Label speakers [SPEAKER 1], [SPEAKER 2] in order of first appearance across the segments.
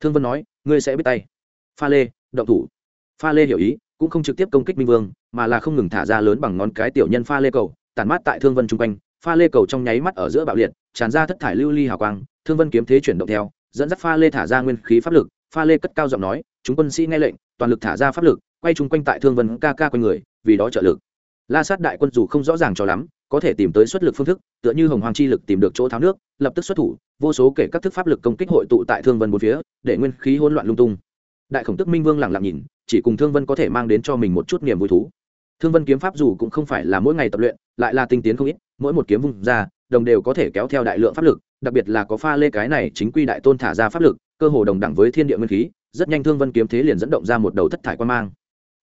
[SPEAKER 1] thương vân nói, ngươi sẽ biết tay. Pha lê, động thủ. Pha lê hiểu ý, cũng không trực tiếp công kích minh vương, mà là không ngừng thả ra lớn bằng ngón cái tiểu nhân pha lê cầu, tản mát tại thương vân chung quanh. Pha lê cầu trong nháy mắt ở giữa bạo liệt, tràn ra thất thải lưu ly hào quang. Thương vân kiếm thế chuyển động theo, dẫn dắt pha lê thả ra nguyên khí pháp lực. Pha lê cất cao giọng nói, chúng quân sĩ nghe lệnh, toàn lực thả ra pháp lực, quay chung quanh tại thương vân ca ca quanh người, vì đó trợ lực. La sát đại quân dù không rõ ràng cho lắm có thể tìm tới xuất lực phương thức, tựa như hồng hoàng chi lực tìm được chỗ tháo nước, lập tức xuất thủ, vô số kể các thức pháp lực công kích hội tụ tại thương vân bốn phía, để nguyên khí hỗn loạn lung tung. Đại khổng tức minh vương lẳng lặng nhìn, chỉ cùng thương vân có thể mang đến cho mình một chút niềm vui thú. Thương vân kiếm pháp dù cũng không phải là mỗi ngày tập luyện, lại là tinh tiến không ít, mỗi một kiếm vùng ra, đồng đều có thể kéo theo đại lượng pháp lực, đặc biệt là có pha lê cái này chính quy đại tôn thả ra pháp lực, cơ hồ đồng đẳng với thiên địa nguyên khí, rất nhanh thương vân kiếm thế liền dẫn động ra một đầu thất thải quan mang.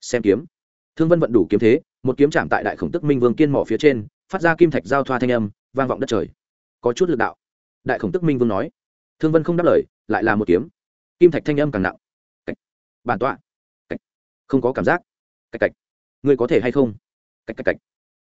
[SPEAKER 1] Xem kiếm. Thương vân vận đủ kiếm thế, một kiếm chạm tại đại khổng tức minh vương kiên mỏ phía trên phát ra kim thạch giao thoa thanh âm, vang vọng đất trời. Có chút lực đạo. Đại khổng tức minh vương nói. Thương vân không đáp lời, lại là một kiếm. Kim thạch thanh âm càng nặng. Cạch. Bản tọa. Cạch. Không có cảm giác. Cạch cạch. Ngươi có thể hay không? Cạch cạch cạch.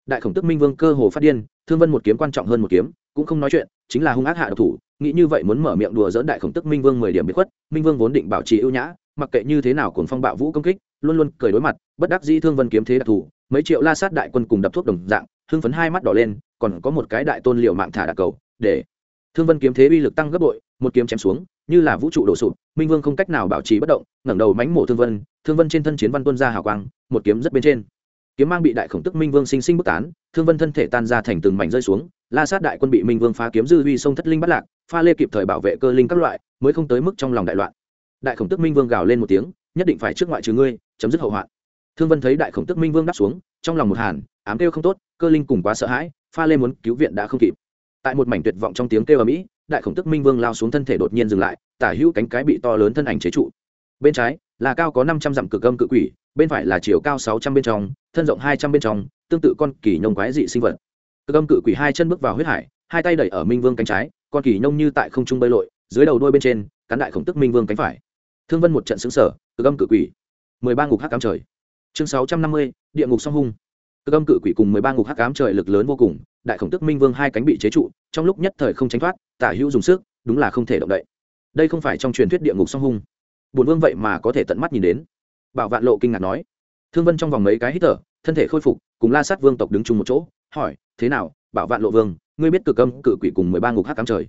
[SPEAKER 1] Đại khổng tức minh vương cơ hồ phát điên, thương vân một kiếm quan trọng hơn một kiếm, cũng không nói chuyện, chính là hung ác hạ độc thủ, nghĩ như vậy muốn mở miệng đùa dỡn đại khổng tức minh vương mười điểm bị khuất, minh vương vốn định bảo trì ưu nhã, mặc kệ như thế nào cuồng phong bạo vũ công kích, luôn luôn cười đối mặt, bất đắc dĩ thương vân kiếm thế đặc thù, mấy triệu la sát đại quân cùng đập thuốc đồng dạng hưng phấn hai mắt đỏ lên, còn có một cái đại tôn liệu mạng thả đặc cầu, để thương vân kiếm thế uy lực tăng gấp bội, một kiếm chém xuống, như là vũ trụ đổ sụp, minh vương không cách nào bảo trì bất động, ngẩng đầu mánh mổ thương vân thương vân trên thân chiến văn tuân ra hào quang, một kiếm rất bên trên. Kiếm mang bị đại khổng tức minh vương sinh sinh bất tán, thương vân thân thể tan ra thành từng mảnh rơi xuống, la sát đại quân bị minh vương phá kiếm dư uy sông thất linh bắt lạc, pha lê kịp thời bảo vệ cơ linh các loại, mới không tới mức trong lòng đại loạn. Đại khổng tức minh vương gào lên một tiếng, nhất định phải trước ngoại trừ ngươi, chấm dứt hậu hoạn. Thương vân thấy đại khổng tức minh vương đáp xuống, trong lòng một hàn ám kêu không tốt, cơ linh cùng quá sợ hãi, pha lê muốn cứu viện đã không kịp. Tại một mảnh tuyệt vọng trong tiếng kêu ở mỹ đại khổng tức minh vương lao xuống thân thể đột nhiên dừng lại, tả hữu cánh cái bị to lớn thân ảnh chế trụ. Bên trái là cao có năm trăm dặm cực âm cự quỷ, bên phải là chiều cao sáu trăm bên trong, thân rộng hai trăm bên trong, tương tự con kỳ nông quái dị sinh vật. Cực âm cự quỷ hai chân bước vào huyết hải, hai tay đẩy ở minh vương cánh trái, con kỳ nông như tại không trung bơi lội, dưới đầu đôi bên trên cán đại khổng tức minh vương cánh phải. Thương vân một trận xứng sở cực âm cự quỷ. Mười ba ngục hắc cám trời. Chương sáu trăm năm mươi, địa ngục song hung cực âm cự quỷ cùng mười ba ngục hắc cám trời lực lớn vô cùng, đại khổng tức minh vương hai cánh bị chế trụ, trong lúc nhất thời không tránh thoát, tả hữu dùng sức, đúng là không thể động đậy. Đây không phải trong truyền thuyết địa ngục song hung. Bùn vương vậy mà có thể tận mắt nhìn đến. Bảo vạn lộ kinh ngạc nói. Thương vân trong vòng mấy cái hít thở, thân thể khôi phục, cùng la sát vương tộc đứng chung một chỗ, hỏi, thế nào, bảo vạn lộ vương, ngươi biết cực âm cự quỷ cùng mười ba ngục hắc cám trời?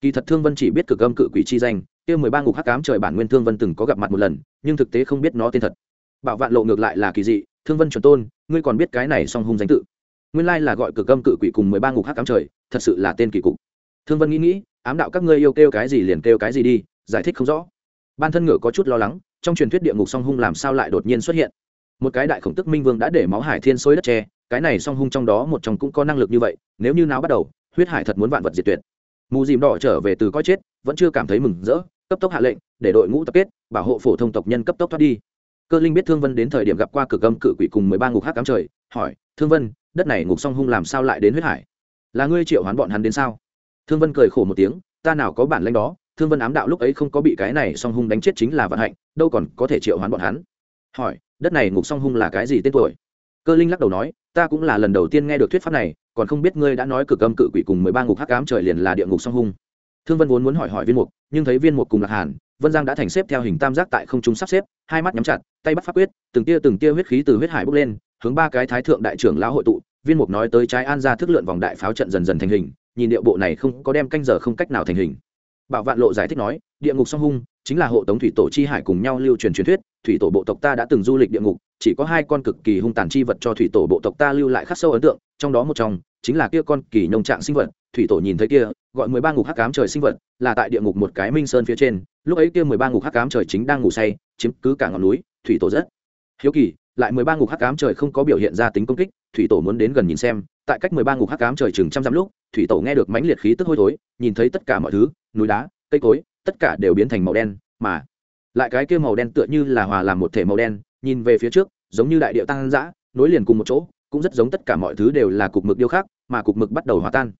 [SPEAKER 1] Kỳ thật thương vân chỉ biết cực âm cự quỷ chi danh, kia mười ba ngục hắc cám trời bản nguyên thương vân từng có gặp mặt một lần, nhưng thực tế không biết nó tên thật. Bảo vạn lộ ngược lại là kỳ dị thương vân chuẩn tôn, ngươi còn biết cái này song hung danh tự. Nguyên lai là gọi cực âm cự quỷ cùng mười ba ngục hắc cám trời, thật sự là tên kỳ cục. Thương vân nghĩ nghĩ, ám đạo các ngươi yêu kêu cái gì liền kêu cái gì đi, giải thích không rõ. Ban thân ngựa có chút lo lắng, trong truyền thuyết địa ngục song hung làm sao lại đột nhiên xuất hiện? Một cái đại khổng tức minh vương đã để máu hải thiên xối đất tre cái này song hung trong đó một trong cũng có năng lực như vậy, nếu như nào bắt đầu, huyết hải thật muốn vạn vật diệt tuyệt. Mù dìm đỏ trở về từ coi chết, vẫn chưa cảm thấy mừng rỡ, cấp tốc hạ lệnh, để đội ngũ tập kết, bảo hộ phổ thông tộc nhân cấp tốc thoát đi cơ linh biết thương vân đến thời điểm gặp qua cực âm cự quỷ cùng mười ba ngục hát cám trời, hỏi, thương vân, đất này ngục song hung làm sao lại đến huyết hải? Là ngươi triệu hoán bọn hắn đến sao? Thương vân cười khổ một tiếng, ta nào có bản lanh đó, thương vân ám đạo lúc ấy không có bị cái này song hung đánh chết chính là vận hạnh, đâu còn có thể triệu hoán bọn hắn. Hỏi, đất này ngục song hung là cái gì tên tuổi? Cơ linh lắc đầu nói, ta cũng là lần đầu tiên nghe được thuyết pháp này, còn không biết ngươi đã nói cực âm cự quỷ cùng mười ba ngục hắc ám trời liền là địa ngục song hung. Thương vân vốn muốn hỏi hỏi viên mục, nhưng thấy viên mục cùng lạc hàn vân giang đã thành xếp theo hình tam giác tại không trung sắp xếp, hai mắt nhắm chặt, tay bắt pháp quyết, từng tia từng tia huyết khí từ huyết hải bốc lên, hướng ba cái thái thượng đại trưởng lão hội tụ. Viên mục nói tới trái an ra thức lượn vòng đại pháo trận dần dần thành hình, nhìn điệu bộ này không có đem canh giờ không cách nào thành hình. Bảo vạn lộ giải thích nói, địa ngục song hung, chính là hộ tống thủy tổ chi hải cùng nhau lưu truyền truyền thuyết, thủy tổ bộ tộc ta đã từng du lịch địa ngục, chỉ có hai con cực kỳ hung tàn chi vật cho thủy tổ bộ tộc ta lưu lại khắc sâu ấn tượng, trong đó một trong chính là kia con kỳ nông trạng sinh vật thủy tổ nhìn thấy kia, gọi mười ba ngục hắc cám trời sinh vật, là tại địa ngục một cái minh sơn phía trên. Lúc ấy kia mười ba ngục hắc cám trời chính đang ngủ say, chiếm cứ cả ngọn núi, thủy tổ rất hiếu kỳ, lại mười ba ngục hắc cám trời không có biểu hiện ra tính công kích, thủy tổ muốn đến gần nhìn xem. Tại cách mười ba ngục hắc cám trời chừng trăm dặm lúc, thủy tổ nghe được mãnh liệt khí tức hôi thối, nhìn thấy tất cả mọi thứ, núi đá, cây cối, tất cả đều biến thành màu đen, mà lại cái kia màu đen tựa như là hòa làm một thể màu đen, nhìn về phía trước, giống như đại điệu tăng dã, nối liền cùng một chỗ, cũng rất giống tất cả mọi thứ đều là cục mực điêu khắc, mà cục mực bắt đầu hòa tan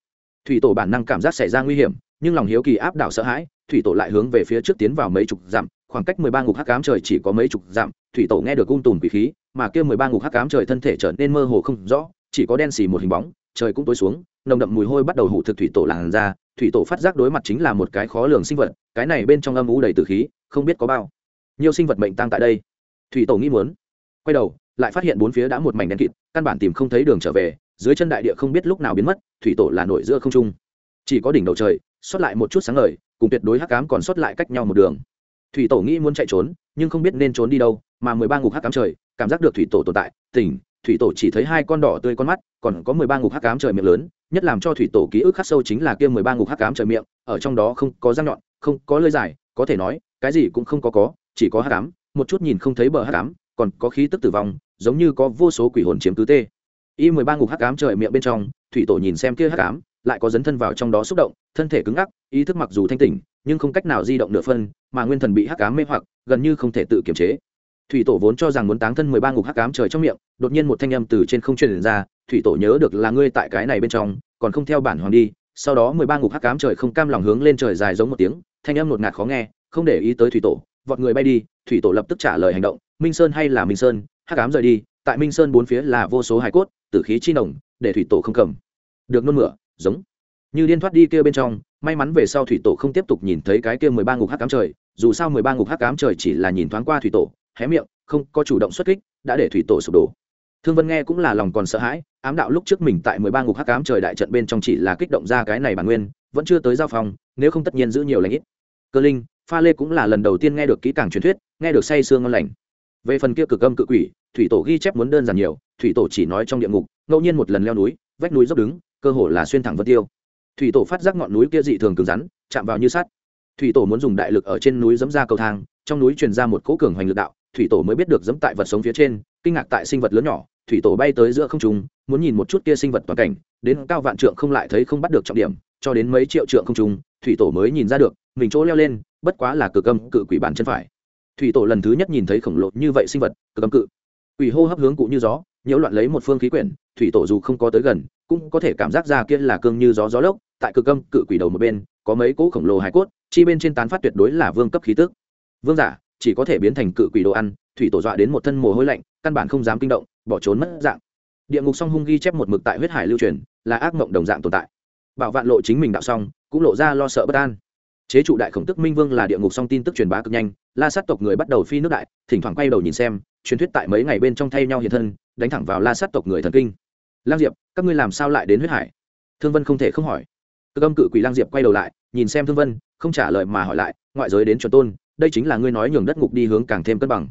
[SPEAKER 1] thủy tổ bản năng cảm giác xảy ra nguy hiểm, nhưng lòng hiếu kỳ áp đảo sợ hãi, thủy tổ lại hướng về phía trước tiến vào mấy chục dặm, khoảng cách mười ba ngục hắc cám trời chỉ có mấy chục dặm, thủy tổ nghe được cung tùm quỷ khí, mà kia mười ba ngục hắc cám trời thân thể trở nên mơ hồ không rõ, chỉ có đen xì một hình bóng, trời cũng tối xuống, nồng đậm mùi hôi bắt đầu hủ thực thủy tổ làn ra thủy tổ phát giác đối mặt chính là một cái khó lường sinh vật, cái này bên trong âm u đầy từ khí, không biết có bao nhiều sinh vật mệnh tăng tại đây. Thủy tổ nghĩ muốn, quay đầu, lại phát hiện bốn phía đã một mảnh đen kịt, căn bản tìm không thấy đường trở về dưới chân đại địa không biết lúc nào biến mất, thủy tổ là nổi giữa không trung. Chỉ có đỉnh đầu trời xuất lại một chút sáng ngời, cùng tuyệt đối hắc cám còn xuất lại cách nhau một đường. Thủy tổ nghĩ muốn chạy trốn, nhưng không biết nên trốn đi đâu, mà mười ba ngục hắc cám trời, cảm giác được thủy tổ tồn tại, tỉnh, thủy tổ chỉ thấy hai con đỏ tươi con mắt, còn có mười ba ngục hắc cám trời miệng lớn, nhất làm cho thủy tổ ký ức khắc sâu chính là kia mười ba ngục hắc cám trời miệng, ở trong đó không có răng nhọn, không có lơi dài, có thể nói, cái gì cũng không có có, chỉ có hắc cám một chút nhìn không thấy bờ hắc cám còn có khí tức tử vong, giống như có vô số quỷ hồn chiếm cứ tê y mười ba ngục hắc cám trời miệng bên trong, thủy tổ nhìn xem kia hắc cám lại có dấn thân vào trong đó xúc động, thân thể cứng ngắc, ý thức mặc dù thanh tỉnh, nhưng không cách nào di động nửa phân, mà nguyên thần bị hắc cám mê hoặc, gần như không thể tự kiềm chế. Thủy tổ vốn cho rằng muốn táng thân mười ba ngục hắc cám trời trong miệng, đột nhiên một thanh âm từ trên không truyền ra, thủy tổ nhớ được là ngươi tại cái này bên trong, còn không theo bản hoàng đi. Sau đó mười ba ngục hắc cám trời không cam lòng hướng lên trời dài giống một tiếng, thanh âm ngột ngạt khó nghe, không để ý tới thủy tổ, vọt người bay đi, thủy tổ lập tức trả lời hành động, minh sơn hay là minh sơn, hắc cám rời đi, tại minh sơn bốn phía là vô số hải cốt tử khí chi nồng, để thủy tổ không cầm. Được nôn mửa, giống. Như điên thoát đi kia bên trong, may mắn về sau thủy tổ không tiếp tục nhìn thấy cái kia mười ba ngục hắc cám trời, dù sao mười ba ngục hắc cám trời chỉ là nhìn thoáng qua thủy tổ, hé miệng, không có chủ động xuất kích, đã để thủy tổ sụp đổ. Thương vân nghe cũng là lòng còn sợ hãi, ám đạo lúc trước mình tại mười ba ngục hắc cám trời đại trận bên trong chỉ là kích động ra cái này bản nguyên, vẫn chưa tới giao phòng, nếu không tất nhiên giữ nhiều lãnh ít. Cơ linh, pha lê cũng là lần đầu tiên nghe được kỹ càng truyền thuyết, nghe được say sương ngon lành. Về phần kia cực âm cự quỷ thủy tổ ghi chép muốn đơn giản nhiều, thủy tổ chỉ nói trong địa ngục, ngẫu nhiên một lần leo núi, vách núi dốc đứng, cơ hồ là xuyên thẳng vân tiêu. Thủy tổ phát giác ngọn núi kia dị thường cứng rắn, chạm vào như sắt. Thủy tổ muốn dùng đại lực ở trên núi dẫm ra cầu thang, trong núi truyền ra một cỗ cường hoành lực đạo, thủy tổ mới biết được dẫm tại vật sống phía trên, kinh ngạc tại sinh vật lớn nhỏ, thủy tổ bay tới giữa không trung, muốn nhìn một chút kia sinh vật toàn cảnh, đến cao vạn trượng không lại thấy không bắt được trọng điểm, cho đến mấy triệu trượng không trung, thủy tổ mới nhìn ra được, mình chỗ leo lên, bất quá là cự cầm cự quỷ bản chân phải. Thủy tổ lần thứ nhất nhìn thấy khổng lồ như vậy sinh vật cự cầm cự quỷ hô hấp hướng cụ như gió, nhiễu loạn lấy một phương khí quyển, thủy tổ dù không có tới gần, cũng có thể cảm giác ra kia là cương như gió gió lốc, tại cực âm cự quỷ đầu một bên, có mấy cỗ khổng lồ hải cốt, chi bên trên tán phát tuyệt đối là vương cấp khí tức. Vương giả, chỉ có thể biến thành cự quỷ đồ ăn, thủy tổ dọa đến một thân mồ hôi lạnh, căn bản không dám kinh động, bỏ trốn mất dạng. Địa ngục song hung ghi chép một mực tại huyết hải lưu truyền, là ác mộng đồng dạng tồn tại. Bảo vạn lộ chính mình đạo xong, cũng lộ ra lo sợ bất an. Chế trụ đại khổng tức minh vương là địa ngục song tin tức truyền bá cực nhanh, la sát tộc người bắt đầu phi nước đại, thỉnh thoảng quay đầu nhìn xem truyền thuyết tại mấy ngày bên trong thay nhau hiện thân đánh thẳng vào la sát tộc người thần kinh. Lang diệp các ngươi làm sao lại đến huyết hải? Thương vân không thể không hỏi. Cơ âm cự quỷ lang diệp quay đầu lại nhìn xem thương vân không trả lời mà hỏi lại ngoại giới đến chuẩn tôn đây chính là ngươi nói nhường đất ngục đi hướng càng thêm cân bằng.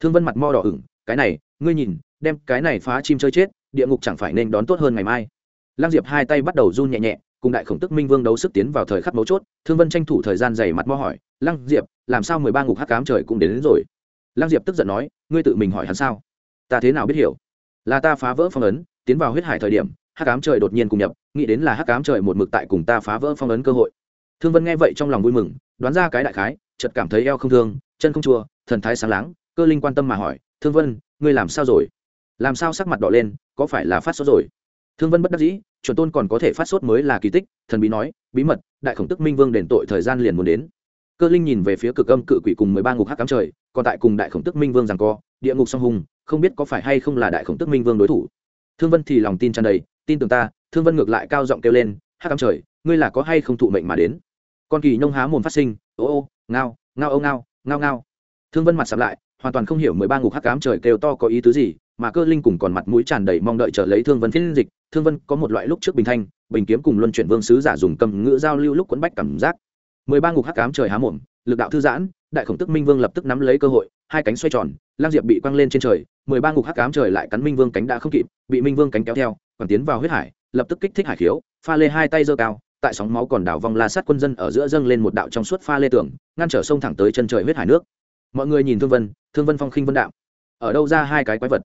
[SPEAKER 1] Thương vân mặt mo đỏ ửng cái này ngươi nhìn đem cái này phá chim chơi chết địa ngục chẳng phải nên đón tốt hơn ngày mai. Lang diệp hai tay bắt đầu run nhẹ nhẹ cùng đại khổng tức minh vương đấu sức tiến vào thời khắc mấu chốt thương vân tranh thủ thời gian dày mặt mo hỏi lăng diệp làm sao mười ba ngục hắc cám trời cũng đến, đến rồi? Lăng diệp tức giận nói, ngươi tự mình hỏi hắn sao? Ta thế nào biết hiểu? Là ta phá vỡ phong ấn, tiến vào huyết hải thời điểm, hắc Ám trời đột nhiên cùng nhập, nghĩ đến là hắc Ám trời một mực tại cùng ta phá vỡ phong ấn cơ hội. Thương vân nghe vậy trong lòng vui mừng, đoán ra cái đại khái, chợt cảm thấy eo không thương, chân không chua, thần thái sáng láng, cơ linh quan tâm mà hỏi, thương vân, ngươi làm sao rồi? Làm sao sắc mặt đỏ lên, có phải là phát sốt rồi? Thương vân bất đắc dĩ, chuẩn tôn còn có thể phát sốt mới là kỳ tích, thần bí nói, bí mật, đại khổng tức minh vương đền tội thời gian liền muốn đến cơ linh nhìn về phía cực âm cự quỷ cùng mười ba ngục hắc cám trời, còn tại cùng đại khổng tức minh vương rằng co, địa ngục song hùng, không biết có phải hay không là đại khổng tức minh vương đối thủ. Thương vân thì lòng tin tràn đầy, tin tưởng ta, thương vân ngược lại cao giọng kêu lên, hắc cám trời, ngươi là có hay không thụ mệnh mà đến? Con kỳ nông há mồm phát sinh, ô ô, ngao ngao ô ngao ngao ngao. Thương vân mặt sạp lại, hoàn toàn không hiểu mười ba ngục hắc cám trời kêu to có ý tứ gì, mà cơ linh cùng còn mặt mũi tràn đầy mong đợi chờ lấy thương vân phiên dịch. Thương vân có một loại lúc trước bình thanh, bình kiếm cùng luân chuyển vương sứ giả dùng cầm ngữ giao lưu lúc quấn bách cảm giác mười ba ngục hắc cám trời há mồm, lực đạo thư giãn, đại khổng tức minh vương lập tức nắm lấy cơ hội, hai cánh xoay tròn, lang diệp bị quăng lên trên trời, mười ba ngục hắc cám trời lại cắn minh vương cánh đã không kịp, bị minh vương cánh kéo theo, còn tiến vào huyết hải, lập tức kích thích hải khiếu, pha lê hai tay giơ cao, tại sóng máu còn đảo vòng la sát quân dân ở giữa dâng lên một đạo trong suốt pha lê tường, ngăn trở sông thẳng tới chân trời huyết hải nước. Mọi người nhìn thương vân thương vân phong khinh vân đạo. Ở đâu ra hai cái quái vật?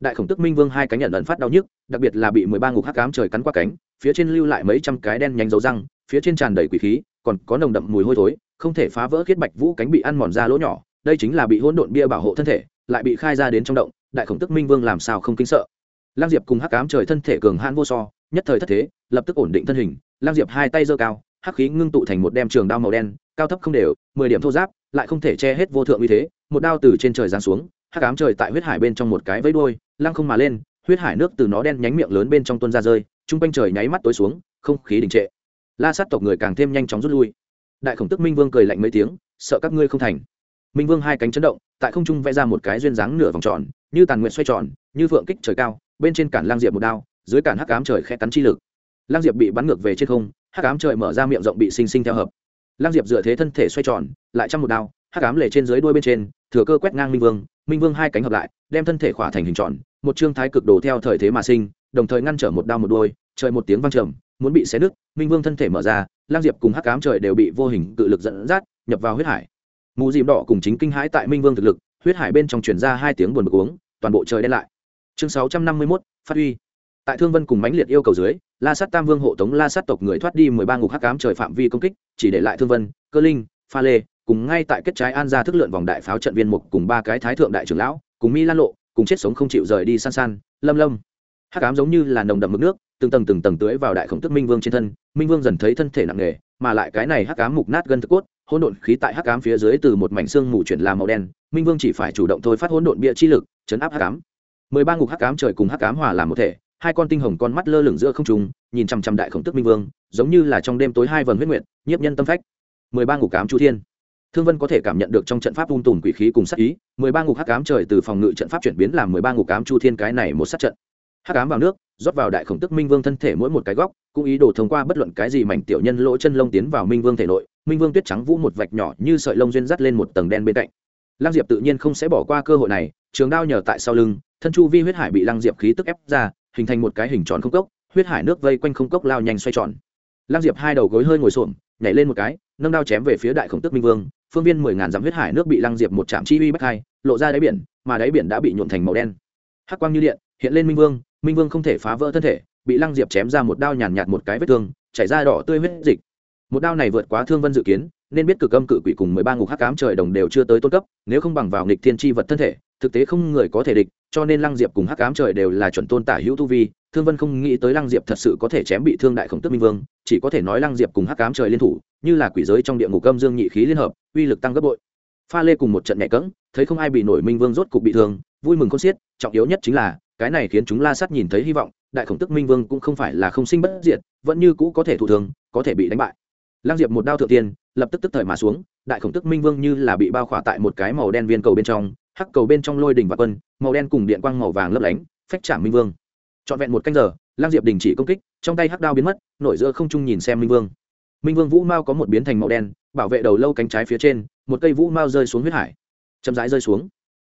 [SPEAKER 1] Đại khổng tức minh vương hai cánh nhận ẩn phát đau nhức, đặc biệt là bị mười ba ngục hắc cám trời cắn qua cánh, phía trên lưu lại mấy trăm cái đen nhánh dấu răng phía trên tràn đầy quỷ khí, còn có nồng đậm mùi hôi thối, không thể phá vỡ khiết bạch vũ cánh bị ăn mòn ra lỗ nhỏ, đây chính là bị hỗn độn bia bảo hộ thân thể, lại bị khai ra đến trong động, đại khổng tức minh vương làm sao không kinh sợ. Lang diệp cùng hắc cám trời thân thể cường hãn vô so, nhất thời thất thế, lập tức ổn định thân hình lang diệp hai tay giơ cao, hắc khí ngưng tụ thành một đem trường đao màu đen, cao thấp không đều, mười điểm thô giáp, lại không thể che hết vô thượng uy thế, một đao từ trên trời giáng xuống, hắc ám trời tại huyết hải bên trong một cái vẫy đuôi, lăng không mà lên, huyết hải nước từ nó đen nhánh miệng lớn bên trong tuôn ra rơi, trung quanh trời nháy mắt tối xuống, không khí đình trệ la sát tộc người càng thêm nhanh chóng rút lui. Đại khổng tức minh vương cười lạnh mấy tiếng, sợ các ngươi không thành. Minh vương hai cánh chấn động, tại không trung vẽ ra một cái duyên dáng nửa vòng tròn, như tàn nguyện xoay tròn, như phượng kích trời cao, bên trên cản lang diệp một đao, dưới cản hắc ám trời khẽ cắn chi lực. Lang diệp bị bắn ngược về trên không, hắc ám trời mở ra miệng rộng bị sinh sinh theo hợp. Lang diệp dựa thế thân thể xoay tròn, lại chăm một đao, hắc ám lề trên dưới đuôi bên trên, thừa cơ quét ngang minh vương minh vương hai cánh hợp lại, đem thân thể khỏa thành hình tròn, một trương thái cực đồ theo thời thế mà sinh, đồng thời ngăn trở một đao một đuôi, trời một tiếng vang trầm muốn bị xé nứt, minh vương thân thể mở ra, lang diệp cùng hắc ám trời đều bị vô hình cự lực dẫn dắt, nhập vào huyết hải. Mù dìm đỏ cùng chính kinh hãi tại minh vương thực lực, huyết hải bên trong truyền ra hai tiếng buồn bực uống, toàn bộ trời đen lại. Chương sáu trăm năm mươi mốt, phát huy. Tại thương vân cùng mãnh liệt yêu cầu dưới, la sát tam vương hộ tống la sát tộc người thoát đi mười ba ngục hắc ám trời phạm vi công kích, chỉ để lại thương vân, cơ linh, pha lê, cùng ngay tại kết trái an ra thức lượn vòng đại pháo trận viên mục cùng ba cái thái thượng đại trưởng lão, cùng mi lan lộ, cùng chết sống không chịu rời đi san san, lâm lâm. Hắc ám giống như là nồng đậm mực nước từng tầng từng tầng tưới vào đại khổng tức minh vương trên thân, minh vương dần thấy thân thể nặng nề, mà lại cái này hắc ám mục nát gân thực cốt, hỗn độn khí tại hắc ám phía dưới từ một mảnh xương mù chuyển làm màu đen, minh vương chỉ phải chủ động thôi phát hỗn độn bịa chi lực, chấn áp hắc ám. Mười ba ngục hắc ám trời cùng hắc ám hòa làm một thể, hai con tinh hồng con mắt lơ lửng giữa không trung, nhìn chằm chằm đại khổng tức minh vương, giống như là trong đêm tối hai vầng huyết nguyện nhiếp nhân tâm phách. Mười ba ngục ám chu thiên. Thương vân có thể cảm nhận được trong trận pháp ung tùm quỷ khí cùng sát ý, mười ba ngục hắc ám trời từ phòng ngự trận pháp chuyển biến làm mười ba ngục ám chu thiên cái này một sát trận hắc ám vào nước, rót vào đại khổng tức minh vương thân thể mỗi một cái góc, cũng ý đồ thông qua bất luận cái gì mảnh tiểu nhân lỗ chân lông tiến vào minh vương thể nội. Minh vương tuyết trắng vũ một vạch nhỏ như sợi lông duyên dắt lên một tầng đen bên cạnh. Lăng diệp tự nhiên không sẽ bỏ qua cơ hội này, trường đao nhờ tại sau lưng, thân chu vi huyết hải bị lăng diệp khí tức ép ra, hình thành một cái hình tròn không cốc, huyết hải nước vây quanh không cốc lao nhanh xoay tròn. Lăng diệp hai đầu gối hơi ngồi xổm, nhảy lên một cái, nâng đao chém về phía đại khổng tức minh vương, phương viên mười ngàn dặm huyết hải nước bị lăng diệp một trạm chi uy bách hai, lộ ra đáy biển, mà đáy biển đã bị nhuộn thành màu đen. Hắc quang như điện, hiện lên minh vương minh vương không thể phá vỡ thân thể, bị lăng diệp chém ra một đao nhàn nhạt một cái vết thương, chảy ra đỏ tươi huyết dịch. Một đao này vượt quá thương vân dự kiến, nên biết cực âm cự quỷ cùng mười ba ngục hắc cám trời đồng đều chưa tới tôn cấp, nếu không bằng vào nghịch thiên tri vật thân thể, thực tế không người có thể địch, cho nên lăng diệp cùng hắc cám trời đều là chuẩn tôn tả hữu tu vi. Thương vân không nghĩ tới lăng diệp thật sự có thể chém bị thương đại khổng tức minh vương, chỉ có thể nói lăng diệp cùng hắc cám trời liên thủ, như là quỷ giới trong địa ngục âm dương nhị khí liên hợp, uy lực tăng gấp bội. Pha lê cùng một trận nhẹ cẫng, thấy không ai bị nổi minh vương rốt cục bị thương, vui mừng con xiết, trọng yếu nhất chính là cái này khiến chúng la sát nhìn thấy hy vọng, đại khổng tức minh vương cũng không phải là không sinh bất diệt, vẫn như cũ có thể thụ thường có thể bị đánh bại. Lang diệp một đao thượng tiên, lập tức tức thời mà xuống, đại khổng tức minh vương như là bị bao khỏa tại một cái màu đen viên cầu bên trong, hắc cầu bên trong lôi đỉnh và quân, màu đen cùng điện quang màu vàng lấp lánh, phách trả minh vương. Trọn vẹn một canh giờ Lang diệp đình chỉ công kích, trong tay hắc đao biến mất, nổi giữa không trung nhìn xem minh vương. Minh vương vũ mao có một biến thành màu đen, bảo vệ đầu lâu cánh trái phía trên, một cây vũ mao rơi xuống huyết hải. Chậm rãi rơi xuống.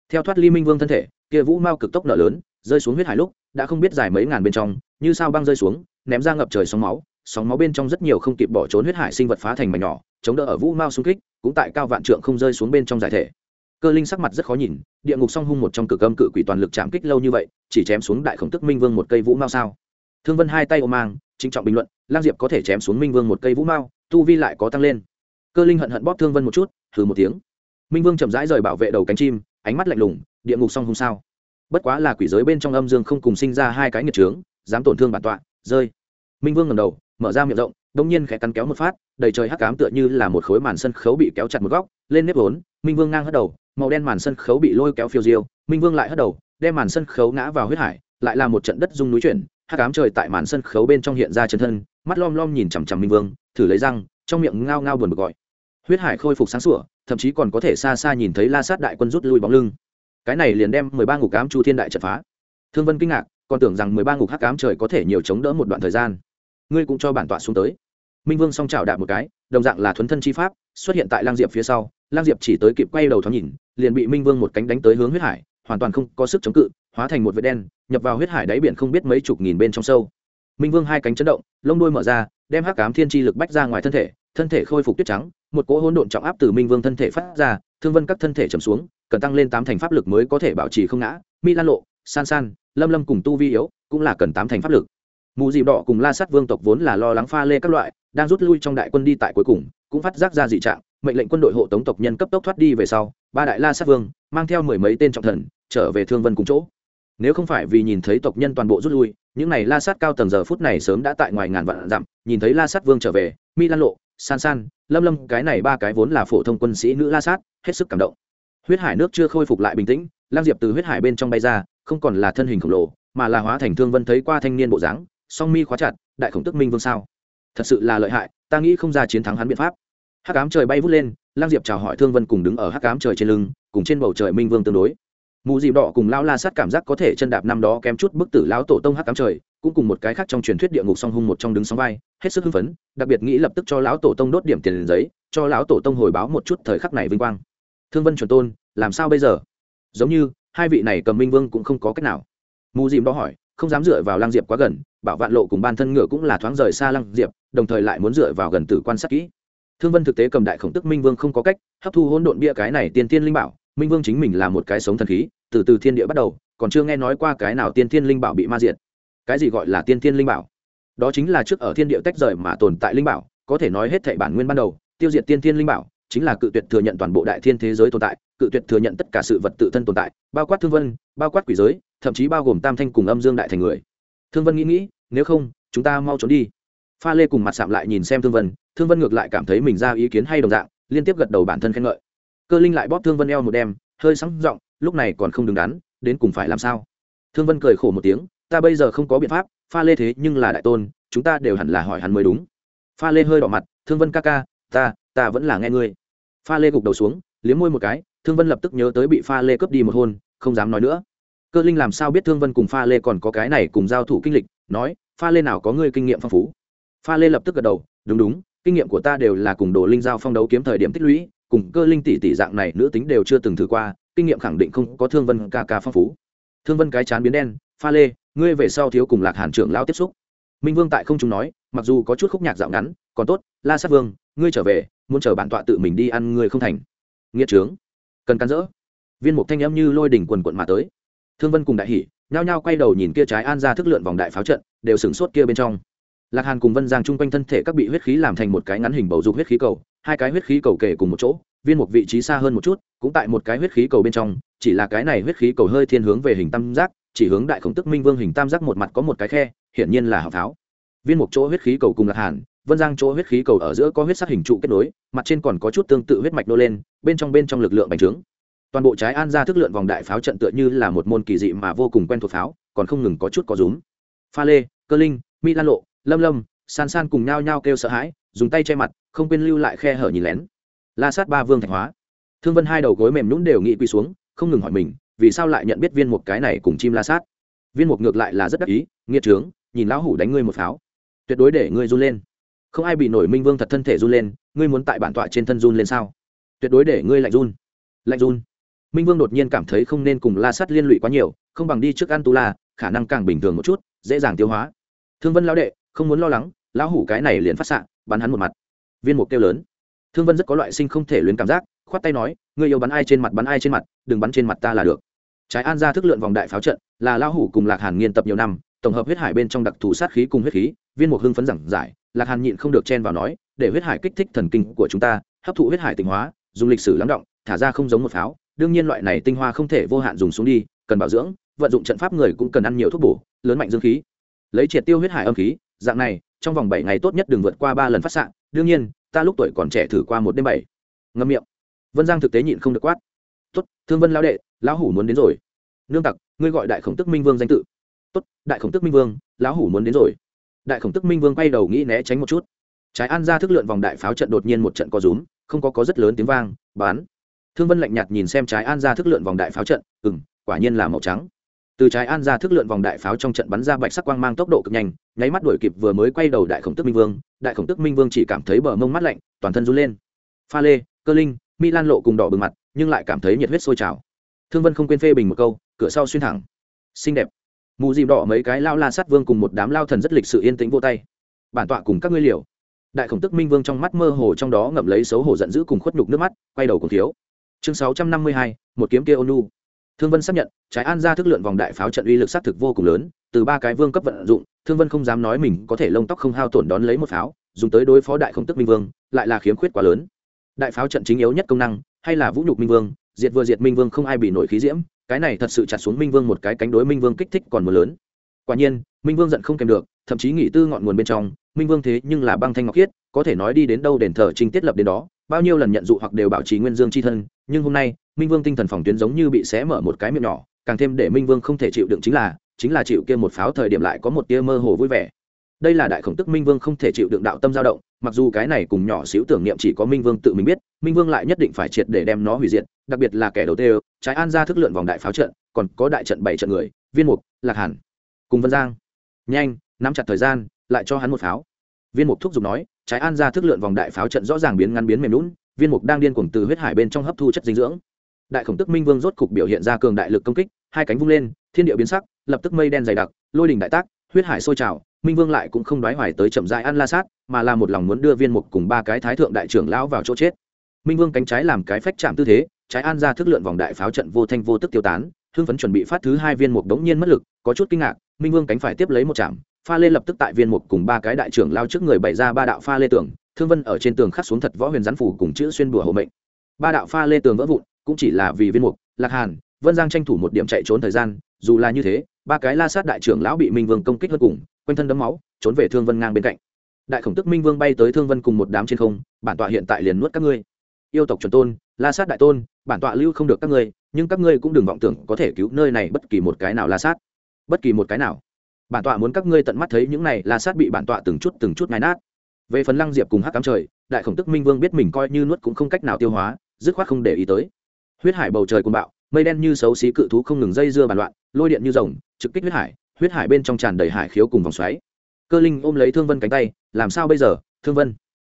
[SPEAKER 1] Theo thoát ly minh vương thân thể, kia vũ mao cực tốc nở lớn rơi xuống huyết hải lúc, đã không biết dài mấy ngàn bên trong, như sao băng rơi xuống, ném ra ngập trời sóng máu sóng máu bên trong rất nhiều không kịp bỏ trốn huyết hải sinh vật phá thành mảnh nhỏ, chống đỡ ở vũ mao xung kích, cũng tại cao vạn trượng không rơi xuống bên trong giải thể. Cơ linh sắc mặt rất khó nhìn, địa ngục song hung một trong cực âm cự quỷ toàn lực chạm kích lâu như vậy, chỉ chém xuống đại khổng tức minh vương một cây vũ mao sao? Thương vân hai tay ôm mang, chính trọng bình luận, lang diệp có thể chém xuống minh vương một cây vũ mao, tu vi lại có tăng lên. Cơ linh hận hận bóp thương vân một chút thử một tiếng. Minh vương chậm rãi rời bảo vệ đầu cánh chim, ánh mắt lạnh lùng, địa ngục song hung sao? Bất quá là quỷ giới bên trong âm dương không cùng sinh ra hai cái nghiệt trướng, dám tổn thương bản tọa, rơi. Minh vương ngầm đầu, mở ra miệng rộng, đông nhiên khẽ cắn kéo một phát, đầy trời hắc cám tựa như là một khối màn sân khấu bị kéo chặt một góc, lên nếp vốn, minh vương ngang hất đầu, màu đen màn sân khấu bị lôi kéo phiêu diêu, minh vương lại hất đầu, đem màn sân khấu ngã vào huyết hải, lại là một trận đất rung núi chuyển, hắc cám trời tại màn sân khấu bên trong hiện ra chân thân, mắt lom lom nhìn chằm chằm minh vương, thử lấy răng, trong miệng ngao ngao buồn bực gọi. Huyết hải khôi phục sáng sủa, thậm chí còn có thể xa xa nhìn thấy la sát đại quân rút lui bóng lưng cái này liền đem mười ba ngục ám chu thiên đại trận phá. Thương vân kinh ngạc, còn tưởng rằng mười ba ngục hắc ám trời có thể nhiều chống đỡ một đoạn thời gian. Ngươi cũng cho bản tọa xuống tới. Minh vương song trào đạp một cái, đồng dạng là thuấn thân chi pháp, xuất hiện tại lang diệp phía sau. Lang diệp chỉ tới kịp quay đầu thoáng nhìn, liền bị minh vương một cánh đánh tới hướng huyết hải, hoàn toàn không có sức chống cự, hóa thành một vệt đen, nhập vào huyết hải đáy biển không biết mấy chục nghìn bên trong sâu. Minh vương hai cánh chấn động, lông đuôi mở ra, đem hắc ám thiên chi lực bách ra ngoài thân thể thân thể khôi phục tuyết trắng, một cỗ hỗn độn trọng áp từ minh vương thân thể phát ra, thương vân các thân thể trầm xuống cần tăng lên tám thành pháp lực mới có thể bảo trì không ngã. Mi lan lộ, san san, lâm lâm cùng tu vi yếu cũng là cần tám thành pháp lực. Mù dìm đỏ cùng la sát vương tộc vốn là lo lắng pha lê các loại, đang rút lui trong đại quân đi tại cuối cùng, cũng phát giác ra dị trạng, mệnh lệnh quân đội hộ tống tộc nhân cấp tốc thoát đi về sau, ba đại la sát vương mang theo mười mấy tên trọng thần trở về thương vân cùng chỗ. Nếu không phải vì nhìn thấy tộc nhân toàn bộ rút lui, những n à y la sát cao tầng giờ phút này sớm đã tại ngoài ngàn vạn dặm, nhìn thấy la sát vương trở về mi lan lộ, san san, lâm lâm, cái này ba cái vốn là phổ thông quân sĩ nữ la sát, hết sức cảm động huyết hải nước chưa khôi phục lại bình tĩnh, lang diệp từ huyết hải bên trong bay ra, không còn là thân hình khổng lồ, mà là hóa thành thương vân thấy qua thanh niên bộ dáng, song mi khóa chặt, đại khổng tức minh vương sao. Thật sự là lợi hại, ta nghĩ không ra chiến thắng hắn biện pháp. Hắc ám trời bay vút lên, lang diệp chào hỏi thương vân cùng đứng ở hắc ám trời trên lưng, cùng trên bầu trời minh vương tương đối. Mù dịp đỏ cùng lao la sát cảm giác có thể chân đạp năm đó kém chút bức tử lão tổ tông hắc ám trời, cũng cùng một cái khác trong truyền thuyết địa ngục song hung một trong đứng sóng vai, hết sức hưng phấn, đặc biệt nghĩ lập tức cho lão tổ tông đốt điểm tiền giấy, cho lão tổ tông hồi báo một chút thời khắc này vinh quang thương vân chuẩn tôn, làm sao bây giờ? Giống như, hai vị này cầm minh vương cũng không có cách nào. Mù dìm đó hỏi, không dám dựa vào lang diệp quá gần, bảo vạn lộ cùng ban thân ngựa cũng là thoáng rời xa lang diệp, đồng thời lại muốn dựa vào gần tử quan sát kỹ. Thương vân thực tế cầm đại khổng tức minh vương không có cách, hấp thu hỗn độn bia cái này tiên tiên linh bảo, minh vương chính mình là một cái sống thần khí, từ từ thiên địa bắt đầu, còn chưa nghe nói qua cái nào tiên tiên linh bảo bị ma diệt. Cái gì gọi là tiên tiên linh bảo? Đó chính là trước ở thiên địa tách rời mà tồn tại linh bảo, có thể nói hết thảy bản nguyên ban đầu, tiêu diệt tiên tiên linh bảo chính là cự tuyệt thừa nhận toàn bộ đại thiên thế giới tồn tại, cự tuyệt thừa nhận tất cả sự vật tự thân tồn tại, bao quát thương vân, bao quát quỷ giới, thậm chí bao gồm tam thanh cùng âm dương đại thành người. Thương vân nghĩ nghĩ, nếu không, chúng ta mau trốn đi. Pha lê cùng mặt sạm lại nhìn xem thương vân thương vân ngược lại cảm thấy mình ra ý kiến hay đồng dạng, liên tiếp gật đầu bản thân khen ngợi. Cơ linh lại bóp thương vân eo một đem hơi sáng r lúc này còn không đứng đắn, đến cùng phải làm sao? Thương vân cười khổ một tiếng, ta bây giờ không có biện pháp, pha lê thế nhưng là đại tôn, chúng ta đều hẳn là hỏi hắn mới đúng. Pha lê hơi đỏ mặt, thương vân ca ca, ta ta vẫn là nghe ngươi pha lê gục đầu xuống, liếm môi một cái, thương vân lập tức nhớ tới bị pha lê cướp đi một hôn, không dám nói nữa. Cơ linh làm sao biết thương vân cùng pha lê còn có cái này cùng giao thủ kinh lịch, nói, pha lê nào có ngươi kinh nghiệm phong phú. Pha lê lập tức gật đầu, đúng đúng, kinh nghiệm của ta đều là cùng đồ linh giao phong đấu kiếm thời điểm tích lũy, cùng cơ linh tỷ tỷ dạng này nữ tính đều chưa từng thử qua, kinh nghiệm khẳng định không có thương vân ca ca phong phú. Thương vân cái chán biến đen, pha lê, ngươi về sau thiếu cùng lạc hàn trưởng lao tiếp xúc. Minh vương tại không chúng nói, mặc dù có chút khúc nhạc dạo ngắn, còn tốt, la sát vương, ngươi trở về muốn chờ bản tọa tự mình đi ăn người không thành. Nghĩa trướng. Cần căn rỡ viên mục thanh âm như lôi đỉnh quần quận mà tới. Thương vân cùng đại hỷ nhao nhao quay đầu nhìn kia trái an ra thức lượn vòng đại pháo trận, đều sửng sốt kia bên trong. Lạc hàn cùng vân giang chung quanh thân thể các bị huyết khí làm thành một cái ngắn hình bầu dục huyết khí cầu, hai cái huyết khí cầu kể cùng một chỗ, viên một vị trí xa hơn một chút, cũng tại một cái huyết khí cầu bên trong, chỉ là cái này huyết khí cầu hơi thiên hướng về hình tam giác, chỉ hướng đại khổng tức minh vương hình tam giác một mặt có một cái khe, hiển nhiên là hào pháo viên một chỗ huyết khí cầu cùng lạc hàn vân giang chỗ huyết khí cầu ở giữa có huyết sắc hình trụ kết nối, mặt trên còn có chút tương tự huyết mạch nô lên, bên trong bên trong lực lượng bành trướng. Toàn bộ trái an ra thức lượn vòng đại pháo trận tựa như là một môn kỳ dị mà vô cùng quen thuộc pháo, còn không ngừng có chút có rúm. Pha lê, cơ linh mỹ lan lộ, lâm lâm, san san cùng nhao nhao kêu sợ hãi, dùng tay che mặt, không quên lưu lại khe hở nhìn lén. La sát ba vương thạch hóa. Thương vân hai đầu gối mềm nhũng đều nghị quỳ xuống, không ngừng hỏi mình, vì sao lại nhận biết viên một cái này cùng chim la sát? Viên một ngược lại là rất đắc ý, nghiệt trướng, nhìn lão hủ đánh ngươi một pháo. Tuyệt đối để ngươi run lên không ai bị nổi minh vương thật thân thể run lên, ngươi muốn tại bản tọa trên thân run lên sao? Tuyệt đối để ngươi lạnh run. Lạnh run. Minh vương đột nhiên cảm thấy không nên cùng la sắt liên lụy quá nhiều, không bằng đi trước ăn tu la, khả năng càng bình thường một chút, dễ dàng tiêu hóa. Thương vân lão đệ, không muốn lo lắng, lão hủ cái này liền phát xạ, bắn hắn một mặt. Viên mục kêu lớn. Thương vân rất có loại sinh không thể luyến cảm giác, khoát tay nói, ngươi yêu bắn ai trên mặt bắn ai trên mặt, đừng bắn trên mặt ta là được. Trái an ra thức lượn vòng đại pháo trận, là lão hủ cùng lạc hàn nghiên tập nhiều năm, tổng hợp huyết hải bên trong đặc thù sát khí cùng huyết khí viên mục hưng phấn giảng giải, lạc hàn nhịn không được chen vào nói, để huyết hải kích thích thần kinh của chúng ta, hấp thụ huyết hải tinh hóa, dùng lịch sử lắng động, thả ra không giống một pháo. Đương nhiên loại này tinh hoa không thể vô hạn dùng xuống đi, cần bảo dưỡng, vận dụng trận pháp người cũng cần ăn nhiều thuốc bổ, lớn mạnh dương khí. Lấy triệt tiêu huyết hải âm khí, dạng này, trong vòng bảy ngày tốt nhất đừng vượt qua ba lần phát xạ. Đương nhiên, ta lúc tuổi còn trẻ thử qua một đêm bảy. Ngâm miệng. Vân giang thực tế nhịn không được quát. Tốt, thương vân lao đệ, lão hủ muốn đến rồi. Nương tặc, ngươi gọi đại khổng tức minh vương danh tự. Tốt, đại khổng tức minh vương, lão hủ muốn đến rồi đại khổng tức minh vương quay đầu nghĩ né tránh một chút. Trái an ra thức lượn vòng đại pháo trận đột nhiên một trận co rúm, không có có rất lớn tiếng vang, bán. Thương vân lạnh nhạt nhìn xem trái an ra thức lượn vòng đại pháo trận ừ m quả nhiên là màu trắng. Từ trái an ra thức lượn vòng đại pháo trong trận bắn ra bạch sắc quang mang tốc độ cực nhanh, nháy mắt đuổi kịp vừa mới quay đầu đại khổng tức minh vương, đại khổng tức minh vương chỉ cảm thấy bờ mông mắt lạnh, toàn thân run lên. Pha lê, cơ linh, mi lan lộ cùng đỏ bừng mặt, nhưng lại cảm thấy nhiệt huyết sôi trào. Thương vân không quên phê bình một câu, cửa sau xuyên thẳng. Xinh đẹp mù dìm đỏ mấy cái lao la sát vương cùng một đám lao thần rất lịch sự yên tĩnh vô tay. Bản tọa cùng các ngươi liều. Đại khổng tức minh vương trong mắt mơ hồ trong đó ngậm lấy xấu hổ giận dữ cùng khuất nhục nước mắt, quay đầu cùng thiếu. Chương sáu trăm năm mươi hai, một kiếm kia ônu. Thương vân xác nhận, trái an ra thức lượn vòng đại pháo trận uy lực sát thực vô cùng lớn, từ ba cái vương cấp vận dụng, thương vân không dám nói mình có thể lông tóc không hao tổn đón lấy một pháo, dùng tới đối phó đại khổng tức minh vương, lại là khiếm khuyết quá lớn. Đại pháo trận chính yếu nhất công năng, hay là vũ nhục minh vương, diệt vừa diệt minh vương không ai bị nổi khí diễm cái này thật sự chặt xuống minh vương một cái cánh đối minh vương kích thích còn mưa lớn. Quả nhiên, minh vương giận không kèm được, thậm chí nghỉ tư ngọn nguồn bên trong, minh vương thế nhưng là băng thanh ngọc khiết, có thể nói đi đến đâu đền thờ trinh tiết lập đến đó, bao nhiêu lần nhận dụ hoặc đều bảo trì nguyên dương c h i thân, nhưng hôm nay, minh vương tinh thần phòng tuyến giống như bị xé mở một cái miệng nhỏ, càng thêm để minh vương không thể chịu đựng chính là chính là chịu kia một pháo thời điểm lại có một tia mơ hồ vui vẻ đây là đại khổng tức minh vương không thể chịu đựng đạo tâm dao động, mặc dù cái này cùng nhỏ xíu tưởng niệm chỉ có minh vương tự mình biết, minh vương lại nhất định phải triệt để đem nó hủy diệt, đặc biệt là kẻ đầu tiên trái an ra thức lượn vòng đại pháo trận, còn có đại trận bảy trận người, viên mục, lạc hàn, cùng vân giang. Nhanh, nắm chặt thời gian, lại cho hắn một pháo. Viên mục thúc giục nói, trái an ra thức lượn vòng đại pháo trận rõ ràng biến ngăn biến mềm lún viên mục đang điên cuồng từ huyết hải bên trong hấp thu chất dinh dưỡng. Đại khổng tức minh vương rốt cục biểu hiện ra cường đại lực công kích, hai cánh vung lên, thiên địa biến sắc, lập tức mây đen dày đặc, lôi đình đại tác huyết hải sôi trào, minh vương lại cũng không đoái hoài tới chậm dại ăn la sát, mà là một lòng muốn đưa viên mục cùng ba cái thái thượng đại trưởng lão vào chỗ chết. Minh vương cánh trái làm cái phách chạm tư thế, trái an ra thức lượn vòng đại pháo trận vô thanh vô tức tiêu tán, hưng phấn chuẩn bị phát thứ hai viên mục đống nhiên mất lực, có chút kinh ngạc, minh vương cánh phải tiếp lấy một chạm, pha lê lập tức tại viên mục cùng ba cái đại trưởng lao trước người bày ra ba đạo pha lê tường, thương vân ở trên tường khắc xuống thật võ huyền gián phủ cùng chữ xuyên bùa hộ mệnh. Ba đạo pha lê tường vỡ vụn, cũng chỉ là vì viên mục, lạc hàn, vân giang tranh thủ một điểm chạy trốn thời gian dù là như thế, ba cái la sát đại trưởng lão bị minh vương công kích hơn cùng, quanh thân đấm máu, trốn về thương vân ngang bên cạnh. Đại khổng tức minh vương bay tới thương vân cùng một đám trên không, bản tọa hiện tại liền nuốt các ngươi. Yêu tộc chuẩn tôn, la sát đại tôn, bản tọa lưu không được các ngươi, nhưng các ngươi cũng đừng vọng tưởng có thể cứu nơi này bất kỳ một cái nào la sát. Bất kỳ một cái nào. Bản tọa muốn các ngươi tận mắt thấy những này la sát bị bản tọa từng chút từng chút nái nát. Về phần lăng diệp cùng hắc cám trời, đại khổng tức minh vương biết mình coi như nuốt cũng không cách nào tiêu hóa, dứt khoát không để ý tới. Huyết hải bầu trời cùng bạo, mây đen như xấu xí cự thú không ngừng dây dưa bàn loạn lôi điện như rồng, trực kích huyết hải huyết hải bên trong tràn đầy hải khiếu cùng vòng xoáy. Cơ linh ôm lấy thương vân cánh tay, làm sao bây giờ, thương vân?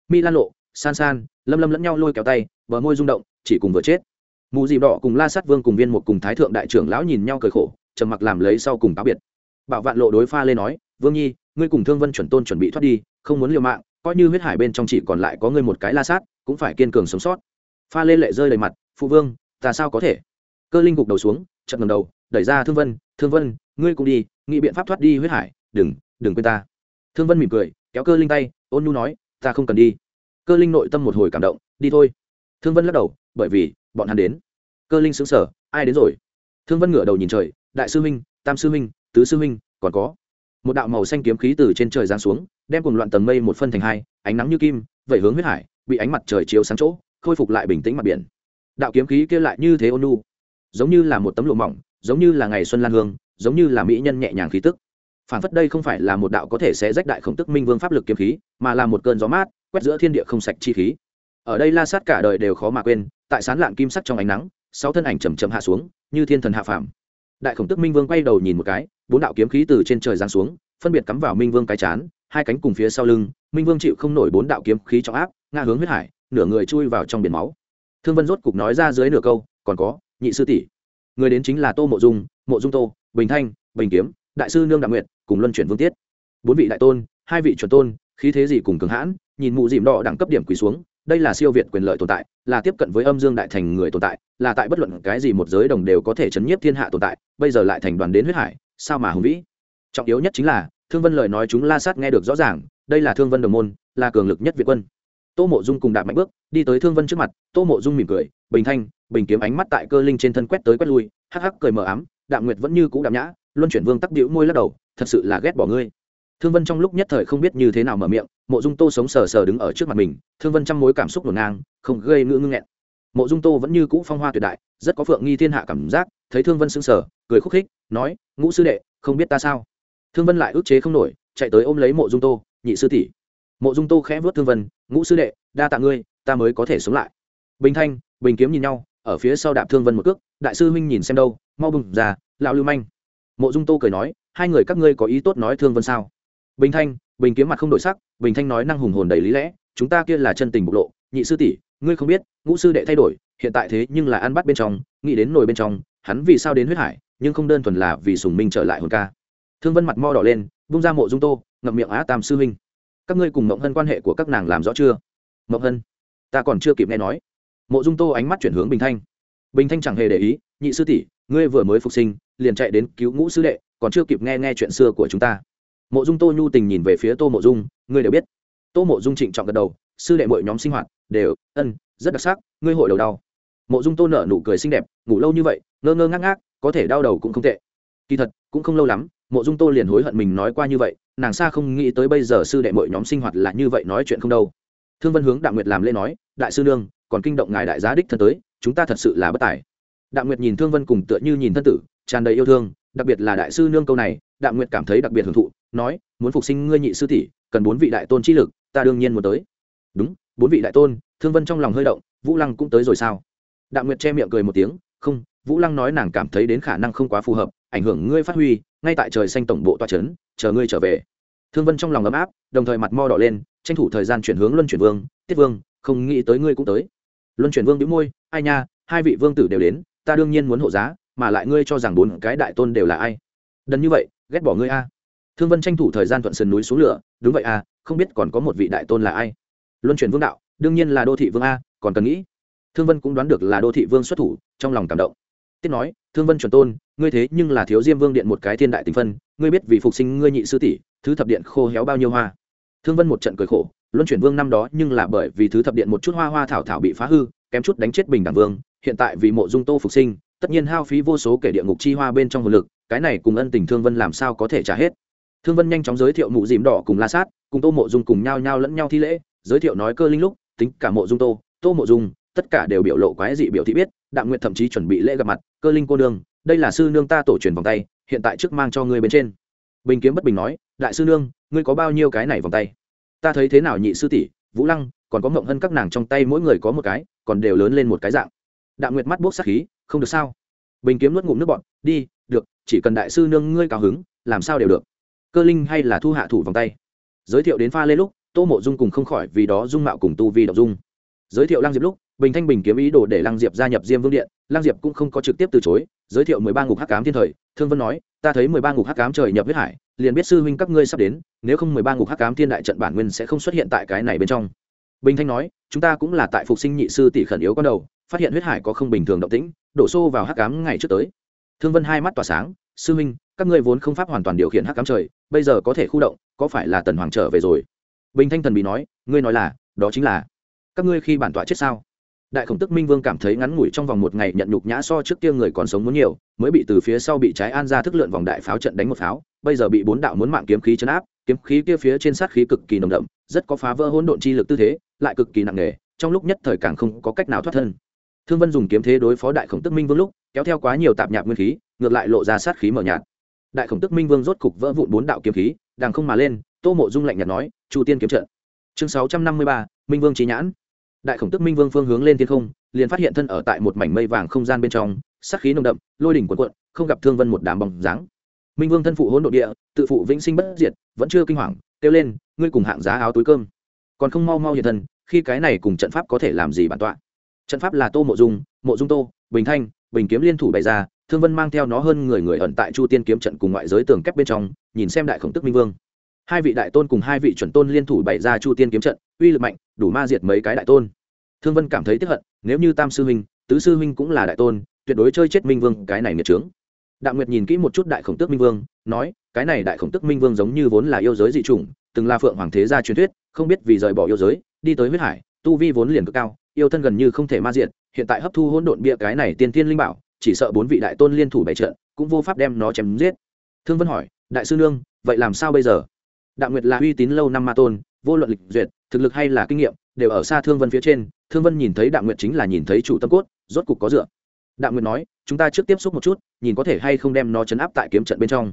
[SPEAKER 1] Mi lan lộ, san san, lâm lâm lẫn nhau lôi kéo tay, bờ môi rung động, chỉ cùng vừa chết. Mù dìm đỏ cùng la sát vương cùng viên một cùng thái thượng đại trưởng lão nhìn nhau cười khổ, trầm mặc làm lấy sau cùng táo biệt. Bảo vạn lộ đối pha lên nói, vương nhi, ngươi cùng thương vân chuẩn tôn chuẩn bị thoát đi, không muốn liều mạng, coi như huyết hải bên trong chỉ còn lại có ngươi một cái la sát, cũng phải kiên cường sống sót. Pha lên lệ rơi đầy mặt, phụ vương, ta sao có thể? Cơ linh gục đầu xuống chậm ngầm đầu đẩy ra thương vân thương vân, ngươi cũng đi, nghĩ biện pháp thoát đi huyết hải, đừng đừng quên ta. Thương vân mỉm cười, kéo cơ linh tay, ôn nhu nói, ta không cần đi. Cơ linh nội tâm một hồi cảm động, đi thôi. Thương vân lắc đầu, bởi vì, bọn hắn đến. Cơ linh xứng sở ai đến rồi? Thương vân ngửa đầu nhìn trời, đại sư huynh, tam sư huynh, tứ sư huynh, còn có. Một đạo màu xanh kiếm khí từ trên trời giáng xuống, đem cùng loạn tầng mây một phân thành hai, ánh nắng như kim vậy hướng huyết hải, bị ánh mặt trời chiếu sáng chỗ, khôi phục lại bình tĩnh mặt biển. Đạo kiếm khí kia lại như thế ôn nu giống như là một tấm lụa mỏng giống như là ngày xuân lan hương, giống như là mỹ nhân nhẹ nhàng khí tức. Phản phất đây không phải là một đạo có thể sẽ rách đại khổng tức minh vương pháp lực kiếm khí, mà là một cơn gió mát, quét giữa thiên địa không sạch chi khí. Ở đây la sát cả đời đều khó mà quên, tại sán lạn kim sắc trong ánh nắng, sáu thân ảnh chầm chậm hạ xuống, như thiên thần hạ phàm. Đại khổng tức minh vương quay đầu nhìn một cái, bốn đạo kiếm khí từ trên trời giáng xuống, phân biệt cắm vào minh vương cái chán, hai cánh cùng phía sau lưng, minh vương chịu không nổi bốn đạo kiếm khí trọng áp, ngã hướng huyết hải, nửa người chui vào trong biển máu. Thương vân rốt cục nói ra dưới nửa câu, còn có, nhị sư tỷ người đến chính là tô mộ dung mộ dung tô, bình thanh, bình kiếm, đại sư nương đặng nguyện cùng luân chuyển vương tiết. Bốn vị đại tôn, hai vị chuẩn tôn, khí thế gì cùng cường hãn, nhìn mụ dìm đỏ đẳng cấp điểm quỳ xuống, đây là siêu việt quyền lợi tồn tại, là tiếp cận với âm dương đại thành người tồn tại, là tại bất luận cái gì một giới đồng đều có thể chấn nhiếp thiên hạ tồn tại, bây giờ lại thành đoàn đến huyết hải, sao mà hùng vĩ? Trọng yếu nhất chính là, thương vân lời nói chúng la sát nghe được rõ ràng, đây là thương vân đồng môn, là cường lực nhất việt quân tô mộ dung cùng đạp mạnh bước, đi tới thương vân trước mặt, tô mộ dung mỉm cười, bình thanh, bình kiếm ánh mắt tại cơ linh trên thân quét tới quét lui, hắc hắc cười mờ ám, đạm nguyệt vẫn như cũ đạm nhã, luân chuyển vương tắc đĩu môi lắc đầu, thật sự là ghét bỏ ngươi. Thương vân trong lúc nhất thời không biết như thế nào mở miệng, mộ dung tô sống sờ sờ đứng ở trước mặt mình, thương vân trăm mối cảm xúc ngổn ngang, không gây ngữ ngưng nghẹn. Mộ dung tô vẫn như cũ phong hoa tuyệt đại, rất có phượng nghi thiên hạ cảm giác, thấy thương vân sững sờ, cười khúc khích, nói, ngũ sư đệ, không biết ta sao? Thương vân lại ức chế không nổi, chạy tới ôm lấy mộ dung tô, nhị sư tỷ mộ dung tô khẽ vớt thương vân, ngũ sư đệ, đa tạ ngươi, ta mới có thể sống lại. Bình thanh, bình kiếm nhìn nhau, ở phía sau đạp thương vân một cước, đại sư huynh nhìn xem đâu, mau bừng ra, lão lưu manh. Mộ dung tô cười nói, hai người các ngươi có ý tốt nói thương vân sao? Bình thanh, bình kiếm mặt không đổi sắc, bình thanh nói năng hùng hồn đầy lý lẽ, chúng ta kia là chân tình bộc lộ, nhị sư tỷ, ngươi không biết, ngũ sư đệ thay đổi, hiện tại thế nhưng là ăn bắt bên trong, nghĩ đến nồi bên trong, hắn vì sao đến huyết hải, nhưng không đơn thuần là vì sùng minh trở lại hồn ca. Thương vân mặt mo đỏ lên bung ra mộ dung tô, ngậm miệng á tam sư huynh các ngươi cùng mộng hân quan hệ của các nàng làm rõ chưa? Mộng hân, ta còn chưa kịp nghe nói. Mộ dung tô ánh mắt chuyển hướng bình thanh. Bình thanh chẳng hề để ý, nhị sư tỷ, ngươi vừa mới phục sinh, liền chạy đến cứu ngũ sư đệ, còn chưa kịp nghe nghe chuyện xưa của chúng ta. Mộ dung tô nhu tình nhìn về phía tô mộ dung, ngươi đều biết. Tô mộ dung trịnh trọng gật đầu, sư đệ mọi nhóm sinh hoạt đều ân, rất đặc sắc, ngươi hội đầu đau. Mộ dung tô nở nụ cười xinh đẹp, ngủ lâu như vậy, ngơ ngơ ngác ngác, có thể đau đầu cũng không tệ kỳ thật, cũng không lâu lắm, mộ dung tô liền hối hận mình nói qua như vậy, nàng xa không nghĩ tới bây giờ sư đệ mọi nhóm sinh hoạt là như vậy nói chuyện không đâu. Thương vân hướng đạm nguyệt làm lễ nói, đại sư nương, còn kinh động ngài đại giá đích thân tới, chúng ta thật sự là bất tài. Đạm nguyệt nhìn thương vân cùng tựa như nhìn thân tử, tràn đầy yêu thương, đặc biệt là đại sư nương câu này đạm nguyệt cảm thấy đặc biệt hưởng thụ, nói, muốn phục sinh ngươi nhị sư tỷ, cần bốn vị đại tôn chi lực, ta đương nhiên muốn tới. Đúng, bốn vị đại tôn. Thương vân trong lòng hơi động, vũ lăng cũng tới rồi sao? Đạm nguyệt che miệng cười một tiếng, không, vũ lăng nói nàng cảm thấy đến khả năng không quá phù hợp ảnh hưởng ngươi phát huy, ngay tại trời xanh tổng bộ toa trấn chờ ngươi trở về. Thương vân trong lòng ấm áp, đồng thời mặt mo đỏ lên, tranh thủ thời gian chuyển hướng luân chuyển vương, tiết vương, không nghĩ tới ngươi cũng tới. Luân chuyển vương đĩu môi, ai nha, hai vị vương tử đều đến, ta đương nhiên muốn hộ giá, mà lại ngươi cho rằng bốn cái đại tôn đều là ai? Đần như vậy, ghét bỏ ngươi a. Thương vân tranh thủ thời gian thuận sườn núi xuống lửa, đúng vậy a, không biết còn có một vị đại tôn là ai? Luân chuyển vương đạo, đương nhiên là đô thị vương a, còn cần nghĩ. Thương vân cũng đoán được là đô thị vương xuất thủ, trong lòng cảm động. Tiết nói thương vân chuẩn tôn, ngươi thế nhưng là thiếu diêm vương điện một cái thiên đại tình phân, ngươi biết vì phục sinh ngươi nhị sư tỷ, thứ thập điện khô héo bao nhiêu hoa? Thương vân một trận cười khổ, luân chuyển vương năm đó nhưng là bởi vì thứ thập điện một chút hoa hoa thảo thảo bị phá hư, kém chút đánh chết bình đẳng vương, hiện tại vì mộ dung tô phục sinh, tất nhiên hao phí vô số kể địa ngục chi hoa bên trong hồn lực, cái này cùng ân tình thương vân làm sao có thể trả hết? Thương vân nhanh chóng giới thiệu mụ dìm đỏ cùng la sát, cùng tô mộ dung cùng nhau nhau lẫn nhau thi lễ, giới thiệu nói cơ linh lúc, tính cả mộ dung tô tô mộ dung, tất cả đều biểu lộ quái dị biểu thị biết đạm Nguyệt thậm chí chuẩn bị lễ gặp mặt, cơ linh cô nương, đây là sư nương ta tổ truyền vòng tay, hiện tại trước mang cho ngươi bên trên. Bình kiếm bất bình nói, đại sư nương, ngươi có bao nhiêu cái này vòng tay? Ta thấy thế nào nhị sư tỷ, vũ lăng, còn có mộng hơn các nàng trong tay mỗi người có một cái, còn đều lớn lên một cái dạng. Đạm nguyệt mắt buốc sát khí, không được sao? Bình kiếm nuốt ngụm nước bọn đi, được, chỉ cần đại sư nương ngươi cao hứng, làm sao đều được. Cơ linh hay là thu hạ thủ vòng tay? Giới thiệu đến pha lê lúc, tô mộ dung cùng không khỏi vì đó dung mạo cùng tu vi đọc dung. Giới thiệu lăng diệp lúc bình thanh bình kiếm ý đồ để lăng diệp gia nhập diêm vương điện, lăng diệp cũng không có trực tiếp từ chối, giới thiệu mười ba ngục hắc cám thiên thời. Thương vân nói, ta thấy mười ba ngục hắc cám trời nhập huyết hải, liền biết sư huynh các ngươi sắp đến, nếu không mười ba ngục hắc cám thiên đại trận bản nguyên sẽ không xuất hiện tại cái này bên trong. Bình thanh nói, chúng ta cũng là tại phục sinh nhị sư tỷ khẩn yếu con đầu, phát hiện huyết hải có không bình thường động tĩnh, đổ xô vào hắc cám ngày trước tới. Thương vân hai mắt tỏa sáng, sư huynh, các ngươi vốn không pháp hoàn toàn điều khiển hắc cám trời, bây giờ có thể khu động, có phải là tần hoàng trở về rồi? Bình thanh thần bị nói, ngươi nói là, đó chính là, các ngươi khi bản tọa chết sao? Đại khổng tức minh vương cảm thấy ngắn ngủi trong vòng một ngày nhận nhục nhã so trước kia người còn sống muốn nhiều, mới bị từ phía sau bị trái an ra thức lượn vòng đại pháo trận đánh một pháo, bây giờ bị bốn đạo muốn mạng kiếm khí chấn áp, kiếm khí kia phía trên sát khí cực kỳ nồng đậm, rất có phá vỡ hỗn độn chi lực tư thế, lại cực kỳ nặng nề, trong lúc nhất thời càng không có cách nào thoát thân. Thương vân dùng kiếm thế đối phó đại khổng tức minh vương lúc, kéo theo quá nhiều tạp nhạc nguyên khí, ngược lại lộ ra sát khí mờ nhạt. Đại khổng tức minh vương rốt cục vỡ vụn bốn đạo kiếm khí đàng không mà lên, tô mộ dung lạnh nhạt nói, chu tiên kiếm trận. Chương sáu trăm năm mươi ba, minh vương trí nhãn đại khổng tức minh vương phương hướng lên thiên không, liền phát hiện thân ở tại một mảnh mây vàng không gian bên trong, sắc khí nồng đậm, lôi đỉnh quần quận không gặp thương vân một đám bóng dáng. Minh vương thân phụ hỗn độ địa, tự phụ vĩnh sinh bất diệt, vẫn chưa kinh hoàng, kêu lên, ngươi cùng hạng giá áo túi cơm. Còn không mau mau hiện thân, khi cái này cùng trận pháp có thể làm gì bản tọa? Trận pháp là tô mộ dung mộ dung tô, bình thanh, bình kiếm liên thủ bày ra, thương vân mang theo nó hơn người người ẩn tại chu tiên kiếm trận cùng ngoại giới tường kép bên trong, nhìn xem đại khổng tức minh vương. Hai vị đại tôn cùng hai vị chuẩn tôn liên thủ bày ra chu tiên kiếm trận, uy lực mạnh, đủ ma diệt mấy cái đại tôn thương vân cảm thấy tiếp hận, nếu như tam sư huynh, tứ sư huynh cũng là đại tôn, tuyệt đối chơi chết minh vương, cái này nghiệt trướng đạm nguyệt nhìn kỹ một chút đại khổng tước minh vương, nói, cái này đại khổng tước minh vương giống như vốn là yêu giới dị chủng, từng là phượng hoàng thế gia truyền thuyết, không biết vì rời bỏ yêu giới, đi tới huyết hải, tu vi vốn liền cực cao, yêu thân gần như không thể ma diện hiện tại hấp thu hỗn độn bia cái này tiên tiên linh bảo, chỉ sợ bốn vị đại tôn liên thủ bày trận, cũng vô pháp đem nó chém giết. Thương vân hỏi, đại sư nương, vậy làm sao bây giờ? Đạm nguyệt là uy tín lâu năm ma tôn, vô luận lịch duyệt, thực lực hay là kinh nghiệm đều ở xa thương vân phía trên, thương vân nhìn thấy đạm nguyệt chính là nhìn thấy chủ tâm cốt, rốt cục có dựa. Đạm nguyệt nói, chúng ta trước tiếp xúc một chút, nhìn có thể hay không đem nó chấn áp tại kiếm trận bên trong.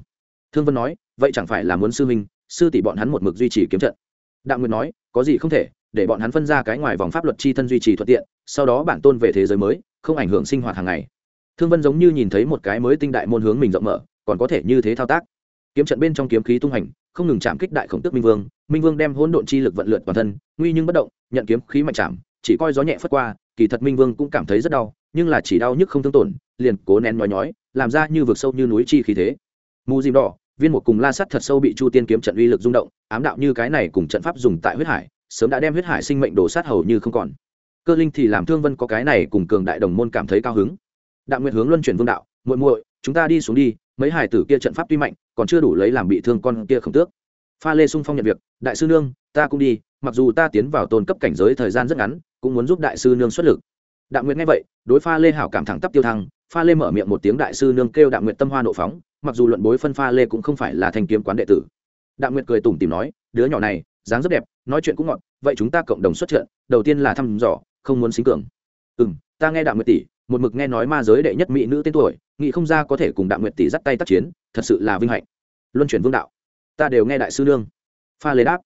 [SPEAKER 1] Thương vân nói, vậy chẳng phải là muốn sư minh sư tỷ bọn hắn một mực duy trì kiếm trận? Đạm nguyệt nói, có gì không thể, để bọn hắn phân ra cái ngoài vòng pháp luật chi thân duy trì thuận tiện, sau đó bản tôn về thế giới mới, không ảnh hưởng sinh hoạt hàng ngày. Thương vân giống như nhìn thấy một cái mới tinh đại môn hướng mình rộng mở, còn có thể như thế thao tác. Kiếm trận bên trong kiếm khí tung hành không ngừng chạm kích đại khổng tước minh vương minh vương đem hỗn độn chi lực vận lượn toàn thân, nguy nhưng bất động, nhận kiếm khí mạnh chạm, chỉ coi gió nhẹ phất qua, kỳ thật minh vương cũng cảm thấy rất đau, nhưng là chỉ đau nhức không thương tổn, liền cố nén nói nhói, làm ra như vực sâu như núi chi khí thế. Mù dìm đỏ, viên một cùng la sắt thật sâu bị chu tiên kiếm trận uy lực rung động, ám đạo như cái này cùng trận pháp dùng tại huyết hải, sớm đã đem huyết hải sinh mệnh đổ sát hầu như không còn. Cơ linh thì làm thương vân có cái này cùng cường đại đồng môn cảm thấy cao hứng. Đạo nguyện hướng luân chuyển vương đạo, muội muội, chúng ta đi xuống đi mấy hải tử kia trận pháp tuy mạnh, còn chưa đủ lấy làm bị thương con kia không tước. Pha lê sung phong nhận việc, đại sư nương, ta cũng đi, mặc dù ta tiến vào tôn cấp cảnh giới thời gian rất ngắn, cũng muốn giúp đại sư nương xuất lực. Đạm nguyện nghe vậy, đối pha lê hảo cảm thẳng tắp tiêu thăng, pha lê mở miệng một tiếng đại sư nương kêu đạm nguyện tâm hoa nộ phóng, mặc dù luận bối phân pha lê cũng không phải là thanh kiếm quán đệ tử. Đạm nguyện cười tủm tìm nói, đứa nhỏ này, dáng rất đẹp, nói chuyện cũng ngọt, vậy chúng ta cộng đồng xuất trận, đầu tiên là thăm dò, không muốn xính cường. Ừ ta nghe đạm nguyện tỷ một mực nghe nói ma giới đệ nhất mỹ nữ tên tuổi, nghĩ không ra có thể cùng đạm nguyện tỷ dắt tay tác chiến, thật sự là vinh hạnh. Luân chuyển vương đạo. Ta đều nghe đại sư nương. Pha lê đáp.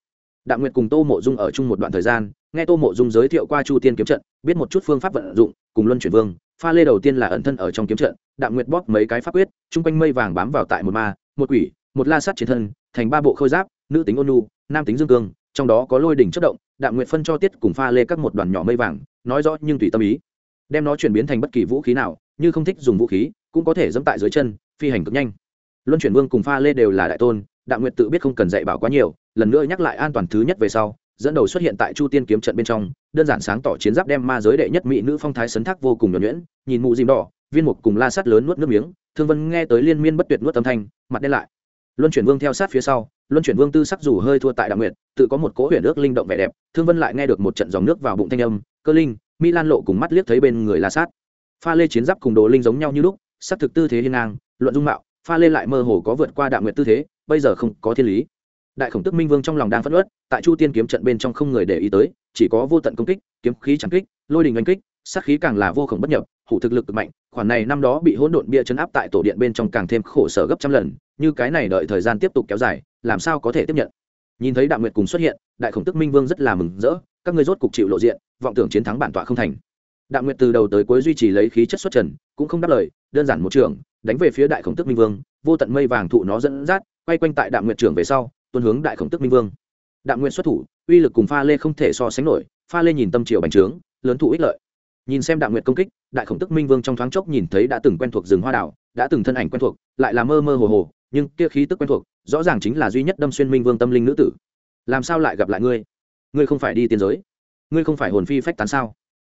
[SPEAKER 1] Đạm nguyệt cùng tô mộ dung ở chung một đoạn thời gian, nghe tô mộ dung giới thiệu qua chu tiên kiếm trận, biết một chút phương pháp vận dụng, cùng luân chuyển vương, pha lê đầu tiên là ẩn thân ở trong kiếm trận, đạm nguyệt bóp mấy cái pháp quyết, chung quanh mây vàng bám vào tại một ma, một quỷ, một la sắt chiến thân, thành ba bộ khôi giáp, nữ tính ôn nu nam tính dương cương, trong đó có lôi đỉnh chất động, đạm nguyệt phân cho tiết cùng pha lê các một đoàn nhỏ mây vàng, nói rõ nhưng tùy tâm ý đem nó chuyển biến thành bất kỳ vũ khí nào, như không thích dùng vũ khí, cũng có thể dẫm tại dưới chân, phi hành cực nhanh. Luân chuyển vương cùng pha lê đều là đại tôn Đạo nguyệt tự biết không cần dạy bảo quá nhiều, lần nữa nhắc lại an toàn thứ nhất về sau, dẫn đầu xuất hiện tại chu tiên kiếm trận bên trong, đơn giản sáng tỏ chiến giáp đem ma giới đệ nhất mỹ nữ phong thái sấn thác vô cùng nhuẩn nhuyễn, nhìn mụ dìm đỏ, viên mục cùng la sắt lớn nuốt nước miếng, thương vân nghe tới liên miên bất tuyệt nuốt âm thanh, mặt đen lại. Luân chuyển vương theo sát phía sau, luân chuyển vương tư sắc dù hơi thua tại Đạo nguyệt, tự có một cỗ huyền ước linh động vẻ đẹp, thương vân lại nghe được một trận dòng nước vào bụng thanh âm, cơ linh Milan lộ cùng mắt liếc thấy bên người la sát. pha lê chiến giáp cùng đồ linh giống nhau như lúc sắc thực tư thế hiên ngang luận dung mạo pha lê lại mơ hồ có vượt qua đạm nguyệt tư thế bây giờ không có thiên lý. đại khổng tức minh vương trong lòng đang phẫn uất, tại chu tiên kiếm trận bên trong không người để ý tới chỉ có vô tận công kích kiếm khí chẳng kích lôi đình đánh kích sát khí càng là vô khổng bất nhập hủ thực lực cực mạnh khoản này năm đó bị hỗn độn bia chấn áp tại tổ điện bên trong càng thêm khổ sở gấp trăm lần như cái này đợi thời gian tiếp tục kéo dài làm sao có thể tiếp nhận? Nhìn thấy đạo nguyệt cùng xuất hiện, đại khổng tức minh vương rất là mừng rỡ, các người rốt cục chịu lộ diện, vọng tưởng chiến thắng bản tọa không thành. Đạo nguyệt từ đầu tới cuối duy trì lấy khí chất xuất trần, cũng không đáp lời, đơn giản một trường, đánh về phía đại khổng tức minh vương, vô tận mây vàng thụ nó dẫn dắt, quay quanh tại đạo nguyệt trưởng về sau, tuân hướng đại khổng tức minh vương. Đạo nguyệt xuất thủ, uy lực cùng pha lê không thể so sánh nổi, pha lê nhìn tâm triều bành trướng, lớn thụ ích lợi. Nhìn xem đạo nguyệt công kích, đại khổng tức minh vương trong thoáng chốc nhìn thấy đã từng quen thuộc rừng hoa đảo, đã từng thân ảnh quen thuộc, lại là mơ mơ hồ hồ nhưng kia khí tức quen thuộc, rõ ràng chính là duy nhất đâm xuyên minh vương tâm linh nữ tử. Làm sao lại gặp lại ngươi? Ngươi không phải đi tiên giới. Ngươi không phải hồn phi phách tán sao?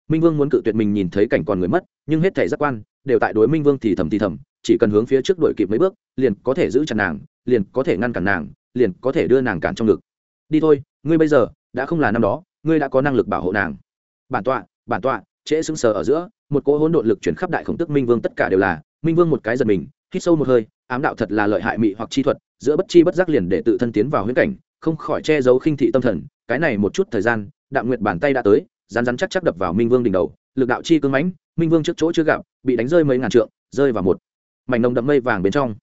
[SPEAKER 1] Minh vương muốn cự tuyệt mình nhìn thấy cảnh còn người mất, nhưng hết thể giác quan đều tại đối minh vương thì thầm thì thầm, chỉ cần hướng phía trước đuổi kịp mấy bước, liền có thể giữ chặt nàng, liền có thể ngăn cản nàng, liền có thể đưa nàng cản trong ngực. Đi thôi, ngươi bây giờ đã không là năm đó, ngươi đã có năng lực bảo hộ nàng. Bản tọa bản tọa, trễ sững sờ ở giữa, một cỗ hỗn độn lực chuyển khắp đại khổng tức minh vương tất cả đều là, minh vương một cái giật mình hít sâu một hơi, ám đạo thật là lợi hại mị hoặc chi thuật, giữa bất chi bất giác liền để tự thân tiến vào huyễn cảnh, không khỏi che giấu khinh thị tâm thần. Cái này một chút thời gian, đạm nguyệt bàn tay đã tới rán rán chắc chắc đập vào minh vương đỉnh đầu. Lực đạo chi cương mãnh, minh vương trước chỗ chưa gặp, bị đánh rơi mấy ngàn trượng, rơi vào một mảnh nồng đậm mây vàng bên trong.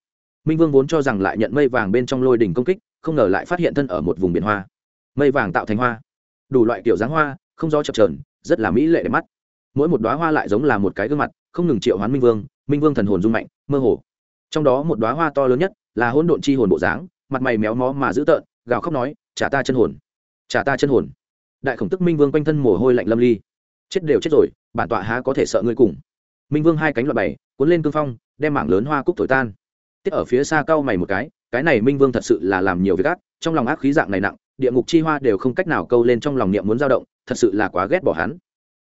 [SPEAKER 1] Minh vương vốn cho rằng lại nhận mây vàng bên trong lôi đỉnh công kích, không ngờ lại phát hiện thân ở một vùng biển hoa. Mây vàng tạo thành hoa. Đủ loại kiểu dáng hoa, không do chập trờn rất là mỹ lệ đẹp mắt. Mỗi một đoá hoa lại giống là một cái gương mặt, không ngừng triệu hoán minh vương. Minh vương thần hồn rung mạnh, mơ hồ trong đó một đoá hoa to lớn nhất là hỗn độn chi hồn bộ dáng, mặt mày méo mó mà dữ tợn, gào khóc nói, trả ta chân hồn! Trả ta chân hồn! Đại khổng tức minh vương quanh thân mồ hôi lạnh lâm ly. Chết đều chết rồi, bản tọa há có thể sợ ngươi cùng? Minh vương hai cánh loại bảy cuốn lên cương phong, đem mảng lớn hoa cúc thổi tan. Tiếp ở phía xa cau mày một cái cái này minh vương thật sự là làm nhiều việc ác, trong lòng ác khí dạng này nặng, địa ngục chi hoa đều không cách nào câu lên trong lòng niệm muốn dao động, thật sự là quá ghét bỏ hắn.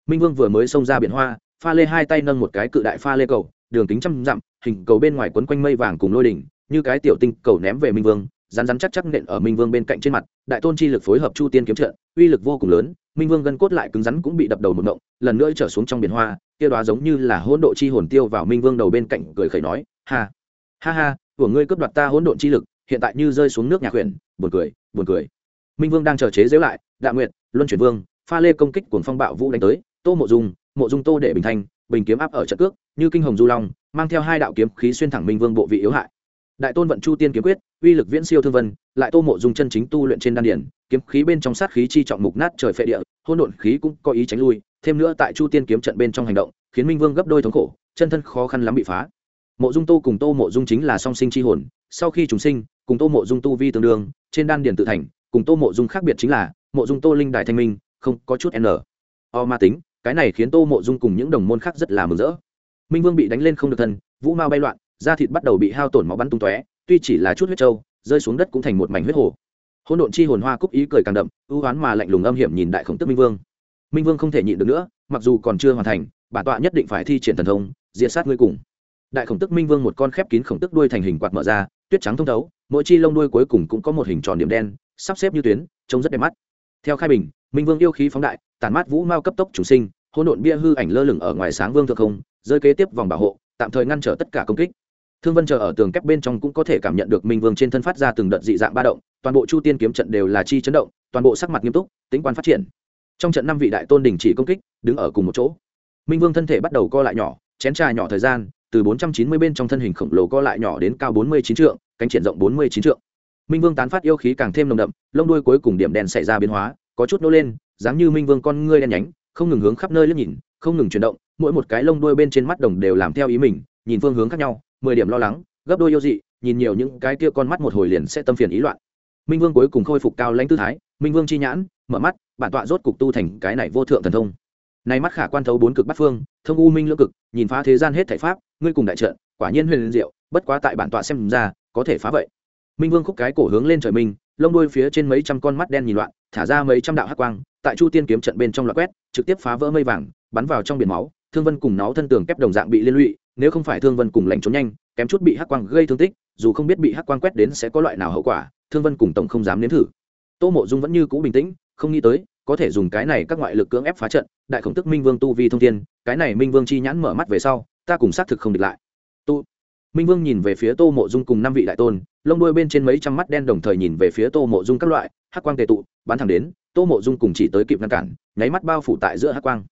[SPEAKER 1] Minh vương vừa mới xông ra biển hoa, pha lê hai tay nâng một cái cự đại pha lê cầu đường kính trăm dặm, hình cầu bên ngoài quấn quanh mây vàng cùng lôi đỉnh, như cái tiểu tinh cầu ném về minh vương rán rán chắc chắc nện ở minh vương bên cạnh trên mặt, đại tôn chi lực phối hợp chu tiên kiếm trận, uy lực vô cùng lớn, minh vương gân cốt lại cứng rắn cũng bị đập đầu một động, lần nữa trở xuống trong biển hoa, kia đó giống như là hỗn độ chi hồn tiêu vào minh vương đầu bên cạnh, cười khẩy nói, ha ha ha, của ngươi cướp đoạt ta hỗn độn chi lực, hiện tại như rơi xuống nước nhà huyền buồn cười buồn cười. Minh vương đang chờ chế giễu lại đạ nguyệt, luân chuyển vương, pha lê công kích cuồng phong bạo vũ đánh tới, tô mộ dung mộ dung tô để bình thanh bình kiếm áp ở trận cước, như kinh hồng du long, mang theo hai đạo kiếm khí xuyên thẳng minh vương bộ vị yếu hại. Đại tôn vận chu tiên kiếm quyết, uy lực viễn siêu thương vân, lại tô mộ dung chân chính tu luyện trên đan điển, kiếm khí bên trong sát khí chi trọng mục nát trời phệ địa hôn độn khí cũng có ý tránh lui, thêm nữa tại chu tiên kiếm trận bên trong hành động, khiến minh vương gấp đôi thống khổ, chân thân khó khăn lắm bị phá. Mộ dung tô cùng tô mộ dung chính là song sinh chi hồn, sau khi chúng sinh, cùng tô mộ dung tu vi tương đương, trên đan điển tự thành, cùng tô mộ dung khác biệt chính là, mộ dung tô linh đại thanh minh, không có chút n. O ma tính cái này khiến tô mộ dung cùng những đồng môn khác rất là mừng rỡ. Minh vương bị đánh lên không được thân, vũ mao bay loạn, da thịt bắt đầu bị hao tổn máu bắn tung tóe, tuy chỉ là chút huyết trâu, rơi xuống đất cũng thành một mảnh huyết hồ. Hỗn độn chi hồn hoa cúc ý cười càng đậm, ưu oán mà lạnh lùng âm hiểm nhìn đại khổng tức minh vương. Minh vương không thể nhịn được nữa, mặc dù còn chưa hoàn thành, bản tọa nhất định phải thi triển thần thông, diệt sát ngươi cùng. Đại khổng tức minh vương một con khép kín khổng tức đuôi thành hình quạt mở ra, tuyết trắng thông thấu, mỗi chi lông đuôi cuối cùng cũng có một hình tròn điểm đen, sắp xếp như tuyến, trông rất đẹp mắt. Theo khai bình, minh vương yêu khí phóng đại tản mát vũ mao cấp tốc chủ sinh, hỗn độn bia hư ảnh lơ lửng ở ngoài sáng vương thượng không, rơi kế tiếp vòng bảo hộ, tạm thời ngăn trở tất cả công kích. Thương vân chờ ở tường kép bên trong cũng có thể cảm nhận được minh vương trên thân phát ra từng đợt dị dạng ba động, toàn bộ chu tiên kiếm trận đều là chi chấn động, toàn bộ sắc mặt nghiêm túc, tính quan phát triển. Trong trận năm vị đại tôn đình chỉ công kích, đứng ở cùng một chỗ. Minh vương thân thể bắt đầu co lại nhỏ, chén trà nhỏ thời gian, từ 490 bên trong thân hình khổng lồ co lại nhỏ đến cao 49 trượng, cánh triển rộng 49 trượng. Minh vương tán phát yêu khí càng thêm nồng đậm, lông đuôi cuối cùng điểm đèn xảy ra biến hóa, có chút nô lên dáng như minh vương con ngươi đen nhánh, không ngừng hướng khắp nơi liếc nhìn, không ngừng chuyển động, mỗi một cái lông đuôi bên trên mắt đồng đều làm theo ý mình, nhìn phương hướng khác nhau, mười điểm lo lắng, gấp đôi yêu dị, nhìn nhiều những cái kia con mắt một hồi liền sẽ tâm phiền ý loạn. Minh vương cuối cùng khôi phục cao lãnh tư thái, minh vương chi nhãn, mở mắt, bản tọa rốt cục tu thành cái này vô thượng thần thông. Nay mắt khả quan thấu bốn cực bát phương, thông u minh lưỡng cực, nhìn phá thế gian hết thảy pháp, ngươi cùng đại trận, quả nhiên huyền diệu, bất quá tại bản tọa xem ra, có thể phá vậy. Minh vương khúc cái cổ hướng lên trời minh lông đuôi phía trên mấy trăm con mắt đen nhìn loạn, thả ra mấy trăm đạo hắc quang, tại chu tiên kiếm trận bên trong loạt quét, trực tiếp phá vỡ mây vàng, bắn vào trong biển máu, thương vân cùng nó thân tường kép đồng dạng bị liên lụy, nếu không phải thương vân cùng lệnh trốn nhanh, kém chút bị hắc quang gây thương tích, dù không biết bị hắc quang quét đến sẽ có loại nào hậu quả, thương vân cùng tổng không dám nếm thử. Tô mộ dung vẫn như cũ bình tĩnh, không nghĩ tới, có thể dùng cái này các ngoại lực cưỡng ép phá trận, đại khổng tức minh vương tu vi thông thiên, cái này minh vương chi nhãn mở mắt về sau, ta cùng xác thực không địch lại. Tu minh vương nhìn về phía tô mộ dung cùng năm vị đại tôn, lông đuôi bên trên mấy trăm mắt đen đồng thời nhìn về phía tô mộ dung các loại, hắc quang tề tụ, bắn thẳng đến, tô mộ dung cùng chỉ tới kịp ngăn cản, nháy mắt bao phủ tại giữa hắc quang.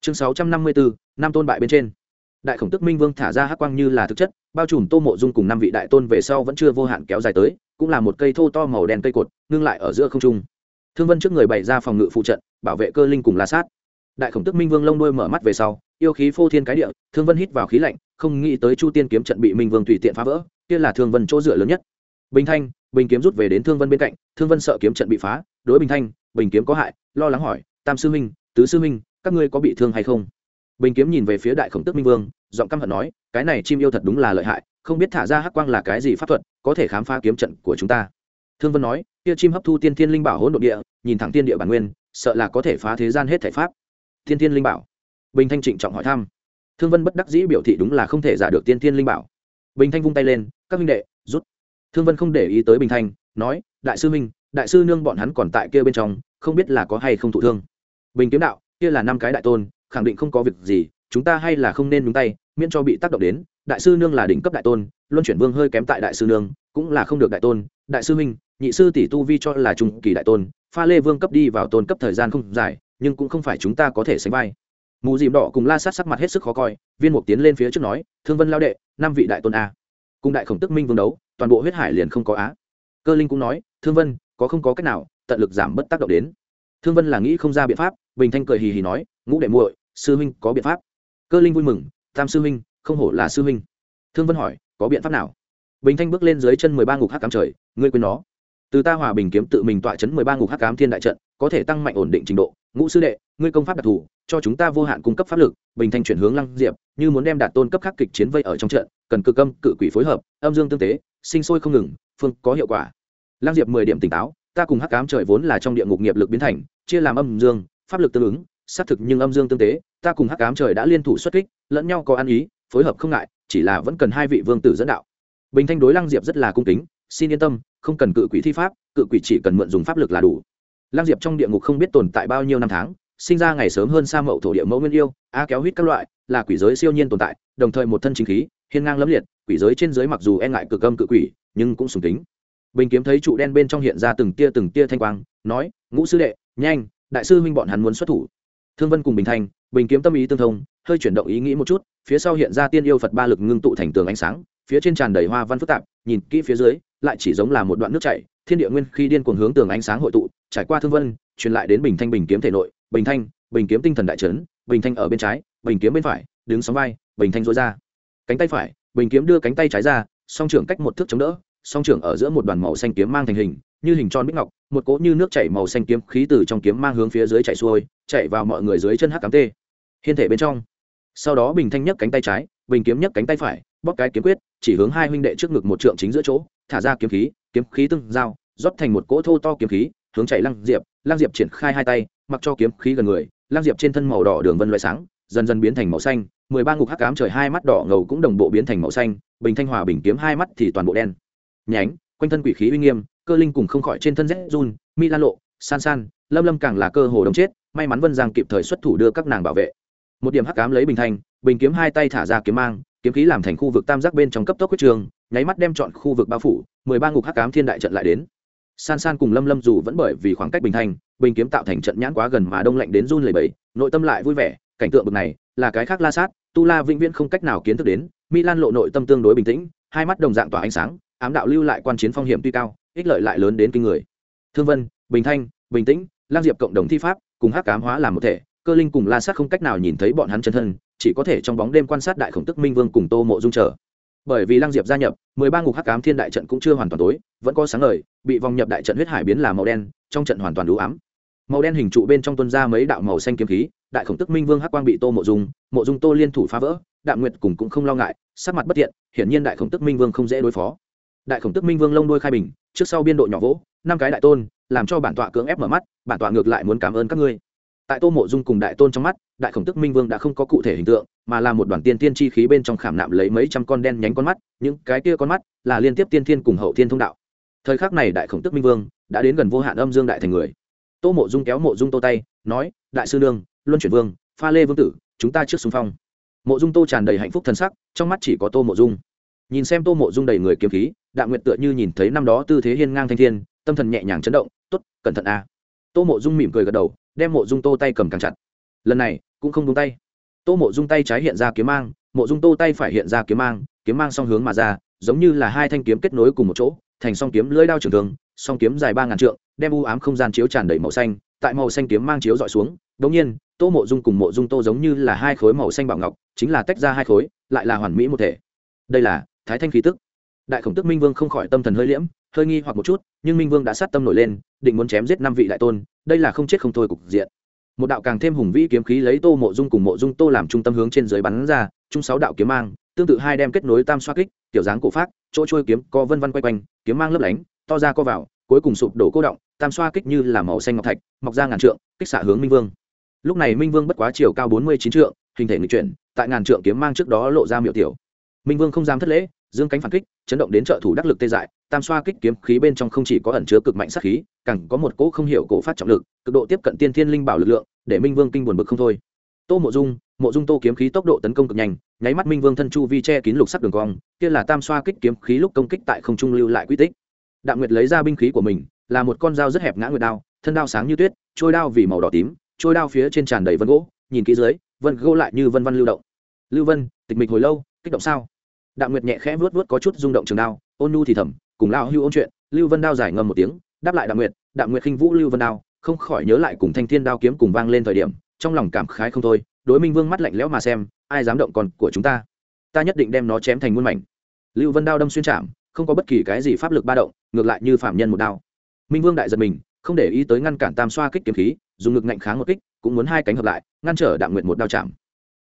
[SPEAKER 1] Chương sáu trăm năm mươi bốn năm tôn bại bên trên. Đại khổng tức minh vương thả ra hắc quang như là thực chất, bao trùm tô mộ dung cùng năm vị đại tôn về sau vẫn chưa vô hạn kéo dài tới, cũng là một cây thô to màu đen cây cột, ngưng lại ở giữa không trung. Thương vân trước người bày ra phòng ngự phụ trận, bảo vệ cơ linh cùng la sát. Đại khổng tức minh vương lông đuôi mở mắt về sau, yêu khí phô thiên cái địa, thương vân hít vào khí lạnh không nghĩ tới chu tiên kiếm trận bị minh vương tùy tiện phá vỡ, kia là thương vân chỗ dựa lớn nhất. Bình thanh, bình kiếm rút về đến thương vân bên cạnh, thương vân sợ kiếm trận bị phá, đối bình thanh, bình kiếm có hại, lo lắng hỏi, tam sư minh tứ sư minh các ngươi có bị thương hay không? Bình kiếm nhìn về phía đại khổng tước minh vương, giọng căm hận nói, cái này chim yêu thật đúng là lợi hại, không biết thả ra hắc quang là cái gì pháp thuật, có thể khám phá kiếm trận của chúng ta. Thương vân nói, kia chim hấp thu tiên thiên linh bảo hỗn độn địa, nhìn thẳng tiên địa bản nguyên, sợ là có thể phá thế gian hết thể pháp. Tiên thiên linh bảo. Bình thanh trịnh trọng hỏi thăm thương vân bất đắc dĩ biểu thị đúng là không thể giả được tiên thiên linh bảo. Bình thanh vung tay lên, các minh đệ, rút. Thương vân không để ý tới bình thanh, nói, đại sư minh đại sư nương bọn hắn còn tại kia bên trong, không biết là có hay không thụ thương. Bình kiếm đạo, kia là năm cái đại tôn, khẳng định không có việc gì, chúng ta hay là không nên nhúng tay, miễn cho bị tác động đến. Đại sư nương là đỉnh cấp đại tôn, luân chuyển vương hơi kém tại đại sư nương, cũng là không được đại tôn. Đại sư minh nhị sư tỷ tu vi cho là trung kỳ đại tôn, pha lê vương cấp đi vào tôn cấp thời gian không dài, nhưng cũng không phải chúng ta có thể sánh vai mù dìm đỏ cùng la sát sắc mặt hết sức khó coi, viên mục tiến lên phía trước nói, thương vân lao đệ, năm vị đại tôn a. Cùng đại khổng tức minh vương đấu, toàn bộ huyết hải liền không có á. Cơ linh cũng nói, thương vân, có không có cách nào, tận lực giảm bớt tác động đến. Thương vân là nghĩ không ra biện pháp, bình thanh cười hì hì nói, ngũ đệ muội, sư huynh có biện pháp. Cơ linh vui mừng, tam sư huynh, không hổ là sư huynh. Thương vân hỏi, có biện pháp nào? Bình thanh bước lên dưới chân mười ba ngục hắc cắm trời, ngươi quên nó từ ta hòa bình kiếm tự mình tọa chấn mười ba ngục hắc cám thiên đại trận, có thể tăng mạnh ổn định trình độ. Ngũ sư đệ, ngươi công pháp đặc thù, cho chúng ta vô hạn cung cấp pháp lực, bình thanh chuyển hướng lăng diệp, như muốn đem đạt tôn cấp khắc kịch chiến vây ở trong trận, cần cực âm, cự quỷ phối hợp, âm dương tương tế, sinh sôi không ngừng, phương có hiệu quả. Lăng diệp mười điểm tỉnh táo, ta cùng hắc cám trời vốn là trong địa ngục nghiệp lực biến thành, chia làm âm dương, pháp lực tương ứng, xác thực nhưng âm dương tương tế, ta cùng hắc cám trời đã liên thủ xuất kích, lẫn nhau có ăn ý, phối hợp không ngại, chỉ là vẫn cần hai vị vương tử dẫn đạo. Bình thanh đối lăng diệp rất là cung kính xin yên tâm, không cần cự quỷ thi pháp, cự quỷ chỉ cần mượn dùng pháp lực là đủ. Lang diệp trong địa ngục không biết tồn tại bao nhiêu năm tháng, sinh ra ngày sớm hơn sa mậu thổ địa mẫu nguyên yêu, a kéo hít các loại, là quỷ giới siêu nhiên tồn tại, đồng thời một thân chính khí, hiên ngang lẫm liệt, quỷ giới trên giới mặc dù e ngại cực âm cự quỷ, nhưng cũng sùng kính. Bình kiếm thấy trụ đen bên trong hiện ra từng tia từng tia thanh quang, nói, ngũ sư đệ, nhanh, đại sư huynh bọn hắn muốn xuất thủ. Thương vân cùng bình thanh bình kiếm tâm ý tương thông, hơi chuyển động ý nghĩ một chút, phía sau hiện ra tiên yêu phật ba lực ngưng tụ thành tường ánh sáng, phía trên tràn đầy hoa văn phức tạp, nhìn kỹ phía dưới lại chỉ giống là một đoạn nước chảy, thiên địa nguyên khi điên cuồng hướng tường ánh sáng hội tụ, trải qua thương vân, truyền lại đến bình thanh bình kiếm thể nội, bình thanh, bình kiếm tinh thần đại trấn bình thanh ở bên trái, bình kiếm bên phải, đứng sóng vai, bình thanh dối ra. Cánh tay phải, bình kiếm đưa cánh tay trái ra, song trưởng cách một thước chống đỡ, song trưởng ở giữa một đoàn màu xanh kiếm mang thành hình, như hình tròn bích ngọc, một cỗ như nước chảy màu xanh kiếm khí từ trong kiếm mang hướng phía dưới chạy xuôi chạy vào mọi người dưới chân hắc cám tê. Hiên thể bên trong. Sau đó bình thanh nhấc cánh tay trái, bình kiếm nhấc cánh tay phải bóp cái kiếm quyết, chỉ hướng hai huynh đệ trước ngực một trượng chính giữa chỗ, thả ra kiếm khí kiếm khí tương giao, rót thành một cỗ thô to kiếm khí, hướng chạy lăng diệp lăng diệp triển khai hai tay, mặc cho kiếm khí gần người, lăng diệp trên thân màu đỏ đường vân loại sáng, dần dần biến thành màu xanh, mười ba ngục hắc cám trời hai mắt đỏ ngầu cũng đồng bộ biến thành màu xanh, bình thanh hòa bình kiếm hai mắt thì toàn bộ đen. Nhánh, quanh thân quỷ khí uy nghiêm, cơ linh cùng không khỏi trên thân rét run, mi lan lộ, san san, lâm lâm càng là cơ hồ đống chết, may mắn vân giang kịp thời xuất thủ đưa các nàng bảo vệ. Một điểm hắc cám lấy bình thanh, bình kiếm hai tay thả ra kiếm mang kiếm khí làm thành khu vực tam giác bên trong cấp tốc quyết trường, nháy mắt đem chọn khu vực bao phủ, mười ba ngục hắc cám thiên đại trận lại đến. San san cùng lâm lâm dù vẫn bởi vì khoảng cách bình thanh bình kiếm tạo thành trận nhãn quá gần mà đông lạnh đến run lầy bẫy nội tâm lại vui vẻ, cảnh tượng bực này, là cái khác la sát, tu la vĩnh viễn không cách nào kiến thức đến, milan lộ nội tâm tương đối bình tĩnh, hai mắt đồng dạng tỏa ánh sáng, ám đạo lưu lại quan chiến phong hiểm tuy cao, ích lợi lại lớn đến kinh người. Thương vân, bình thanh, bình tĩnh, lang diệp cộng đồng thi pháp, cùng hắc cám hóa làm một thể, cơ linh cùng la sát không cách nào nhìn thấy bọn hắn chân thân chỉ có thể trong bóng đêm quan sát đại khổng tức minh vương cùng tô mộ dung trở bởi vì lăng diệp gia nhập, mười ba ngục hắc cám thiên đại trận cũng chưa hoàn toàn tối, vẫn có sáng ngời, bị vòng nhập đại trận huyết hải biến là màu đen, trong trận hoàn toàn đủ ám. Màu đen hình trụ bên trong tuân ra mấy đạo màu xanh kiếm khí, đại khổng tức minh vương hắc quang bị tô mộ dung mộ dung tô liên thủ phá vỡ, đạm nguyệt cùng cũng không lo ngại, sắc mặt bất thiện, hiển nhiên đại khổng tức minh vương không dễ đối phó. Đại khổng tức minh vương lông đôi khai bình, trước sau biên độ nhỏ vỗ, năm cái đại tôn, làm cho bản tọa cưỡng ép mở mắt, bản tọa ngược lại muốn cảm ơn các ngươi tại tô mộ dung cùng đại tôn trong mắt, đại khổng tức minh vương đã không có cụ thể hình tượng, mà là một đoàn tiên tiên chi khí bên trong khảm nạm lấy mấy trăm con đen nhánh con mắt, những cái kia con mắt là liên tiếp tiên thiên cùng hậu thiên thông đạo. Thời khắc này đại khổng tức minh vương đã đến gần vô hạn âm dương đại thành người. Tô mộ dung kéo mộ dung tô tay, nói, đại sư nương, luân chuyển vương, pha lê vương tử, chúng ta trước xung phong. Mộ dung tô tràn đầy hạnh phúc thân sắc, trong mắt chỉ có tô mộ dung. Nhìn xem tô mộ dung đầy người kiếm khí, đạm nguyện tựa như nhìn thấy năm đó tư thế hiên ngang thanh thiên, tâm thần nhẹ nhàng chấn động t ố t cẩn thận a. À. tô mộ dung mỉm cười gật đầu đem mộ dung tô tay cầm càng chặt. Lần này, cũng không đúng tay. Tô mộ dung tay trái hiện ra kiếm mang, mộ dung tô tay phải hiện ra kiếm mang kiếm mang song hướng mà ra, giống như là hai thanh kiếm kết nối cùng một chỗ, thành song kiếm lưỡi đao trường thường song kiếm dài ba ngàn trượng, đem u ám không gian chiếu tràn đầy màu xanh, tại màu xanh kiếm mang chiếu dọi xuống đ ỗ n g nhiên, tô mộ dung cùng mộ dung tô giống như là hai khối màu xanh bảo ngọc, chính là tách ra hai khối, lại là hoàn mỹ một thể. Đây là thái thanh khí tức. Đại khổng tức minh vương không khỏi tâm thần hơi liễm, hơi nghi hoặc một chút, nhưng minh vương đã sát tâm nổi lên, định muốn chém giết năm vị đại tôn đây là không chết không thôi cục diện. Một đạo càng thêm hùng vĩ kiếm khí lấy tô mộ dung cùng mộ dung tô làm trung tâm hướng trên dưới bắn ra, chung sáu đạo kiếm mang, tương tự hai đem kết nối tam xoa kích tiểu dáng cổ phát chỗ trôi kiếm co vân vân quay quanh, kiếm mang lấp lánh, to ra co vào, cuối cùng sụp đổ cô động, tam xoa kích như là màu xanh ngọc thạch, mọc ra ngàn trượng, kích xạ hướng minh vương. Lúc này minh vương bất quá chiều cao bốn mươi chín trượng, hình thể người chuyển, tại ngàn trượng kiếm mang trước đó lộ ra miệu tiểu. Minh vương không dám thất lễ dương cánh phản kích, chấn động đến trợ thủ đắc lực tê dại, tam xoa kích kiếm khí bên trong không chỉ có ẩn chứa cực mạnh sát khí, càng có một cỗ không hiểu cổ phát trọng lực, cực độ tiếp cận tiên thiên linh bảo lực lượng, để minh vương kinh buồn bực không thôi. Tô mộ dung mộ dung tô kiếm khí tốc độ tấn công cực nhanh, nháy mắt minh vương thân chu vi che kín lục sắc đường cong, kia là tam xoa kích kiếm khí lúc công kích tại không trung lưu lại quy tích. Đạm nguyệt lấy ra binh khí của mình, là một con dao rất hẹp ngã nguyệt đao, thân đao sáng như tuyết, trôi đao vì màu đỏ tím, trôi đao phía trên tràn đầy vân gỗ, nhìn kỹ dưới, vân gỗ lại như vân vân lưu động. Lưu vân, tịch mịch hồi lâu, kích động sao? Đạm nguyệt nhẹ khẽ vuốt vuốt có chút rung động trường đao, ôn nhu thì thầm, cùng lao hưu ôn chuyện, lưu vân đao giải ngầm một tiếng, đáp lại đạm nguyệt đạm nguyệt khinh vũ lưu vân đao, không khỏi nhớ lại cùng thanh thiên đao kiếm cùng vang lên thời điểm, trong lòng cảm khái không thôi, đối minh vương mắt lạnh lẽo mà xem, ai dám động còn của chúng ta? Ta nhất định đem nó chém thành muôn mảnh. Lưu vân đao đâm xuyên chạm, không có bất kỳ cái gì pháp lực ba động, ngược lại như phạm nhân một đao. Minh vương đại giật mình, không để ý tới ngăn cản tam xoa kích kiếm khí, dùng ngực ngạnh kháng một kích, cũng muốn hai cánh hợp lại, ngăn trở đạm nguyện một đao chạm.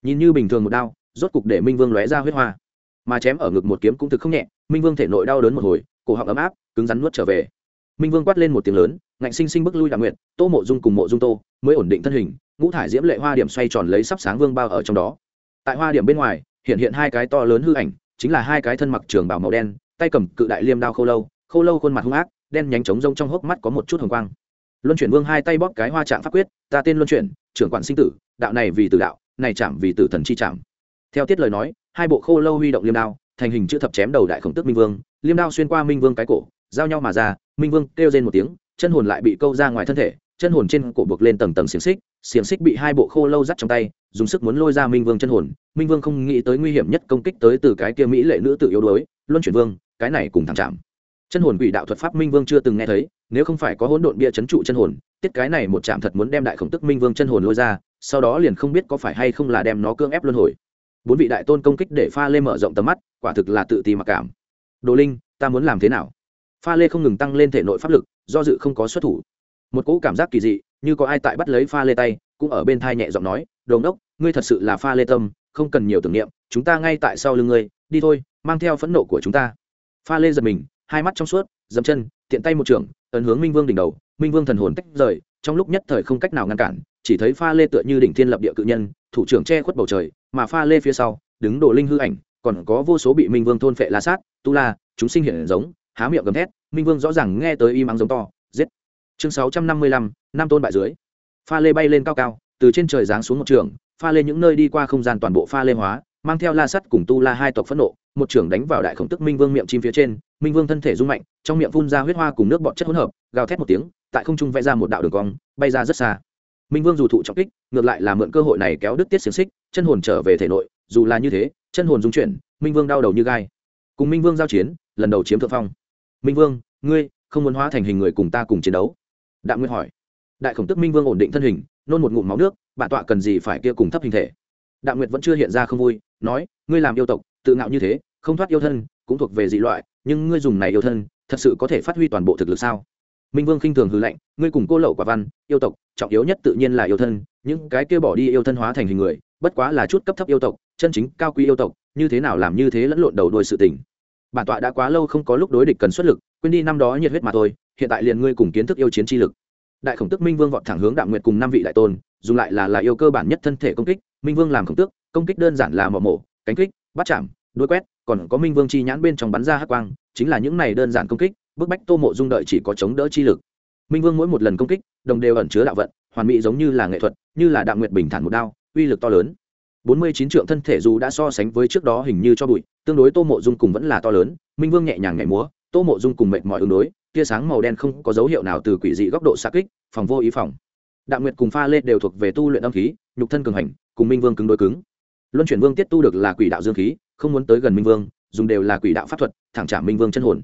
[SPEAKER 1] Nhìn như bình thường một đao, rốt cục để minh vương lóe ra huyết hoa mà chém ở ngực một kiếm cũng thực không nhẹ, minh vương thể nội đau đớn một hồi, cổ họng ấm áp, cứng rắn nuốt trở về. Minh vương quát lên một tiếng lớn, ngạnh sinh sinh bước lui đạm nguyện tô mộ dung cùng mộ dung tô mới ổn định thân hình, ngũ thải diễm lệ hoa điểm xoay tròn lấy sắp sáng vương bao ở trong đó. Tại hoa điểm bên ngoài, hiện hiện hai cái to lớn hư ảnh, chính là hai cái thân mặc trường bảo màu đen, tay cầm cự đại liêm đao khô lâu khô lâu khuôn mặt hung ác, đen nhánh trống rông trong hốc mắt có một chút hồng quang. Luân chuyển vương hai tay bóp cái hoa trạng pháp quyết, ta tên luân chuyển, trưởng quản sinh tử, đạo này vì tử đạo, này chạm vì tử thần chi chạm. Theo tiết lời nói hai bộ khô lâu huy động liêm đao, thành hình chữ thập chém đầu đại khổng tước minh vương, liêm đao xuyên qua minh vương cái cổ, giao nhau mà ra, minh vương kêu rên một tiếng, chân hồn lại bị câu ra ngoài thân thể, chân hồn trên cổ buộc lên tầng tầng xiềng xích xiềng xích bị hai bộ khô lâu dắt trong tay, dùng sức muốn lôi ra minh vương chân hồn, minh vương không nghĩ tới nguy hiểm nhất công kích tới từ cái kia mỹ lệ nữ tự yếu đuối, luân chuyển vương, cái này cùng thẳng chạm. Chân hồn quỷ đạo thuật pháp minh vương chưa từng nghe thấy, nếu không phải có hỗn độn bia chấn trụ chân hồn, tiết cái này một chạm thật muốn đem đại khổng tức minh vương chân hồn lôi ra, sau đó liền không biết có phải hay không là đem nó cưỡng ép luân hồi bốn vị đại tôn công kích để pha lê mở rộng tầm mắt, quả thực là tự ti mặc cảm. Đồ linh, ta muốn làm thế nào? Pha lê không ngừng tăng lên thể nội pháp lực, do dự không có xuất thủ. Một cỗ cảm giác kỳ dị, như có ai tại bắt lấy pha lê tay, cũng ở bên thai nhẹ giọng nói đồn đốc ngươi thật sự là pha lê tâm, không cần nhiều tưởng niệm, chúng ta ngay tại sau lưng ngươi, đi thôi, mang theo phẫn nộ của chúng ta. Pha lê giật mình, hai mắt trong suốt dẫm chân, tiện tay một trường, ấn hướng minh vương đỉnh đầu, minh vương thần hồn tách rời, trong lúc nhất thời không cách nào ngăn cản chỉ thấy pha lê tựa như đỉnh thiên lập địa cự nhân, thủ trưởng che khuất bầu trời, mà pha lê phía sau, đứng đồ linh hư ảnh, còn có vô số bị minh vương thôn phệ la sát, tu la, chúng sinh hiện giống, há miệng gầm thét, minh vương rõ ràng nghe tới im ắng giống to, giết. Chương sáu trăm năm mươi lăm, năm tôn bại dưới. Pha lê bay lên cao cao, từ trên trời giáng xuống một trường, pha lê những nơi đi qua không gian toàn bộ pha lê hóa, mang theo la sắt cùng tu la hai tộc phẫn nộ, một trưởng đánh vào đại khổng tức minh vương miệng chim phía trên, minh vương thân thể rung mạnh, trong miệng phun ra huyết hoa cùng nước bọt chất hỗn hợp, gào thét một tiếng, tại không trung vẽ ra một đạo đường cong, bay ra rất xa minh vương dù thụ trọng kích, ngược lại là mượn cơ hội này kéo đứt tiết xiềng xích, chân hồn trở về thể nội, dù là như thế, chân hồn dung chuyển, minh vương đau đầu như gai. Cùng minh vương giao chiến, lần đầu chiếm thượng phong. Minh vương, ngươi không muốn hóa thành hình người cùng ta cùng chiến đấu? Đạm nguyệt hỏi. Đại khổng tức minh vương ổn định thân hình, nôn một ngụm máu nước bản tọa cần gì phải kia cùng thấp hình thể? Đạm nguyệt vẫn chưa hiện ra không vui, nói, ngươi làm yêu tộc, tự ngạo như thế, không thoát yêu thân, cũng thuộc về dị loại, nhưng ngươi dùng này yêu thân, thật sự có thể phát huy toàn bộ thực lực sao? Minh vương khinh thường hư lệnh ngươi cùng cô lậu quả văn, yêu tộc, trọng yếu nhất tự nhiên là yêu thân, những cái kia bỏ đi yêu thân hóa thành hình người, bất quá là chút cấp thấp yêu tộc, chân chính cao quý yêu tộc, như thế nào làm như thế lẫn lộn đầu đuôi sự tình. Bản tọa đã quá lâu không có lúc đối địch cần xuất lực, quên đi năm đó nhiệt huyết mà thôi, hiện tại liền ngươi cùng kiến thức yêu chiến chi lực. Đại khổng tức minh vương vọt thẳng hướng đạm nguyệt cùng năm vị đại tôn dùng lại là là yêu cơ bản nhất thân thể công kích, minh vương làm khổng tước, công kích đơn giản là mỏ mổ, cánh kích, bắt chạm, đuôi quét, còn có minh vương chi nhãn bên trong bắn ra hắc quang, chính là những này đơn giản công kích bức bách tô mộ dung đợi chỉ có chống đỡ chi lực. Minh vương mỗi một lần công kích, đồng đều ẩn chứa đạo vận, hoàn mỹ giống như là nghệ thuật, như là đạo nguyệt bình thản một đao, uy lực to lớn. Bốn mươi chín trượng thân thể dù đã so sánh với trước đó hình như cho bụi, tương đối tô mộ dung cùng vẫn là to lớn, minh vương nhẹ nhàng nhảy múa, tô mộ dung cùng mệt mỏi ứng đối, tia sáng màu đen không có dấu hiệu nào từ quỷ dị góc độ xa kích, phòng vô ý phòng. Đạo nguyệt cùng pha lê đều thuộc về tu luyện âm khí, nhục thân cường hành, cùng minh vương cứng đối cứng. Luân chuyển vương tiết tu được là quỷ đạo dương khí, không muốn tới gần minh vương, dùng đều là quỷ đạo pháp thuật, thẳng trả minh vương chân hồn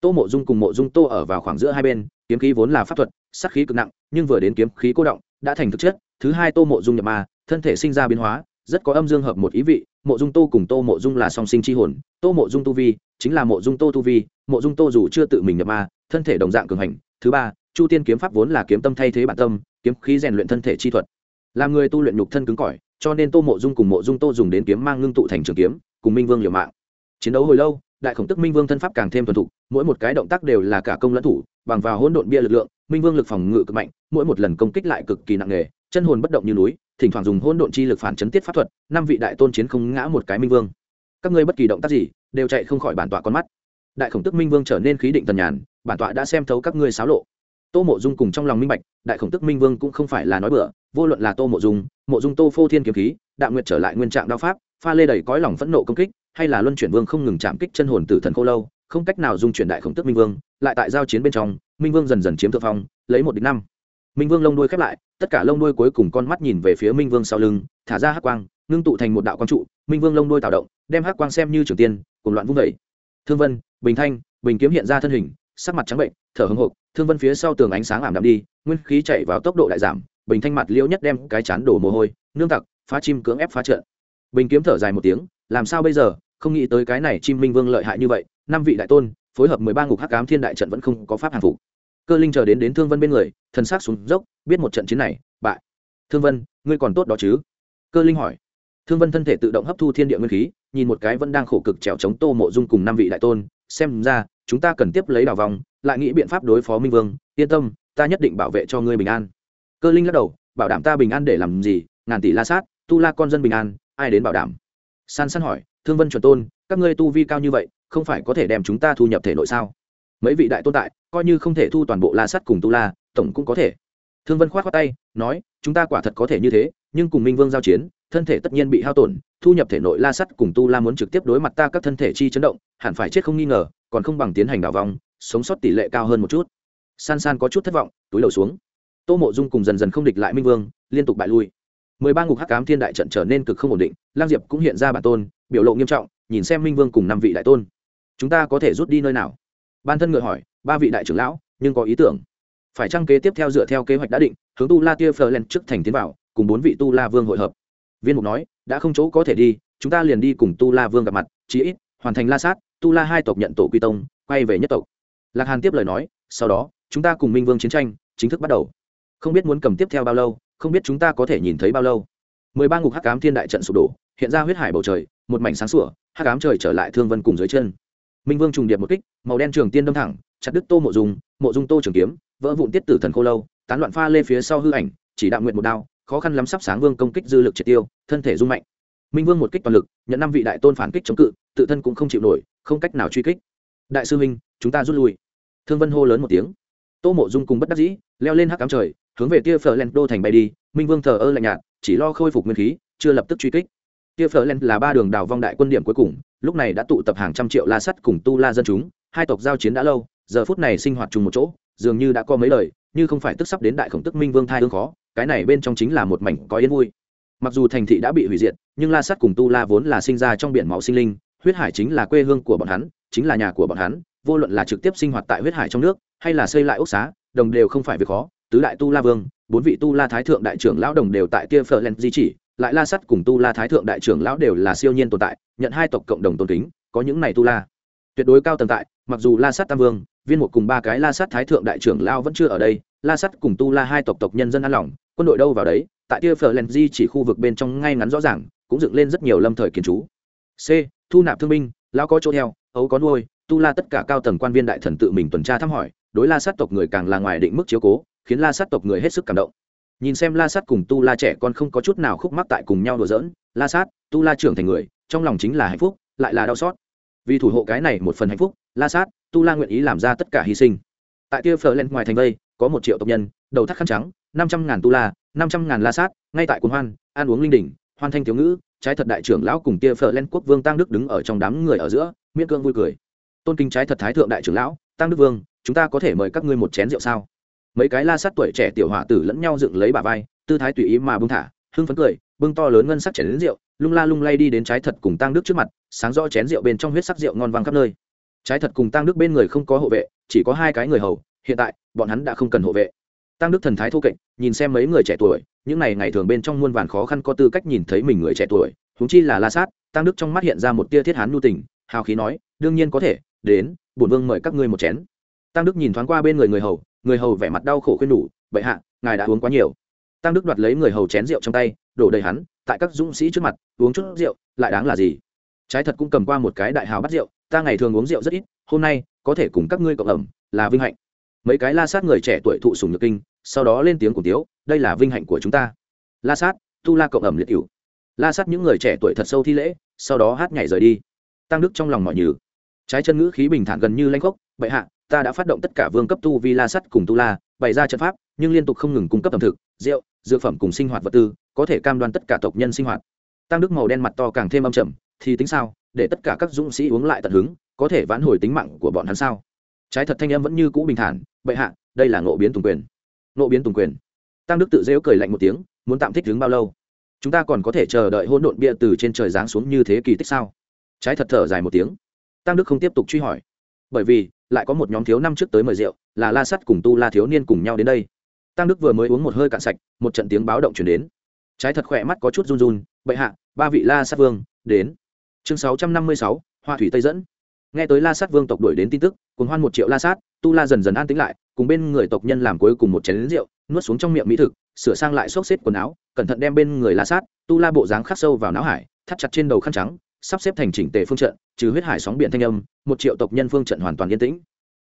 [SPEAKER 1] tô mộ dung cùng mộ dung tô ở vào khoảng giữa hai bên kiếm khí vốn là pháp thuật sắc khí cực nặng nhưng vừa đến kiếm khí cô động đã thành thực chất thứ hai tô mộ dung nhập ma thân thể sinh ra biến hóa rất có âm dương hợp một ý vị mộ dung tô cùng tô mộ dung là song sinh chi hồn tô mộ dung tu vi chính là mộ dung tô tu vi mộ dung tô dù chưa tự mình nhập ma thân thể đồng dạng cường hành thứ ba chu tiên kiếm pháp vốn là kiếm tâm thay thế bản tâm kiếm khí rèn luyện thân thể chi thuật làm người tu luyện nhục thân cứng cỏi cho nên tô mộ dung cùng mộ dung tô dùng đến kiếm mang ngưng tụ thành trường kiếm cùng minh vương liều mạng chiến đấu hồi lâu đại khổng tức minh vương thân pháp càng thêm thuần thục, mỗi một cái động tác đều là cả công lẫn thủ, bằng vào hỗn độn bia lực lượng, minh vương lực phòng ngự cực mạnh, mỗi một lần công kích lại cực kỳ nặng nề, chân hồn bất động như núi, thỉnh thoảng dùng hỗn độn chi lực phản chấn tiết pháp thuật, năm vị đại tôn chiến không ngã một cái minh vương. Các ngươi bất kỳ động tác gì, đều chạy không khỏi bản tọa con mắt. Đại khổng tức minh vương trở nên khí định tần nhàn, bản tọa đã xem thấu các ngươi xáo lộ. Tô mộ dung cùng trong lòng minh bạch, đại khổng tức minh vương cũng không phải là nói bừa, vô luận là tô mộ dung mộ dung tô phô thiên kiếm khí đạo nguyệt trở lại nguyên trạng đao pháp, pha lê đầy cõi lòng phẫn nộ công kích hay là luân chuyển vương không ngừng chạm kích chân hồn tử thần khô lâu, không cách nào dung chuyển đại khổng tức minh vương, lại tại giao chiến bên trong, minh vương dần dần chiếm thượng phong, lấy một địch năm. Minh vương lông đuôi khép lại, tất cả lông đuôi cuối cùng con mắt nhìn về phía minh vương sau lưng, thả ra hắc quang, ngưng tụ thành một đạo quang trụ, minh vương lông đuôi tạo động, đem hắc quang xem như trường tiên cùng loạn vung vẩy thương vân, bình thanh, bình kiếm hiện ra thân hình, sắc mặt trắng bệnh, thở hưng hộp thương vân phía sau tường ánh sáng ảm đạm đi, nguyên khí chạy vào tốc độ đại giảm, bình thanh mặt liễu nhất đem cái chán đổ mồ hôi, nương tặc, phá chim cưỡng ép phá trận. Bình kiếm thở dài một tiếng làm sao bây giờ? Không nghĩ tới cái này chim minh vương lợi hại như vậy, năm vị đại tôn, phối hợp mười ba ngục hắc cám thiên đại trận vẫn không có pháp hàng phục. Cơ linh chờ đến đến thương vân bên người, thần s á c xuống dốc, biết một trận chiến này, bại. Thương vân, ngươi còn tốt đó chứ? Cơ linh hỏi. Thương vân thân thể tự động hấp thu thiên địa nguyên khí, nhìn một cái vẫn đang khổ cực trèo chống tô mộ dung cùng năm vị đại tôn, xem ra, chúng ta cần tiếp lấy đào vòng, lại nghĩ biện pháp đối phó minh vương, yên tâm, ta nhất định bảo vệ cho ngươi bình an. Cơ linh lắc đầu, bảo đảm ta bình an để làm gì? Ngàn tỷ la sát, tu la con dân bình an, ai đến bảo đảm? San san hỏi, thương vân chuẩn tôn, các ngươi tu vi cao như vậy, không phải có thể đem chúng ta thu nhập thể nội sao? Mấy vị đại tôn tại, coi như không thể thu toàn bộ la sắt cùng tu la, tổng cũng có thể. Thương vân k h o á t khoác tay, nói, chúng ta quả thật có thể như thế, nhưng cùng minh vương giao chiến, thân thể tất nhiên bị hao tổn, thu nhập thể nội la sắt cùng tu la muốn trực tiếp đối mặt ta các thân thể chi chấn động, hẳn phải chết không nghi ngờ, còn không bằng tiến hành đảo vòng sống sót tỷ lệ cao hơn một chút. San san có chút thất vọng, túi đầu xuống. Tô mộ dung cùng dần dần không địch lại minh vương, liên tục bại lui mười ba ngục hắc cám thiên đại trận trở nên cực không ổn định, lang diệp cũng hiện ra bản tôn, biểu lộ nghiêm trọng, nhìn xem minh vương cùng năm vị đại tôn. Chúng ta có thể rút đi nơi nào? Ban thân ngựa hỏi, ba vị đại trưởng lão, nhưng có ý tưởng. Phải trăng kế tiếp theo dựa theo kế hoạch đã định, hướng tu la tia phờ len trước thành tiến vào, cùng bốn vị tu la vương hội hợp? Viên mục nói, đã không chỗ có thể đi, chúng ta liền đi cùng tu la vương gặp mặt, chí ít, hoàn thành la sát, tu la hai tộc nhận tổ quy tông, quay về nhất tộc. Lạc hàn tiếp lời nói, sau đó, chúng ta cùng minh vương chiến tranh, chính thức bắt đầu. Không biết muốn cầm tiếp theo bao lâu không biết chúng ta có thể nhìn thấy bao lâu. Mười ba ngục hắc cám thiên đại trận sụp đổ hiện ra huyết hải bầu trời một mảnh sáng sủa hắc cám trời trở lại thương vân cùng dưới chân. Minh vương trùng điệp một kích màu đen trường tiên đâm thẳng chặt đứt tô mộ dung mộ dung tô trường kiếm vỡ vụn tiết tử thần khô lâu tán loạn pha lê phía sau hư ảnh chỉ đạo nguyện một đao khó khăn lắm sắp sáng vương công kích dư lực triệt tiêu thân thể rung mạnh. Minh vương một kích toàn lực nhận năm vị đại tôn phản kích chống cự tự thân cũng không chịu nổi không cách nào truy kích. Đại sư huynh, chúng ta rút lui. Thương vân hô lớn một tiếng. Tô mộ dung cùng bất đắc dĩ leo lên hắc cám trời hướng về tia phở len đô thành bay đi, minh vương thờ ơ lạnh nhạt, chỉ lo khôi phục nguyên khí, chưa lập tức truy kích. Tia phở len là ba đường đào vong đại quân điểm cuối cùng, lúc này đã tụ tập hàng trăm triệu la sắt cùng tu la dân chúng, hai tộc giao chiến đã lâu, giờ phút này sinh hoạt chung một chỗ, dường như đã có mấy lời, như không phải tức sắp đến đại khổng tức minh vương thai hương khó, cái này bên trong chính là một mảnh có yên vui. Mặc dù thành thị đã bị hủy diệt, nhưng la sắt cùng tu la vốn là sinh ra trong biển máu sinh linh, huyết hải chính là quê hương của bọn hắn, chính là nhà của bọn hắn, vô luận là trực tiếp sinh hoạt tại huyết hải trong nước, hay là xây lại ốc xá, đồng đều không phải việc khó tứ đại tu la vương, bốn vị tu la thái thượng đại trưởng lão đồng đều tại tia phở len di chỉ, lại la sắt cùng tu la thái thượng đại trưởng lão đều là siêu nhiên tồn tại, nhận hai tộc cộng đồng tôn kính, có những này tu la. Tuyệt đối cao tầng tại, mặc dù la sắt tam vương, viên một cùng ba cái la sắt thái thượng đại trưởng lão vẫn chưa ở đây, la sắt cùng tu la hai tộc tộc nhân dân an lòng, quân đội đâu vào đấy, tại tia phở len di chỉ khu vực bên trong ngay ngắn rõ ràng, cũng dựng lên rất nhiều lâm thời kiến trú c. Thu nạp thương binh, lão có chỗ theo ấu có nuôi, tu la tất cả cao tầng quan viên đại thần tự mình tuần tra thăm hỏi, đối la sát tộc người càng là ngoài định mức chiếu cố khiến la sát tộc người hết sức cảm động. Nhìn xem la sát cùng tu la trẻ con không có chút nào khúc mắc tại cùng nhau đùa giỡn, la sát, tu la trưởng thành người, trong lòng chính là hạnh phúc, lại là đau xót. Vì thủ hộ cái này một phần hạnh phúc, la sát, tu la nguyện ý làm ra tất cả hy sinh. Tại tia phở lên ngoài thành vây có một triệu tộc nhân, đầu thắt khăn trắng, năm trăm ngàn tu la, năm trăm ngàn la sát, ngay tại cuốn hoan, ăn uống linh đình hoan thanh thiếu ngữ, trái thật đại trưởng lão cùng tia phở lên quốc vương tăng đức đứng ở trong đám người ở giữa, miễn cương vui cười. Tôn kính trái thật thái thượng đại trưởng lão tăng đức vương, chúng ta có thể mời các ngươi một chén rượu sao? Mấy cái la sát tuổi trẻ tiểu hỏa tử lẫn nhau dựng lấy bà vai, tư thái tùy ý mà bưng thả, hưng phấn cười, bưng to lớn ngân sắc chảy đến rượu, lung la lung lay đi đến trái thật cùng tăng đức trước mặt, sáng rõ chén rượu bên trong huyết sắc rượu ngon vang khắp nơi. Trái thật cùng tăng đức bên người không có hộ vệ, chỉ có hai cái người hầu, hiện tại, bọn hắn đã không cần hộ vệ. Tăng đức thần thái thô kệch, nhìn xem mấy người trẻ tuổi, những ngày ngày thường bên trong muôn vàn khó khăn có tư cách nhìn thấy mình người trẻ tuổi húng chi là la sát tăng đức trong mắt hiện ra một tia thiết hán nhu tình, hào khí nói, đương nhiên có thể, đến, bổn vương mời các ngươi một chén. Tăng đức nhìn thoáng qua bên người người hầu người hầu vẻ mặt đau khổ khuyên đủ, bệ hạ ngài đã uống quá nhiều. Tăng đức đoạt lấy người hầu chén rượu trong tay đổ đầy hắn tại các dũng sĩ trước mặt uống chút rượu lại đáng là gì? Trái thật cũng cầm qua một cái đại hào bắt rượu ta ngày thường uống rượu rất ít hôm nay có thể cùng các ngươi cộng ẩm là vinh hạnh. Mấy cái la sát người trẻ tuổi thụ sùng nhược kinh sau đó lên tiếng cùng tiếu đây là vinh hạnh của chúng ta. La sát tu la cộng ẩm liệt cửu. La sát những người trẻ tuổi thật sâu thi lễ sau đó hát nhảy rời đi. Tăng đức trong lòng mọi nhừ trái chân ngữ khí bình thản gần như lanh khốc, bệ hạ, ta đã phát động tất cả vương cấp tu vi la sắt cùng tu la, bày ra trận pháp, nhưng liên tục không ngừng cung cấp ẩm thực, rượu, dược phẩm cùng sinh hoạt vật tư, có thể cam đoan tất cả tộc nhân sinh hoạt. Tăng đức màu đen mặt to càng thêm âm trầm, thì tính sao? Để tất cả các dũng sĩ uống lại tận hứng, có thể vãn hồi tính mạng của bọn hắn sao? Trái thật thanh âm vẫn như cũ bình thản, bệ hạ, đây là ngộ biến tùng quyền. Ngộ biến tùng quyền? Tăng đức tự rêu cười lạnh một tiếng, muốn tạm thích đứng bao lâu? Chúng ta còn có thể chờ đợi hỗn độn bia từ trên trời giáng xuống như thế kỳ tích sao? Trái thật thở dài một tiếng tăng đức không tiếp tục truy hỏi. Bởi vì, lại có một nhóm thiếu năm trước tới mời rượu, là la sắt cùng tu la thiếu niên cùng nhau đến đây. Tăng đức vừa mới uống một hơi cạn sạch, một trận tiếng báo động chuyển đến. Trái thật khỏe mắt có chút run run, bệ hạ, ba vị la sát vương, đến. Chương sáu trăm năm mươi sáu, hoa thủy tây dẫn. Nghe tới la sát vương tộc đuổi đến tin tức cùng hoan một triệu la sát tu la dần dần an tĩnh lại, cùng bên người tộc nhân làm cuối cùng một chén lính rượu, nuốt xuống trong miệng mỹ thực, sửa sang lại xốc xếp quần áo, cẩn thận đem bên người la sát tu la bộ dáng khắc sâu vào não hải, thắt chặt trên đầu khăn trắng sắp xếp thành chỉnh tề phương trận, trừ huyết hải sóng biển thanh âm, một triệu tộc nhân phương trận hoàn toàn yên tĩnh.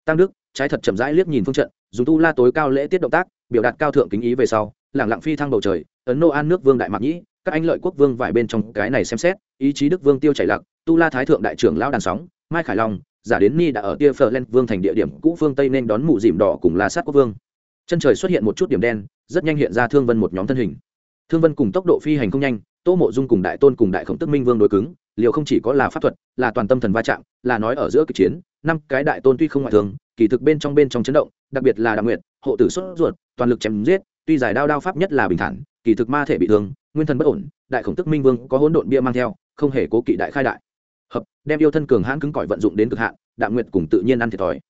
[SPEAKER 1] Tăng đức, trái thật chậm rãi liếc nhìn phương trận, dùng tu la tối cao lễ tiết động tác, biểu đạt cao thượng kính ý về sau lẳng lặng phi thăng bầu trời, ấn nô an nước vương đại mạc nhĩ, các anh lợi quốc vương vải bên trong cái này xem xét, ý chí đức vương tiêu chảy lặc tu la thái thượng đại trưởng lão đàn sóng, mai khải long, giả đến ni đã ở tia phờ len vương thành địa điểm cũ phương tây nên đón mụ dìm đỏ cùng la sát quốc vương. Chân trời xuất hiện một chút điểm đen, rất nhanh hiện ra thương vân một nhóm thân hình. Thương vân cùng tốc độ phi hành không nhanh tô mộ dung cùng đại tôn cùng đại khổng tức minh vương đối cứng, liều không chỉ có là pháp thuật, là toàn tâm thần va chạm, là nói ở giữa kịch chiến, năm cái đại tôn tuy không ngoại thường, kỳ thực bên trong bên trong chấn động, đặc biệt là đặc nguyện hộ tử xuất ruột, toàn lực chém giết, tuy giải đao đao pháp nhất là bình thản, kỳ thực ma thể bị thương, nguyên thần bất ổn, đại khổng tức minh vương có hỗn độn bia mang theo, không hề cố kỵ đại khai đại. Hợp, đem yêu thân cường hãn cứng cỏi vận dụng đến cực hạn đạm nguyện cùng tự nhiên ăn thiệt thòi.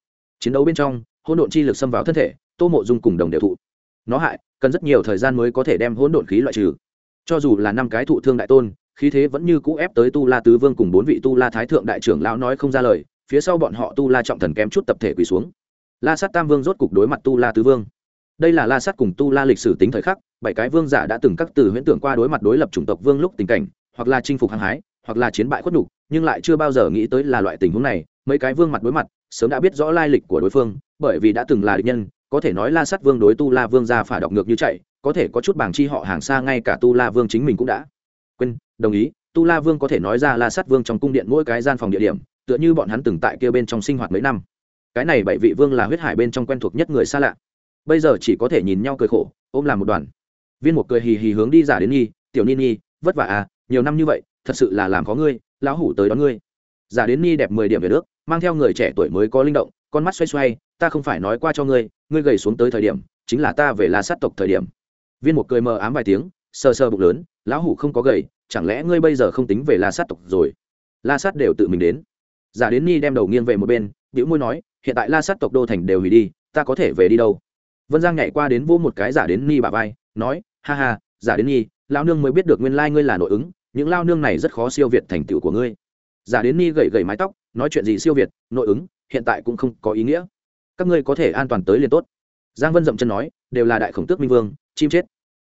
[SPEAKER 1] Chiến đấu bên trong, hỗn độn chi lực xâm vào thân thể, tô mộ dung cùng đồng đều thụ. Nó hại, cần rất nhiều thời gian mới có thể đem hỗn độn khí loại trừ cho dù là năm cái thụ thương đại tôn, khí thế vẫn như cũ ép tới tu la tứ vương cùng bốn vị tu la thái thượng đại trưởng lão nói không ra lời, phía sau bọn họ tu la trọng thần kém chút tập thể quỳ xuống. La sát tam vương rốt cục đối mặt tu la tứ vương. Đây là la sát cùng tu la lịch sử tính thời khắc, bảy cái vương giả đã từng các từ huyễn tưởng qua đối mặt đối lập chủng tộc vương lúc tình cảnh, hoặc là chinh phục hăng hái, hoặc là chiến bại khuất nhục, nhưng lại chưa bao giờ nghĩ tới là loại tình huống này, mấy cái vương mặt đối mặt, sớm đã biết rõ lai lịch của đối phương, bởi vì đã từng là địch nhân, có thể nói la sát vương đối tu la vương ra phả đọc ngược như chạy có thể có chút bảng chi họ hàng xa ngay cả tu la vương chính mình cũng đã. Quên, đồng ý, tu la vương có thể nói ra la sát vương trong cung điện mỗi cái gian phòng địa điểm, tựa như bọn hắn từng tại kia bên trong sinh hoạt mấy năm. Cái này bảy vị vương là huyết hải bên trong quen thuộc nhất người xa lạ. Bây giờ chỉ có thể nhìn nhau cười khổ, ôm làm một đoàn. Viên một cười hì hì hướng đi giả đến nhi, tiểu ni nhi, vất vả à nhiều năm như vậy, thật sự là làm có ngươi, lão hủ tới đón ngươi. Giả đến nhi đẹp mười điểm về nước, mang theo người trẻ tuổi mới có linh động, con mắt xoay xoay, ta không phải nói qua cho ngươi ngươi gầy xuống tới thời điểm, chính là ta về la sát tộc thời điểm viên một cười mờ ám vài tiếng, sờ sờ bụng lớn, lão hủ không có gầy, chẳng lẽ ngươi bây giờ không tính về la sát tộc rồi? La sát đều tự mình đến. Giả đến ni đem đầu nghiêng về một bên biểu môi nói, hiện tại la sát tộc đô thành đều hủy đi, ta có thể về đi đâu? Vân giang nhảy qua đến vô một cái giả đến ni bà vai, nói, ha ha, giả đến ni lao nương mới biết được nguyên lai ngươi là nội ứng, những lao nương này rất khó siêu việt thành tựu của ngươi. Giả đến ni gậy gậy mái tóc, nói chuyện gì siêu việt, nội ứng, hiện tại cũng không có ý nghĩa. Các ngươi có thể an toàn tới liền tốt giang vân dậm chân nói, đều là đại khổng tước minh vương, chim chết.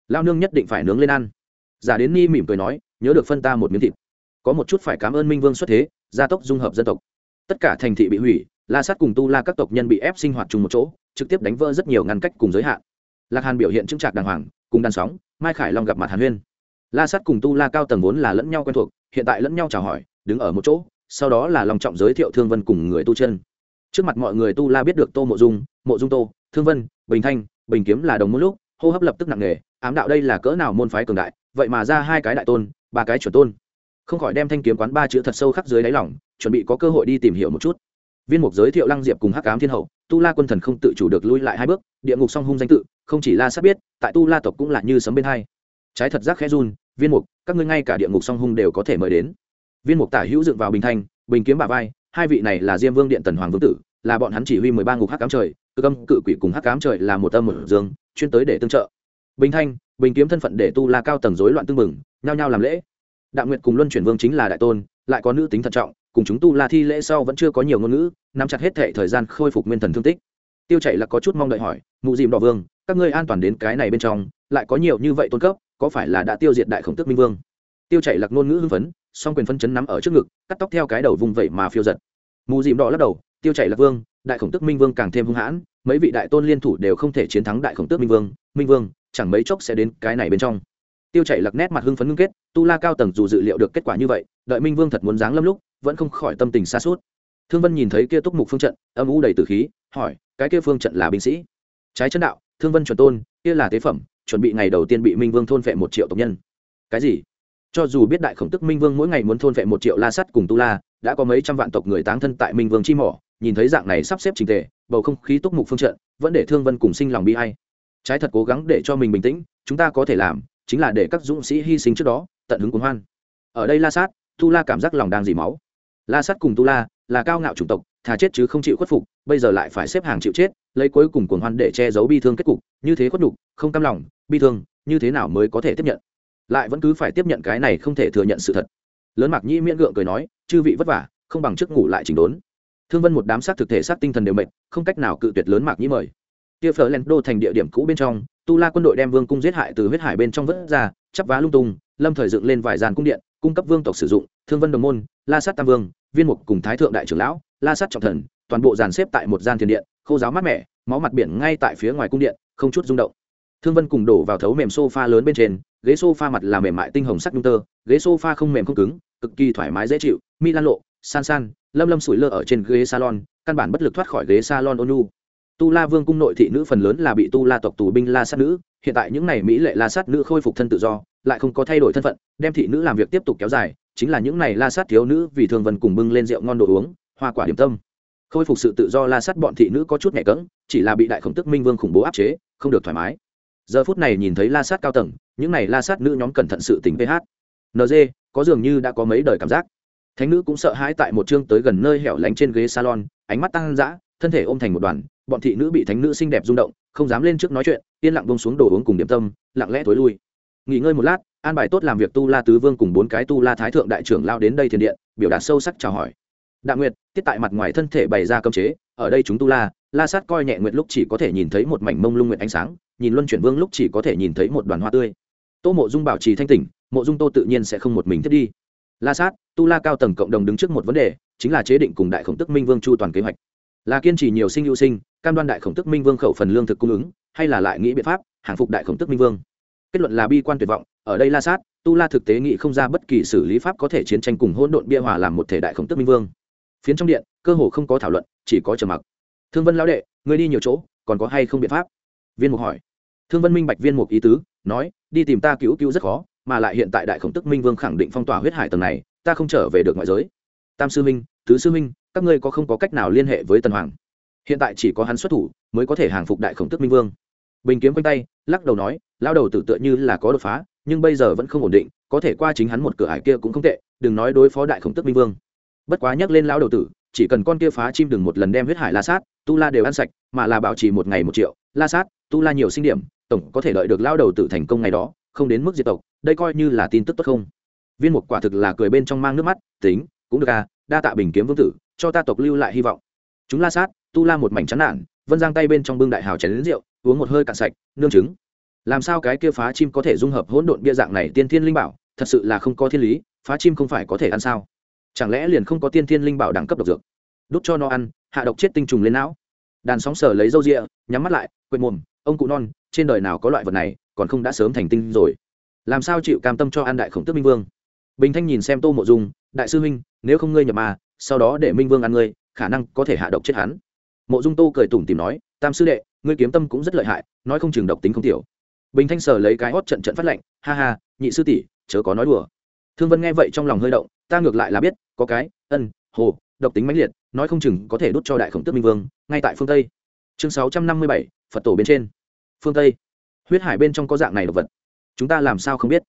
[SPEAKER 1] Lao nương nhất định phải nướng lên ăn. Giả đến ni mỉm cười nói, nhớ được phân ta một miếng thịt. Có một chút phải cảm ơn minh vương xuất thế, gia tốc dung hợp dân tộc. Tất cả thành thị bị hủy, la sát cùng tu la các tộc nhân bị ép sinh hoạt chung một chỗ, trực tiếp đánh vỡ rất nhiều ngăn cách cùng giới hạn. Lạc hàn biểu hiện chứng trạc đàng hoàng, cùng đàn sóng, mai khải long gặp mặt hàn huyên. La sát cùng tu la cao tầng vốn là lẫn nhau quen thuộc, hiện tại lẫn nhau chào hỏi, đứng ở một chỗ, sau đó là lòng trọng giới thiệu thương vân cùng người tu chân. Trước mặt mọi người tu la biết được tô mộ dung mộ dung tô, thương vân bình thanh, bình kiếm là đồng một lúc, hô hấp lập tức nặng nề, ám đạo đây là cỡ nào môn phái cường đại, vậy mà ra hai cái đại tôn, ba cái chuẩn tôn. Không khỏi đem thanh kiếm quán ba chữ thật sâu khắc dưới đáy lỏng chuẩn bị có cơ hội đi tìm hiểu một chút. Viên mục giới thiệu lăng diệp cùng hắc ám thiên hậu, tu la quân thần không tự chủ được lui lại hai bước, địa ngục song hung danh tự, không chỉ la sát biết, tại tu la tộc cũng là như sấm bên hai. Trái thật giác khẽ run, viên mục, các ngươi ngay cả địa ngục song hung đều có thể mời đến. Viên mục tả hữu dựng vào bình thanh, bình kiếm bà vai, hai vị này là diêm vương điện tần hoàng vương tử, là bọn hắn chỉ huy mười ba ngục hắc ám trời cự âm cự quỷ cùng hắc ám trời là một âm một dương, chuyên tới để tương trợ. Bình thanh, bình kiếm thân phận để tu la cao tầng rối loạn tương mừng, nhao nhao làm lễ. Đạo nguyệt cùng luân chuyển vương chính là đại tôn, lại có nữ tính thận trọng, cùng chúng tu la thi lễ sau vẫn chưa có nhiều ngôn ngữ, nắm chặt hết thệ thời gian khôi phục nguyên thần thương tích. Tiêu chảy là có chút mong đợi hỏi, mụ dìm đỏ vương, các ngươi an toàn đến cái này bên trong, lại có nhiều như vậy tôn cấp, có phải là đã tiêu diệt đại khổng tước minh vương? Tiêu chảy lạc ngôn ngữ hưng phấn, song quyền phân chấn nắm ở trước ngực, cắt tóc theo cái đầu vùng vẩy mà phiêu giật. Mù dìm đỏ lắc đầu, tiêu chảy lạc vương đại khổng tước minh vương càng thêm hung hãn, mấy vị đại tôn liên thủ đều không thể chiến thắng đại khổng tước minh vương minh vương, chẳng mấy chốc sẽ đến cái này bên trong. Tiêu chảy lặc nét mặt hưng phấn ngưng kết, tu la cao tầng dù dự liệu được kết quả như vậy, đợi minh vương thật muốn giáng lâm lúc, vẫn không khỏi tâm tình xa suốt thương vân nhìn thấy kia túc mục phương trận, âm u đầy tử khí, hỏi, cái kia phương trận là binh sĩ? Trái chân đạo, thương vân chuẩn tôn, kia là tế phẩm, chuẩn bị ngày đầu tiên bị minh vương thôn phệ một triệu tộc nhân. Cái gì? Cho dù biết đại khổng tức minh vương mỗi ngày muốn thôn phệ một triệu la sắt cùng tu la, đã có mấy trăm vạn tộc người táng thân tại minh vương chi mỏ nhìn thấy dạng này sắp xếp trình tề, bầu không khí túc mục phương trận, vẫn để thương vân cùng sinh lòng bi hay trái thật cố gắng để cho mình bình tĩnh, chúng ta có thể làm, chính là để các dũng sĩ hy sinh trước đó, tận hứng cuốn hoan. Ở đây la sát, tu la cảm giác lòng đang dỉ máu. La sát cùng tu la là cao ngạo chủng tộc, thà chết chứ không chịu khuất phục, bây giờ lại phải xếp hàng chịu chết, lấy cuối cùng cuồng hoan để che giấu bi thương kết cục, như thế khuất đục không cam lòng, bi thương, như thế nào mới có thể tiếp nhận? Lại vẫn cứ phải tiếp nhận cái này không thể thừa nhận sự thật. Lớn mạc nhĩ miễn gượng cười nói, chư vị vất vả, không bằng trước ngủ lại chỉnh đốn thương vân một đám sát thực thể sát tinh thần đều mệt, không cách nào cự tuyệt lớn mạc nhĩ mời. Kia phở len đô thành địa điểm cũ bên trong, tu la quân đội đem vương cung giết hại từ huyết hải bên trong vớt ra, chắp vá lung tung, lâm thời dựng lên vài dàn cung điện, cung cấp vương tộc sử dụng, thương vân đồng môn, la sát tam vương, viên mục cùng thái thượng đại trưởng lão, la sát trọng thần, toàn bộ dàn xếp tại một gian thiền điện, khô giáo mát mẻ, máu mặt biển ngay tại phía ngoài cung điện, không chút rung động. Thương vân cùng đổ vào thấu mềm sofa lớn bên trên, ghế sofa mặt là mềm mại tinh hồng sắc nhung tơ, ghế sofa không mềm không cứng, cực kỳ thoải mái dễ chịu, mi lan lộ san san, lâm lâm sủi lơ ở trên ghế salon, căn bản bất lực thoát khỏi ghế salon ônu tu la vương cung nội thị nữ phần lớn là bị tu la tộc tù binh la sát nữ, hiện tại những n à y mỹ lệ la sát nữ khôi phục thân tự do, lại không có thay đổi thân phận, đem thị nữ làm việc tiếp tục kéo dài, chính là những n à y la sát thiếu nữ vì thường vân cùng bưng lên rượu ngon đồ uống, hoa quả điểm tâm. Khôi phục sự tự do la sát bọn thị nữ có chút nhẹ cỡng chỉ là bị đại khổng tức minh vương khủng bố áp chế, không được thoải mái. Giờ phút này nhìn thấy la sát cao tầng, những n à y la sát nữ nhóm cẩn thận sự tỉnh ph nd có dường như đã có mấy đời cảm giác thánh nữ cũng sợ hãi tại một chương tới gần nơi hẻo lánh trên ghế salon, ánh mắt tăng dã, thân thể ôm thành một đoàn, bọn thị nữ bị thánh nữ xinh đẹp rung động, không dám lên trước nói chuyện, yên lặng bông xuống đồ uống cùng điểm tâm, lặng lẽ thối lui. Nghỉ ngơi một lát, an bài tốt làm việc tu la tứ vương cùng bốn cái tu la thái thượng đại trưởng lao đến đây thiền điện, biểu đạt sâu sắc chào hỏi. Đạ nguyệt, tiết tại mặt ngoài thân thể bày ra cơm chế, ở đây chúng tu la la sát coi nhẹ nguyệt lúc chỉ có thể nhìn thấy một mảnh mông lung nguyệt ánh sáng, nhìn luân chuyển vương lúc chỉ có thể nhìn thấy một đoàn hoa tươi. Tô mộ dung bảo trì thanh tỉnh, mộ dung tô tự nhiên sẽ không một mình thiết đi la sát, tu la cao tầng cộng đồng đứng trước một vấn đề, chính là chế định cùng đại khổng tức minh vương chu toàn kế hoạch. Là kiên trì nhiều sinh hữu sinh, cam đoan đại khổng tức minh vương khẩu phần lương thực cung ứng, hay là lại nghĩ biện pháp, hàng phục đại khổng tức minh vương. Kết luận là bi quan tuyệt vọng, ở đây la sát, tu la thực tế nghĩ không ra bất kỳ xử lý pháp có thể chiến tranh cùng hỗn độn bia hòa làm một thể đại khổng tức minh vương. Phiến trong điện, cơ hồ không có thảo luận, chỉ có trầm mặc. Thương vân lão đệ người đi nhiều chỗ, còn có hay không biện pháp? Viên mục hỏi. Thương vân minh bạch viên mục ý tứ, nói, đi tìm ta cứu cứu rất khó mà lại hiện tại đại khổng tức minh vương khẳng định phong tỏa huyết hải tầng này, ta không trở về được ngoại giới. Tam sư minh, tứ sư minh, các ngươi có không có cách nào liên hệ với tần hoàng? Hiện tại chỉ có hắn xuất thủ mới có thể hàng phục đại khổng tức minh vương. Bình kiếm quanh tay, lắc đầu nói lao đầu tử tựa như là có đột phá, nhưng bây giờ vẫn không ổn định, có thể qua chính hắn một cửa ải kia cũng không tệ, đừng nói đối phó đại khổng tức minh vương. Bất quá nhắc lên lao đầu tử, chỉ cần con kia phá chim đừng một lần đem huyết hải la sát, tu la đều ăn sạch, mà là bảo trì một ngày một triệu, la sát, tu la nhiều sinh điểm, tổng có thể đợi được lao đầu tử thành công ngày đó không đến mức diệt tộc, đây coi như là tin tức tốt không? Viên mục quả thực là cười bên trong mang nước mắt, tính, cũng được à đa tạ bình kiếm vương tử, cho ta tộc lưu lại hy vọng. Chúng la sát, tu la một mảnh chán nản, vân giang tay bên trong bưng đại hào chén lính rượu, uống một hơi cạn sạch, nương trứng. Làm sao cái kia phá chim có thể dung hợp hỗn độn bia dạng này tiên thiên linh bảo, thật sự là không có thiên lý, phá chim không phải có thể ăn sao? Chẳng lẽ liền không có tiên thiên linh bảo đẳng cấp độc dược? Đút cho nó ăn, hạ độc chết tinh trùng lên não. Đàn sóng sở lấy dâu rịa, nhắm mắt lại, quệt mồm ông cụ non, trên đời nào có loại vật này, còn không đã sớm thành tinh rồi. Làm sao chịu cam tâm cho an đại khổng tước minh vương? Bình thanh nhìn xem tô mộ dung, đại sư huynh, nếu không ngươi nhập mà sau đó để minh vương ăn ngươi, khả năng có thể hạ độc chết hắn. Mộ dung tô cười tủm tìm nói, tam sư đệ, ngươi kiếm tâm cũng rất lợi hại, nói không chừng độc tính không tiểu. Bình thanh sờ lấy cái hót trận trận phát lệnh, ha ha, nhị sư tỷ, chớ có nói đùa. Thương vân nghe vậy trong lòng hơi động, ta ngược lại là biết, có cái, ân, hồ, độc tính mãnh liệt, nói không chừng có thể đốt cho đại khổng tước minh vương, ngay tại phương tây. Chương sáu trăm năm mươi bảy phật tổ bên trên. Phương tây. Huyết hải bên trong có dạng này đ ộ vật. Chúng ta làm sao không biết?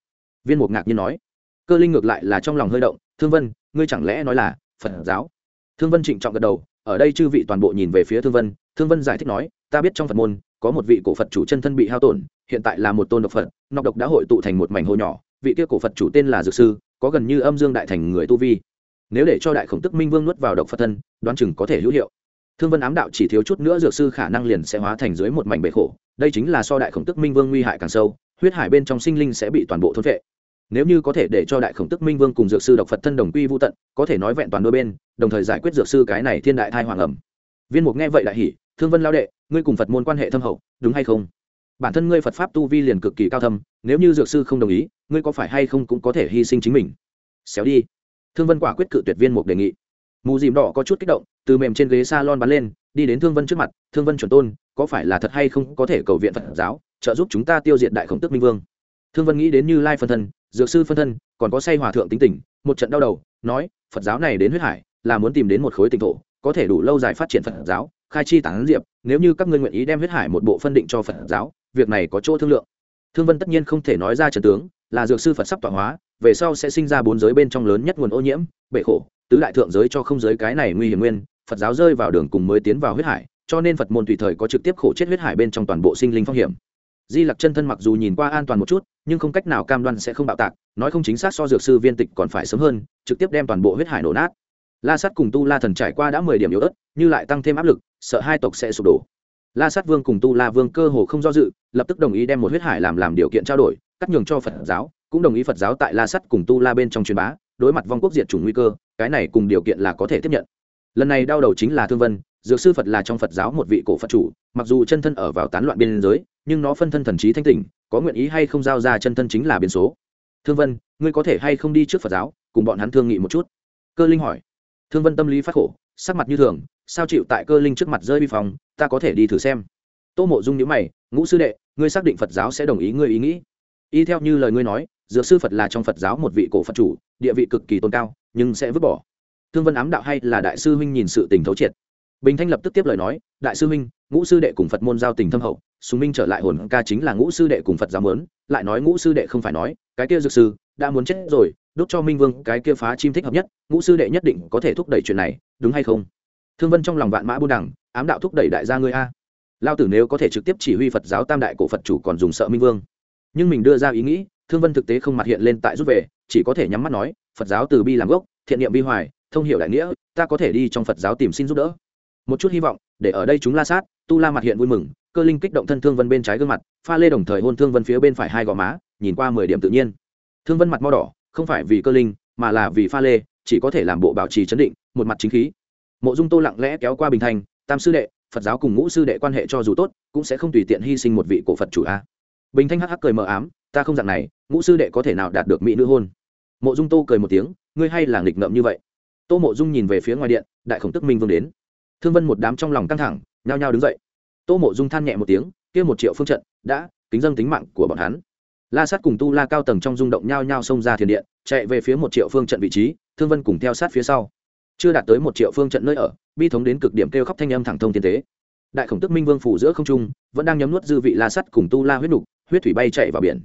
[SPEAKER 1] Viên mục ngạc nhiên nói. Cơ linh ngược lại là trong lòng hơi động, thương vân, ngươi chẳng lẽ nói là phật giáo? Thương vân trịnh trọng gật đầu, ở đây chư vị toàn bộ nhìn về phía thương vân. Thương vân giải thích nói, ta biết trong phật môn, có một vị cổ phật chủ chân thân bị hao tổn, hiện tại là một tôn độc phật, nọc độc đã hội tụ thành một mảnh hồ nhỏ, vị kia cổ phật chủ tên là dược sư, có gần như âm dương đại thành người tu vi. Nếu để cho đại khổng tức minh vương nuốt vào độc phật thân, đoán chừng có thể hữu hiệu thương vân ám đạo chỉ thiếu chút nữa dược sư khả năng liền sẽ hóa thành dưới một mảnh bể khổ, đây chính là so đại khổng tức minh vương nguy hại càng sâu, huyết hải bên trong sinh linh sẽ bị toàn bộ thôn vệ. Nếu như có thể để cho đại khổng tức minh vương cùng dược sư độc phật thân đồng quy vô tận, có thể nói vẹn toàn đôi bên, đồng thời giải quyết dược sư cái này thiên đại thai hoàng ẩm viên mục nghe vậy đại hỉ, thương vân lao đệ, ngươi cùng phật môn quan hệ thâm hậu, đúng hay không? Bản thân ngươi phật pháp tu vi liền cực kỳ cao thâm, nếu như dược sư không đồng ý, ngươi có phải hay không cũng có thể hy sinh chính mình? Xéo đi. Thương vân quả quyết cự tuyệt viên mục đề nghị. Mù dìm đỏ có chút kích động từ mềm trên ghế salon bắn lên, đi đến thương vân trước mặt, thương vân chuẩn tôn, có phải là thật hay không có thể cầu viện phật giáo, trợ giúp chúng ta tiêu diệt đại khổng tức minh vương? Thương vân nghĩ đến như lai phân thân, dược sư phân thân, còn có say hòa thượng tính tình, một trận đau đầu, nói, phật giáo này đến huyết hải, là muốn tìm đến một khối tỉnh thổ, có thể đủ lâu dài phát triển phật giáo, khai chi tán diệp, nếu như các ngươi nguyện ý đem huyết hải một bộ phân định cho phật giáo, việc này có chỗ thương lượng. Thương vân tất nhiên không thể nói ra trần tướng, là dược sư phật sắp tọa hóa, về sau sẽ sinh ra bốn giới bên trong lớn nhất nguồn ô nhiễm bệ khổ, tứ đại thượng giới cho không giới cái này nguy hiểm nguyên phật giáo rơi vào đường cùng mới tiến vào huyết hải, cho nên phật môn tùy thời có trực tiếp khổ chết huyết hải bên trong toàn bộ sinh linh phong hiểm. Di lặc chân thân mặc dù nhìn qua an toàn một chút, nhưng không cách nào cam đoan sẽ không bạo tạc, nói không chính xác so dược sư viên tịch còn phải sớm hơn, trực tiếp đem toàn bộ huyết hải nổ nát. La sắt cùng tu la thần trải qua đã mười điểm yếu ớt, như lại tăng thêm áp lực, sợ hai tộc sẽ sụp đổ. La sát vương cùng tu la vương cơ hồ không do dự, lập tức đồng ý đem một huyết hải làm làm điều kiện trao đổi, cắt nhường cho phật giáo, cũng đồng ý phật giáo tại la sắt cùng tu la bên trong truyền bá, đối mặt vong quốc diệt chủng nguy cơ, cái này cùng điều kiện là có thể tiếp nhận lần này đau đầu chính là thương vân, dược sư phật là trong phật giáo một vị cổ phật chủ, mặc dù chân thân ở vào tán loạn biên giới, nhưng nó phân thân thần trí thanh tỉnh có nguyện ý hay không giao ra chân thân chính là biến số. Thương vân, ngươi có thể hay không đi trước phật giáo, cùng bọn hắn thương nghị một chút? Cơ linh hỏi. Thương vân tâm lý phát khổ, sắc mặt như thường, sao chịu tại cơ linh trước mặt rơi vi phòng ta có thể đi thử xem. Tô mộ dung nhữ mày, ngũ sư đệ, ngươi xác định phật giáo sẽ đồng ý ngươi ý nghĩ? Y theo như lời ngươi nói, dược sư phật là trong phật giáo một vị cổ phật chủ, địa vị cực kỳ tôn cao, nhưng sẽ vứt bỏ thương vân ám đạo hay là đại sư huynh nhìn sự tình thấu triệt. Bình thanh lập tức tiếp lời nói, đại sư huynh, ngũ sư đệ cùng phật môn giao tình thâm hậu, sùng minh trở lại hồn ca chính là ngũ sư đệ cùng phật giáo mớn lại nói ngũ sư đệ không phải nói, cái kia dược sư đã muốn chết rồi, đốt cho minh vương cái kia phá chim thích hợp nhất, ngũ sư đệ nhất định có thể thúc đẩy chuyện này, đúng hay không? Thương vân trong lòng vạn mã buôn đẳng ám đạo thúc đẩy đại gia ngươi a. Lao tử nếu có thể trực tiếp chỉ huy phật giáo tam đại cổ phật chủ còn dùng sợ minh vương. Nhưng mình đưa ra ý nghĩ, thương vân thực tế không mặt hiện lên tại rút về, chỉ có thể nhắm mắt nói, phật giáo từ bi làm gốc, thiện niệm bi hoài thông hiểu đại nghĩa, ta có thể đi trong phật giáo tìm xin giúp đỡ. Một chút hy vọng, để ở đây chúng la sát, tu la mặt hiện vui mừng, cơ linh kích động thân thương vân bên trái gương mặt, pha lê đồng thời hôn thương vân phía bên phải hai gò má, nhìn qua mười điểm tự nhiên. Thương vân mặt mo đỏ, không phải vì cơ linh, mà là vì pha lê, chỉ có thể làm bộ bảo trì chấn định, một mặt chính khí. Mộ dung tô lặng lẽ kéo qua bình thành tam sư đệ, phật giáo cùng ngũ sư đệ quan hệ cho dù tốt, cũng sẽ không tùy tiện hy sinh một vị cổ phật chủ a. Bình thanh hắc hắc cười mờ ám, ta không dạng này, ngũ sư đệ có thể nào đạt được mỹ nữ hôn? Mộ dung tô cười một tiếng, ngươi hay là nghịch ngợm như vậy tô mộ dung nhìn về phía ngoài điện, đại khổng tức minh vương đến. Thương vân một đám trong lòng căng thẳng, nhao nhao đứng dậy. Tô mộ dung than nhẹ một tiếng, kia một triệu phương trận, đã, kính dâng tính mạng của bọn hắn. La sát cùng tu la cao tầng trong rung động nhao nhao xông ra thiền điện, chạy về phía một triệu phương trận vị trí, thương vân cùng theo sát phía sau. Chưa đạt tới một triệu phương trận nơi ở, bi thống đến cực điểm kêu khóc thanh âm thẳng thông tiên tế. Đại khổng tức minh vương phủ giữa không trung, vẫn đang nhấm nuốt dư vị la sắt cùng tu la huyết nục, huyết thủy bay chạy vào biển.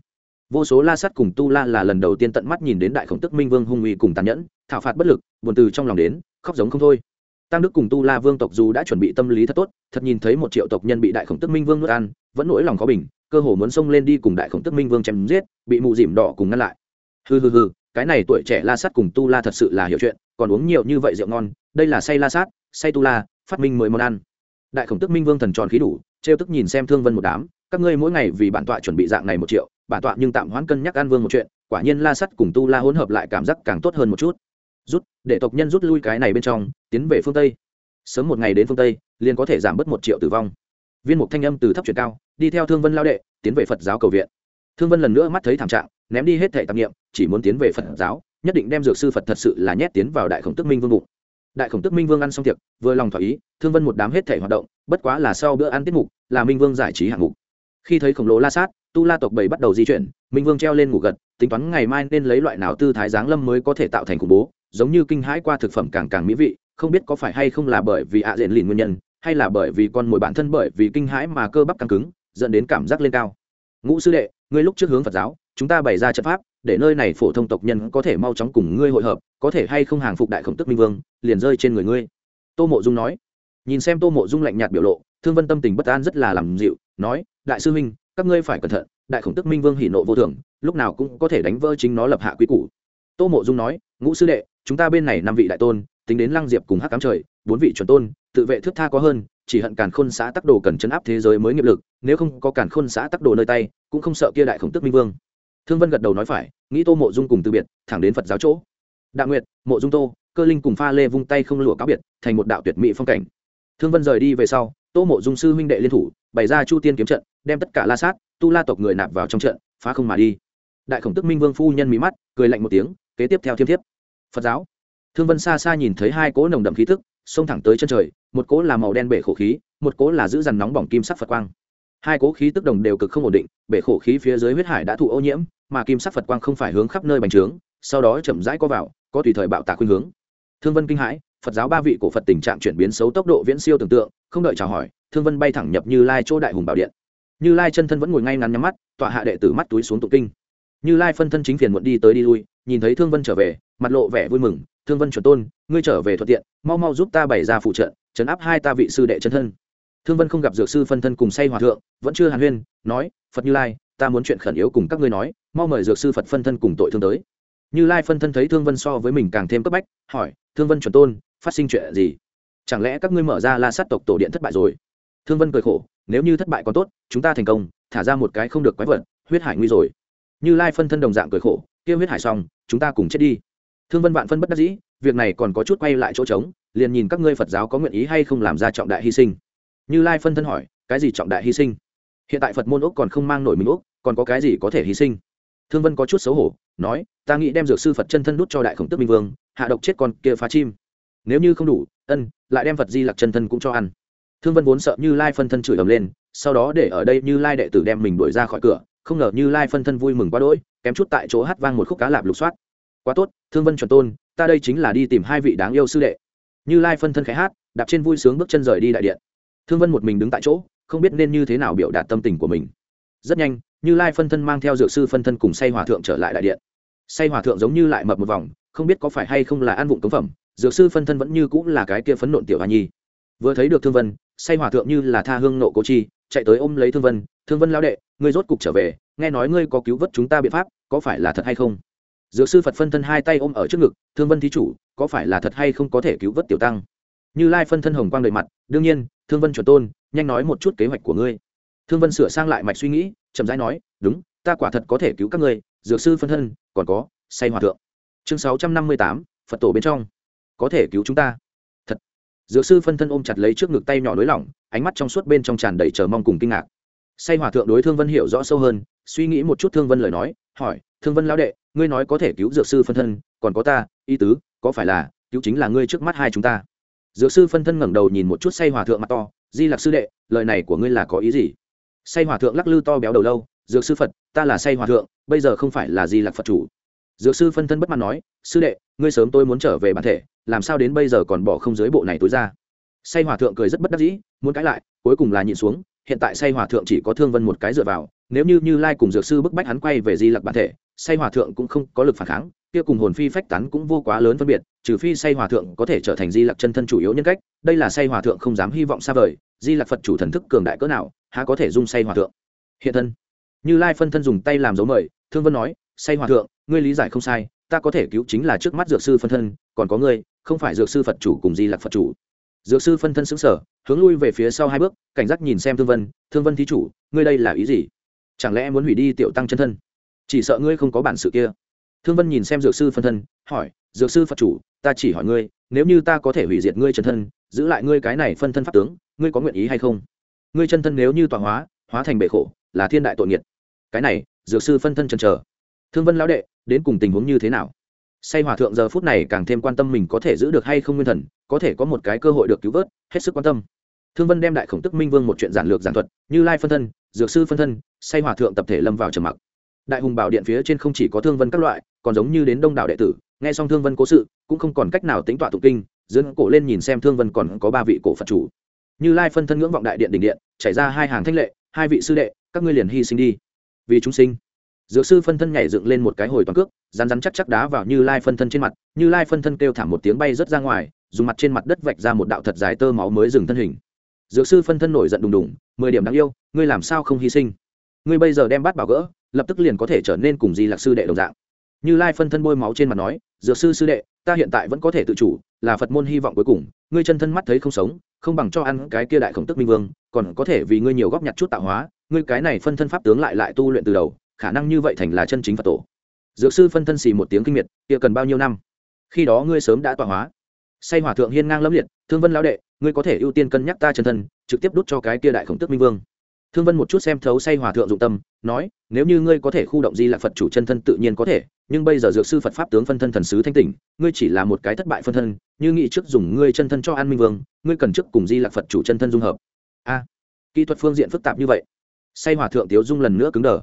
[SPEAKER 1] Vô số la sắt cùng tu la là lần đầu tiên tận mắt nhìn đến đại khổng tức minh vương hung uy cùng tàn nhẫn thảo phạt bất lực, buồn từ trong lòng đến, khóc giống không thôi. Tăng đức cùng tu la vương tộc dù đã chuẩn bị tâm lý thật tốt, thật nhìn thấy một triệu tộc nhân bị đại khổng tức minh vương nuốt ăn, vẫn nỗi lòng khó bình, cơ hồ muốn xông lên đi cùng đại khổng tức minh vương chém giết, bị mụ dìm đỏ cùng ngăn lại. Hừ hừ hừ, cái này tuổi trẻ la sát cùng tu la thật sự là hiểu chuyện, còn uống nhiều như vậy rượu ngon, đây là say la sát, say tu la, phát minh mới món ăn. Đại khổng tức minh vương thần tròn khí đủ, trêu tức nhìn xem thương vân một đám, các ngươi mỗi ngày vì bản tọa chuẩn bị dạng này một triệu, bản tọa nhưng tạm hoãn cân nhắc an vương một chuyện, quả nhiên la sắt cùng tu la hỗn hợp lại cảm giác càng tốt hơn một chút rút, để tộc nhân rút lui cái này bên trong, tiến về phương tây. Sớm một ngày đến phương tây, liền có thể giảm bớt một triệu tử vong. Viên mục thanh âm từ thấp chuyển cao, đi theo thương vân lao đệ, tiến về phật giáo cầu viện. Thương vân lần nữa mắt thấy thảm trạng, ném đi hết thẻ tạp nghiệm chỉ muốn tiến về phật giáo, nhất định đem dược sư phật thật sự là nhét tiến vào đại khổng tức minh vương bụng. Đại khổng tức minh vương ăn xong tiệc, vừa lòng thỏa ý, thương vân một đám hết thể hoạt động, bất quá là sau bữa ăn tiết mục, là minh vương giải trí hạng mục. Khi thấy khổng lồ la sát, tu la tộc bảy bắt đầu di chuyển, minh vương treo lên ngủ gật, tính toán ngày mai nên lấy loại nào tư thái giáng lâm mới có thể tạo thành khủng bố giống như kinh hãi qua thực phẩm càng càng mỹ vị, không biết có phải hay không là bởi vì ạ diện lìn nguyên nhân, hay là bởi vì con mồi bản thân bởi vì kinh hãi mà cơ bắp căng cứng, dẫn đến cảm giác lên cao. Ngũ sư đệ, ngươi lúc trước hướng phật giáo, chúng ta bày ra trận pháp, để nơi này phổ thông tộc nhân có thể mau chóng cùng ngươi hội hợp, có thể hay không hàng phục đại khổng tức minh vương, liền rơi trên người ngươi. Tô mộ dung nói. Nhìn xem tô mộ dung lạnh nhạt biểu lộ, thương vân tâm tình bất an rất là làm dịu, nói, đại sư huynh, các ngươi phải cẩn thận, đại khổng tức minh vương hỉ nộ vô thường, lúc nào cũng có thể đánh vỡ chính nó lập hạ quy củ. Tô mộ dung nói, ngũ sư đệ chúng ta bên này năm vị đại tôn, tính đến lăng diệp cùng hắc cám trời, bốn vị chuẩn tôn, tự vệ thước tha có hơn, chỉ hận càn khôn xã tắc đồ cần chấn áp thế giới mới nghiệp lực, nếu không có càn khôn xã tắc đồ nơi tay, cũng không sợ kia đại khổng tức minh vương. Thương vân gật đầu nói phải, nghĩ tô mộ dung cùng từ biệt, thẳng đến phật giáo chỗ. Đạo nguyệt, mộ dung tô, cơ linh cùng pha lê vung tay không lụa cáo biệt, thành một đạo tuyệt mỹ phong cảnh. Thương vân rời đi về sau, tô mộ dung sư huynh đệ liên thủ, bày ra chu tiên kiếm trận, đem tất cả la sát, tu la tộc người nạp vào trong trận, phá không mà đi. Đại khổng tức minh vương phu nhân mí mắt, cười lạnh một tiếng, kế tiếp theo thiêm thiếp phật giáo. Thương vân xa xa nhìn thấy hai cỗ nồng đậm khí thức xông thẳng tới chân trời, một cỗ là màu đen bể khổ khí, một cỗ là giữ dằn nóng bỏng kim sắc phật quang. Hai cỗ khí tức đồng đều cực không ổn định, bể khổ khí phía dưới huyết hải đã thụ ô nhiễm, mà kim sắc phật quang không phải hướng khắp nơi bành trướng, sau đó chậm rãi có vào, có tùy thời bạo tạc khuynh hướng. Thương vân kinh hãi, phật giáo ba vị cổ phật tình trạng chuyển biến xấu tốc độ viễn siêu tưởng tượng, không đợi chào hỏi, thương vân bay thẳng nhập như lai chỗ đại hùng bảo điện. Như lai chân thân vẫn ngồi ngay ngắn nhắm mắt, tọa hạ đệ tử mắt túi xuống tụng kinh. Như lai phân thân chính phiền muộn đi tới đi lui, nhìn thấy thương vân trở về mặt lộ vẻ vui mừng, thương vân chuẩn tôn, ngươi trở về thuận tiện, mau mau giúp ta bày ra phụ trợ chấn áp hai ta vị sư đệ chân thân. Thương vân không gặp dược sư phân thân cùng say hòa thượng, vẫn chưa hàn huyên, nói, phật như lai, ta muốn chuyện khẩn yếu cùng các ngươi nói, mau mời dược sư phật phân thân cùng tội thương tới. Như lai phân thân thấy thương vân so với mình càng thêm cấp bách, hỏi, thương vân chuẩn tôn, phát sinh chuyện gì? Chẳng lẽ các ngươi mở ra la sát tộc tổ điện thất bại rồi? Thương vân cười khổ, nếu như thất bại còn tốt, chúng ta thành công, thả ra một cái không được quái vật, huyết hải nguy rồi. Như lai phân thân đồng dạng cười khổ, kia huyết hải xong, chúng ta cùng chết đi thương vân vạn phân bất đắc dĩ, việc này còn có chút quay lại chỗ trống, liền nhìn các ngươi phật giáo có nguyện ý hay không làm ra trọng đại hy sinh. Như lai phân thân hỏi, cái gì trọng đại hy sinh? Hiện tại phật môn úc còn không mang nổi mình úc còn có cái gì có thể hy sinh? Thương vân có chút xấu hổ, nói, ta nghĩ đem dược sư phật chân thân đút cho đại khổng tước minh vương, hạ độc chết con kia phá chim. Nếu như không đủ, ân, lại đem phật di lặc chân thân cũng cho ăn. Thương vân vốn sợ như lai phân thân chửi ầm lên, sau đó để ở đây như lai đệ tử đem mình đuổi ra khỏi cửa, không ngờ như lai phân thân vui mừng quá đỗi, kém chút tại chỗ hát vang một khúc cá lạp lục soát quá tốt, thương vân chuẩn tôn, ta đây chính là đi tìm hai vị đáng yêu sư đệ. Như lai phân thân khẽ hát, đạp trên vui sướng bước chân rời đi đại điện. Thương vân một mình đứng tại chỗ, không biết nên như thế nào biểu đạt tâm tình của mình. Rất nhanh, như lai phân thân mang theo dược sư phân thân cùng say hòa thượng trở lại đại điện. Say hòa thượng giống như lại mập một vòng, không biết có phải hay không là ăn vụng cống phẩm, dược sư phân thân vẫn như cũng là cái kia phấn nộn tiểu hoa nhi. Vừa thấy được thương vân, say hòa thượng như là tha hương nộ cố chi, chạy tới ôm lấy thương vân thương vân lao đệ, ngươi rốt cục trở về, nghe nói ngươi có cứu vớt chúng ta biện pháp, có phải là thật hay không? Dược sư phật phân thân hai tay ôm ở trước ngực, thương vân thí chủ, có phải là thật hay không có thể cứu vớt tiểu tăng? Như lai phân thân hồng quang đầy mặt, đương nhiên, thương vân chuẩn tôn, nhanh nói một chút kế hoạch của ngươi. Thương vân sửa sang lại mạch suy nghĩ, chậm rãi nói, đúng, ta quả thật có thể cứu các ngươi, dược sư phân thân, còn có, say hòa thượng. Chương sáu trăm năm mươi tám, phật tổ bên trong. Có thể cứu chúng ta. Thật. Dược sư phân thân ôm chặt lấy trước ngực tay nhỏ nới lỏng, ánh mắt trong suốt bên trong tràn đầy chờ mong cùng kinh ngạc. Say hòa thượng đối thương vân hiểu rõ sâu hơn, suy nghĩ một chút thương vân lời nói, hỏi, thương vân lão đệ ngươi nói có thể cứu dược sư phân thân, còn có ta, y tứ, có phải là, cứu chính là ngươi trước mắt hai chúng ta? Dược sư phân thân ngẩng đầu nhìn một chút say hòa thượng mặt to, di lặc sư đệ, lời này của ngươi là có ý gì? Say hòa thượng lắc lư to béo đầu lâu, dược sư phật, ta là say hòa thượng, bây giờ không phải là di lặc phật chủ. Dược sư phân thân bất mãn nói, sư đệ, ngươi sớm tôi muốn trở về bản thể, làm sao đến bây giờ còn bỏ không dưới bộ này tối ra? Say hòa thượng cười rất bất đắc dĩ, muốn cãi lại, cuối cùng là nhịn xuống hiện tại say hòa thượng chỉ có thương vân một cái dựa vào, nếu như như lai cùng dược sư bức bách hắn quay về di lặc bản thể, say hòa thượng cũng không có lực phản kháng, kia cùng hồn phi phách tán cũng vô quá lớn phân biệt, trừ phi say hòa thượng có thể trở thành di lặc chân thân chủ yếu nhân cách, đây là say hòa thượng không dám hy vọng xa vời, di lặc phật chủ thần thức cường đại cỡ nào, há có thể dung say hòa thượng. Hiện thân. Như lai phân thân dùng tay làm dấu mời, thương vân nói, say hòa thượng, ngươi lý giải không sai, ta có thể cứu chính là trước mắt dược sư phân thân, còn có ngươi, không phải dược sư phật chủ cùng di lặc phật chủ dược sư phân thân xứng sở hướng lui về phía sau hai bước, cảnh giác nhìn xem thương vân. Thương vân thí chủ, ngươi đây là ý gì? Chẳng lẽ muốn hủy đi tiểu tăng chân thân? Chỉ sợ ngươi không có bản sự kia. Thương vân nhìn xem dược sư phân thân, hỏi, dược sư phật chủ, ta chỉ hỏi ngươi, nếu như ta có thể hủy diệt ngươi chân thân, giữ lại ngươi cái này phân thân pháp tướng, ngươi có nguyện ý hay không? Ngươi chân thân nếu như tọa hóa hóa thành bệ khổ, là thiên đại tội nghiệt. Cái này, dược sư phân thân chân chờ. Thương vân lão đệ, đến cùng tình huống như thế nào? Say hòa thượng giờ phút này càng thêm quan tâm mình có thể giữ được hay không nguyên thần, có thể có một cái cơ hội được cứu vớt, hết sức quan tâm. Thương vân đem đại khổng tức minh vương một chuyện giản lược giản thuật, như lai phân thân, dược sư phân thân, say hòa thượng tập thể lâm vào trầm mặc. Đại hùng bảo điện phía trên không chỉ có thương vân các loại, còn giống như đến đông đảo đệ tử, nghe xong thương vân cố sự, cũng không còn cách nào tính tọa tụ kinh, dưỡng cổ lên nhìn xem thương vân còn có ba vị cổ phật chủ. Như lai phân thân ngưỡng vọng đại điện đỉnh điện, chảy ra hai hàng thanh lệ, hai vị sư đệ, các ngươi liền hy sinh đi. Vì chúng sinh dược sư phân thân nhảy dựng lên một cái hồi toàn cước rán rán chắc chắc đá vào như lai phân thân trên mặt, như lai phân thân kêu thảm một tiếng bay rớt ra ngoài, dùng mặt trên mặt đất vạch ra một đạo thật dài tơ máu mới dừng thân hình. Dược sư phân thân nổi giận đùng đùng, mười điểm đáng yêu, ngươi làm sao không hy sinh? Ngươi bây giờ đem bắt bảo gỡ, lập tức liền có thể trở nên cùng di lạc sư đệ đồng dạng. Như lai phân thân bôi máu trên mặt nói, dược sư sư đệ, ta hiện tại vẫn có thể tự chủ, là phật môn hy vọng cuối cùng, ngươi chân thân mắt thấy không sống, không bằng cho ăn cái kia đại khổng tức minh vương, còn có thể vì ngươi nhiều góp nhặt chút tạo hóa, ngươi cái này phân thân pháp tướng lại lại tu luyện từ đầu khả năng như vậy thành là chân chính phật tổ. Dược sư phân thân xì một tiếng kinh miệt, kia cần bao nhiêu năm? Khi đó ngươi sớm đã tọa hóa. Say hòa thượng hiên ngang lâm liệt, thương vân lão đệ, ngươi có thể ưu tiên cân nhắc ta chân thân, trực tiếp đút cho cái kia đại khổng tức minh vương. Thương vân một chút xem thấu say hòa thượng dụng tâm, nói, nếu như ngươi có thể khu động di lạc phật chủ chân thân tự nhiên có thể, nhưng bây giờ dược sư phật pháp tướng phân thân thần sứ thanh tỉnh, ngươi chỉ là một cái thất bại phân thân, như nghĩ trước dùng ngươi chân thân cho an minh vương, ngươi cần trước cùng di lạc phật chủ chân thân dung hợp. A, kỹ thuật phương diện phức tạp như vậy. Say hòa thượng tiếu dung lần nữa cứng đờ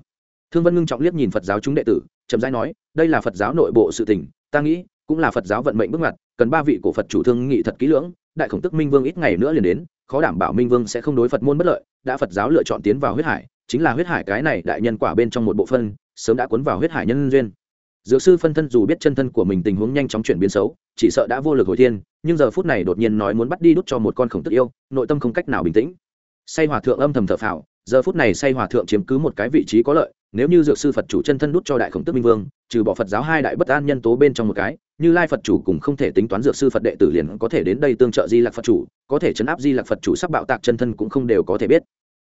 [SPEAKER 1] thương vân ngưng trọng liếc nhìn phật giáo chúng đệ tử, chậm rãi nói, đây là phật giáo nội bộ sự tình, ta nghĩ, cũng là phật giáo vận mệnh bước ngoặt, cần ba vị cổ phật chủ thương nghị thật kỹ lưỡng, đại khổng tức minh vương ít ngày nữa liền đến, khó đảm bảo minh vương sẽ không đối phật môn bất lợi, đã phật giáo lựa chọn tiến vào huyết hải, chính là huyết hải cái này đại nhân quả bên trong một bộ phân, sớm đã cuốn vào huyết hải nhân duyên. Dược sư phân thân dù biết chân thân của mình tình huống nhanh chóng chuyển biến xấu, chỉ sợ đã vô lực hồi thiên, nhưng giờ phút này đột nhiên nói muốn bắt đi đút cho một con khổng tức yêu, nội tâm không cách nào bình tĩnh. Say hòa thượng âm thầm thở phào, giờ phút này say hòa thượng chiếm cứ một cái vị trí có lợi nếu như dược sư phật chủ chân thân đút cho đại khổng tức minh vương, trừ bỏ phật giáo hai đại bất an nhân tố bên trong một cái, như lai phật chủ cũng không thể tính toán dược sư phật đệ tử liền có thể đến đây tương trợ di lạc phật chủ, có thể chấn áp di lạc phật chủ sắp bạo tạc chân thân cũng không đều có thể biết.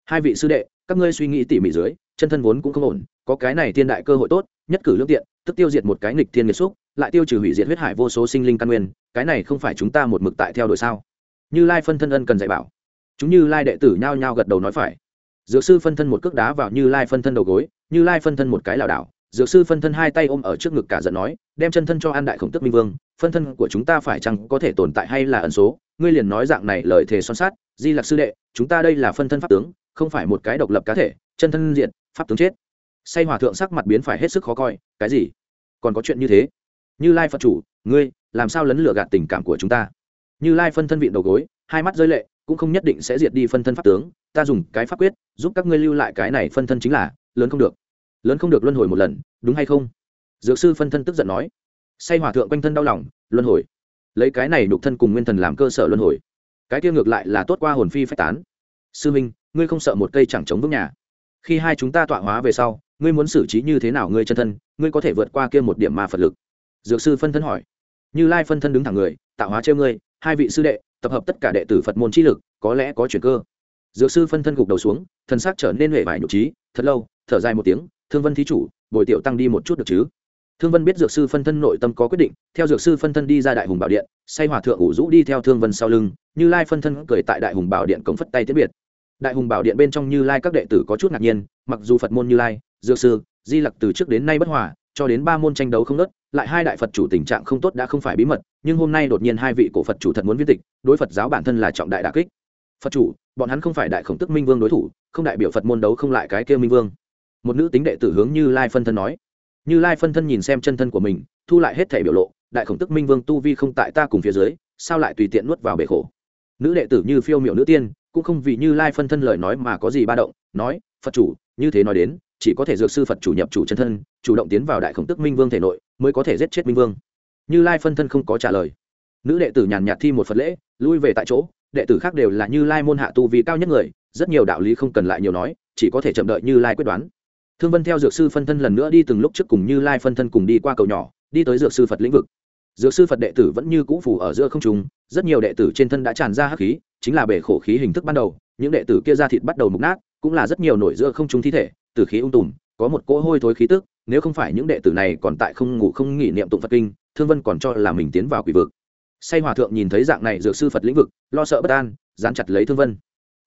[SPEAKER 1] Hai vị sư đệ, các ngươi suy nghĩ tỉ mỉ dưới, chân thân vốn cũng không ổn, có cái này thiên đại cơ hội tốt, nhất cử lương tiện, tức tiêu diệt một cái nghịch thiên nghiệt xúc, lại tiêu trừ hủy diệt huyết hải vô số sinh linh căn nguyên, cái này không phải chúng ta một mực tại theo đuổi sao? Như lai phân thân ân cần dạy bảo. Chúng như lai đệ tử nhao nhao gật đầu nói phải. Dược sư phân thân một cước đá vào như lai phân thân đầu gối như lai phân thân một cái lảo đảo, dược sư phân thân hai tay ôm ở trước ngực cả giận nói, đem chân thân cho an đại khổng tức minh vương, phân thân của chúng ta phải chăng có thể tồn tại hay là ẩn số? Ngươi liền nói dạng này lời thề son sát di lạc sư đệ, chúng ta đây là phân thân pháp tướng, không phải một cái độc lập cá thể, chân thân diện, pháp tướng chết. Say hòa thượng sắc mặt biến phải hết sức khó coi, cái gì? Còn có chuyện như thế? Như lai phật chủ, ngươi, làm sao lấn lửa gạt tình cảm của chúng ta? Như lai phân thân vịn đầu gối, hai mắt rơi lệ, cũng không nhất định sẽ diệt đi phân thân pháp tướng, ta dùng cái pháp quyết, giúp các ngươi lưu lại cái này phân thân chính là, lớn không được lớn không được luân hồi một lần, đúng hay không? Dược sư phân thân tức giận nói. Say hòa thượng quanh thân đau lòng, luân hồi. Lấy cái này đục thân cùng nguyên thần làm cơ sở luân hồi. Cái kia ngược lại là tốt qua hồn phi phách tán. Sư minh, ngươi không sợ một cây chẳng chống vững nhà. Khi hai chúng ta tọa hóa về sau, ngươi muốn xử trí như thế nào ngươi chân thân, ngươi có thể vượt qua kia một điểm ma phật lực. Dược sư phân thân hỏi. Như lai phân thân đứng thẳng người, tạo hóa treo ngươi, hai vị sư đệ, tập hợp tất cả đệ tử phật môn chi lực, có lẽ có chuyển cơ. Dược sư phân thân gục đầu xuống, thần xác trở nên huệ vải nhục trí, thật lâu, thở dài một tiếng thương vân thí chủ, bồi tiểu tăng đi một chút được chứ? Thương vân biết dược sư phân thân nội tâm có quyết định, theo dược sư phân thân đi ra đại hùng bảo điện, say hòa thượng ủ rũ đi theo thương vân sau lưng, như lai phân thân cười tại đại hùng bảo điện cống phất tay tiết biệt. Đại hùng bảo điện bên trong như lai các đệ tử có chút ngạc nhiên, mặc dù phật môn như lai, dược sư, di lặc từ trước đến nay bất hòa, cho đến ba môn tranh đấu không nớt, lại hai đại phật chủ tình trạng không tốt đã không phải bí mật, nhưng hôm nay đột nhiên hai vị cổ phật chủ thật muốn viết tịch, đối phật giáo bản thân là trọng đại đà kích. Phật chủ, bọn hắn không phải đại khổng tức minh vương đối thủ, không đại biểu phật môn đấu không lại cái kia minh vương một nữ tính đệ tử hướng như lai phân thân nói. Như lai phân thân nhìn xem chân thân của mình, thu lại hết thể biểu lộ, đại khổng tức minh vương tu vi không tại ta cùng phía dưới, sao lại tùy tiện nuốt vào bể khổ? Nữ đệ tử như phiêu miệu nữ tiên, cũng không vì như lai phân thân lời nói mà có gì ba động, nói, phật chủ, như thế nói đến, chỉ có thể dược sư phật chủ nhập chủ chân thân, chủ động tiến vào đại khổng tức minh vương thể nội, mới có thể giết chết minh vương. Như lai phân thân không có trả lời. Nữ đệ tử nhàn nhạt thi một phật lễ, lui về tại chỗ, đệ tử khác đều là như lai môn hạ tu vì cao nhất người, rất nhiều đạo lý không cần lại nhiều nói, chỉ có thể chậm đợi như lai quyết đoán thương vân theo dược sư phân thân lần nữa đi từng lúc trước cùng như lai phân thân cùng đi qua cầu nhỏ, đi tới dược sư phật lĩnh vực. Dược sư phật đệ tử vẫn như cũ phủ ở giữa không trung, rất nhiều đệ tử trên thân đã tràn ra hắc khí, chính là bể khổ khí hình thức ban đầu, những đệ tử kia ra thịt bắt đầu mục nát, cũng là rất nhiều nổi giữa không trung thi thể từ khí ung tùm, có một cỗ hôi thối khí tức, nếu không phải những đệ tử này còn tại không ngủ không nghỉ niệm tụng phật kinh, thương vân còn cho là mình tiến vào quỷ vực. Say hòa thượng nhìn thấy dạng này dược sư phật lĩnh vực, lo sợ bất an, dán chặt lấy thương vân.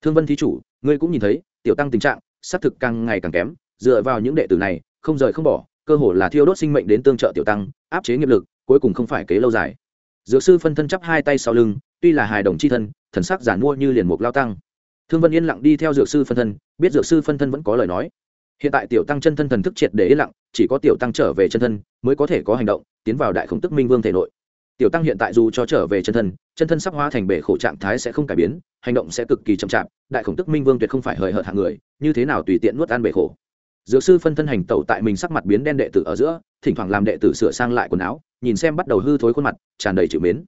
[SPEAKER 1] Thương vân thí chủ, ngươi cũng nhìn thấy, tiểu tăng tình trạng, xác thực càng ngày càng kém dựa vào những đệ tử này, không rời không bỏ, cơ hồ là thiêu đốt sinh mệnh đến tương trợ tiểu tăng, áp chế nghiệp lực, cuối cùng không phải kế lâu dài. Dược sư phân thân chắp hai tay sau lưng, tuy là hài đồng c h i thân, thần sắc giản mua như liền mục lao tăng. Thương vân yên lặng đi theo dược sư phân thân, biết dược sư phân thân vẫn có lời nói. Hiện tại tiểu tăng chân thân thần thức triệt để yên lặng, chỉ có tiểu tăng trở về chân thân mới có thể có hành động, tiến vào đại khổng tức minh vương thể nội. Tiểu tăng hiện tại dù cho trở về chân thân chân thân sắp hóa thành bể khổ trạng thái sẽ không cải biến, hành động sẽ cực kỳ chậm chạp, đại khổng tức minh vương tuyệt không phải hời hợt hạng người, như thế nào tùy tiện nuốt ăn bể khổ dược sư phân thân hành tẩu tại mình sắc mặt biến đen đệ tử ở giữa, thỉnh thoảng làm đệ tử sửa sang lại quần áo, nhìn xem bắt đầu hư thối khuôn mặt, tràn đầy chữ mến.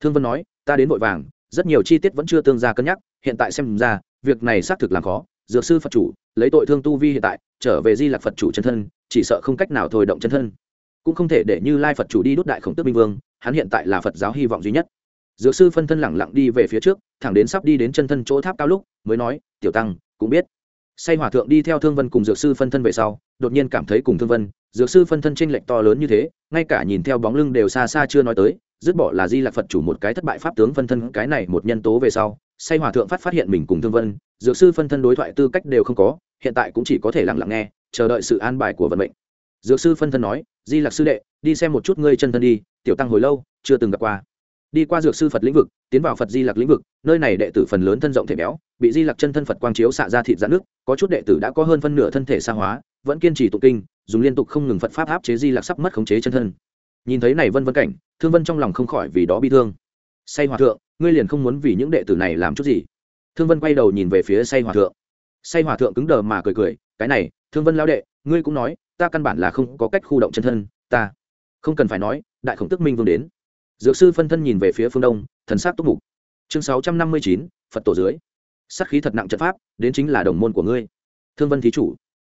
[SPEAKER 1] Thương vân nói, ta đến vội vàng, rất nhiều chi tiết vẫn chưa tương ra cân nhắc, hiện tại xem ra, việc này xác thực làm khó. Dược sư phật chủ, lấy tội thương tu vi hiện tại, trở về di lạc phật chủ chân thân, chỉ sợ không cách nào thôi động chân thân. Cũng không thể để như lai phật chủ đi đốt đại khổng tước minh vương, hắn hiện tại là phật giáo hy vọng duy nhất. Dược sư phân thân lẳng lặng đi về phía trước, thẳng đến sắp đi đến chân thân chỗ tháp cao lúc, mới nói, tiểu tăng, cũng biết say hòa thượng đi theo thương vân cùng dược sư phân thân về sau, đột nhiên cảm thấy cùng thương vân, dược sư phân thân tranh lệch to lớn như thế, ngay cả nhìn theo bóng lưng đều xa xa chưa nói tới, dứt bỏ là di lạc phật chủ một cái thất bại pháp tướng phân thân cái này một nhân tố về sau, say hòa thượng phát phát hiện mình cùng thương vân, dược sư phân thân đối thoại tư cách đều không có, hiện tại cũng chỉ có thể lặng lặng nghe, chờ đợi sự an bài của vận mệnh. Dược sư phân thân nói, di lạc sư đệ, đi xem một chút ngươi chân thân đi, tiểu tăng hồi lâu, chưa từng gặp qua đi qua dược sư phật lĩnh vực, tiến vào phật di lặc lĩnh vực, nơi này đệ tử phần lớn thân rộng thể béo, bị di lặc chân thân phật quang chiếu xạ ra thịt giãn nước có chút đệ tử đã có hơn phân nửa thân thể xa hóa, vẫn kiên trì tụ kinh, dùng liên tục không ngừng phật pháp áp chế di lặc sắp mất khống chế chân thân. Nhìn thấy này vân vân cảnh, thương vân trong lòng không khỏi vì đó bi thương. Say hòa thượng, ngươi liền không muốn vì những đệ tử này làm chút gì? Thương vân quay đầu nhìn về phía say hòa thượng. Say hòa thượng cứng đờ mà cười cười, cái này, thương vân lao đệ, ngươi cũng nói, ta căn bản là không có cách khu động chân thân, ta không cần phải nói, đại khổng tức minh vương đến dược sư phân thân nhìn về phía phương đông, thần sát túc mục. Chương sáu trăm năm mươi chín, phật tổ dưới. Sắc khí thật nặng trận pháp, đến chính là đồng môn của ngươi. Thương vân thí chủ.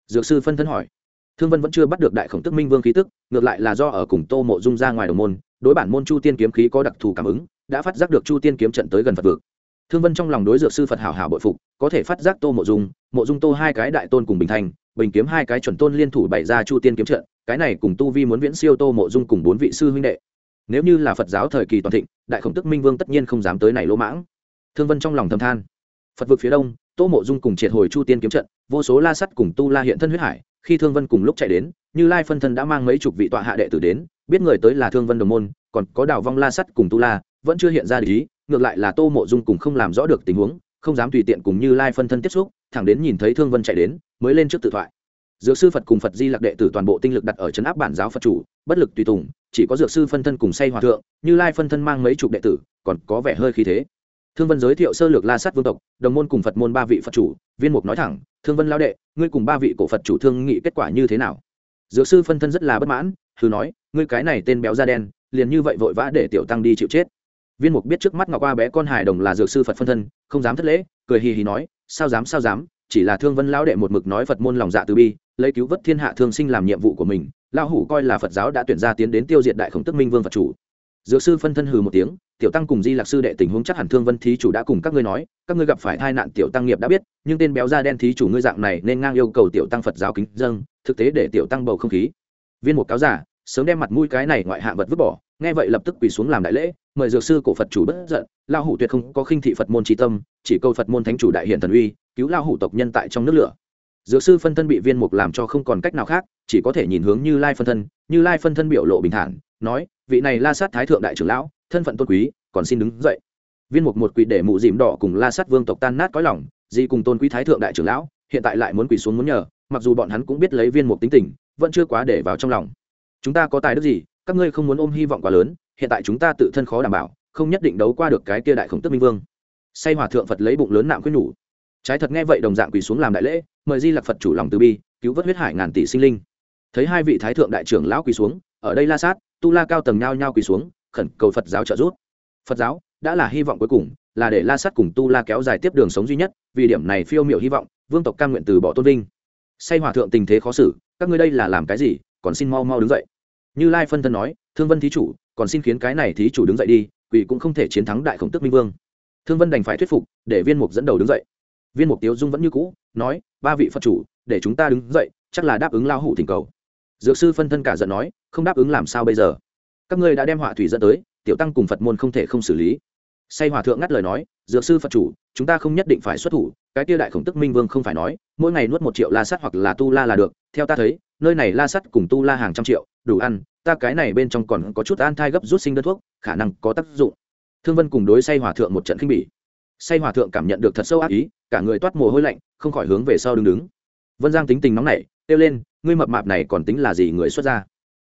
[SPEAKER 1] Dược sư phân thân hỏi. Thương vân vẫn chưa bắt được đại khổng tức minh vương khí tức, ngược lại là do ở cùng tô mộ dung ra ngoài đồng môn, đối bản môn chu tiên kiếm khí có đặc thù cảm ứng, đã phát giác được chu tiên kiếm trận tới gần phật vực. Thương vân trong lòng đối dược sư phật hảo hảo bội phục, có thể phát giác tô mộ dung mộ dung tô hai cái đại tôn cùng bình thành, bình kiếm hai cái chuẩn tôn liên thủ bày ra chu tiên kiếm trận, cái này cùng tu vi muốn viễn siêu tô mộ dung cùng bốn vị sư huynh đệ nếu như là phật giáo thời kỳ toàn thịnh, đại khổng tức minh vương tất nhiên không dám tới này lỗ mãng. Thương vân trong lòng thầm than. Phật vực phía đông, tô mộ dung cùng triệt hồi chu tiên kiếm trận, vô số la sắt cùng tu la hiện thân huyết hải. Khi thương vân cùng lúc chạy đến, như lai phân thân đã mang mấy chục vị tọa hạ đệ tử đến, biết người tới là thương vân đồng môn, còn có đào vong la sắt cùng tu la, vẫn chưa hiện ra ý. ngược lại là tô mộ dung cùng không làm rõ được tình huống, không dám tùy tiện cùng như lai phân thân tiếp xúc, thẳng đến nhìn thấy thương vân chạy đến, mới lên trước tự thoại dược sư phật cùng phật di lạc đệ tử toàn bộ tinh lực đặt ở trấn áp bản giáo phật chủ, bất lực tùy tùng, chỉ có dược sư phân thân cùng say hòa thượng, như lai phân thân mang mấy chục đệ tử, còn có vẻ hơi khí thế. Thương vân giới thiệu sơ lược la sát vương tộc, đồng môn cùng phật môn ba vị phật chủ, viên mục nói thẳng, thương vân lao đệ, ngươi cùng ba vị cổ phật chủ thương nghị kết quả như thế nào? Dược sư phân thân rất là bất mãn thử nói, ngươi cái này tên béo da đen, liền như vậy vội vã để tiểu tăng đi chịu chết. Viên mục biết trước mắt ngọc qua bé con hải đồng là dược sư phật phân thân, không dám thất lễ, cười hì hì nói, sao dám sao dám, chỉ là thương vân lão đệ một mực nói phật môn lòng dạ từ bi lấy cứu vớt thiên hạ thương sinh làm nhiệm vụ của mình, lão hủ coi là phật giáo đã tuyển ra tiến đến tiêu diệt đại khổng tức minh vương phật chủ. Dược sư phân thân hừ một tiếng, tiểu tăng cùng di lạc sư đệ tình huống chắc hẳn thương vân thí chủ đã cùng các ngươi nói, các ngươi gặp phải tai nạn tiểu tăng nghiệp đã biết, nhưng tên béo da đen thí chủ ngươi dạng này nên ngang yêu cầu tiểu tăng phật giáo kính dâng, thực tế để tiểu tăng bầu không khí. Viên một cáo giả, sớm đem mặt mũi cái này ngoại hạ vật vứt bỏ, nghe vậy lập tức quỳ xuống làm đại lễ, mời dược sư cổ phật chủ bất giận lao hủ tuyệt không có khinh thị phật môn tri tâm, chỉ câu phật môn thánh chủ đại hiện thần uy, cứu lao hủ tộc nhân tại trong nước lửa dược sư phân thân bị viên mục làm cho không còn cách nào khác, chỉ có thể nhìn hướng như lai phân thân. Như lai phân thân biểu lộ bình thản, nói, vị này la sát thái thượng đại trưởng lão, thân phận tôn quý, còn xin đứng dậy. Viên mục một quỳ để mụ dìm đỏ cùng la sát vương tộc tan nát cõi lòng, di cùng tôn quý thái thượng đại trưởng lão, hiện tại lại muốn quỳ xuống muốn nhờ, mặc dù bọn hắn cũng biết lấy viên mục tính tình, vẫn chưa quá để vào trong lòng. Chúng ta có tài đức gì, các ngươi không muốn ôm hy vọng quá lớn, hiện tại chúng ta tự thân khó đảm bảo, không nhất định đấu qua được cái kia đại khổng tức minh vương. Say hòa thượng phật lấy bụng lớn nạm quyết nhủ trái thật nghe vậy đồng dạng quỳ xuống làm đại lễ, mời di lặc phật chủ lòng từ bi, cứu vớt huyết hải ngàn tỷ sinh linh. Thấy hai vị thái thượng đại trưởng lão quỳ xuống, ở đây la sát, tu la cao tầng nhao nhao quỳ xuống, khẩn cầu phật giáo trợ giúp. Phật giáo đã là hy vọng cuối cùng, là để la sát cùng tu la kéo dài tiếp đường sống duy nhất, vì điểm này phiêu miểu hy vọng, vương tộc cam nguyện từ bỏ tôn vinh. Say hòa thượng tình thế khó xử, các ngươi đây là làm cái gì, còn xin mau mau đứng dậy. Như lai phân thân nói, thương vân thí chủ, còn xin khiến cái này thí chủ đứng dậy đi quỷ cũng không thể chiến thắng đại khổng tức minh vương. Thương vân đành phải thuyết phục, để viên mục dẫn đầu đứng dậy viên mục tiếu dung vẫn như cũ, nói, ba vị phật chủ, để chúng ta đứng dậy, chắc là đáp ứng lao hủ thỉnh cầu. Dược sư phân thân cả giận nói, không đáp ứng làm sao bây giờ? Các ngươi đã đem họa thủy dẫn tới, tiểu tăng cùng phật môn không thể không xử lý. Say hòa thượng ngắt lời nói, dược sư phật chủ, chúng ta không nhất định phải xuất thủ, cái tiêu đại khổng tức minh vương không phải nói, mỗi ngày nuốt một triệu la sắt hoặc là tu la là được, theo ta thấy, nơi này la sắt cùng tu la hàng trăm triệu, đủ ăn, ta cái này bên trong còn có chút an thai gấp rút sinh đơn thuốc, khả năng có tác dụng. Thương vân cùng đối say hòa thượng một trận khinh bỉ say hòa thượng cảm nhận được thật sâu ác ý, cả người toát mồ hôi lạnh, không khỏi hướng về sau đứng đứng. Vân giang tính tình nóng nảy, kêu lên, ngươi mập mạp này còn tính là gì người xuất gia?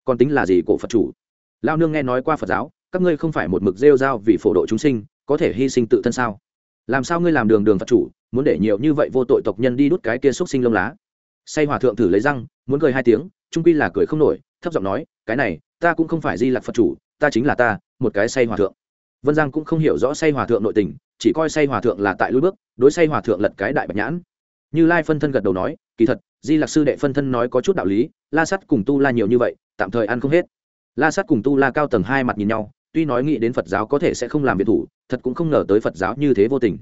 [SPEAKER 1] Còn tính là gì cổ phật chủ? Lao nương nghe nói qua phật giáo, các ngươi không phải một mực rêu dao vì phổ độ chúng sinh, có thể hy sinh tự thân sao? Làm sao ngươi làm đường đường phật chủ, muốn để nhiều như vậy vô tội tộc nhân đi đút cái kia xúc sinh lông lá? Say hòa thượng thử lấy răng, muốn cười hai tiếng, trung quy là cười không nổi, thấp giọng nói, cái này, ta cũng không phải di lạc phật chủ, ta chính là ta, một cái say hòa thượng. Vân giang cũng không hiểu rõ say hòa thượng nội tình chỉ coi say hòa thượng là tại lối bước, đối say hòa thượng lật cái đại bạch nhãn. Như lai phân thân gật đầu nói, kỳ thật, di lạc sư đệ phân thân nói có chút đạo lý, la sắt cùng tu la nhiều như vậy, tạm thời ăn không hết. La sắt cùng tu la cao tầng hai mặt nhìn nhau, tuy nói nghĩ đến phật giáo có thể sẽ không làm việc thủ, thật cũng không ngờ tới phật giáo như thế vô tình.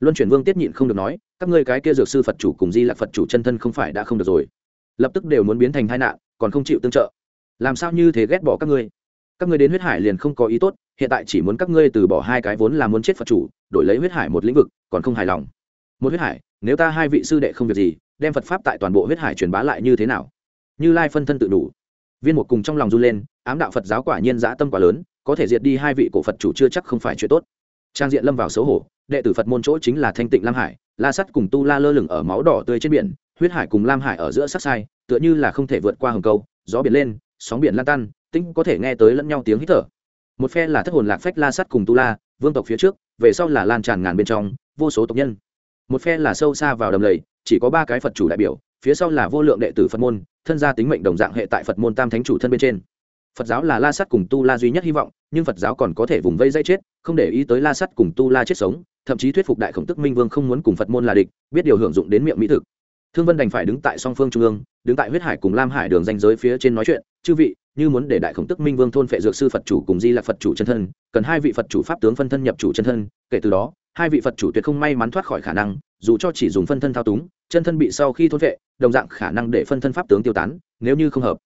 [SPEAKER 1] Luân chuyển vương tiết nhịn không được nói, các ngươi cái kia dược sư phật chủ cùng di lạc phật chủ chân thân không phải đã không được rồi. Lập tức đều muốn biến thành hai nạn, còn không chịu tương trợ. Làm sao như thế ghét bỏ các ngươi? Các ngươi đến huyết hải liền không có ý tốt, hiện tại chỉ muốn các ngươi từ bỏ hai cái vốn là muốn chết phật chủ đổi lấy huyết hải một lĩnh vực, còn không hài lòng. Một huyết hải, nếu ta hai vị sư đệ không việc gì, đem phật pháp tại toàn bộ huyết hải truyền bá lại như thế nào? Như lai phân thân tự đủ. Viên một cùng trong lòng run lên, ám đạo phật giáo quả nhiên giã tâm quá lớn, có thể diệt đi hai vị cổ phật chủ chưa chắc không phải chuyện tốt. Trang diện lâm vào xấu hổ, đệ tử phật môn chỗ chính là thanh tịnh lam hải, la sắt cùng tu la lơ lửng ở máu đỏ tươi trên biển, huyết hải cùng lam hải ở giữa sắc sai, tựa như là không thể vượt qua hầm câu, gió biển lên, sóng biển lan tan tĩnh có thể nghe tới lẫn nhau tiếng hít thở. Một phe là thất hồn lạc phách la sắt cùng tu la, vương tộc phía trước về sau là lan tràn ngàn bên trong, vô số tộc nhân. Một phe là sâu xa vào đầm lầy, chỉ có ba cái phật chủ đại biểu, phía sau là vô lượng đệ tử phật môn, thân gia tính mệnh đồng dạng hệ tại phật môn tam thánh chủ thân bên trên. Phật giáo là la sắt cùng tu la duy nhất hy vọng, nhưng phật giáo còn có thể vùng vây dây chết, không để ý tới la sắt cùng tu la chết sống, thậm chí thuyết phục đại khổng tức minh vương không muốn cùng phật môn là địch, biết điều hưởng dụng đến miệng mỹ thực. Thương vân đành phải đứng tại song phương trung ương, đứng tại huyết hải cùng lam hải đường danh giới phía trên nói chuyện, chư vị như muốn để đại khổng tức minh vương thôn phệ dược sư phật chủ cùng di lạc phật chủ chân thân, cần hai vị phật chủ pháp tướng phân thân nhập chủ chân thân, kể từ đó, hai vị phật chủ tuyệt không may mắn thoát khỏi khả năng, dù cho chỉ dùng phân thân thao túng, chân thân bị sau khi thôn phệ, đồng dạng khả năng để phân thân pháp tướng tiêu tán, nếu như không hợp.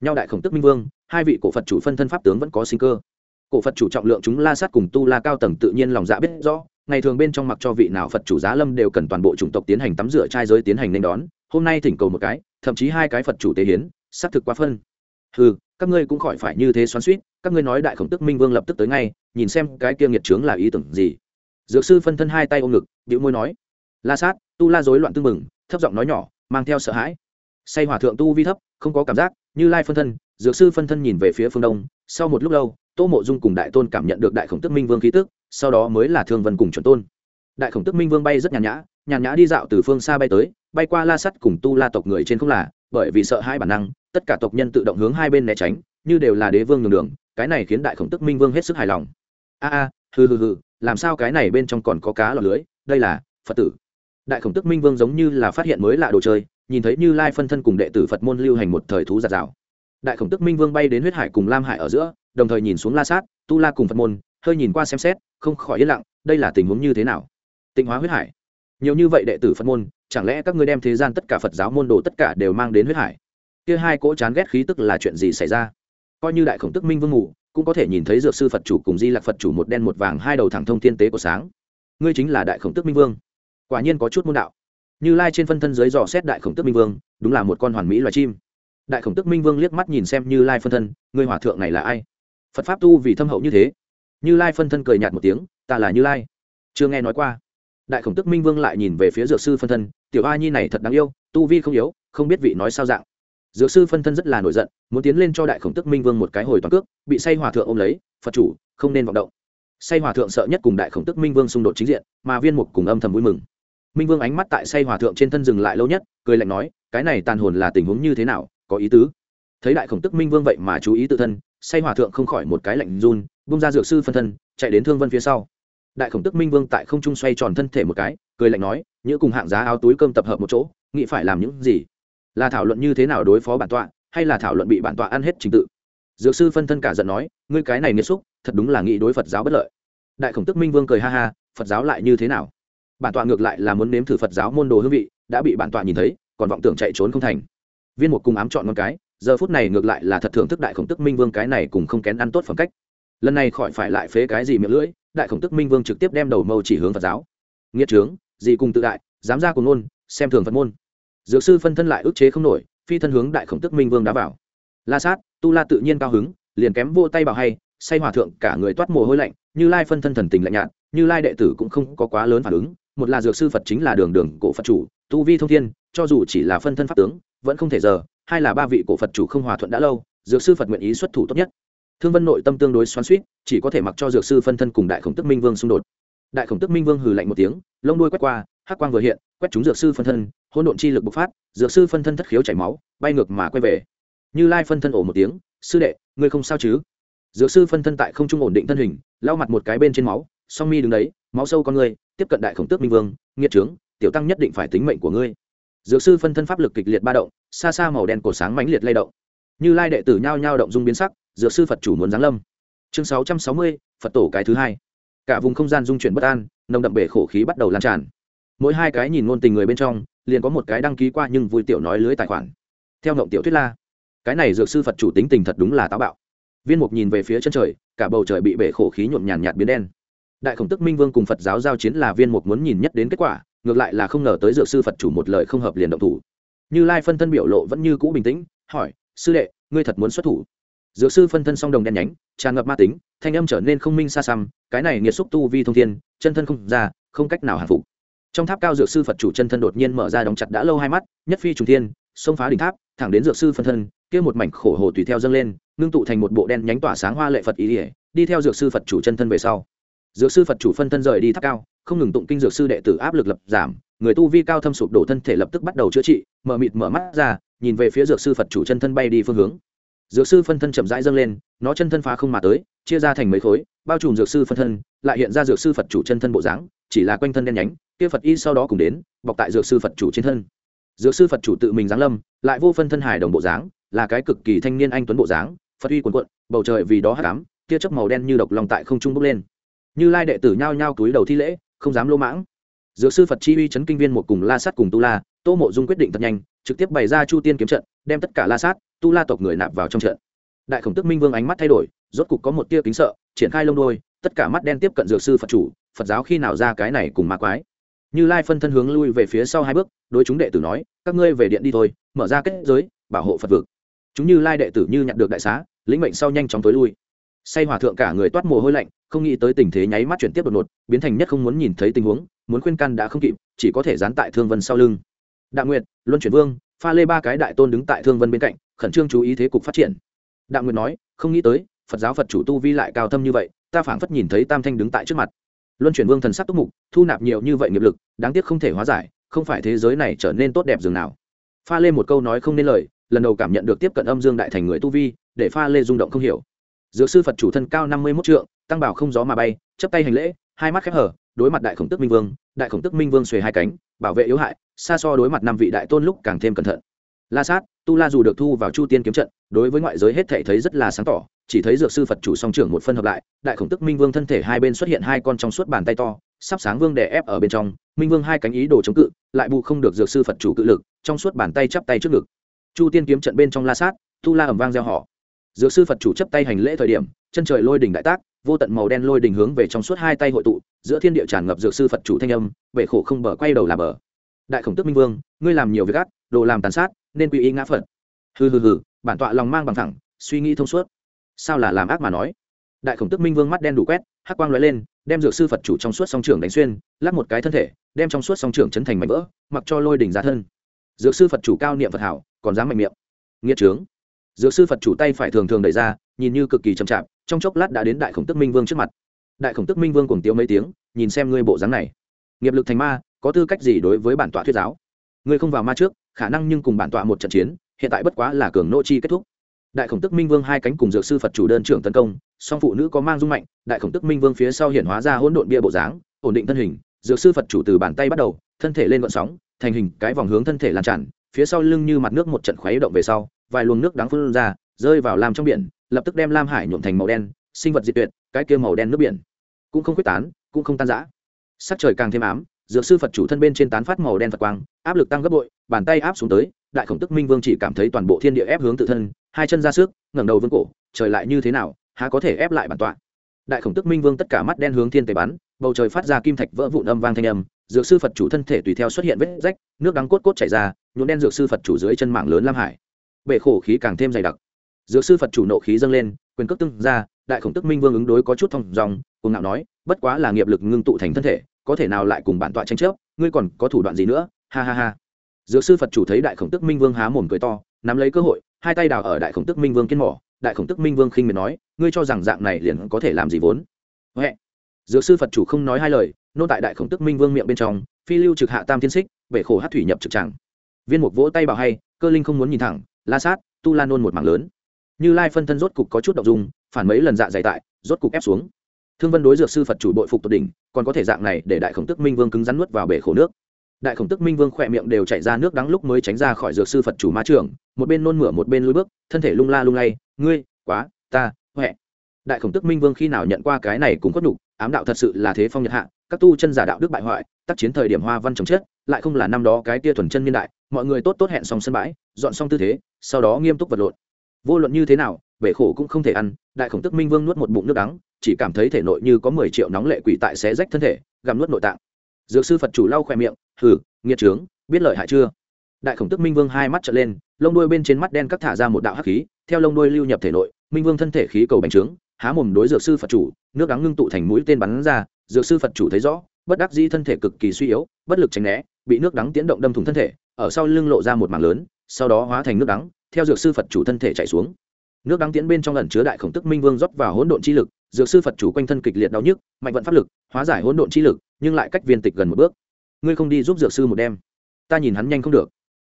[SPEAKER 1] Nhau đại khổng tức minh vương, hai vị cổ phật chủ phân thân pháp tướng vẫn có sinh cơ. Cổ phật chủ trọng lượng chúng la sát cùng tu la cao tầng tự nhiên lòng dạ biết rõ, ngày thường bên trong mặc cho vị nào phật chủ giá lâm đều cần toàn bộ chủng tộc tiến hành tắm rửa trai giới tiến hành nên đón, hôm nay thỉnh cầu một cái, thậm chí hai cái phật chủ tế hiến, xác thực quá phân. Ừ các ngươi cũng khỏi phải như thế xoắn suýt, các ngươi nói đại khổng tức minh vương lập tức tới ngay, nhìn xem cái kia nghiệt trướng là ý tưởng gì. Dược sư phân thân hai tay ôm ngực điệu môi nói, la sát, tu la dối loạn tư mừng thấp giọng nói nhỏ, mang theo sợ hãi. Say hỏa thượng tu vi thấp, không có cảm giác, như lai phân thân. Dược sư phân thân nhìn về phía phương đông, sau một lúc lâu, tô mộ dung cùng đại tôn cảm nhận được đại khổng tức minh vương khí tức, sau đó mới là thương vân cùng chuẩn tôn. Đại khổng tức minh vương bay rất nhàn nhã nhàn nhã đi dạo từ phương xa bay tới, bay qua la sắt cùng tu la tộc người trên không là, bởi vì sợ hai bản năng tất cả tộc nhân tự động hướng hai bên né tránh, như đều là đế vương đường đường, cái này khiến đại khổng tức minh vương hết sức hài lòng. A a, hừ hừ hừ, làm sao cái này bên trong còn có cá lọt lưới, đây là phật tử. Đại khổng tức minh vương giống như là phát hiện mới lạ đồ chơi, nhìn thấy như lai phân thân cùng đệ tử phật môn lưu hành một thời thú giạt rào. Đại khổng tức minh vương bay đến huyết hải cùng lam hải ở giữa, đồng thời nhìn xuống la sát, tu la cùng phật môn, hơi nhìn qua xem xét, không khỏi yên lặng, đây là tình huống như thế nào? Tịnh hóa huyết hải. Nhiều như vậy đệ tử phật môn, chẳng lẽ các ngươi đem thế gian tất cả phật giáo môn đồ tất cả đều mang đến huyết hải? Kia hai cỗ chán ghét khí tức là chuyện gì xảy ra? Coi như đại khổng tức minh vương ngủ, cũng có thể nhìn thấy dược sư phật chủ cùng di lạc phật chủ một đen một vàng hai đầu thẳng thông thiên tế của sáng. Ngươi chính là đại khổng tức minh vương. Quả nhiên có chút môn đạo. Như lai trên phân thân dưới dò xét đại khổng tức minh vương, đúng là một con hoàn mỹ loài chim. Đại khổng tức minh vương liếc mắt nhìn xem như lai phân thân, ngươi hòa thượng này là ai? Phật pháp tu vì thâm hậu như thế. Như lai phân thân cười nhạt một tiếng, ta là như lai. Chưa nghe nói qua. Đại khổng tức minh vương lại nhìn về phía dược sư phân thân, tiểu a nhi này thật đáng yêu, tu vi không yếu, không biết vị nói sao dạng dược sư phân thân rất là nổi giận, muốn tiến lên cho đại khổng tức minh vương một cái hồi toàn cước, bị say hòa thượng ôm lấy, phật chủ, không nên vọng động. Say hòa thượng sợ nhất cùng đại khổng tức minh vương xung đột chính diện, mà viên mục cùng âm thầm vui mừng. Minh vương ánh mắt tại say hòa thượng trên thân dừng lại lâu nhất, cười lạnh nói, cái này tàn hồn là tình huống như thế nào, có ý tứ? Thấy đại khổng tức minh vương vậy mà chú ý tự thân, say hòa thượng không khỏi một cái lạnh run, bung ra dược sư phân thân, chạy đến thương vân phía sau. Đại khổng tức minh vương tại không trung xoay tròn thân thể một cái, cười lạnh nói những cùng hạng giá áo túi cơm tập hợp một chỗ, nghĩ phải làm những gì? Là thảo luận như thế nào đối phó bản tọa, hay là thảo luận bị bản tọa ăn hết trình tự? Dược sư phân thân cả giận nói, ngươi cái này nghiêm xúc, thật đúng là nghĩ đối phật giáo bất lợi. Đại khổng tức minh vương cười ha ha, phật giáo lại như thế nào? Bản tọa ngược lại là muốn nếm thử phật giáo môn đồ hương vị, đã bị bản tọa nhìn thấy, còn vọng tưởng chạy trốn không thành. Viên một cùng ám chọn con cái, giờ phút này ngược lại là thật thưởng thức đại khổng tức minh vương cái này cùng không kén ăn tốt phẩm cách. Lần này khỏi phải lại phế cái gì miệng lưỡi, đại khổng tức minh vương trực tiếp đem đầu mâu chỉ hướng phật giáo. Nghĩa trướng, gì cùng tự đại, dám ra cùng ngôn, xem thường phật môn dược sư phân thân lại ức chế không nổi, phi thân hướng đại khổng tức minh vương đá vào. La sát, tu la tự nhiên cao hứng, liền kém vô tay bảo hay, say hòa thượng, cả người toát mồ hôi lạnh, như lai phân thân thần tình lạnh nhạt, như lai đệ tử cũng không có quá lớn phản ứng, một là dược sư phật chính là đường đường cổ phật chủ, tu vi thông thiên, cho dù chỉ là phân thân pháp tướng, vẫn không thể giờ, hai là ba vị cổ phật chủ không hòa thuận đã lâu, dược sư phật nguyện ý xuất thủ tốt nhất. Thương vân nội tâm tương đối xoắn suýt chỉ có thể mặc cho dược sư phân thân cùng đại khổng tức minh vương xung đột. Đại khổng tức minh vương hừ lạnh một tiếng, lông đuôi quét qua hắc quang vừa hiện, quét trúng dược sư phân thân, hỗn độn chi lực bộc phát, dược sư phân thân thất khiếu chảy máu, bay ngược mà quay về. Như lai phân thân ổ một tiếng, sư đệ, ngươi không sao chứ? Dược sư phân thân tại không trung ổn định thân hình, lau mặt một cái bên trên máu, song mi đứng đấy, máu sâu con ngươi, tiếp cận đại khổng tước minh vương, nghiệt trướng, tiểu tăng nhất định phải tính mệnh của ngươi. Dược sư phân thân pháp lực kịch liệt ba động, xa xa màu đen cổ sáng mãnh liệt lay động. Như lai đệ tử nhao nhao động dung biến sắc, dược sư phật chủ muốn giáng lâm. Chương sáu trăm sáu mươi, phật tổ cái thứ hai. Cả vùng không gian dung chuyển bất an, nồng đậm bể khổ khí bắt đầu lan tràn mỗi hai cái nhìn ngôn tình người bên trong, liền có một cái đăng ký qua nhưng vui tiểu nói lưới tài khoản. Theo ngộng tiểu thuyết la, cái này dược sư phật chủ tính tình thật đúng là táo bạo. Viên mục nhìn về phía chân trời, cả bầu trời bị bể khổ khí nhuộm nhàn nhạt biến đen. Đại khổng tức minh vương cùng phật giáo giao chiến là viên mục muốn nhìn nhất đến kết quả, ngược lại là không ngờ tới dược sư phật chủ một lời không hợp liền động thủ. Như lai phân thân biểu lộ vẫn như cũ bình tĩnh, hỏi, sư đệ, ngươi thật muốn xuất thủ? Dược sư phân thân song đồng đen nhánh, tràn ngập ma tính, thanh âm trở nên không minh xa xăm, cái này nghiệt xúc tu vi thông thiên, chân thân không ra, không cách nào hạ phục trong tháp cao dược sư phật chủ chân thân đột nhiên mở ra đóng chặt đã lâu hai mắt nhất phi trùng thiên xông phá đỉnh tháp thẳng đến dược sư phân thân kia một mảnh khổ hồ tùy theo dâng lên ngưng tụ thành một bộ đen nhánh tỏa sáng hoa lệ phật ý ỉa đi theo dược sư phật chủ chân thân về sau dược sư phật chủ phân thân rời đi tháp cao không ngừng tụng kinh dược sư đệ tử áp lực lập giảm người tu vi cao thâm sụp đổ thân thể lập tức bắt đầu chữa trị mở mịt mở mắt ra nhìn về phía dược sư phật chủ chân thân bay đi phương hướng dược sư phân thân chậm rãi dâng lên nó chân thân phá không mà tới chia ra thành mấy khối bao trùm dược sư phân thân lại hiện ra dược sư phật chủ chân thân bộ dáng chỉ là quanh thân đen nhánh, kia phật y sau đó cùng đến, bọc tại dược sư phật chủ trên thân. Dược sư phật chủ tự mình giáng lâm, lại vô phân thân hài đồng bộ dáng, là cái cực kỳ thanh niên anh tuấn bộ dáng, phật uy quần quận bầu trời vì đó hát cám tia chớp màu đen như độc lòng tại không trung bốc lên. Như lai đệ tử nhao nhao túi đầu thi lễ, không dám lô mãng. Dược sư phật chi uy chấn kinh viên một cùng la sát cùng tu la, tô mộ dung quyết định thật nhanh, trực tiếp bày ra chu tiên kiếm trận, đem tất cả la sát, tu la tộc người nạp vào trong trận. Đại khổng tức minh vương ánh mắt thay đổi, rốt cục có một tia kính sợ, triển khai lông đôi, tất cả mắt đen tiếp cận dược sư phật chủ phật giáo khi nào ra cái này cùng ma quái? Như lai phân thân hướng lui về phía sau hai bước, đối chúng đệ tử nói, các ngươi về điện đi thôi, mở ra kết giới, bảo hộ phật vực. Chúng như lai đệ tử như nhận được đại xá, lĩnh mệnh sau nhanh chóng tối lui. Say hòa thượng cả người toát mồ hôi lạnh, không nghĩ tới tình thế nháy mắt chuyển tiếp đột ngột, biến thành nhất không muốn nhìn thấy tình huống, muốn khuyên can đã không kịp, chỉ có thể dán tại thương vân sau lưng. Đạo nguyệt, luân chuyển vương, pha lê ba cái đại tôn đứng tại thương vân bên cạnh, khẩn trương chú ý thế cục phát triển. Đạo nguyệt nói, không nghĩ tới, phật giáo phật chủ tu vi lại cao thâm như vậy, ta phảng phất nhìn thấy tam thanh đứng tại trước mặt luân chuyển vương thần sắc túc mục, thu nạp nhiều như vậy nghiệp lực, đáng tiếc không thể hóa giải, không phải thế giới này trở nên tốt đẹp dường nào. Pha lê một câu nói không nên lời, lần đầu cảm nhận được tiếp cận âm dương đại thành người tu vi, để pha lê rung động không hiểu. Dược sư phật chủ thân cao năm mươi mốt trượng, tăng bảo không gió mà bay, chấp tay hành lễ, hai mắt khép hở, đối mặt đại khổng tức minh vương, đại khổng tức minh vương xuề hai cánh, bảo vệ yếu hại, xa so đối mặt năm vị đại tôn lúc càng thêm cẩn thận. La sát, tu la dù được thu vào chu tiên kiếm trận, đối với ngoại giới hết thể thấy rất là sáng tỏ chỉ thấy dược sư phật chủ song trưởng một phân hợp lại, đại khổng tức minh vương thân thể hai bên xuất hiện hai con trong suốt bàn tay to, sắp sáng vương đè ép ở bên trong, minh vương hai cánh ý đồ chống cự, lại bù không được dược sư phật chủ cự lực, trong suốt bàn tay chắp tay trước ngực. Chu tiên kiếm trận bên trong la sát, tu la ẩm vang gieo họ. Dược sư phật chủ chấp tay hành lễ thời điểm, chân trời lôi đỉnh đại tác, vô tận màu đen lôi đỉnh hướng về trong suốt hai tay hội tụ, giữa thiên địa tràn ngập dược sư phật chủ thanh âm, bể khổ không bờ quay đầu là bờ. Đại khổng tức minh vương, ngươi làm nhiều việc ác, đồ làm tàn sát, nên quy y ngã phật. Hừ hừ hừ, bản tọa lòng mang bằng thẳng, suy nghĩ thông suốt sao là làm ác mà nói? Đại khổng tức minh vương mắt đen đủ quét, hắc quang lóe lên, đem dược sư phật chủ trong suốt song trường đánh xuyên lắp một cái thân thể, đem trong suốt song trường chấn thành mảnh vỡ, mặc cho lôi đỉnh ra thân. Dược sư phật chủ cao niệm phật hảo, còn dám mạnh miệng. Nghĩa trướng. Dược sư phật chủ tay phải thường thường đẩy ra, nhìn như cực kỳ chậm chạp, trong chốc lát đã đến đại khổng tức minh vương trước mặt. Đại khổng tức minh vương cùng tiếu mấy tiếng, nhìn xem ngươi bộ dáng này. Nghiệp lực thành ma, có tư cách gì đối với bản tọa thuyết giáo? Ngươi không vào ma trước, khả năng nhưng cùng bản tọa một trận chiến, hiện tại bất quá là cường nô chi kết thúc đại khổng tức minh vương hai cánh cùng dược sư phật chủ đơn trưởng tấn công, song phụ nữ có mang dung mạnh đại khổng tức minh vương phía sau hiện hóa ra hỗn độn bia bộ dáng, ổn định thân hình, dược sư phật chủ từ bàn tay bắt đầu, thân thể lên vận sóng, thành hình cái vòng hướng thân thể lan tràn, phía sau lưng như mặt nước một trận khuấy động về sau, vài luồng nước đắng phun ra, rơi vào lam trong biển, lập tức đem lam hải nhuộm thành màu đen, sinh vật diệt tuyệt, cái kia màu đen nước biển cũng không quyết tán, cũng không tan rã. Sắc trời càng thêm ám, dược sư phật chủ thân bên trên tán phát màu đen phật quang, áp lực tăng gấp bội, bàn tay áp xuống tới đại khổng tức minh vương chỉ cảm thấy toàn bộ thiên địa ép hướng tự thân, hai chân ra sức, ngẩng đầu vương cổ, trời lại như thế nào, há có thể ép lại bản tọa. Đại khổng tức minh vương tất cả mắt đen hướng thiên tề bắn, bầu trời phát ra kim thạch vỡ vụn âm vang thanh âm, dược sư phật chủ thân thể tùy theo xuất hiện vết rách, nước đắng cốt cốt chảy ra, nhuộm đen dược sư phật chủ dưới chân mạng lớn lam hải. Bệ khổ khí càng thêm dày đặc. Dược sư phật chủ nộ khí dâng lên, quyền cước tưng ra, đại khổng tức minh vương ứng đối có chút thong dòng cùng ngạo nói, bất quá là nghiệp lực ngưng tụ thành thân thể, có thể nào lại cùng bản tọa tranh chấp, ngươi còn có thủ đoạn gì nữa? Ha ha ha dược sư phật chủ thấy đại khổng tức minh vương há mồm cười to, nắm lấy cơ hội, hai tay đào ở đại khổng tức minh vương kiên mỏ. Đại khổng tức minh vương khinh miệt nói, ngươi cho rằng dạng này liền có thể làm gì vốn? Huệ. Dược sư phật chủ không nói hai lời, nô tại đại khổng tức minh vương miệng bên trong, phi lưu trực hạ tam thiên xích bể khổ hát thủy nhập trực tràng viên mục vỗ tay bảo hay, cơ linh không muốn nhìn thẳng, la sát, tu la nôn một mảng lớn. Như lai phân thân rốt cục có chút đ ộ n g dung, phản mấy lần dạ dày tại, rốt cục ép xuống. Thương vân đối dược sư phật chủ bội phục tột đỉnh, còn có thể dạng này để đại khổng tức minh vương cứng rắn nuốt vào bể khổ nước đại khổng tức minh vương khỏe miệng đều chảy ra nước đắng lúc mới tránh ra khỏi dược sư phật chủ ma trưởng một bên nôn mửa một bên lui bước, thân thể lung la lung lay, ngươi, quá, ta, huệ. Đại khổng tức minh vương khi nào nhận qua cái này cũng có nhục, ám đạo thật sự là thế phong nhật hạ, các tu chân giả đạo đức bại hoại, tác chiến thời điểm hoa văn chồng chết, lại không là năm đó cái tia thuần chân niên đại, mọi người tốt tốt hẹn xong sân bãi, dọn xong tư thế, sau đó nghiêm túc vật lộn. Vô luận như thế nào, bể khổ cũng không thể ăn, đại khổng tức minh vương nuốt một bụng nước đắng, chỉ cảm thấy thể nội như có mười triệu nóng lệ quỷ tại xé rách thân thể, gặm nuốt nội tạng dược sư phật chủ lau khỏe miệng hử, nghiệt trướng biết lợi hại chưa? Đại khổng tức minh vương hai mắt trở lên lông đuôi bên trên mắt đen cắt thả ra một đạo hắc khí theo lông đuôi lưu nhập thể nội minh vương thân thể khí cầu bành trướng há mồm đối dược sư phật chủ nước đắng ngưng tụ thành mũi tên bắn ra dược sư phật chủ thấy rõ bất đắc dĩ thân thể cực kỳ suy yếu bất lực tránh né bị nước đắng tiến động đâm thủng thân thể ở sau lưng lộ ra một mảng lớn sau đó hóa thành nước đắng theo dược sư phật chủ thân thể chạy xuống nước đăng tiễn bên trong lần chứa đại khổng tức minh vương rót vào hỗn độn chi lực, dược sư phật chủ quanh thân kịch liệt đau nhức, mạnh vận pháp lực, hóa giải hỗn độn chi lực, nhưng lại cách viên tịch gần một bước. Ngươi không đi giúp dược sư một đêm. Ta nhìn hắn nhanh không được.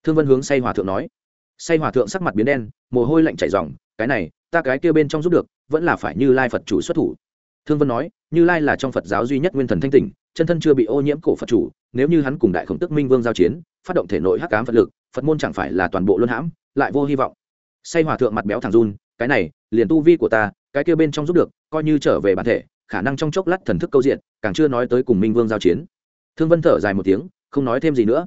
[SPEAKER 1] Thương vân hướng say hòa thượng nói. Say hòa thượng sắc mặt biến đen, mồ hôi lạnh chảy ròng, cái này, ta cái kia bên trong giúp được, vẫn là phải như lai phật chủ xuất thủ. Thương vân nói, như lai là trong phật giáo duy nhất nguyên thần thanh tỉnh, chân thân chưa bị ô nhiễm cổ phật chủ, nếu như hắn cùng đại khổng tức minh vương giao chiến, phát động thể nội hắc cám phật lực, phật môn chẳng phải là toàn bộ luân hãm, lại vô hy vọng say hòa thượng mặt béo thẳng run, cái này, liền tu vi của ta, cái kia bên trong giúp được, coi như trở về bản thể, khả năng trong chốc lát thần thức câu diện, càng chưa nói tới cùng minh vương giao chiến. Thương vân thở dài một tiếng, không nói thêm gì nữa.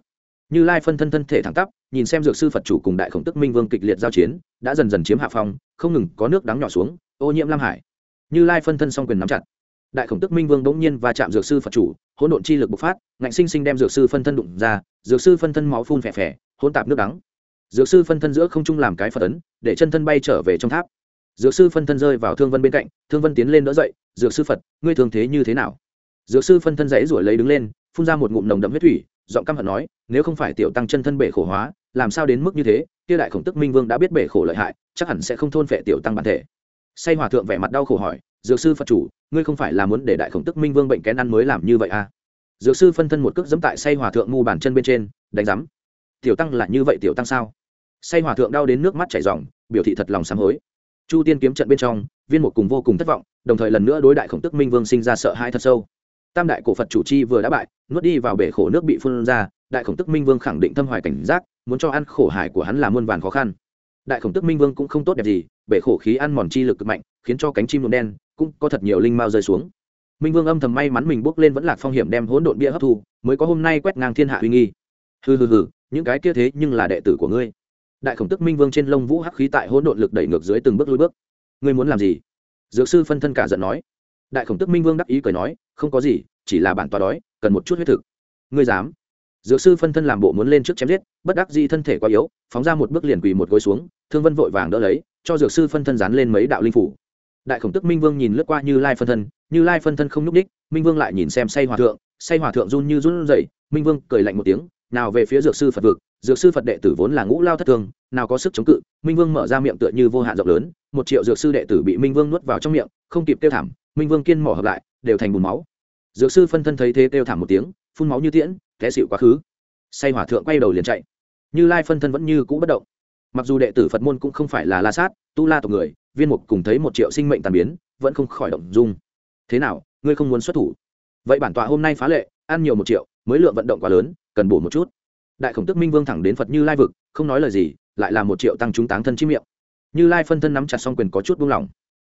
[SPEAKER 1] Như lai phân thân thân thể thẳng tắp, nhìn xem dược sư phật chủ cùng đại khổng tức minh vương kịch liệt giao chiến, đã dần dần chiếm hạ phong, không ngừng có nước đắng nhỏ xuống, ô nhiễm lam hải. Như lai phân thân song quyền nắm chặt, đại khổng tức minh vương bỗng nhiên và chạm dược sư phật chủ, hỗn độn chi lực bộc phát, ngạnh sinh sinh đem dược sư phân thân đụng ra, dược sư phân thân máu phun phè phè, hỗn tạp nước đắng dược sư phân thân giữa không trung làm cái phật ấn, để chân thân bay trở về trong tháp. Dược sư phân thân rơi vào thương vân bên cạnh, thương vân tiến lên đỡ dậy, dược sư phật, ngươi thường thế như thế nào? Dược sư phân thân dãy ruổi lấy đứng lên, phun ra một ngụm nồng đậm huyết thủy, giọng căm hận nói, nếu không phải tiểu tăng chân thân bể khổ hóa, làm sao đến mức như thế? Kia đại khổng tức minh vương đã biết bể khổ lợi hại, chắc hẳn sẽ không thôn phệ tiểu tăng bản thể. Say hòa thượng vẻ mặt đau khổ hỏi, dược sư phật chủ, ngươi không phải là muốn để đại khổng tức minh vương bệnh kén ăn mới làm như vậy à? Dược sư phân thân một cước dẫm tại say hòa thượng ngu bàn chân bên trên, đánh rắm tiểu tăng là như vậy tiểu tăng sao? Say hòa thượng đau đến nước mắt chảy ròng, biểu thị thật lòng sám hối. Chu tiên kiếm trận bên trong viên mục cùng vô cùng thất vọng đồng thời lần nữa đối đại khổng tức minh vương sinh ra sợ hãi thật sâu. Tam đại cổ phật chủ chi vừa đã bại nuốt đi vào bể khổ nước bị phun ra đại khổng tức minh vương khẳng định thâm hoài cảnh giác muốn cho ăn khổ hải của hắn là muôn vàn khó khăn. Đại khổng tức minh vương cũng không tốt đẹp gì bể khổ khí ăn mòn chi lực cực mạnh khiến cho cánh chim nộm đen cũng có thật nhiều linh mao rơi xuống. Minh vương âm thầm may mắn mình bước lên vẫn lạc phong hiểm đem hỗn độn bia hấp thu mới có hôm nay quét ngang thiên hạ uy nghi. Hừ hừ hừ những cái kia thế nhưng là đệ tử của ngươi đại khổng tức minh vương trên lông vũ hắc khí tại hỗn độn lực đẩy ngược dưới từng bước lui bước. Ngươi muốn làm gì? Dược sư phân thân cả giận nói. Đại khổng tức minh vương đắc ý cười nói, không có gì, chỉ là bản tòa đói, cần một chút huyết thực. Ngươi dám? Dược sư phân thân làm bộ muốn lên trước chém giết, bất đắc di thân thể quá yếu, phóng ra một bước liền quỳ một gối xuống, thương vân vội vàng đỡ lấy, cho dược sư phân thân dán lên mấy đạo linh phủ. Đại khổng tức minh vương nhìn lướt qua như lai phân thân, như lai phân thân không nhúc đích minh vương lại nhìn xem say hòa thượng, say hòa thượng run như run dậy minh vương cười lạnh một tiếng, nào về phía dược sư phật vực dược sư phật đệ tử vốn là ngũ lao thất thương nào có sức chống cự, minh vương mở ra miệng tựa như vô hạn rộng lớn, một triệu dược sư đệ tử bị minh vương nuốt vào trong miệng, không kịp kêu thảm, minh vương kiên mỏ hợp lại, đều thành bùn máu. Dược sư phân thân thấy thế kêu thảm một tiếng, phun máu như tiễn, té xịu quá khứ. Say hỏa thượng quay đầu liền chạy. Như lai phân thân vẫn như cũ bất động. Mặc dù đệ tử phật môn cũng không phải là la sát, tu la tộc người, viên mục cùng thấy một triệu sinh mệnh tàn biến, vẫn không khỏi động dung. Thế nào, ngươi không muốn xuất thủ? Vậy bản tọa hôm nay phá lệ, ăn nhiều một triệu, mới lượng vận động quá lớn, cần bổ một chút đại khổng tức minh vương thẳng đến phật như lai vực, không nói lời gì, lại là một triệu tăng chúng táng thân chi miệng. Như lai phân thân nắm chặt xong quyền có chút buông lỏng.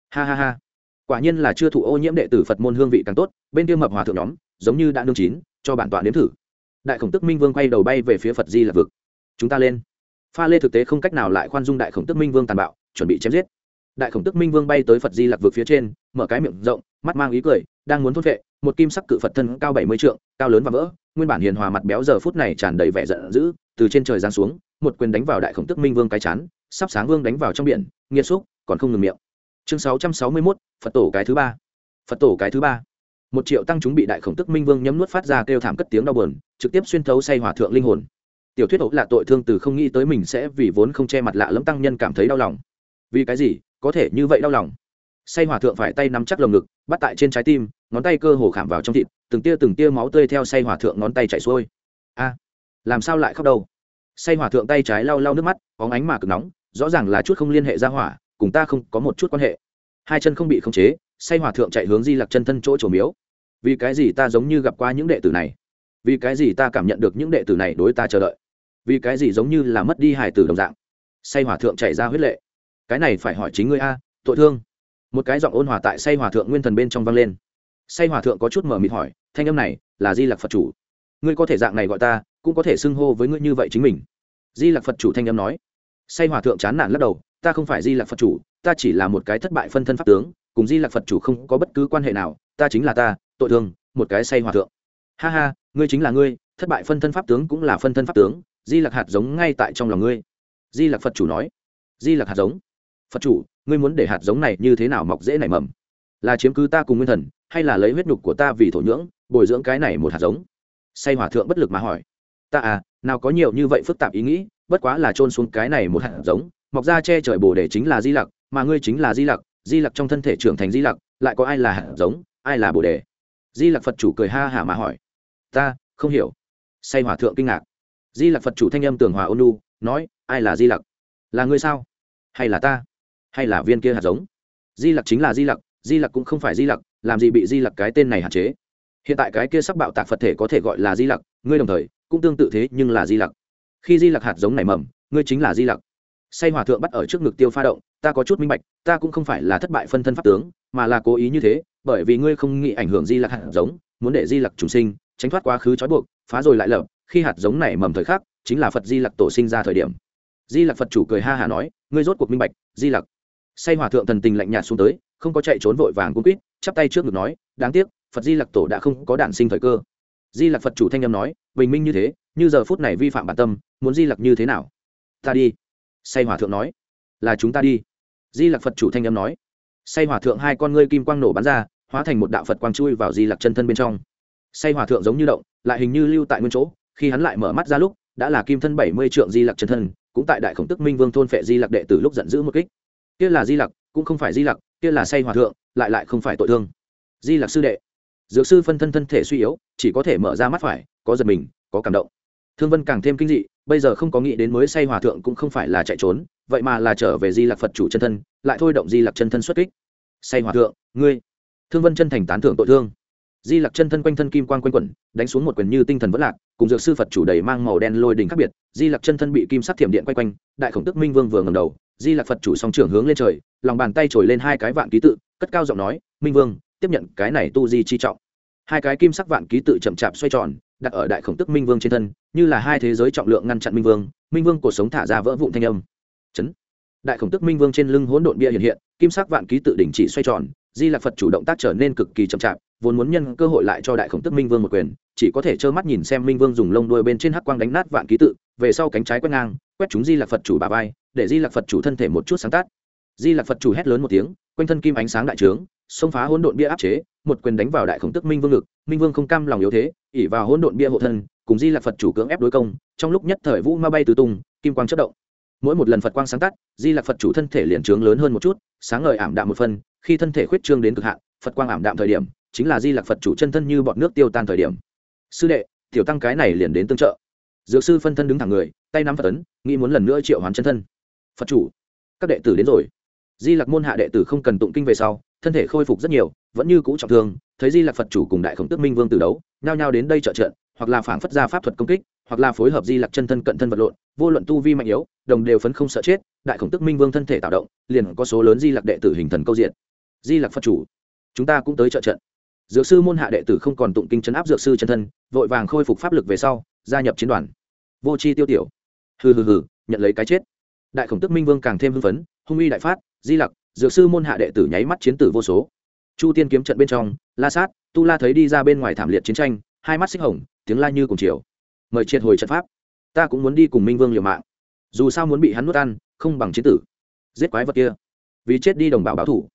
[SPEAKER 1] Ha ha ha. Quả nhiên là chưa thụ ô nhiễm đệ tử phật môn hương vị càng tốt, bên kia mập hòa thượng nhóm, giống như đã nương chín, cho bản tọa nếm thử. Đại khổng tức minh vương quay đầu bay về phía phật di là vực. Chúng ta lên. Pha lê thực tế không cách nào lại khoan dung đại khổng tức minh vương tàn bạo, chuẩn bị chém giết. Đại khổng tức minh vương bay tới phật di lạc vực phía trên, mở cái miệng rộng, mắt mang ý cười, đang muốn thốt vệ một kim sắc cự phật thân cao bảy mươi trượng, cao lớn và vỡ nguyên bản hiền hòa mặt béo giờ phút này tràn đầy vẻ giận dữ, từ trên trời giáng xuống, một quyền đánh vào đại khổng tức minh vương cái chán, sắp sáng vương đánh vào trong biển, nghiệt xúc, còn không ngừng miệng. Chương sáu trăm sáu mươi mốt, phật tổ cái thứ ba. Phật tổ cái thứ ba. Một triệu tăng chúng bị đại khổng tức minh vương nhấm nuốt phát ra kêu thảm cất tiếng đau bờn trực tiếp xuyên thấu say hỏa thượng linh hồn. Tiểu thuyết ấu là tội thương từ không nghĩ tới mình sẽ vì vốn không che mặt lạ lẫm tăng nhân cảm thấy đau lòng. Vì cái gì? Có thể như vậy đau lòng. Say hỏa thượng phải tay nắm chắc lồng ngực, bắt tại trên trái tim, ngón tay cơ hồ khảm vào trong thịt từng tia từng tia máu tươi theo say hỏa thượng ngón tay chảy xuôi. A, làm sao lại khóc đâu? Say hỏa thượng tay trái lau lau nước mắt có ánh mà cực nóng, rõ ràng là chút không liên hệ ra hỏa, cùng ta không có một chút quan hệ. Hai chân không bị khống chế, say hỏa thượng chạy hướng di lặc chân thân chỗ trổ miếu. Vì cái gì ta giống như gặp qua những đệ tử này? Vì cái gì ta cảm nhận được những đệ tử này đối ta chờ đợi? Vì cái gì giống như là mất đi hài tử đồng dạng? Say hỏa thượng chạy ra huyết lệ. Cái này phải hỏi chính ngươi a, tội thương. Một cái giọng ôn hòa tại say hòa thượng nguyên thần bên trong vang lên say hòa thượng có chút mở mịt hỏi, thanh âm này là di lặc phật chủ? Ngươi có thể dạng này gọi ta, cũng có thể xưng hô với ngươi như vậy chính mình. Di lặc phật chủ thanh âm nói. Say hòa thượng chán nản lắc đầu, ta không phải di lặc phật chủ, ta chỉ là một cái thất bại phân thân pháp tướng, cùng di lặc phật chủ không có bất cứ quan hệ nào, ta chính là ta, tội thương, một cái say hòa thượng. Ha ha, ngươi chính là ngươi, thất bại phân thân pháp tướng cũng là phân thân pháp tướng, di lặc hạt giống ngay tại trong lòng ngươi. Di lặc phật chủ nói. Di lặc hạt giống? Phật chủ, ngươi muốn để hạt giống này như thế nào mọc dễ nảy mầm? Là chiếm cứ ta cùng nguyên thần hay là lấy huyết nhục của ta vì thổ nhưỡng bồi dưỡng cái này một hạt giống? Say hòa thượng bất lực mà hỏi. Ta à nào có nhiều như vậy phức tạp ý nghĩ bất quá là trôn xuống cái này một hạt giống mọc ra che trời bồ để chính là di lặc mà ngươi chính là di lặc di lặc trong thân thể trưởng thành di lặc lại có ai là hạt giống ai là bồ đề? Di lặc phật chủ cười ha hả mà hỏi. Ta không hiểu. Say hòa thượng kinh ngạc. Di lặc phật chủ thanh âm tường hòa ôn u, nói ai là di lặc? Là ngươi sao? Hay là ta? Hay là viên kia hạt giống? Di lặc chính là di lặc di lặc cũng không phải di lặc, làm gì bị di lặc cái tên này hạn chế? Hiện tại cái kia sắc bạo tạc phật thể có thể gọi là di lặc, ngươi đồng thời cũng tương tự thế nhưng là di lặc. Khi di lặc hạt giống này mầm, ngươi chính là di lặc. Say hòa thượng bắt ở trước ngực tiêu pha động, ta có chút minh bạch, ta cũng không phải là thất bại phân thân pháp tướng, mà là cố ý như thế, bởi vì ngươi không nghĩ ảnh hưởng di lặc hạt giống, muốn để di lặc trùng sinh, tránh thoát quá khứ trói buộc, phá rồi lại lập, khi hạt giống này mầm thời khắc, chính là phật di lặc tổ sinh ra thời điểm. Di lặc phật chủ cười ha hả nói, ngươi rốt cuộc minh bạch, di lặc. Say hòa thượng thần tình lạnh nhạt xuống tới không có chạy trốn vội vàng cung quýt, chắp tay trước ngực nói, đáng tiếc, phật di lặc tổ đã không có đản sinh thời cơ. Di lặc phật chủ thanh â m nói, bình minh như thế, như giờ phút này vi phạm bản tâm, muốn di lặc như thế nào? Ta đi. Say hòa thượng nói, là chúng ta đi. Di lặc phật chủ thanh â m nói, say hòa thượng hai con ngươi kim quang nổ bắn ra, hóa thành một đạo phật quang chui vào di lặc chân thân bên trong. Say hòa thượng giống như động, lại hình như lưu tại nguyên chỗ, khi hắn lại mở mắt ra lúc, đã là kim thân bảy mươi trượng di lặc chân thân, cũng tại đại khổng tức minh vương thôn phệ di lặc đệ tử lúc giận dữ một kích. Kia là di lặc, cũng không phải di lặc kia là say hòa thượng, lại lại không phải tội thương. Di lạc sư đệ, dược sư phân thân thân thể suy yếu, chỉ có thể mở ra mắt phải, có giật mình, có cảm động. Thương vân càng thêm kinh dị, bây giờ không có nghĩ đến mới say hòa thượng cũng không phải là chạy trốn, vậy mà là trở về di lạc phật chủ chân thân, lại thôi động di lạc chân thân xuất kích. Say hòa thượng, ngươi. Thương vân chân thành tán thưởng tội thương. Di lặc chân thân quanh thân kim quan quanh quẩn, đánh xuống một quyền như tinh thần vất lạc, cùng dược sư phật chủ đầy mang màu đen lôi đình khác biệt, di lặc chân thân bị kim sắc thiểm điện quay quanh, đại khổng tức minh vương vừa ngầm đầu di lặc phật chủ song trưởng hướng lên trời, lòng bàn tay trồi lên hai cái vạn ký tự, cất cao giọng nói, minh vương, tiếp nhận cái này tu di chi trọng. Hai cái kim sắc vạn ký tự chậm chạp xoay tròn, đặt ở đại khổng tức minh vương trên thân, như là hai thế giới trọng lượng ngăn chặn minh vương minh vương cuộc sống thả ra vỡ vụn thanh âm. Chấn. Đại khổng tức minh vương trên lưng hỗn độn bia hiện hiện, kim sắc vạn ký tự đỉnh chỉ xoay tròn, di lạc phật chủ động tác trở nên cực kỳ chậm chạp, vốn muốn nhân cơ hội lại cho đại khổng tức minh vương một quyền, chỉ có thể trơ mắt nhìn xem minh vương dùng lông đuôi bên trên hắc quang đánh nát vạn ký tự, về sau cánh trái quét ngang, quét chúng di lạc phật chủ bà vai để di lạc phật chủ thân thể một chút sáng tác. Di lạc phật chủ hét lớn một tiếng, quanh thân kim ánh sáng đại trướng, xông phá hỗn độn bia áp chế, một quyền đánh vào đại khổng tức minh vương ngực, minh vương không cam lòng yếu thế ỉ vào hỗn độn bia hộ thân, cùng di lạc phật chủ cưỡng ép đối công, trong lúc nhất thời vũ ma bay tứ tung, kim quang chất động. Mỗi một lần phật quang sáng tắt di lạc phật chủ thân thể liền trướng lớn hơn một chút, sáng ngời ảm đạm một phân khi thân thể khuyết trương đến cực hạn, phật quang ảm đạm thời điểm, chính là di lạc phật chủ chân thân như bọn nước tiêu tan thời điểm. Sư đệ, tiểu tăng cái này liền đến tương trợ. Dược sư phân thân đứng thẳng người, tay nắm phật ấn, nghĩ muốn lần nữa triệu hoán chân thân phật chủ. Các đệ tử đến rồi. Di lặc môn hạ đệ tử không cần tụng kinh về sau, thân thể khôi phục rất nhiều, vẫn như cũ trọng thương, thấy di lặc phật chủ cùng đại khổng tước minh vương từ đấu, nhao nhao đến đây trợ trận, hoặc là phảng phất ra pháp thuật công kích, hoặc là phối hợp di lặc chân thân cận thân vật lộn, vô luận tu vi mạnh yếu, đồng đều phấn không sợ chết, đại khổng tước minh vương thân thể tạo động, liền có số lớn di lặc đệ tử hình thần câu diện. Di lặc phật chủ, chúng ta cũng tới trợ trận. Dược sư môn hạ đệ tử không còn tụng kinh chấn áp dược sư chân thân, vội vàng khôi phục pháp lực về sau, gia nhập chiến đoàn. Vô c h i tiêu tiểu. Hừ hừ hừ, nhận lấy cái chết đại khổng tức minh vương càng thêm hưng phấn, hung uy đại phát, di lặc, dược sư môn hạ đệ tử nháy mắt chiến tử vô số. Chu tiên kiếm trận bên trong, la sát, tu la thấy đi ra bên ngoài thảm liệt chiến tranh, hai mắt xích hồng, tiếng la như cùng chiều. Mời triệt hồi trận pháp. Ta cũng muốn đi cùng minh vương liều mạng. Dù sao muốn bị hắn nuốt ăn, không bằng chiến tử. Giết quái vật kia. Vì chết đi đồng bào báo thủ.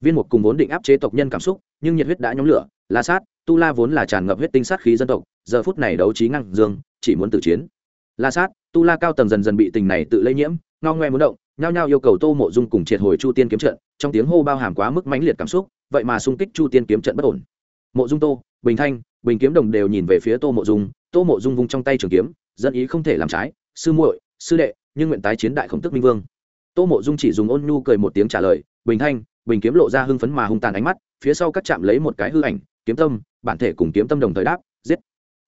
[SPEAKER 1] Viên mục cùng vốn định áp chế tộc nhân cảm xúc, nhưng nhiệt huyết đã nhóm lửa. La sát, tu la vốn là tràn ngập huyết tinh sát khí dân tộc, giờ phút này đấu trí ngăn dương, chỉ muốn tử chiến la sát, tu la cao tầng dần dần bị tình này tự lây nhiễm, ngao ngoe muốn động, nhao nhao yêu cầu tô mộ dung cùng triệt hồi chu tiên kiếm trận, trong tiếng hô bao hàm quá mức mãnh liệt cảm xúc, vậy mà xung kích chu tiên kiếm trận bất ổn. Mộ dung tô, bình thanh, bình kiếm đồng đều nhìn về phía tô mộ dung, tô mộ dung vung trong tay trường kiếm dân ý không thể làm trái, sư muội, sư đệ, nhưng nguyện tái chiến đại khổng tức minh vương. Tô mộ dung chỉ dùng ôn nhu cười một tiếng trả lời, bình thanh, bình kiếm lộ ra hưng phấn mà hung tàn ánh mắt, phía sau các chạm lấy một cái hư ảnh, kiếm tâm, bản thể cùng kiếm tâm đồng thời đáp, giết.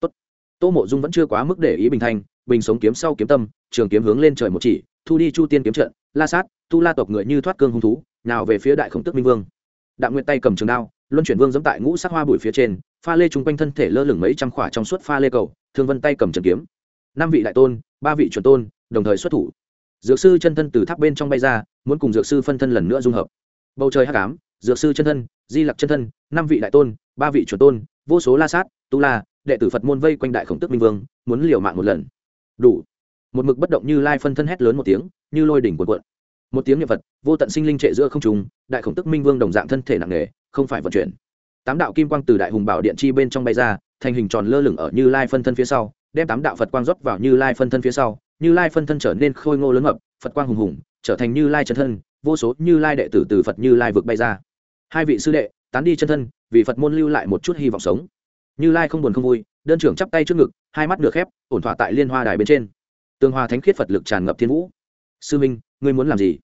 [SPEAKER 1] Tốt. Tô mộ dung vẫn chưa quá mức để ý bình thanh bình sống kiếm sau kiếm tâm, trường kiếm hướng lên trời một chỉ, thu đi chu tiên kiếm trận, la sát, tu la tộc người như thoát cương hung thú, nào về phía đại khổng tức minh vương. Đạm nguyện tay cầm trường đao, luân chuyển vương dẫm tại ngũ sắc hoa bụi phía trên, pha lê chung quanh thân thể lơ lửng mấy trăm khỏa trong suốt pha lê cầu, thương vân tay cầm trần kiếm. Năm vị đại tôn, ba vị chuẩn tôn, đồng thời xuất thủ. Dược sư chân thân từ tháp bên trong bay ra, muốn cùng dược sư phân thân lần nữa dung hợp. Bầu trời hắc ám, dược sư chân thân, di lặc chân thân, năm vị đại tôn, ba vị chuẩn tôn, vô số la sát, tu la, đệ tử phật môn vây quanh đại khổng tức minh vương, muốn liều mạng một lần đủ. Một mực bất động như lai phân thân hét lớn một tiếng, như lôi đỉnh cuộn cuộn. Một tiếng niệm vật vô tận sinh linh trệ giữa không trùng đại khổng tức minh vương đồng dạng thân thể nặng nề, không phải vận chuyển. Tám đạo kim quang từ đại hùng bảo điện chi bên trong bay ra, thành hình tròn lơ lửng ở như lai phân thân phía sau, đem tám đạo phật quang rót vào như lai phân thân phía sau, như lai phân thân trở nên khôi ngô lớn mập phật quang hùng hùng, trở thành như lai chân thân, vô số như lai đệ tử từ phật như lai vực bay ra. Hai vị sư đệ, tán đi chân thân, vì phật môn lưu lại một chút hy vọng sống. Như lai không buồn không vui đơn trưởng chắp tay trước ngực, hai mắt được khép, ổn thỏa tại liên hoa đài bên trên. Tương hoa thánh khiết phật lực tràn ngập thiên vũ. Sư minh, ngươi muốn làm gì?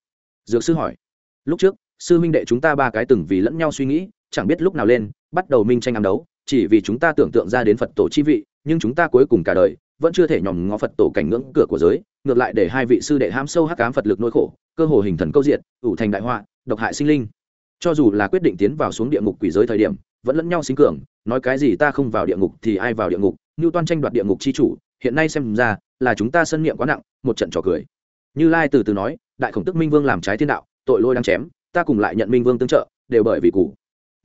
[SPEAKER 1] Dược sư hỏi. Lúc trước, sư minh đệ chúng ta ba cái từng vì lẫn nhau suy nghĩ, chẳng biết lúc nào lên, bắt đầu minh tranh ám đấu, chỉ vì chúng ta tưởng tượng ra đến phật tổ chi vị, nhưng chúng ta cuối cùng cả đời, vẫn chưa thể nhòm ngó phật tổ cảnh ngưỡng cửa của giới, ngược lại để hai vị sư đệ ham sâu hắc cám phật lực nỗi khổ, cơ hồ hình thần câu diện ủ thành đại họa, độc hại sinh linh. Cho dù là quyết định tiến vào xuống địa ngục quỷ giới thời điểm vẫn lẫn nhau sinh cường, nói cái gì ta không vào địa ngục thì ai vào địa ngục như toan tranh đoạt địa ngục chi chủ, hiện nay xem ra là chúng ta sân miệng quá nặng, một trận trò cười. Như lai từ từ nói, đại khổng tức minh vương làm trái thiên đạo, tội lôi đang chém, ta cùng lại nhận minh vương tương trợ, đều bởi vì cụ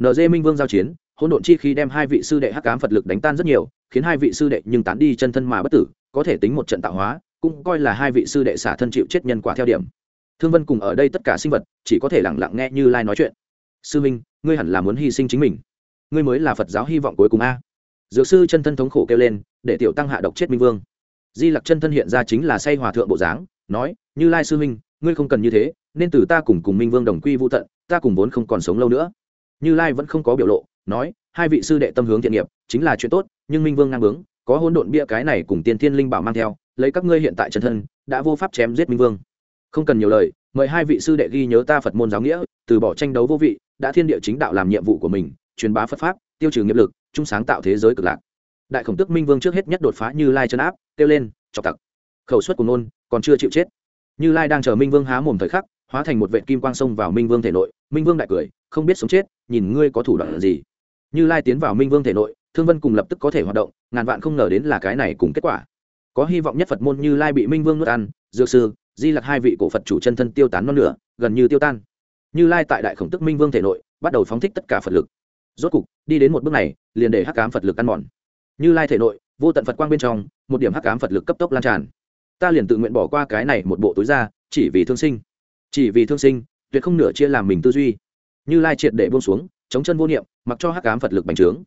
[SPEAKER 1] nd minh vương giao chiến, hỗn độn chi khi đem hai vị sư đệ hắc cám phật lực đánh tan rất nhiều, khiến hai vị sư đệ nhưng tán đi chân thân mà bất tử, có thể tính một trận tạo hóa, cũng coi là hai vị sư đệ xả thân chịu chết nhân quả theo điểm. Thương vân cùng ở đây tất cả sinh vật, chỉ có thể lẳng lặng nghe như lai nói chuyện. Sư minh, ngươi hẳn là muốn hy sinh chính mình ngươi mới là phật giáo hy vọng cuối cùng a. Dược sư chân thân thống khổ kêu lên, để tiểu tăng hạ độc chết minh vương. Di lặc chân thân hiện ra chính là say hòa thượng bộ dáng, nói, như lai sư minh ngươi không cần như thế, nên từ ta cùng cùng minh vương đồng quy vô tận, ta cùng vốn không còn sống lâu nữa. Như lai vẫn không có biểu lộ, nói, hai vị sư đệ tâm hướng thiện nghiệp, chính là chuyện tốt, nhưng minh vương ngang bướng, có hỗn độn bia cái này cùng tiên thiên linh bảo mang theo, lấy các ngươi hiện tại chân thân, đã vô pháp chém giết minh vương. Không cần nhiều lời, mời hai vị sư đệ ghi nhớ ta phật môn giáo nghĩa, từ bỏ tranh đấu vô vị, đã thiên địa chính đạo làm nhiệm vụ của mình truyền bá phật pháp, tiêu trừ nghiệp lực, chung sáng tạo thế giới cực lạc. Đại khổng tước minh vương trước hết nhất đột phá như lai chân áp, kêu lên, chọc tặc. Khẩu suất của nôn còn chưa chịu chết. Như lai đang chờ minh vương há mồm thời khắc, hóa thành một vệ kim quang sông vào minh vương thể nội. Minh vương đại cười, không biết sống chết, nhìn ngươi có thủ đoạn gì. Như lai tiến vào minh vương thể nội, thương vân cùng lập tức có thể hoạt động, ngàn vạn không ngờ đến là cái này cùng kết quả. Có hy vọng nhất phật môn như lai bị minh vương nuốt ăn, dược sư, di lặc hai vị cổ phật chủ chân thân tiêu tán non nửa, gần như tiêu tan. Như lai tại đại khổng tức minh vương thể nội, bắt đầu phóng thích tất cả phật lực rốt cục, đi đến một bước này, liền để hắc cám phật lực ăn mòn. Như lai thể nội, vô tận phật quang bên trong, một điểm hắc cám phật lực cấp tốc lan tràn. Ta liền tự nguyện bỏ qua cái này một bộ túi ra, chỉ vì thương sinh. Chỉ vì thương sinh, tuyệt không nửa chia làm mình tư duy. Như lai triệt để buông xuống, chống chân vô niệm, mặc cho hắc cám phật lực bành trướng.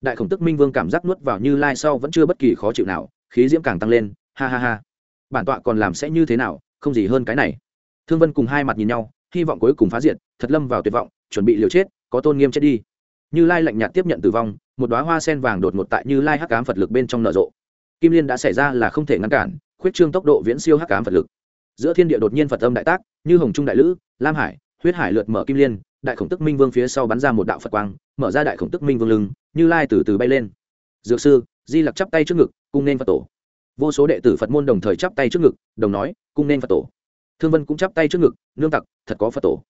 [SPEAKER 1] Đại khổng tức minh vương cảm giác nuốt vào như lai sau vẫn chưa bất kỳ khó chịu nào, khí diễm càng tăng lên, ha ha ha. Bản tọa còn làm sẽ như thế nào, không gì hơn cái này. Thương vân cùng hai mặt nhìn nhau, hy vọng cuối cùng phá diệt, thật lâm vào tuyệt vọng, chuẩn bị liều chết, có tôn nghiêm chết đi như lai lạnh nhạt tiếp nhận tử vong, một đoá hoa sen vàng đột ngột tại như lai hắc cám phật lực bên trong nở rộ. Kim liên đã xảy ra là không thể ngăn cản, khuyết trương tốc độ viễn siêu hắc cám phật lực. Giữa thiên địa đột nhiên phật âm đại tác, như hồng trung đại lữ, lam hải, huyết hải lượt mở kim liên, đại khổng tức minh vương phía sau bắn ra một đạo phật quang, mở ra đại khổng tức minh vương lưng, như lai từ từ bay lên. Dược sư, di lặc chắp tay trước ngực, cung nên phật tổ. Vô số đệ tử phật môn đồng thời chắp tay trước ngực, đồng nói, cung nên phật tổ. Thương vân cũng chắp tay trước ngực, nương tặc, thật có phật tổ.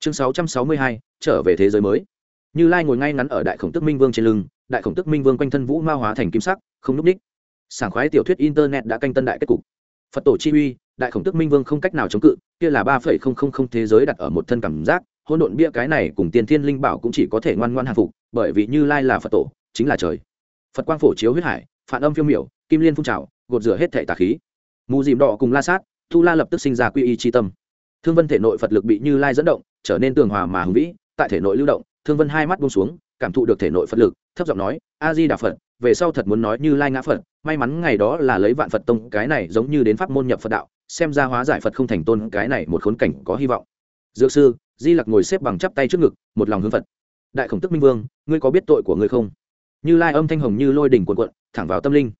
[SPEAKER 1] Chương sáu trăm sáu mươi hai, trở về thế giới mới như lai ngồi ngay ngắn ở đại khổng tức minh vương trên lưng, đại khổng tức minh vương quanh thân vũ ma hóa thành kim sắc, không núp ních. Sảng khoái tiểu thuyết internet đã canh tân đại kết cục. Phật tổ chi uy, đại khổng tức minh vương không cách nào chống cự, kia là ba phẩy không không không thế giới đặt ở một thân cảm giác hôn độn bia cái này cùng tiên thiên linh bảo cũng chỉ có thể ngoan ngoan hàng phục, bởi vì như lai là phật tổ, chính là trời. Phật quang phổ chiếu huyết hải, phản âm phiêu miểu, kim liên phun trào, gột rửa hết thể tà khí. Mù dìm đỏ cùng la sát, thu la lập tức sinh ra quy y chi tâm. Thương vân thể nội phật lực bị như lai dẫn động, trở nên tường hòa mà hùng vĩ, tại thể nội lưu động thương vân hai mắt buông xuống, cảm thụ được thể nội phật lực, thấp giọng nói a di đà phật, về sau thật muốn nói như lai ngã phật, may mắn ngày đó là lấy vạn phật tông cái này giống như đến pháp môn nhập phật đạo, xem ra hóa giải phật không thành tôn cái này một khốn cảnh có hy vọng. Dược sư, di lặc ngồi xếp bằng chắp tay trước ngực, một lòng hướng phật. Đại khổng tức minh vương, ngươi có biết tội của ngươi không? Như lai âm thanh hồng như lôi đỉnh cuộn quận thẳng vào tâm linh.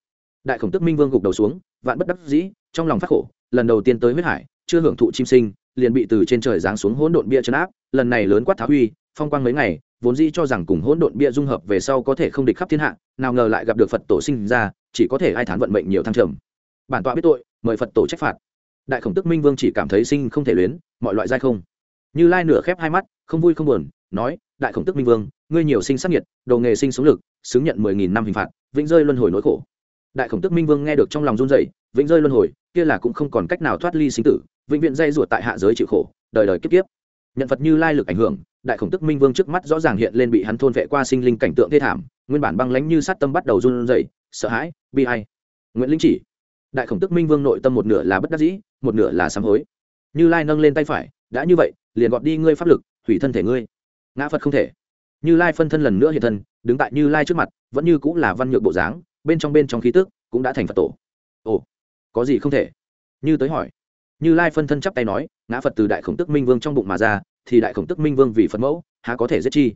[SPEAKER 1] Đại khổng tức minh vương gục đầu xuống, vạn bất đắc dĩ, trong lòng phát khổ, lần đầu tiên tới huyết hải, chưa hưởng thụ chim sinh, liền bị từ trên trời giáng xuống hỗn độn bia chấn áp, lần này lớn quát tháo huy phong quang mấy ngày, vốn dĩ cho rằng cùng hỗn độn bia dung hợp về sau có thể không địch khắp thiên hạ, nào ngờ lại gặp được phật tổ sinh ra, chỉ có thể ai thán vận mệnh nhiều thăng trầm. Bản tọa biết tội, mời phật tổ trách phạt. Đại khổng tức minh vương chỉ cảm thấy sinh không thể luyến, mọi loại dai không. Như lai nửa khép hai mắt, không vui không buồn, nói, đại khổng tức minh vương, ngươi nhiều sinh sắc nhiệt đồ nghề sinh sống lực, xứng nhận mười nghìn năm hình phạt, vĩnh rơi luân hồi nỗi khổ. Đại khổng tức minh vương nghe được trong lòng run dậy vĩnh rơi luân hồi, kia là cũng không còn cách nào thoát ly sinh tử, vĩnh viễn dây ruột tại hạ giới chịu khổ, đời đời kiếp kiếp nhận phật như lai lực ảnh hưởng, đại khổng tức minh vương trước mắt rõ ràng hiện lên bị hắn thôn vệ qua sinh linh cảnh tượng thê thảm, nguyên bản băng lánh như sát tâm bắt đầu run dậy sợ hãi, bi hay nguyễn linh chỉ. Đại khổng tức minh vương nội tâm một nửa là bất đắc dĩ, một nửa là sám hối. Như lai nâng lên tay phải, đã như vậy, liền gọt đi ngươi pháp lực, hủy thân thể ngươi. Ngã phật không thể. Như lai phân thân lần nữa hiện thân, đứng tại như lai trước mặt, vẫn như cũng là văn nhược bộ dáng, bên trong bên trong khí tức cũng đã thành phật tổ. Ồ, có gì không thể? Như tới hỏi như lai phân thân chắp tay nói, ngã phật từ đại khổng tức minh vương trong bụng mà ra, thì đại khổng tức minh vương vì phật mẫu, há có thể giết chi?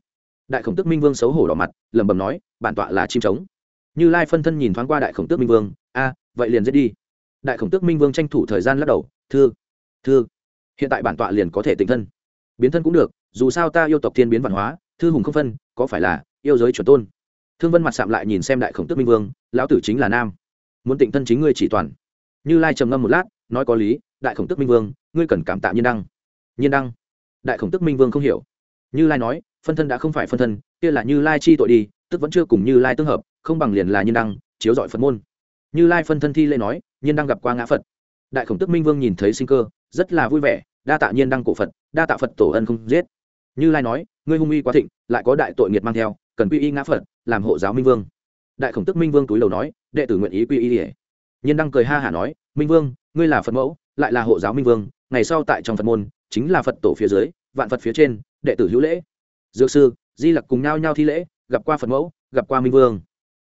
[SPEAKER 1] Đại khổng tức minh vương xấu hổ đỏ mặt, lẩm bẩm nói, bản tọa là chim trống. Như lai phân thân nhìn thoáng qua đại khổng tước minh vương, a, vậy liền giết đi. Đại khổng tước minh vương tranh thủ thời gian lắc đầu thưa thưa hiện tại bản tọa liền có thể tịnh thân. Biến thân cũng được, dù sao ta yêu tộc thiên biến văn hóa, thư hùng không phân, có phải là yêu giới chuẩn tôn? Thương vân mặt sạm lại nhìn xem đại khổng tước minh vương, lão tử chính là nam. Muốn tịnh thân chính ngươi chỉ toàn. Như lai trầm ngâm một lát, nói có lý đại khổng tước minh vương, ngươi cần cảm tạ nhiên đăng. Nhiên đăng? Đại khổng tước minh vương không hiểu. Như lai nói, phân thân đã không phải phân thân, kia là như lai chi tội đi, tức vẫn chưa cùng như lai tương hợp, không bằng liền là nhiên đăng, chiếu dọi phật môn. Như lai phân thân thi lễ nói, nhiên đăng gặp qua ngã phật. Đại khổng tước minh vương nhìn thấy sinh cơ, rất là vui vẻ, đa tạ nhiên đăng cổ phật, đa tạ phật tổ ân không giết. Như lai nói, ngươi hung uy quá thịnh, lại có đại tội nghiệt mang theo, cần quy y ngã phật, làm hộ giáo minh vương. Đại khổng tức minh vương túi đầu nói, đệ tử nguyện ý quy y ỉa nhiên đăng cười ha hả nói, minh vương, ngươi là phật mẫu lại là hộ giáo minh vương, ngày sau tại trong phật môn, chính là phật tổ phía dưới, vạn phật phía trên, đệ tử hữu lễ. Dược sư, di lặc cùng nhau nhau thi lễ, gặp qua phật mẫu, gặp qua minh vương.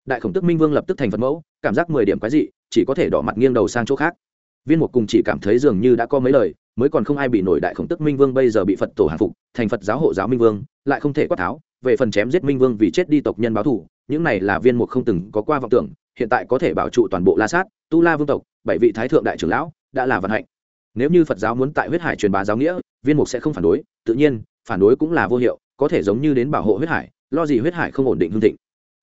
[SPEAKER 1] Đại khổng tức minh vương lập tức thành phật mẫu, cảm giác mười điểm quái dị, chỉ có thể đỏ mặt nghiêng đầu sang chỗ khác. Viên một cùng chỉ cảm thấy dường như đã có mấy lời, mới còn không ai bị nổi đại khổng tức minh vương bây giờ bị phật tổ hàng phục, thành phật giáo hộ giáo minh vương, lại không thể quát tháo, về phần chém giết minh vương vì chết đi tộc nhân báo thù, những này là viên mục không từng có qua vọng tưởng hiện tại có thể bảo trụ toàn bộ la sát, tu la vương tộc, bảy vị thái thượng đại trưởng lão đã là vận hạnh. Nếu như phật giáo muốn tại huyết hải truyền bá giáo nghĩa, viên mục sẽ không phản đối, tự nhiên, phản đối cũng là vô hiệu, có thể giống như đến bảo hộ huyết hải, lo gì huyết hải không ổn định hương thịnh.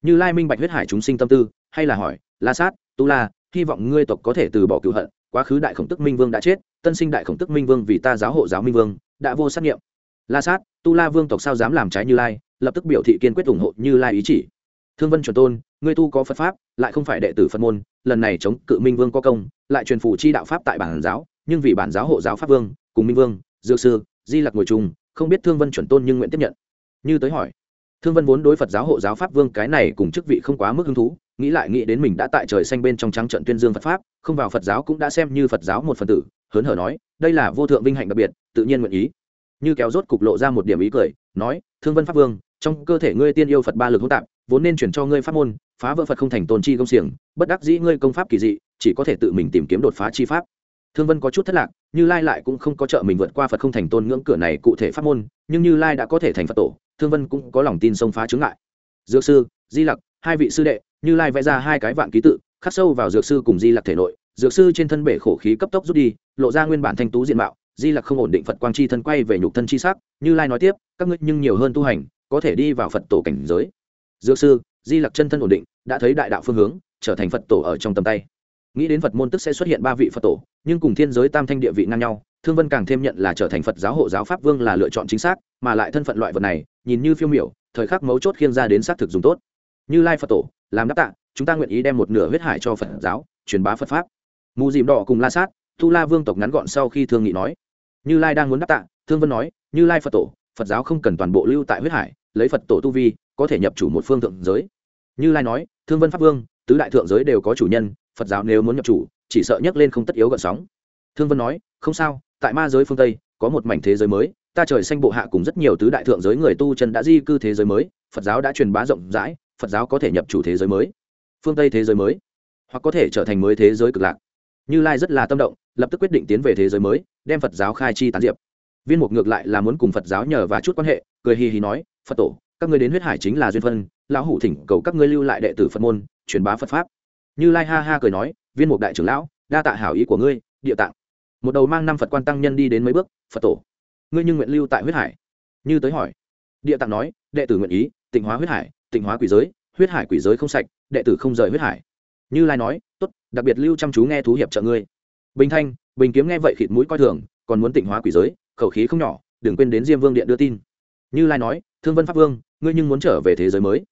[SPEAKER 1] Như lai minh bạch huyết hải chúng sinh tâm tư, hay là hỏi, la sát, tu la, hy vọng ngươi tộc có thể từ bỏ cựu hận, quá khứ đại khổng tức minh vương đã chết, tân sinh đại khổng tức minh vương vì ta giáo hộ giáo minh vương, đã vô sát nghiệm. La sát, tu la vương tộc sao dám làm trái như lai, lập tức biểu thị kiên quyết ủng hộ như lai ý chỉ thương vân truyền tôn, ngươi tu có phật pháp, lại không phải đệ tử phật môn, lần này chống cự minh vương có công, lại truyền phủ chi đạo pháp tại bản giáo, nhưng vì bản giáo hộ giáo pháp vương, cùng minh vương, dược sư, di lặc ngồi chung, không biết thương vân chuẩn tôn nhưng nguyện tiếp nhận. Như tới hỏi, thương vân vốn đối phật giáo hộ giáo pháp vương cái này cùng chức vị không quá mức hứng thú, nghĩ lại nghĩ đến mình đã tại trời xanh bên trong trắng trận tuyên dương phật pháp, không vào phật giáo cũng đã xem như phật giáo một phần tử, hớn hở nói, đây là vô thượng vinh hạnh đặc biệt, tự nhiên nguyện ý. Như kéo rốt cục lộ ra một điểm ý cười, nói, thương vân pháp vương, trong cơ thể ngươi tiên yêu phật ba lực hỗn tạp vốn nên chuyển cho ngươi pháp môn, phá vỡ phật không thành tôn chi công xiềng, bất đắc dĩ ngươi công pháp kỳ dị, chỉ có thể tự mình tìm kiếm đột phá chi pháp. Thương vân có chút thất lạc, như lai lại cũng không có trợ mình vượt qua phật không thành tôn ngưỡng cửa này cụ thể pháp môn, nhưng như lai đã có thể thành phật tổ, thương vân cũng có lòng tin xông phá chướng ngại. Dược sư, di lặc, hai vị sư đệ, như lai vẽ ra hai cái vạn ký tự, khắc sâu vào dược sư cùng di lặc thể nội, dược sư trên thân bể khổ khí cấp tốc rút đi, lộ ra nguyên bản thanh tú diện mạo, di lặc không ổn định phật quang chi thân quay về nhục thân chi sắc, như lai nói tiếp, các ngươi nhưng nhiều hơn tu hành, có thể đi vào phật tổ cảnh giới dược sư, di lặc chân thân ổn định, đã thấy đại đạo phương hướng, trở thành phật tổ ở trong tầm tay. Nghĩ đến phật môn tức sẽ xuất hiện ba vị phật tổ, nhưng cùng thiên giới tam thanh địa vị ngang nhau, thương vân càng thêm nhận là trở thành phật giáo hộ giáo pháp vương là lựa chọn chính xác, mà lại thân phận loại vật này, nhìn như phiêu miểu, thời khắc mấu chốt khiên ra đến xác thực dùng tốt. Như lai phật tổ, làm đáp tạ, chúng ta nguyện ý đem một nửa huyết hải cho phật giáo, truyền bá phật pháp. Mù dìm đỏ cùng la sát, thu la vương tộc ngắn gọn sau khi thương nghị nói. Như lai đang muốn đáp tạ, thương vân nói, như lai phật tổ, phật giáo không cần toàn bộ lưu tại huyết hải, lấy phật tổ tu vi có thể nhập chủ một phương thượng giới. Như lai nói, thương vân pháp vương, tứ đại thượng giới đều có chủ nhân, phật giáo nếu muốn nhập chủ, chỉ sợ nhấc lên không tất yếu gợn sóng. Thương vân nói, không sao, tại ma giới phương tây, có một mảnh thế giới mới, ta trời xanh bộ hạ cùng rất nhiều tứ đại thượng giới người tu chân đã di cư thế giới mới, phật giáo đã truyền bá rộng rãi, phật giáo có thể nhập chủ thế giới mới. Phương tây thế giới mới, hoặc có thể trở thành mới thế giới cực lạc. Như lai rất là tâm động, lập tức quyết định tiến về thế giới mới, đem phật giáo khai chi tán diệp. Viên mục ngược lại là muốn cùng phật giáo nhờ và chút quan hệ, cười hì hì nói, phật tổ các ngươi đến huyết hải chính là duyên phân, lão hủ thỉnh cầu các ngươi lưu lại đệ tử phật môn, truyền bá phật pháp. Như lai ha ha cười nói, viên mục đại trưởng lão, đa tạ hảo ý của ngươi, địa tạng. Một đầu mang năm phật quan tăng nhân đi đến mấy bước, phật tổ, ngươi nhưng nguyện lưu tại huyết hải? Như tới hỏi. Địa tạng nói, đệ tử nguyện ý, tịnh hóa huyết hải, tịnh hóa quỷ giới, huyết hải quỷ giới không sạch, đệ tử không rời huyết hải. Như lai nói, tốt, đặc biệt lưu chăm chú nghe thú hiệp trợ ngươi. Bình thanh, bình kiếm nghe vậy khịt mũi coi thường, còn muốn tịnh hóa quỷ giới, khẩu khí không nhỏ, đừng quên đến diêm vương điện đưa tin. Như lai nói thương vân pháp vương, ngươi nhưng muốn trở về thế giới mới.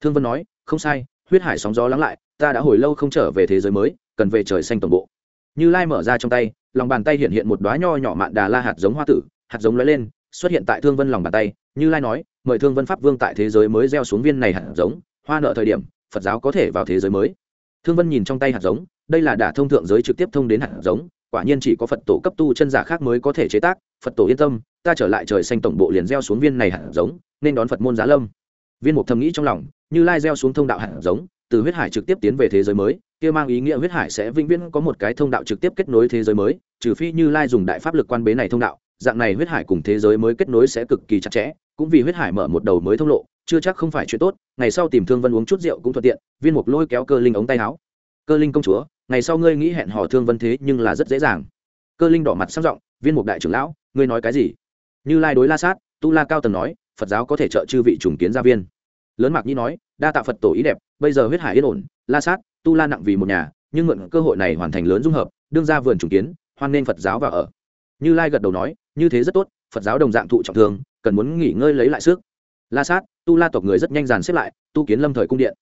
[SPEAKER 1] Thương vân nói, không sai, huyết hải sóng gió lắng lại, ta đã hồi lâu không trở về thế giới mới, cần về trời xanh toàn bộ. Như lai mở ra trong tay, lòng bàn tay hiện hiện một đoá nho nhỏ mạn đà la hạt giống hoa tử, hạt giống lóe lên, xuất hiện tại thương vân lòng bàn tay. Như lai nói, mời thương vân pháp vương tại thế giới mới gieo xuống viên này hạt giống, hoa nợ thời điểm, phật giáo có thể vào thế giới mới. Thương vân nhìn trong tay hạt giống, đây là đả thông thượng giới trực tiếp thông đến hạt giống, quả nhiên chỉ có phật tổ cấp tu chân giả khác mới có thể chế tác. Phật tổ yên tâm, ta trở lại trời xanh tổng bộ liền gieo xuống viên này hạt giống nên đón phật môn giá lâm. Viên mục thầm nghĩ trong lòng, như lai gieo xuống thông đạo hạt giống, từ huyết hải trực tiếp tiến về thế giới mới, kia mang ý nghĩa huyết hải sẽ vĩnh viễn có một cái thông đạo trực tiếp kết nối thế giới mới, trừ phi như lai dùng đại pháp lực quan bế này thông đạo, dạng này huyết hải cùng thế giới mới kết nối sẽ cực kỳ chặt chẽ, cũng vì huyết hải mở một đầu mới thông lộ, chưa chắc không phải chuyện tốt, ngày sau tìm thương vân uống chút rượu cũng thuận tiện, viên mục lôi kéo cơ linh ống tay áo. Cơ linh công chúa, ngày sau ngươi nghĩ hẹn hò thương vân thế nhưng là rất dễ dàng. Cơ linh đỏ mặt sang giọng, viên mục đại trưởng lão, ngươi nói cái gì? Như lai đối la sát, tu la cao tầng nói phật giáo có thể trợ chư vị trùng kiến gia viên. Lớn mạc nhi nói, đa tạ phật tổ ý đẹp, bây giờ huyết hải yên ổn, la sát, tu la nặng vì một nhà, nhưng mượn cơ hội này hoàn thành lớn dung hợp, đương ra vườn trùng kiến, hoan nên phật giáo vào ở. Như lai gật đầu nói, như thế rất tốt, phật giáo đồng dạng thụ trọng thương, cần muốn nghỉ ngơi lấy lại sức. La sát, tu la tộc người rất nhanh dàn xếp lại, tu kiến lâm thời cung điện.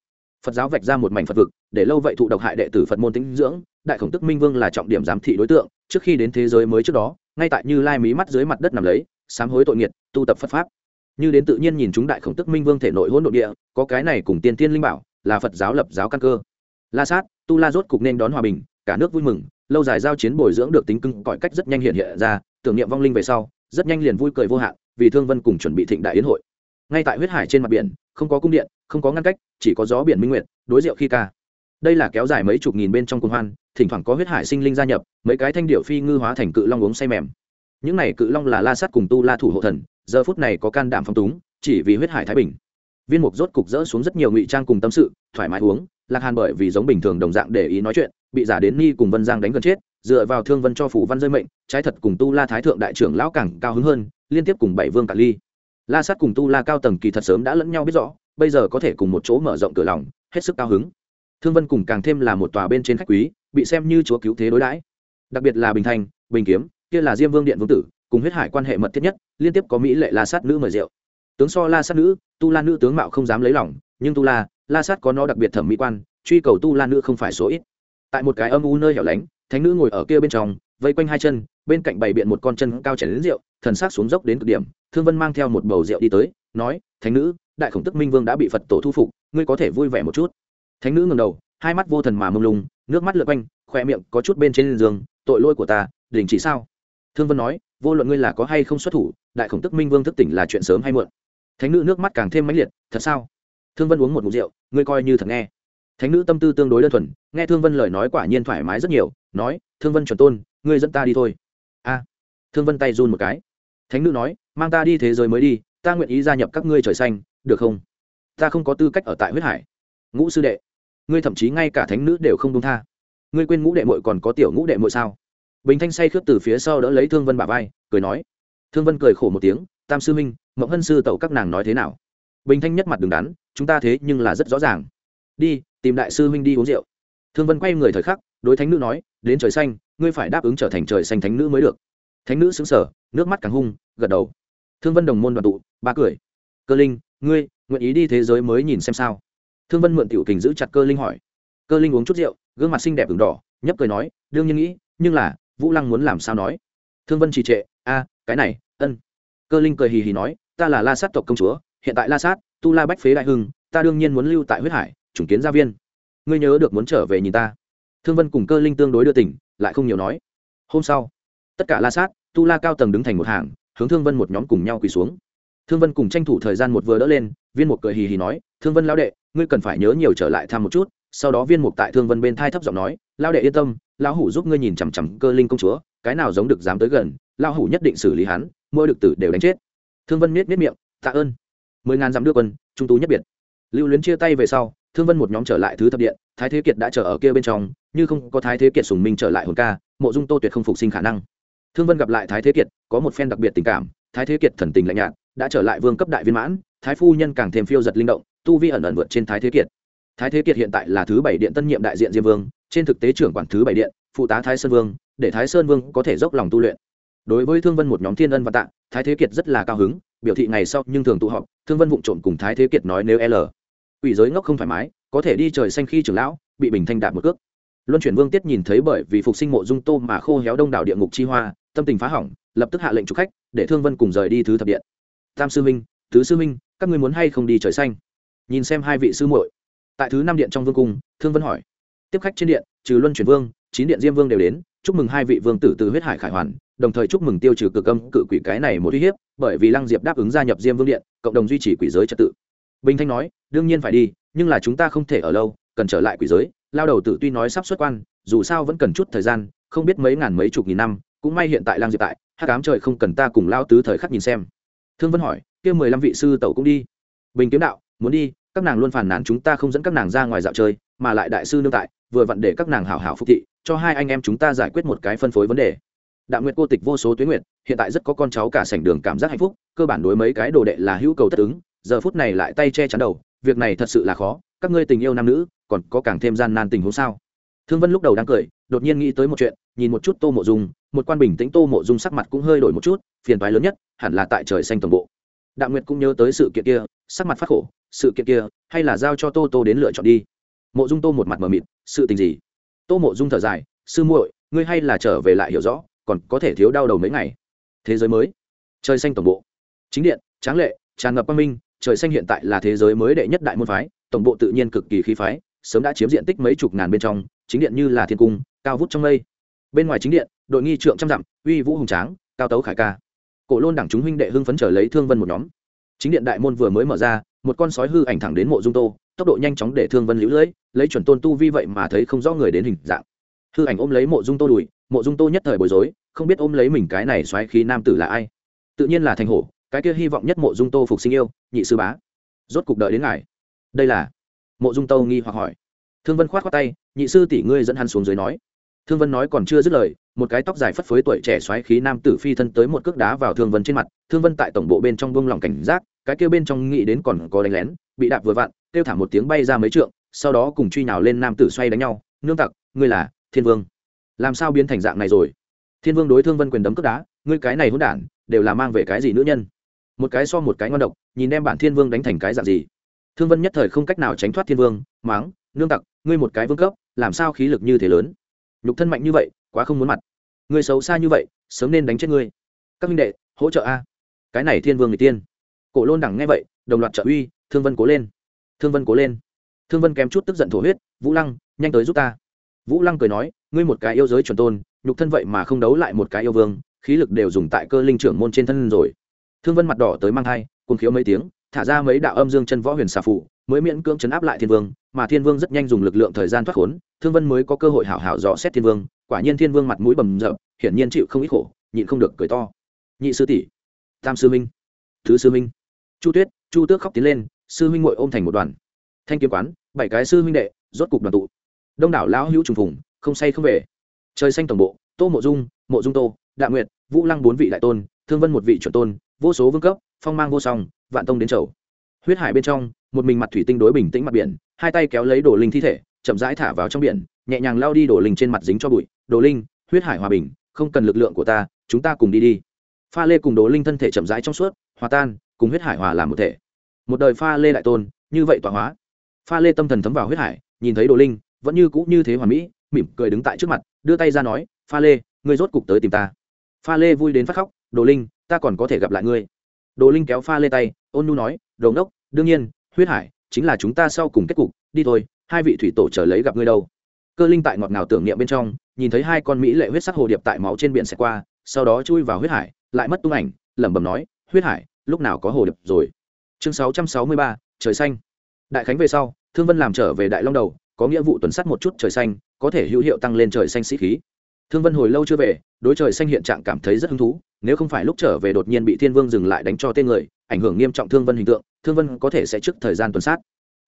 [SPEAKER 1] Phật giáo vạch ra một mảnh phật vực, để lâu vậy thụ độc hại đệ tử phật môn tính dưỡng, đại khổng tức minh vương là trọng điểm giám thị đối tượng, trước khi đến thế giới mới trước đó, ngay tại như lai mí mắt dưới mặt đất nằm lấy, sám hối tội nghiệt, tu tập phật pháp như đến tự nhiên nhìn chúng đại khổng tức minh vương thể nội hỗn độn địa, có cái này cùng tiên tiên linh bảo, là phật giáo lập giáo căn cơ. La sát, tu la rốt cục nên đón hòa bình, cả nước vui mừng, lâu dài giao chiến bồi dưỡng được tính cưng cõi cách rất nhanh hiện hiện ra, tưởng niệm vong linh về sau, rất nhanh liền vui cười vô hạn, vì thương vân cùng chuẩn bị thịnh đại yến hội. Ngay tại huyết hải trên mặt biển, không có cung điện, không có ngăn cách, chỉ có gió biển minh nguyệt, đối rượu khi ca. Đây là kéo dài mấy chục nghìn bên trong cung hoan, thỉnh thoảng có huyết hải sinh linh gia nhập, mấy cái thanh điệu phi ngư hóa thành cự long uống say mềm những này cự long là la Sát cùng tu la thủ hộ thần, giờ phút này có can đảm phong túng, chỉ vì huyết hải thái bình. Viên mục rốt cục rỡ xuống rất nhiều ngụy trang cùng tâm sự, thoải mái uống, lạc hàn bởi vì giống bình thường đồng dạng để ý nói chuyện, bị giả đến ni cùng vân giang đánh gần chết, dựa vào thương vân cho phủ văn rơi mệnh, trái thật cùng tu la thái thượng đại trưởng lão càng cao hứng hơn, liên tiếp cùng bảy vương cả ly. La sát cùng tu la cao tầng kỳ thật sớm đã lẫn nhau biết rõ, bây giờ có thể cùng một chỗ mở rộng cửa lòng, hết sức cao hứng. Thương vân cùng càng thêm là một tòa bên trên khách quý, bị xem như chúa cứu thế đối đãi. Đặc biệt là bình thanh bình kiếm kia là diêm vương điện vương tử, cùng huyết hải quan hệ mật thiết nhất, liên tiếp có mỹ lệ la sát nữ mời rượu. Tướng so la sát nữ, tu la nữ tướng mạo không dám lấy lòng, nhưng tu la la sát có nó đặc biệt thẩm mỹ quan, truy cầu tu la nữ không phải số ít. Tại một cái âm u nơi hẻo lánh, thánh nữ ngồi ở kia bên trong, vây quanh hai chân, bên cạnh bày biện một con chân cao chảy đến rượu, thần sắc xuống dốc đến cực điểm, thương vân mang theo một bầu rượu đi tới, nói, thánh nữ, đại khổng tức minh vương đã bị phật tổ thu phục, ngươi có thể vui vẻ một chút. Thánh nữ ngầm đầu, hai mắt vô thần mà mông lung, nước mắt lượt quanh khoe miệng có chút bên trên giường, tội lỗi của ta, đình chỉ sao? Thương vân nói, vô luận ngươi là có hay không xuất thủ, đại khổng tức minh vương thức tỉnh là chuyện sớm hay muộn. Thánh nữ nước mắt càng thêm mãnh liệt, thật sao? Thương vân uống một mục rượu, ngươi coi như thật nghe. Thánh nữ tâm tư tương đối đơn thuần, nghe thương vân lời nói quả nhiên thoải mái rất nhiều, nói, thương vân chuẩn tôn, ngươi dẫn ta đi thôi. A. Thương vân tay run một cái. Thánh nữ nói, mang ta đi thế giới mới đi, ta nguyện ý gia nhập các ngươi trời xanh, được không? Ta không có tư cách ở tại huyết hải. Ngũ sư đệ. Ngươi thậm chí ngay cả thánh nữ đều không đúng tha. Ngươi quên ngũ đệ mội còn có tiểu ngũ đệ mội sao? Bình thanh say khướp từ phía sau đỡ lấy thương vân bà vai, cười nói. Thương vân cười khổ một tiếng, tam sư minh, mộng hân sư tẩu các nàng nói thế nào? Bình thanh nhất mặt đứng đắn, chúng ta thế nhưng là rất rõ ràng. Đi, tìm đại sư Minh đi uống rượu. Thương vân quay người thời khắc, đối thánh nữ nói, đến trời xanh, ngươi phải đáp ứng trở thành trời xanh thánh nữ mới được. Thánh nữ xứng sở nước mắt càng hung, gật đầu. Thương vân đồng môn đoàn tụ, ba cười. Cơ linh, ngươi nguyện ý đi thế giới mới nhìn xem sao? Thương vân mượn tiểu kình giữ chặt cơ linh hỏi. Cơ linh uống chút rượu, gương mặt xinh đẹp ửng đỏ, nhấp cười nói, đương nhiên nghĩ, nhưng là vũ lăng muốn làm sao nói? Thương vân trì trệ, a, cái này, ân. Cơ linh cười hì hì nói, ta là la sát tộc công chúa, hiện tại la sát, tu la bách phế đại hưng, ta đương nhiên muốn lưu tại huyết hải, chủng kiến gia viên. Ngươi nhớ được muốn trở về nhìn ta. Thương vân cùng cơ linh tương đối đưa tỉnh lại không nhiều nói. Hôm sau, tất cả la sát, tu la cao tầng đứng thành một hàng, hướng thương vân một nhóm cùng nhau quỳ xuống. Thương vân cùng tranh thủ thời gian một vừa đỡ lên, viên một cười hì hì nói, thương vân lao đệ, ngươi cần phải nhớ nhiều trở lại thăm một chút. Sau đó viên mục tại thương vân bên thai thấp giọng nói lao đệ yên tâm lão hủ giúp ngươi nhìn chằm chằm cơ linh công chúa, cái nào giống được dám tới gần, lão hủ nhất định xử lý hắn, mỗi được tử đều đánh chết. Thương vân miết miết miệng, tạ ơn. Mười ngàn dặm đưa quân, trung tú nhất biệt. Lưu luyến chia tay về sau, thương vân một nhóm trở lại thứ thập điện, thái thế kiệt đã chờ ở kia bên trong, như không có thái thế kiệt sùng minh trở lại hồn ca, mộ dung tô tuyệt không phục sinh khả năng. Thương vân gặp lại thái thế kiệt, có một phen đặc biệt tình cảm, thái thế kiệt thần tình lạnh nhạt, đã trở lại vương cấp đại viên mãn, thái phu nhân càng thêm phiêu giật linh động, tu vi ẩn ẩn vượt trên thái thế kiệt thái thế kiệt hiện tại là thứ bảy điện tân nhiệm đại diện diêm vương, trên thực tế trưởng quản thứ bảy điện, phụ tá thái sơn vương, để thái sơn vương có thể dốc lòng tu luyện. Đối với thương vân một nhóm thiên ân và tạ, thái thế kiệt rất là cao hứng, biểu thị ngày sau nhưng thường tụ họp, thương vân vụng trộm cùng thái thế kiệt nói nếu l. Ủy giới ngốc không thoải mái, có thể đi trời xanh khi trưởng lão, bị bình thanh đạp một cước. Luân chuyển vương tiết nhìn thấy bởi vì phục sinh mộ dung tô mà khô héo đông đảo địa ngục chi hoa, tâm tình phá hỏng, lập tức hạ lệnh chủ khách, để thương vân cùng rời đi thứ thập điện. Tam sư minh tứ sư minh các ngươi muốn hay không đi trời xanh? Nhìn xem hai vị sư muội tại thứ năm điện trong vương cung, thương vân hỏi. Tiếp khách trên điện, trừ luân chuyển vương, chín điện diêm vương đều đến, chúc mừng hai vị vương tử từ huyết hải khải hoàn, đồng thời chúc mừng tiêu trừ cực âm cự quỷ cái này một uy hiếp, bởi vì lăng diệp đáp ứng gia nhập diêm vương điện, cộng đồng duy trì quỷ giới trật tự. Bình thanh nói, đương nhiên phải đi, nhưng là chúng ta không thể ở lâu, cần trở lại quỷ giới, lao đầu tử tuy nói sắp xuất quan, dù sao vẫn cần chút thời gian, không biết mấy ngàn mấy chục nghìn năm, cũng may hiện tại lang diệp tại hát cám trời không cần ta cùng lao tứ thời khắc nhìn xem. Thương vân hỏi, kia mười lăm vị sư tẩu cũng đi. Bình kiếm đạo, muốn đi các nàng luôn phản nàn chúng ta không dẫn các nàng ra ngoài dạo chơi, mà lại đại sư nương tại, vừa vặn để các nàng hảo hảo phục thị, cho hai anh em chúng ta giải quyết một cái phân phối vấn đề. Đạo nguyện cô tịch vô số tuyến nguyện, hiện tại rất có con cháu cả sảnh đường cảm giác hạnh phúc, cơ bản đối mấy cái đồ đệ là hữu cầu tất ứng, giờ phút này lại tay che chắn đầu, việc này thật sự là khó, các ngươi tình yêu nam nữ, còn có càng thêm gian nan tình huống sao? Thương vân lúc đầu đang cười, đột nhiên nghĩ tới một chuyện, nhìn một chút tô mộ dung, một quan bình tĩnh tô mộ dung sắc mặt cũng hơi đổi một chút, phiền toái lớn nhất, hẳn là tại trời xanh toàn bộ đạo nguyệt cũng nhớ tới sự kiện kia, sắc mặt phát khổ, sự kiện kia hay là giao cho tô tô đến lựa chọn đi. Mộ dung tô một mặt mờ mịt, sự tình gì? Tô mộ dung thở dài, sư muội, ngươi hay là trở về lại hiểu rõ, còn có thể thiếu đau đầu mấy ngày. Thế giới mới, trời xanh tổng bộ. Chính điện, tráng lệ, tràn ngập quang minh, trời xanh hiện tại là thế giới mới đệ nhất đại môn phái, tổng bộ tự nhiên cực kỳ khí phái, sớm đã chiếm diện tích mấy chục ngàn bên trong, chính điện như là thiên cung, cao vút trong mây. Bên ngoài chính điện, đội nghi trượng trăm dặm, uy vũ hùng tráng, cao tấu khải ca cổ lôn đảng chúng huynh đệ hưng phấn trở lấy thương vân một nhóm. Chính điện đại môn vừa mới mở ra, một con sói hư ảnh thẳng đến mộ dung tô, tốc độ nhanh chóng để thương vân lũ lưỡi, lấy chuẩn tôn tu vi vậy mà thấy không rõ người đến hình dạng. Hư ảnh ôm lấy mộ dung tô đùi, mộ dung tô nhất thời bối rối, không biết ôm lấy mình cái này xoáy khí nam tử là ai. Tự nhiên là thành hổ, cái kia hy vọng nhất mộ dung tô phục sinh yêu, nhị sư bá. Rốt cục đợi đến ngài. Đây là? Mộ dung tô nghi hoặc hỏi. Thương vân khoát khoát tay, nhị sư tỷ ngươi dẫn hắn xuống dưới nói. Thương vân nói còn chưa dứt lời một cái tóc dài phất phới tuổi trẻ xoáy khí nam tử phi thân tới một cước đá vào thương vân trên mặt. Thương vân tại tổng bộ bên trong buông lòng cảnh giác, cái kêu bên trong nghĩ đến còn có đánh lén, bị đạp vừa vặn, kêu thả một tiếng bay ra mấy trượng, sau đó cùng truy nào lên nam tử xoay đánh nhau. Nương tặc, ngươi là thiên vương. Làm sao biến thành dạng này rồi? Thiên vương đối thương vân quyền đấm cước đá, ngươi cái này hỗn đản, đều là mang về cái gì nữ nhân? Một cái so một cái ngon độc, nhìn đem bản thiên vương đánh thành cái dạng gì. Thương vân nhất thời không cách nào tránh thoát thiên vương máng nương tặc, ngươi một cái vương cấp, làm sao khí lực như thế lớn? Nhục thân mạnh như vậy quá không muốn mặt. Người xấu xa như vậy, sớm nên đánh chết ngươi. Các minh đệ, hỗ trợ a. Cái này thiên vương người tiên. Cổ lôn đẳng nghe vậy, đồng loạt trợ uy, thương vân cố lên. Thương vân cố lên. Thương vân kém chút tức giận thổ huyết, vũ lăng, nhanh tới giúp ta. Vũ lăng cười nói, ngươi một cái yêu giới chuẩn tôn, nhục thân vậy mà không đấu lại một cái yêu vương, khí lực đều dùng tại cơ linh trưởng môn trên thân rồi. Thương vân mặt đỏ tới mang thai cùng khiếu mấy tiếng, thả ra mấy đạo âm dương chân võ huyền xà phụ mới miễn cưỡng chấn áp lại thiên vương, mà thiên vương rất nhanh dùng lực lượng thời gian thoát khốn, thương vân mới có cơ hội hảo hảo dò xét thiên vương, quả nhiên thiên vương mặt mũi bầm rợp hiển nhiên chịu không ít khổ, nhịn không được cười to. Nhị sư tỷ, tam sư minh thứ sư minh chu tuyết, chu tước khóc tiến lên, sư minh ngội ôm thành một đoàn. Thanh kiếm quán, bảy cái sư minh đệ, rốt cục đoàn tụ. Đông đảo lão hữu trùng phùng, không say không về. Trời xanh tổng bộ, tô mộ dung mộ dung tô, đạ nguyệt, vũ lăng bốn vị đại tôn, thương vân một vị chuẩn tôn, vô số vương cấp, phong mang vô song, vạn tông đến chầu huyết hải bên trong, một mình mặt thủy tinh đối bình tĩnh mặt biển, hai tay kéo lấy đồ linh thi thể, chậm rãi thả vào trong biển, nhẹ nhàng lao đi đồ linh trên mặt dính cho bụi. Đồ linh, huyết hải hòa bình, không cần lực lượng của ta, chúng ta cùng đi đi. Pha lê cùng đồ linh thân thể chậm rãi trong suốt, hòa tan, cùng huyết hải hòa làm một thể. Một đời pha lê đại tôn, như vậy tọa hóa. Pha lê tâm thần thấm vào huyết hải, nhìn thấy đồ linh, vẫn như cũ như thế hoàn mỹ, mỉm cười đứng tại trước mặt, đưa tay ra nói, pha lê, ngươi rốt cục tới tìm ta. Pha lê vui đến phát khóc, đồ linh, ta còn có thể gặp lại ngươi đồ linh kéo pha lê tay, ôn nu nói, đồ ngốc, đương nhiên, huyết hải chính là chúng ta sau cùng kết cục, đi thôi, hai vị thủy tổ chờ lấy gặp ngươi đâu. Cơ linh tại ngọt ngào tưởng niệm bên trong, nhìn thấy hai con mỹ lệ huyết sắc hồ điệp tại máu trên biển xẹt qua, sau đó chui vào huyết hải, lại mất tung ảnh, lẩm bẩm nói, huyết hải, lúc nào có hồ điệp rồi? Chương sáu trăm sáu mươi ba, trời xanh. Đại khánh về sau, thương vân làm trở về đại long đầu, có nghĩa vụ tuần sắt một chút trời xanh, có thể hữu hiệu tăng lên trời xanh sĩ khí thương vân hồi lâu chưa về, đối trời xanh hiện trạng cảm thấy rất hứng thú, nếu không phải lúc trở về đột nhiên bị thiên vương dừng lại đánh cho tên người, ảnh hưởng nghiêm trọng thương vân hình tượng, thương vân có thể sẽ trước thời gian tuần sát.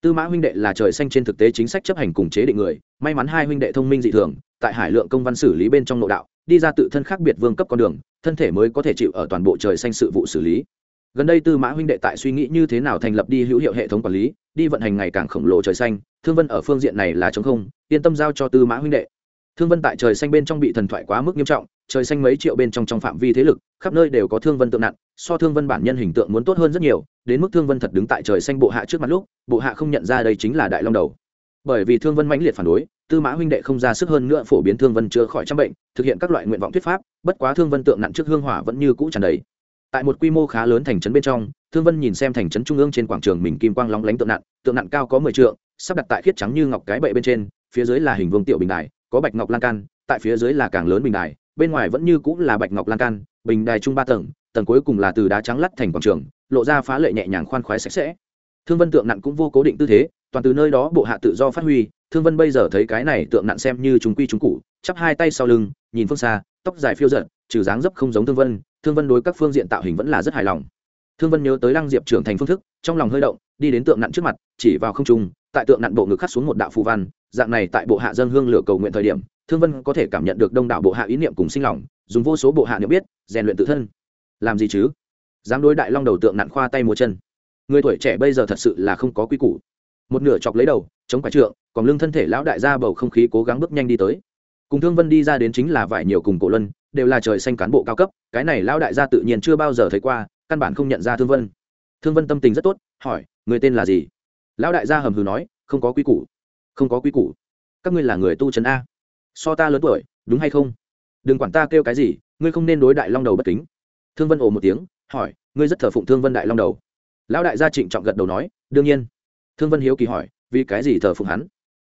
[SPEAKER 1] Tư mã huynh đệ là trời xanh trên thực tế chính sách chấp hành cùng chế định người, may mắn hai huynh đệ thông minh dị thường, tại hải lượng công văn xử lý bên trong nội đạo, đi ra tự thân khác biệt vương cấp con đường, thân thể mới có thể chịu ở toàn bộ trời xanh sự vụ xử lý. Gần đây tư mã huynh đệ tại suy nghĩ như thế nào thành lập đi hữu hiệu hệ thống quản lý, đi vận hành ngày càng khổng lồ trời xanh, thương vân ở phương diện này là chống không, yên tâm giao cho tư mã huynh đệ thương vân tại trời xanh bên trong bị thần thoại quá mức nghiêm trọng, trời xanh mấy triệu bên trong trong phạm vi thế lực, khắp nơi đều có thương vân tượng nặng, so thương vân bản nhân hình tượng muốn tốt hơn rất nhiều, đến mức thương vân thật đứng tại trời xanh bộ hạ trước mặt lúc, bộ hạ không nhận ra đây chính là đại long đầu. Bởi vì thương vân mãnh liệt phản đối, tư mã huynh đệ không ra sức hơn nữa phổ biến thương vân chữa khỏi trăm bệnh, thực hiện các loại nguyện vọng thuyết pháp, bất quá thương vân tượng nặng trước hương hỏa vẫn như cũ tràn đầy. Tại một quy mô khá lớn thành trấn bên trong, thương vân nhìn xem thành trấn trung ương trên quảng trường mình kim quang lóng lánh tượng nặng tượng nặng cao có mười trượng, sắp đặt tại khiết trắng như ngọc cái bệ bên trên, phía dưới là hình vương tiểu bình đài có bạch ngọc lan can, tại phía dưới là càng lớn bình đài, bên ngoài vẫn như cũng là bạch ngọc lan can, bình đài chung ba tầng tầng cuối cùng là từ đá trắng lắt thành quảng trường, lộ ra phá lệ nhẹ nhàng khoan khoái sạch sẽ. Thương vân tượng nặng cũng vô cố định tư thế, toàn từ nơi đó bộ hạ tự do phát huy, thương vân bây giờ thấy cái này tượng nặng xem như chúng quy chúng cụ chắp hai tay sau lưng, nhìn phương xa, tóc dài phiêu giận trừ dáng dấp không giống thương vân thương vân đối các phương diện tạo hình vẫn là rất hài lòng. Thương vân nhớ tới lăng diệp trưởng thành phương thức, trong lòng hơi động, đi đến tượng nặng trước mặt, chỉ vào không trung tại tượng nặn bộ ngực khắc xuống một đạo phù văn, dạng này tại bộ hạ dân hương lửa cầu nguyện thời điểm, thương vân có thể cảm nhận được đông đảo bộ hạ ý niệm cùng sinh lòng, dùng vô số bộ hạ niệm biết, rèn luyện tự thân. Làm gì chứ? Dám đối đại long đầu tượng nặn khoa tay mua chân. Người tuổi trẻ bây giờ thật sự là không có quy củ. Một nửa chọc lấy đầu, chống phải trượng, còn lưng thân thể lão đại gia bầu không khí cố gắng bước nhanh đi tới. Cùng thương vân đi ra đến chính là vài nhiều cùng cổ luân, đều là trời xanh cán bộ cao cấp, cái này lão đại gia tự nhiên chưa bao giờ thấy qua, căn bản không nhận ra thương vân. Thương vân tâm tình rất tốt, hỏi, người tên là gì? Lão đại gia hầm hừ nói, không có quy củ, không có quy củ. Các ngươi là người tu trấn a. So ta lớn tuổi, đúng hay không? Đừng quản ta kêu cái gì, ngươi không nên đối đại long đầu bất kính. Thương vân ồ một tiếng, hỏi, ngươi rất thờ phụng thương vân đại long đầu. Lão đại gia trịnh trọng gật đầu nói, đương nhiên. Thương vân hiếu kỳ hỏi, vì cái gì thờ phụng hắn?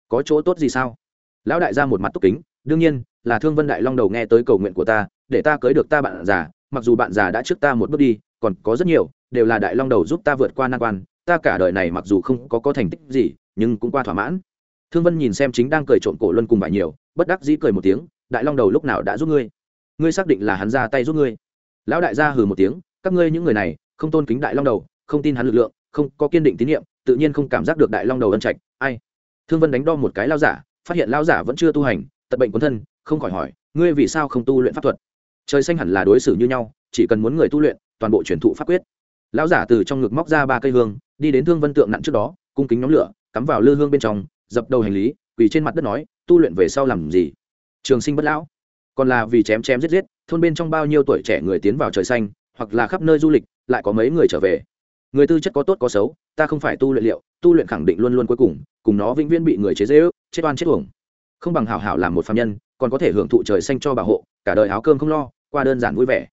[SPEAKER 1] Có chỗ tốt gì sao? Lão đại gia một mặt túc kính, đương nhiên, là thương vân đại long đầu nghe tới cầu nguyện của ta, để ta cưới được ta bạn già, mặc dù bạn già đã trước ta một bước đi, còn có rất nhiều, đều là đại long đầu giúp ta vượt qua nan quan ta cả đời này mặc dù không có có thành tích gì, nhưng cũng qua thỏa mãn. Thương vân nhìn xem chính đang cười trộm cổ luân cùng bại nhiều, bất đắc dĩ cười một tiếng, đại long đầu lúc nào đã giúp ngươi? Ngươi xác định là hắn ra tay giúp ngươi. Lão đại gia hừ một tiếng, các ngươi những người này, không tôn kính đại long đầu, không tin hắn lực lượng, không có kiên định tín nhiệm, tự nhiên không cảm giác được đại long đầu ân trạch, ai? Thương vân đánh đo một cái lao giả, phát hiện lao giả vẫn chưa tu hành, tật bệnh quân thân, không khỏi hỏi, ngươi vì sao không tu luyện pháp thuật? Trời xanh hẳn là đối xử như nhau, chỉ cần muốn người tu luyện, toàn bộ truyền thụ pháp quyết. Lão giả từ trong ngực móc ra ba cây hương đi đến thương vân tượng nặng trước đó, cung kính nhóm lửa, cắm vào lư hương bên trong, dập đầu hành lý, quỳ trên mặt đất nói, tu luyện về sau làm gì? Trường sinh bất lão. Còn là vì chém chém giết giết, thôn bên trong bao nhiêu tuổi trẻ người tiến vào trời xanh, hoặc là khắp nơi du lịch, lại có mấy người trở về. Người tư chất có tốt có xấu, ta không phải tu luyện liệu, tu luyện khẳng định luôn luôn cuối cùng cùng nó vĩnh viễn bị người chế dễ ước chết oan chết uổng. Không bằng hảo hảo làm một phạm nhân, còn có thể hưởng thụ trời xanh cho bảo hộ, cả đời áo cơm không lo, qua đơn giản vui vẻ.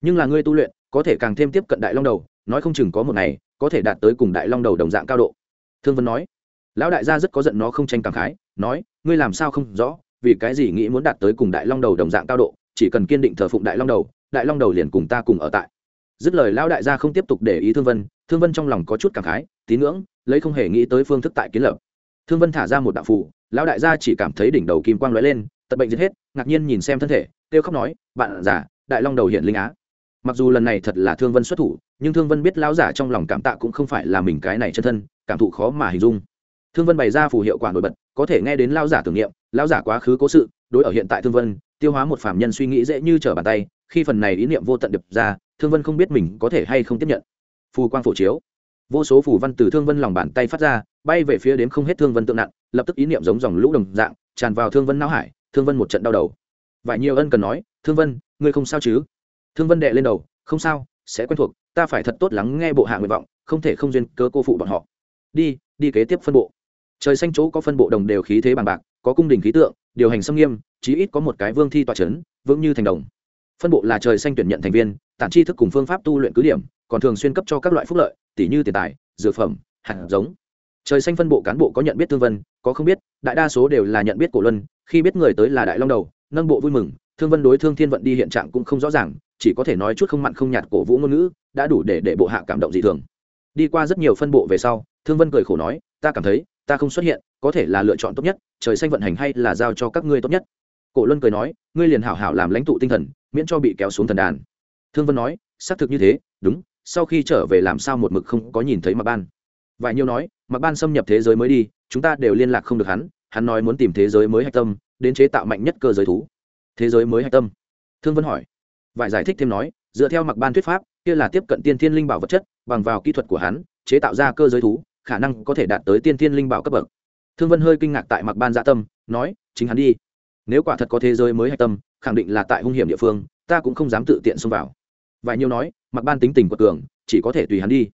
[SPEAKER 1] Nhưng là ngươi tu luyện, có thể càng thêm tiếp cận đại long đầu, nói không chừng có một ngày có thể đạt tới cùng đại long đầu đồng dạng cao độ. Thương vân nói, lão đại gia rất có giận nó không tranh cảm khái, nói, ngươi làm sao không rõ, vì cái gì nghĩ muốn đạt tới cùng đại long đầu đồng dạng cao độ, chỉ cần kiên định thờ phụng đại long đầu, đại long đầu liền cùng ta cùng ở tại. Dứt lời, lão đại gia không tiếp tục để ý thương vân thương vân trong lòng có chút cảm khái, tín ngưỡng, lấy không hề nghĩ tới phương thức tại kiến lập. Thương vân thả ra một đạo phủ lão đại gia chỉ cảm thấy đỉnh đầu kim quang lóe lên tật bệnh giết hết, ngạc nhiên nhìn xem thân thể, kêu khóc nói, bạn giả đại long đầu hiện linh á mặc dù lần này thật là thương vân xuất thủ, nhưng thương vân biết lão giả trong lòng cảm tạ cũng không phải là mình cái này chân thân, cảm thụ khó mà hình dung. Thương vân bày ra phù hiệu quả nổi bật, có thể nghe đến lão giả tưởng niệm, lão giả quá khứ cố sự, đối ở hiện tại thương vân, tiêu hóa một phạm nhân suy nghĩ dễ như trở bàn tay, khi phần này ý niệm vô tận đập ra, thương vân không biết mình có thể hay không tiếp nhận. Phù quang phổ chiếu. Vô số phù văn từ thương vân lòng bàn tay phát ra, bay về phía đến không hết thương vân tượng nặng, lập tức ý niệm giống dòng lũ đồng dạng, tràn vào thương vân não hải, thương vân một trận đau đầu. Vài nhiều ân cần nói, thương vân, ngươi không sao chứ? Thương vân đệ lên đầu, không sao, sẽ quen thuộc, ta phải thật tốt lắng nghe bộ hạ nguyện vọng, không thể không duyên cơ cô phụ bọn họ. Đi đi kế tiếp phân bộ. Trời xanh chỗ có phân bộ đồng đều khí thế bằng bạc, có cung đình khí tượng, điều hành xâm nghiêm, chí ít có một cái vương thi tọa c h ấ n vững như thành đồng. Phân bộ là trời xanh tuyển nhận thành viên, tản tri thức cùng phương pháp tu luyện cứ điểm, còn thường xuyên cấp cho các loại phúc lợi tỷ như tiền tài, dược phẩm, hạt giống. Trời xanh phân bộ cán bộ có nhận biết thương vân, có không biết, đại đa số đều là nhận biết cổ luân, khi biết người tới là đại long đầu, nâng bộ vui mừng thương vân đối thương thiên vận đi hiện trạng cũng không rõ ràng, chỉ có thể nói chút không mặn không nhạt cổ vũ ngôn ngữ, đã đủ để để bộ hạ cảm động dị thường. Đi qua rất nhiều phân bộ về sau, thương vân cười khổ nói, ta cảm thấy, ta không xuất hiện, có thể là lựa chọn tốt nhất, trời xanh vận hành hay là giao cho các ngươi tốt nhất. Cổ luân cười nói, ngươi liền hảo hảo làm lãnh tụ tinh thần, miễn cho bị kéo xuống thần đàn. Thương vân nói, xác thực như thế, đúng, sau khi trở về làm sao một mực không có nhìn thấy mặc ban. Vài nhiêu nói mặc ban xâm nhập thế giới mới đi, chúng ta đều liên lạc không được hắn hắn nói muốn tìm thế giới mới hạch tâm, đến chế tạo mạnh nhất cơ giới thú thế giới mới hạch tâm. Thương vân hỏi. Vài giải thích thêm nói, dựa theo mặc ban thuyết pháp, kia là tiếp cận tiên thiên linh bảo vật chất, bằng vào kỹ thuật của hắn, chế tạo ra cơ giới thú, khả năng có thể đạt tới tiên thiên linh bảo cấp bậc. Thương vân hơi kinh ngạc tại mặc ban dạ tâm, nói, chính hắn đi. Nếu quả thật có thế giới mới hạch tâm, khẳng định là tại hung hiểm địa phương, ta cũng không dám tự tiện xông vào. Vài nhiêu nói, mặc ban tính tình của cường, chỉ có thể tùy hắn đi.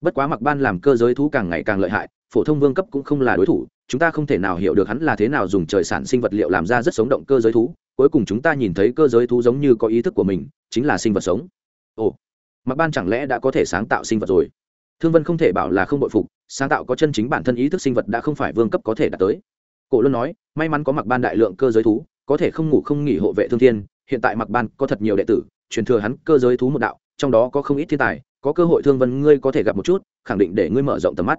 [SPEAKER 1] Bất quá mặc ban làm cơ giới thú càng ngày càng lợi hại, phổ thông vương cấp cũng không là đối thủ, chúng ta không thể nào hiểu được hắn là thế nào dùng trời sản sinh vật liệu làm ra rất sống động cơ giới thú cuối cùng chúng ta nhìn thấy cơ giới thú giống như có ý thức của mình, chính là sinh vật sống. Ồ mặc ban chẳng lẽ đã có thể sáng tạo sinh vật rồi? Thương vân không thể bảo là không bội phục, sáng tạo có chân chính bản thân ý thức sinh vật đã không phải vương cấp có thể đạt tới. Cổ luôn nói, may mắn có mặc ban đại lượng cơ giới thú, có thể không ngủ không nghỉ hộ vệ thương thiên, hiện tại mặc ban có thật nhiều đệ tử, truyền thừa hắn cơ giới thú một đạo, trong đó có không ít thiên tài, có cơ hội thương vân ngươi có thể gặp một chút, khẳng định để ngươi mở rộng tầm mắt.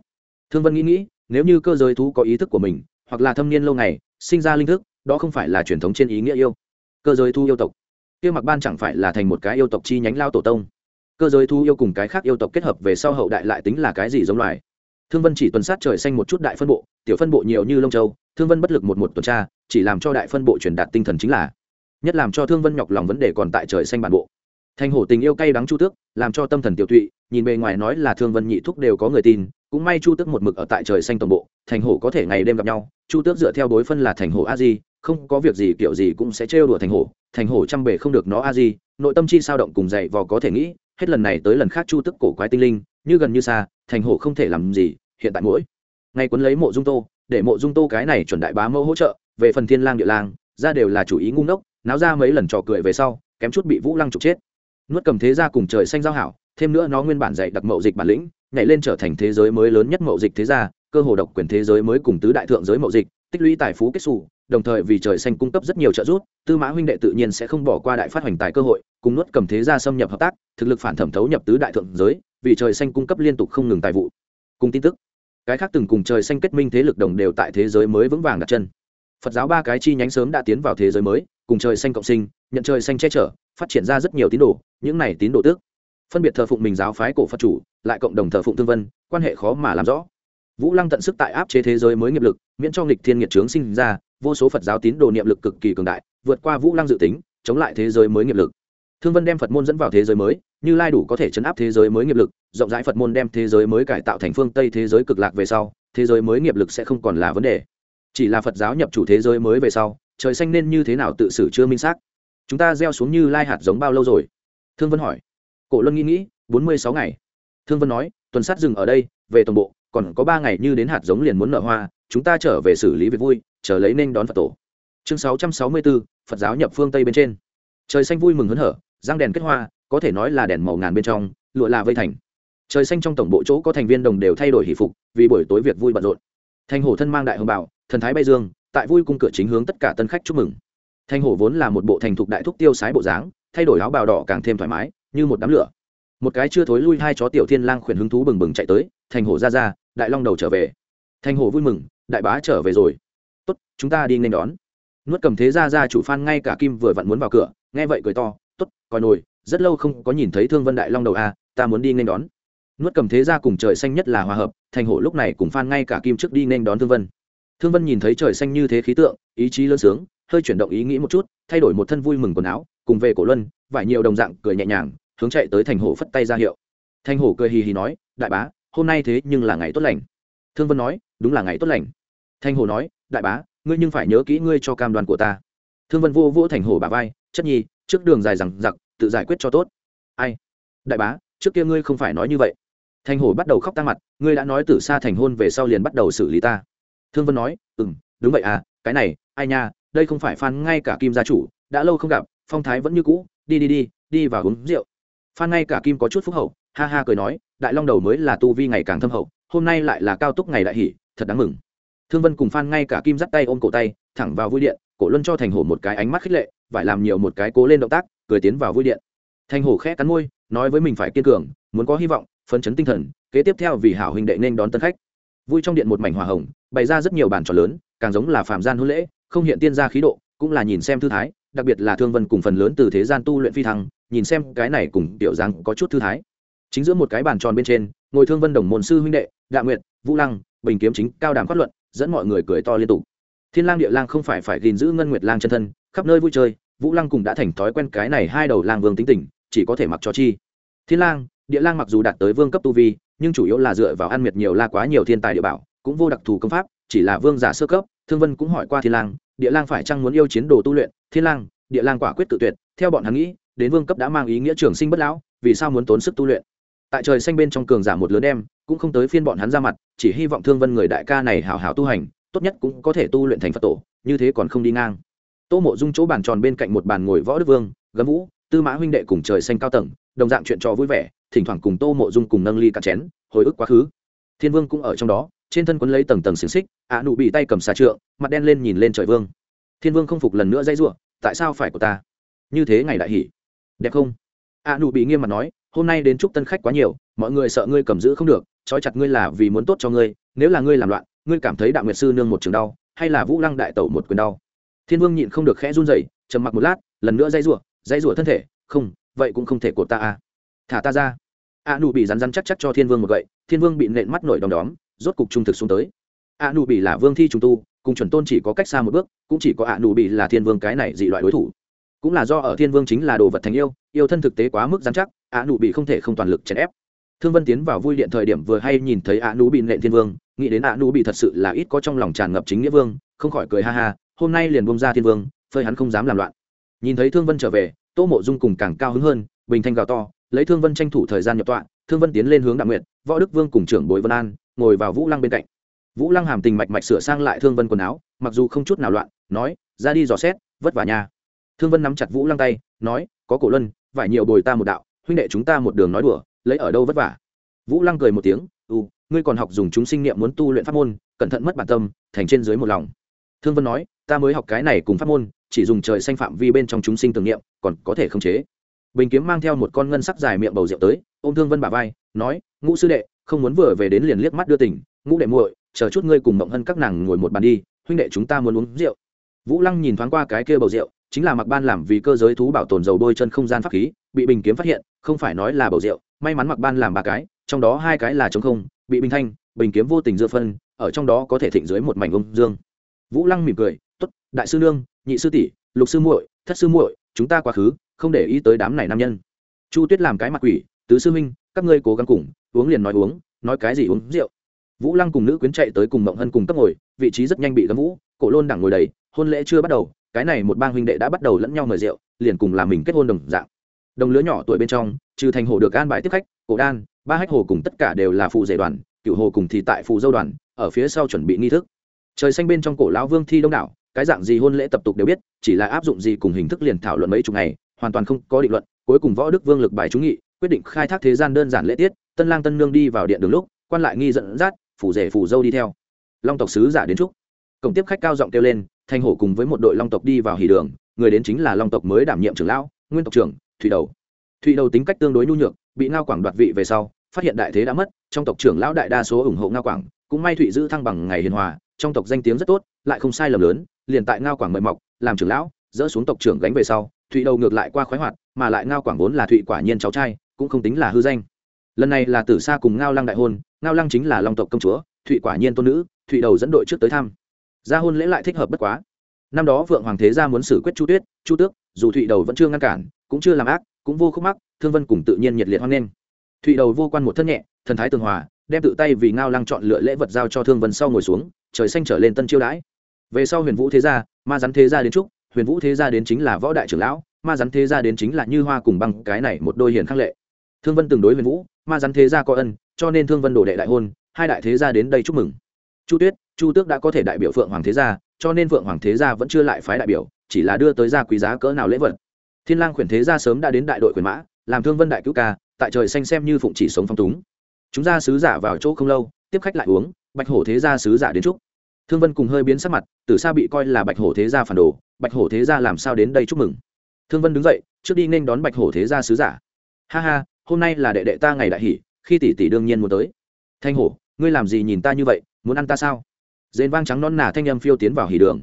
[SPEAKER 1] Thương vân nghĩ nghĩ, nếu như cơ giới thú có ý thức của mình, hoặc là thâm niên lâu ngày, sinh ra linh thức đó không phải là truyền thống trên ý nghĩa yêu. Cơ giới thu yêu tộc. Kia mặc ban chẳng phải là thành một cái yêu tộc chi nhánh lao tổ tông. Cơ giới thu yêu cùng cái khác yêu tộc kết hợp về sau hậu đại lại tính là cái gì giống loài? Thương vân chỉ tuần sát trời xanh một chút đại phân bộ, tiểu phân bộ nhiều như lông châu, thương vân bất lực một một tuần tra, chỉ làm cho đại phân bộ truyền đạt tinh thần chính là nhất làm cho thương vân nhọc lòng vấn đề còn tại trời xanh bản bộ. Thành hổ tình yêu cay đắng chu tước, làm cho tâm thần tiểu tụy, nhìn bề ngoài nói là thương vân nhị thúc đều có người tin, cũng may chu tước một mực ở tại trời xanh tổng bộ, thành hổ có thể ngày đêm gặp nhau, chu tước dựa theo đối phân là thành hổ a di không có việc gì kiểu gì cũng sẽ trêu đùa thành hổ thành hổ trăm bề không được nó a di, nội tâm chi sao động cùng dậy vò có thể nghĩ, hết lần này tới lần khác chu tức cổ quái tinh linh, như gần như xa, thành hổ không thể làm gì, hiện tại mỗi ngày quấn lấy mộ dung tô, để mộ dung tô cái này chuẩn đại bá mẫu hỗ trợ, về phần thiên lang địa lang, ra đều là chủ ý ngu ngốc, náo ra mấy lần trò cười về sau, kém chút bị vũ lăng trục chết. Nuốt cầm thế ra cùng trời xanh giao hảo, thêm nữa nó nguyên bản dạy đặc mậu dịch bản lĩnh, nhảy lên trở thành thế giới mới lớn nhất mậu dịch thế gia, cơ hồ độc quyền thế giới mới cùng tứ đại thượng giới mậu dịch, tích lũy tài phú kết xù đồng thời vì trời xanh cung cấp rất nhiều trợ giúp, tư mã huynh đệ tự nhiên sẽ không bỏ qua đại phát hoành tài cơ hội, cùng nuốt cầm thế gia xâm nhập hợp tác, thực lực phản thẩm thấu nhập tứ đại thượng giới, vì trời xanh cung cấp liên tục không ngừng tài vụ. Cùng tin tức, cái khác từng cùng trời xanh kết minh thế lực đồng đều tại thế giới mới vững vàng đặt chân. Phật giáo ba cái chi nhánh sớm đã tiến vào thế giới mới, cùng trời xanh cộng sinh, nhận trời xanh che chở, phát triển ra rất nhiều tín đồ, những này tín đồ tước. Phân biệt thờ phụng mình giáo phái cổ phật chủ, lại cộng đồng thờ phụng thương vân, quan hệ khó mà làm rõ. Vũ lăng tận sức tại áp chế thế giới mới nghiệp lực, miễn cho nghịch thiên nghiệt chướng sinh ra vô số phật giáo tín đồ niệm lực cực kỳ cường đại, vượt qua vũ lăng dự tính, chống lại thế giới mới nghiệp lực. Thương vân đem phật môn dẫn vào thế giới mới, như lai đủ có thể chấn áp thế giới mới nghiệp lực, rộng rãi phật môn đem thế giới mới cải tạo thành phương tây thế giới cực lạc về sau, thế giới mới nghiệp lực sẽ không còn là vấn đề. Chỉ là phật giáo nhập chủ thế giới mới về sau, trời xanh nên như thế nào tự xử chưa minh xác. Chúng ta gieo xuống như lai hạt giống bao lâu rồi? Thương vân hỏi. Cổ luân nghĩ nghĩ, bốn mươi sáu ngày. Thương vân nói, tuần sát dừng ở đây, về toàn bộ, còn có ba ngày như đến hạt giống liền muốn nở hoa, chúng ta trở về xử lý việc vui chờ lấy nên đón phật tổ. Chương sáu trăm sáu mươi bốn phật giáo nhập phương tây bên trên. Trời xanh vui mừng hớn hở, răng đèn kết hoa, có thể nói là đèn màu ngàn bên trong, lụa là vây thành. Trời xanh trong tổng bộ chỗ có thành viên đồng đều thay đổi hỷ phục, vì buổi tối việc vui bận rộn. Thành hổ thân mang đại hồng bảo thần thái bay dương, tại vui cung cửa chính hướng tất cả tân khách chúc mừng. Thành hổ vốn là một bộ thành thục đại thúc tiêu sái bộ dáng, thay đổi áo bào đỏ càng thêm thoải mái, như một đám lửa. Một cái chưa thối lui hai chó tiểu thiên lang khuyển hứng thú bừng bừng chạy tới, thành hổ ra ra, đại long đầu trở về. Thành hổ vui mừng, đại bá trở về rồi chúng ta đi nên đón. Nuốt cầm thế ra ra chủ phan ngay cả kim vừa vặn muốn vào cửa, nghe vậy cười to, tốt, coi nồi, rất lâu không có nhìn thấy thương vân đại long đầu a ta muốn đi nên đón. Nuốt cầm thế ra cùng trời xanh nhất là hòa hợp, thành hổ lúc này cùng phan ngay cả kim trước đi nên đón thương vân. Thương vân nhìn thấy trời xanh như thế khí tượng, ý chí lớn sướng, hơi chuyển động ý nghĩ một chút, thay đổi một thân vui mừng quần áo, cùng về cổ luân, vải nhiều đồng dạng cười nhẹ nhàng, hướng chạy tới thành hổ phất tay ra hiệu. Thành hổ cười hì hì nói, đại bá, hôm nay thế nhưng là ngày tốt lành. Thương vân nói, đúng là ngày tốt lành. Thành hổ nói, đại bá ngươi nhưng phải nhớ kỹ ngươi cho cam đoan của ta. Thương vân vô vỗ thành hổ bà vai, chất nhi, trước đường dài rằng giặc, tự giải quyết cho tốt. Ai? Đại bá, trước kia ngươi không phải nói như vậy. Thành hổ bắt đầu khóc ta mặt, ngươi đã nói từ xa thành hôn về sau liền bắt đầu xử lý ta. Thương vân nói ừ m đúng vậy à cái này, ai nha, đây không phải phan ngay cả kim gia chủ, đã lâu không gặp, phong thái vẫn như cũ, đi đi đi đi và uống rượu. Phan ngay cả kim có chút phúc hậu, ha ha cười nói, đại long đầu mới là tu vi ngày càng thâm hậu, hôm nay lại là cao túc ngày đại hỷ, thật đáng mừng thương vân cùng phan ngay cả kim dắt tay ôm cổ tay, thẳng vào vui điện, cổ luân cho thành hổ một cái ánh mắt khích lệ phải làm nhiều một cái cố lên động tác, cười tiến vào vui điện. Thành hổ khẽ cắn môi, nói với mình phải kiên cường, muốn có hy vọng, phấn chấn tinh thần, kế tiếp theo vì hảo huynh đệ nên đón tân khách. Vui trong điện một mảnh hòa hồng, bày ra rất nhiều bàn trò lớn, càng giống là phạm gian hôn lễ, không hiện tiên gia khí độ, cũng là nhìn xem thư thái, đặc biệt là thương vân cùng phần lớn từ thế gian tu luyện phi thăng, nhìn xem cái này cùng tiểu giang có chút thư thái. Chính giữa một cái bàn tròn bên trên, ngồi thương vân đồng môn sư huynh đệ đạ nguyệt, vũ lăng, bình kiếm chính cao đàm phát luận dẫn mọi người cười to liên tục. Thiên lang địa lang không phải phải gìn giữ ngân nguyệt lang chân thân, khắp nơi vui chơi, vũ lăng cùng đã thành thói quen cái này hai đầu lang vương tính tình, chỉ có thể mặc cho chi. Thiên lang, địa lang mặc dù đạt tới vương cấp tu vi, nhưng chủ yếu là dựa vào ăn miệt nhiều la quá nhiều thiên tài địa bảo, cũng vô đặc thù công pháp, chỉ là vương giả sơ cấp, thương vân cũng hỏi qua thiên lang, địa lang phải chăng muốn yêu chiến đồ tu luyện? Thiên lang, địa lang quả quyết tự tuyệt, theo bọn hắn nghĩ, đến vương cấp đã mang ý nghĩa trường sinh bất lão, vì sao muốn tốn sức tu luyện? Tại trời xanh bên trong cường giả một lớn đem, cũng không tới phiên bọn hắn ra mặt, chỉ hy vọng thương vân người đại ca này hảo hảo tu hành, tốt nhất cũng có thể tu luyện thành phật tổ, như thế còn không đi ngang. Tô mộ dung chỗ bàn tròn bên cạnh một bàn ngồi võ đức vương, gấm vũ, tư mã huynh đệ cùng trời xanh cao tầng, đồng dạng chuyện trò vui vẻ, thỉnh thoảng cùng tô mộ dung cùng nâng ly cạn chén, hồi ức quá khứ. Thiên vương cũng ở trong đó, trên thân quấn lấy tầng tầng xiềng xích, ạ nụ bị tay cầm xà trượng, mặt đen lên nhìn lên trời vương. Thiên vương không phục lần nữa dãy ruộng tại sao phải của ta? Như thế ngày đại hỉ, đẹp không? ạ nụ bị nghiêm mặt nói hôm nay đến chúc tân khách quá nhiều, mọi người sợ ngươi cầm giữ không được, trói chặt ngươi là vì muốn tốt cho ngươi, nếu là ngươi làm loạn, ngươi cảm thấy đạo nguyệt sư nương một trường đau, hay là vũ lăng đại tẩu một quyền đau? Thiên vương nhịn không được khẽ run rẩy, trầm mặc một lát, lần nữa dây rủa dây rủa thân thể, không, vậy cũng không thể cột ta à. Thả ta ra. A nụ bị rắn rắn chắc chắc cho thiên vương một gậy, thiên vương bị nện mắt nổi đom đóm, rốt cục trung thực xuống tới. A nụ bị là vương thi trung tu, cùng chuẩn tôn chỉ có cách xa một bước, cũng chỉ có a nụ bị là thiên vương cái này dị loại đối thủ cũng là do ở thiên vương chính là đồ vật thành yêu yêu thân thực tế quá mức dán chắc a nụ bị không thể không toàn lực chèn ép. Thương vân tiến vào vui điện thời điểm vừa hay nhìn thấy a nụ bị nện thiên vương, nghĩ đến a nụ bị thật sự là ít có trong lòng tràn ngập chính nghĩa vương, không khỏi cười ha ha, hôm nay liền bông ra thiên vương, phơi hắn không dám làm loạn. Nhìn thấy thương vân trở về, tô mộ dung cùng càng cao hứng hơn, bình thanh gào to, lấy thương vân tranh thủ thời gian nhập tọa, thương vân tiến lên hướng đặng nguyện võ đức vương cùng trưởng bối vân an, ngồi vào vũ lăng bên cạnh. Vũ lăng hàm tình mạch mạch sửa sang lại thương vân quần áo, mặc dù không chút nào loạn, nói, ra đi dò xét, vất vả nhà thương vân nắm chặt vũ lăng tay, nói, có cổ luân, vải nhiều bồi ta một đạo, huynh đệ chúng ta một đường nói đùa, lấy ở đâu vất vả? Vũ lăng cười một tiếng ừ ngươi còn học dùng chúng sinh niệm muốn tu luyện pháp môn, cẩn thận mất bản tâm, thành trên dưới một lòng. Thương vân nói, ta mới học cái này cùng pháp môn, chỉ dùng trời xanh phạm vi bên trong chúng sinh tưởng niệm, còn có thể khống chế. Bình kiếm mang theo một con ngân sắc dài miệng bầu rượu tới ô m thương vân bà vai, nói, ngũ sư đệ, không muốn vừa về đến liền liếc mắt đưa tỉnh ngũ đệ muội, chờ chút ngươi cùng mộng hân các nàng ngồi một bàn đi, huynh đệ chúng ta muốn uống rượu. Vũ lăng nhìn thoáng qua cái kia bầu rượu chính là mặc ban làm vì cơ giới thú bảo tồn dầu bôi chân không gian pháp khí, bị bình kiếm phát hiện, không phải nói là bầu rượu, may mắn mặc ban làm ba cái, trong đó hai cái là chống không, bị bình thanh, bình kiếm vô tình dưa phân, ở trong đó có thể thịnh dưới một mảnh ung dương. Vũ lăng mỉm cười t ố t đại sư nương, nhị sư tỷ, lục sư muội, thất sư muội, chúng ta quá khứ, không để ý tới đám này nam nhân. Chu tuyết làm cái mặt quỷ, tứ sư minh các ngươi cố gắng cùng, uống liền nói uống, nói cái gì uống rượu. Vũ lăng cùng nữ quyến chạy tới cùng mộng hân cùng cấp ngồi, vị trí rất nhanh bị gấm vũ, cổ lôn đẳng ngồi đầy, hôn lễ chưa bắt đầu cái này một bang huynh đệ đã bắt đầu lẫn nhau mời rượu, liền cùng làm mình kết hôn đồng dạng. Đồng lứa nhỏ tuổi bên trong, trừ thành hồ được an bài tiếp khách, cổ đan, ba hách hồ cùng tất cả đều là phụ rể đoàn cựu hồ cùng thì tại phụ dâu đoàn, ở phía sau chuẩn bị nghi thức. Trời xanh bên trong cổ lão vương thi đông đảo, cái dạng gì hôn lễ tập tục đều biết, chỉ là áp dụng gì cùng hình thức liền thảo luận mấy chục ngày, hoàn toàn không có định luận, cuối cùng võ đức vương lực bài trúng nghị, quyết định khai thác thế gian đơn giản lễ tiết, tân lang tân nương đi vào điện đường lúc, quan lại nghi dẫn dắt phủ rể phủ dâu đi theo. Long tộc sứ giả đến trúc cổng tiếp khách cao giọng kêu lên thanh hổ cùng với một đội long tộc đi vào hỉ đường, người đến chính là long tộc mới đảm nhiệm trưởng lão, nguyên tộc trưởng, thủy đầu. Thủy đầu tính cách tương đối nhu nhược, bị ngao quảng đoạt vị về sau, phát hiện đại thế đã mất, trong tộc trưởng lão đại đa số ủng hộ ngao quảng, cũng may thụy giữ thăng bằng ngày hiền hòa, trong tộc danh tiếng rất tốt, lại không sai lầm lớn, liền tại ngao quảng mời mọc, làm trưởng lão, dỡ xuống tộc trưởng gánh về sau, thụy đầu ngược lại qua khoái hoạt, mà lại ngao quảng vốn là thụy quả nhiên cháu trai, cũng không tính là hư danh. Lần này là tử sa cùng ngao lăng đại hôn, ngao lăng chính là long tộc công chúa, thụy quả nhiên tôn nữ, thụy đầu dẫn đội trước tới thăm gia hôn lễ lại thích hợp bất quá. Năm đó vượng hoàng thế gia muốn xử quyết chu tuyết, chu tước, dù thụy đầu vẫn chưa ngăn cản, cũng chưa làm ác, cũng vô khúc mắc, thương vân cùng tự nhiên nhiệt liệt hoan nghênh. Thụy đầu vô quan một thân nhẹ, thần thái tường hòa, đem tự tay vì ngao lăng chọn lựa lễ vật giao cho thương vân sau ngồi xuống, trời xanh trở lên tân chiêu đãi. Về sau huyền vũ thế gia, ma rắn thế gia đến trúc huyền vũ thế gia đến chính là võ đại trưởng lão, ma rắn thế gia đến chính là như hoa cùng băng, cái này một đôi hiền khắc lệ. Thương vân từng đối huyền vũ, ma rắn thế gia có ân, cho nên thương vân đổ đệ đại hôn, hai đại thế gia đến đây chúc mừng. Chu tuyết chu tước đã có thể đại biểu phượng hoàng thế gia, cho nên phượng hoàng thế gia vẫn chưa lại phái đại biểu, chỉ là đưa tới gia quý giá cỡ nào lễ vật. Thiên lang khuyển thế gia sớm đã đến đại đội quyền mã, làm thương vân đại cứu ca, tại trời xanh xem như phụng chỉ sống phong túng. Chúng gia sứ giả vào chỗ không lâu, tiếp khách lại uống, bạch hổ thế gia sứ giả đến chúc. Thương vân cùng hơi biến sắc mặt từ xa bị coi là bạch hổ thế gia phản đồ, bạch hổ thế gia làm sao đến đây chúc mừng? Thương vân đứng dậy, trước đi nên đón bạch hổ thế gia sứ giả. Ha ha, hôm nay là đệ đệ ta ngày đại hỷ, khi tỷ tỷ đương nhiên muốn tới. Thanh hổ, ngươi làm gì nhìn ta như vậy, muốn ăn ta sao? Dền vang trắng non nà thanh âm phiêu tiến vào hỉ đường.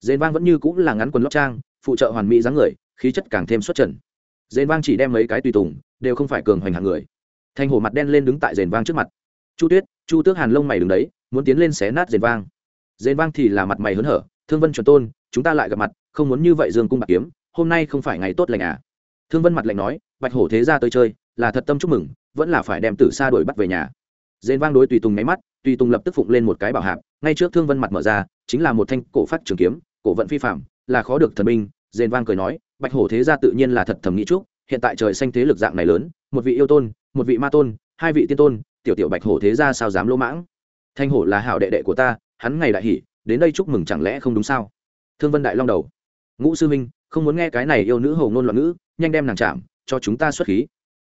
[SPEAKER 1] Dền vang vẫn như cũng là ngắn quần lót trang, phụ trợ hoàn mỹ dáng người, khí chất càng thêm xuất trần. Dền vang chỉ đem mấy cái tùy tùng, đều không phải cường hoành hạng người. Thanh hổ mặt đen lên đứng tại dền vang trước mặt. Chu tuyết, chu tước hàn lông mày đứng đấy, muốn tiến lên xé nát dền vang. Dền vang thì là mặt mày hớn hở, thương vân chuẩn tôn, chúng ta lại gặp mặt, không muốn như vậy dương cung bạc kiếm, hôm nay không phải ngày tốt lành à? Thương vân mặt lạnh nói, bạch hổ thế ra tới chơi, là thật tâm chúc mừng, vẫn là phải đem tử xa đuổi bắt về nhà. Dền vang đối tùy tùng máy mắt tùy tùng lập tức phụng lên một cái bảo hạp, ngay trước thương vân mặt mở ra, chính là một thanh cổ phát trường kiếm, cổ vận phi phạm là khó được thần minh dền vang cười nói, bạch hổ thế gia tự nhiên là thật thầm nghĩ trúc hiện tại trời xanh thế lực dạng này lớn, một vị yêu tôn, một vị ma tôn, hai vị tiên tôn, tiểu tiểu bạch hổ thế gia sao dám lỗ mãng? Thanh hổ là hảo đệ đệ của ta, hắn ngày đại hỷ đến đây chúc mừng chẳng lẽ không đúng sao? Thương vân đại long đầu. Ngũ sư minh không muốn nghe cái này yêu nữ hầu ngôn loạn ngữ, nhanh đem nàng chạm, cho chúng ta xuất khí.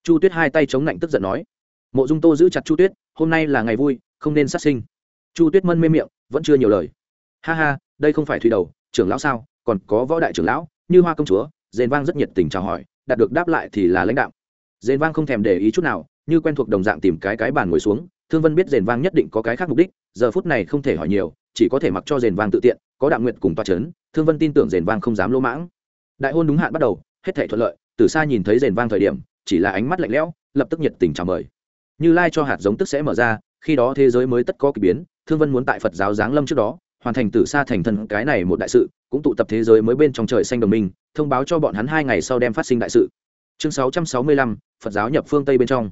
[SPEAKER 1] Chu tuyết hai tay chống lạnh tức giận nói. Mộ dung tô giữ chặt chu tuyết, hôm nay là ngày vui không nên sát sinh. Chu tuyết mân mê miệng, vẫn chưa nhiều lời. Ha ha, đây không phải thủy đầu, trưởng lão sao? Còn có võ đại trưởng lão, như hoa công chúa, dền vang rất nhiệt tình chào hỏi, đạt được đáp lại thì là lãnh đạo dền vang không thèm để ý chút nào, như quen thuộc đồng dạng tìm cái cái bàn ngồi xuống. Thương vân biết dền vang nhất định có cái khác mục đích, giờ phút này không thể hỏi nhiều, chỉ có thể mặc cho dền vang tự tiện, có đạo nguyện cùng toa c h ấ n thương vân tin tưởng dền vang không dám lỗ mãng. Đại hôn đúng hạn bắt đầu, hết thể thuận lợi, từ xa nhìn thấy dền vang thời điểm, chỉ là ánh mắt lạnh lẽo, lập tức nhiệt tình chào mời. Như lai cho hạt giống tức sẽ mở ra khi đó thế giới mới tất có k ỳ biến, thương vân muốn tại phật giáo giáng lâm trước đó, hoàn thành tử xa thành thần, cái này một đại sự, cũng tụ tập thế giới mới bên trong trời xanh đồng minh, thông báo cho bọn hắn hai ngày sau đem phát sinh đại sự. Chương sáu trăm sáu mươi lăm, phật giáo nhập phương tây bên trong.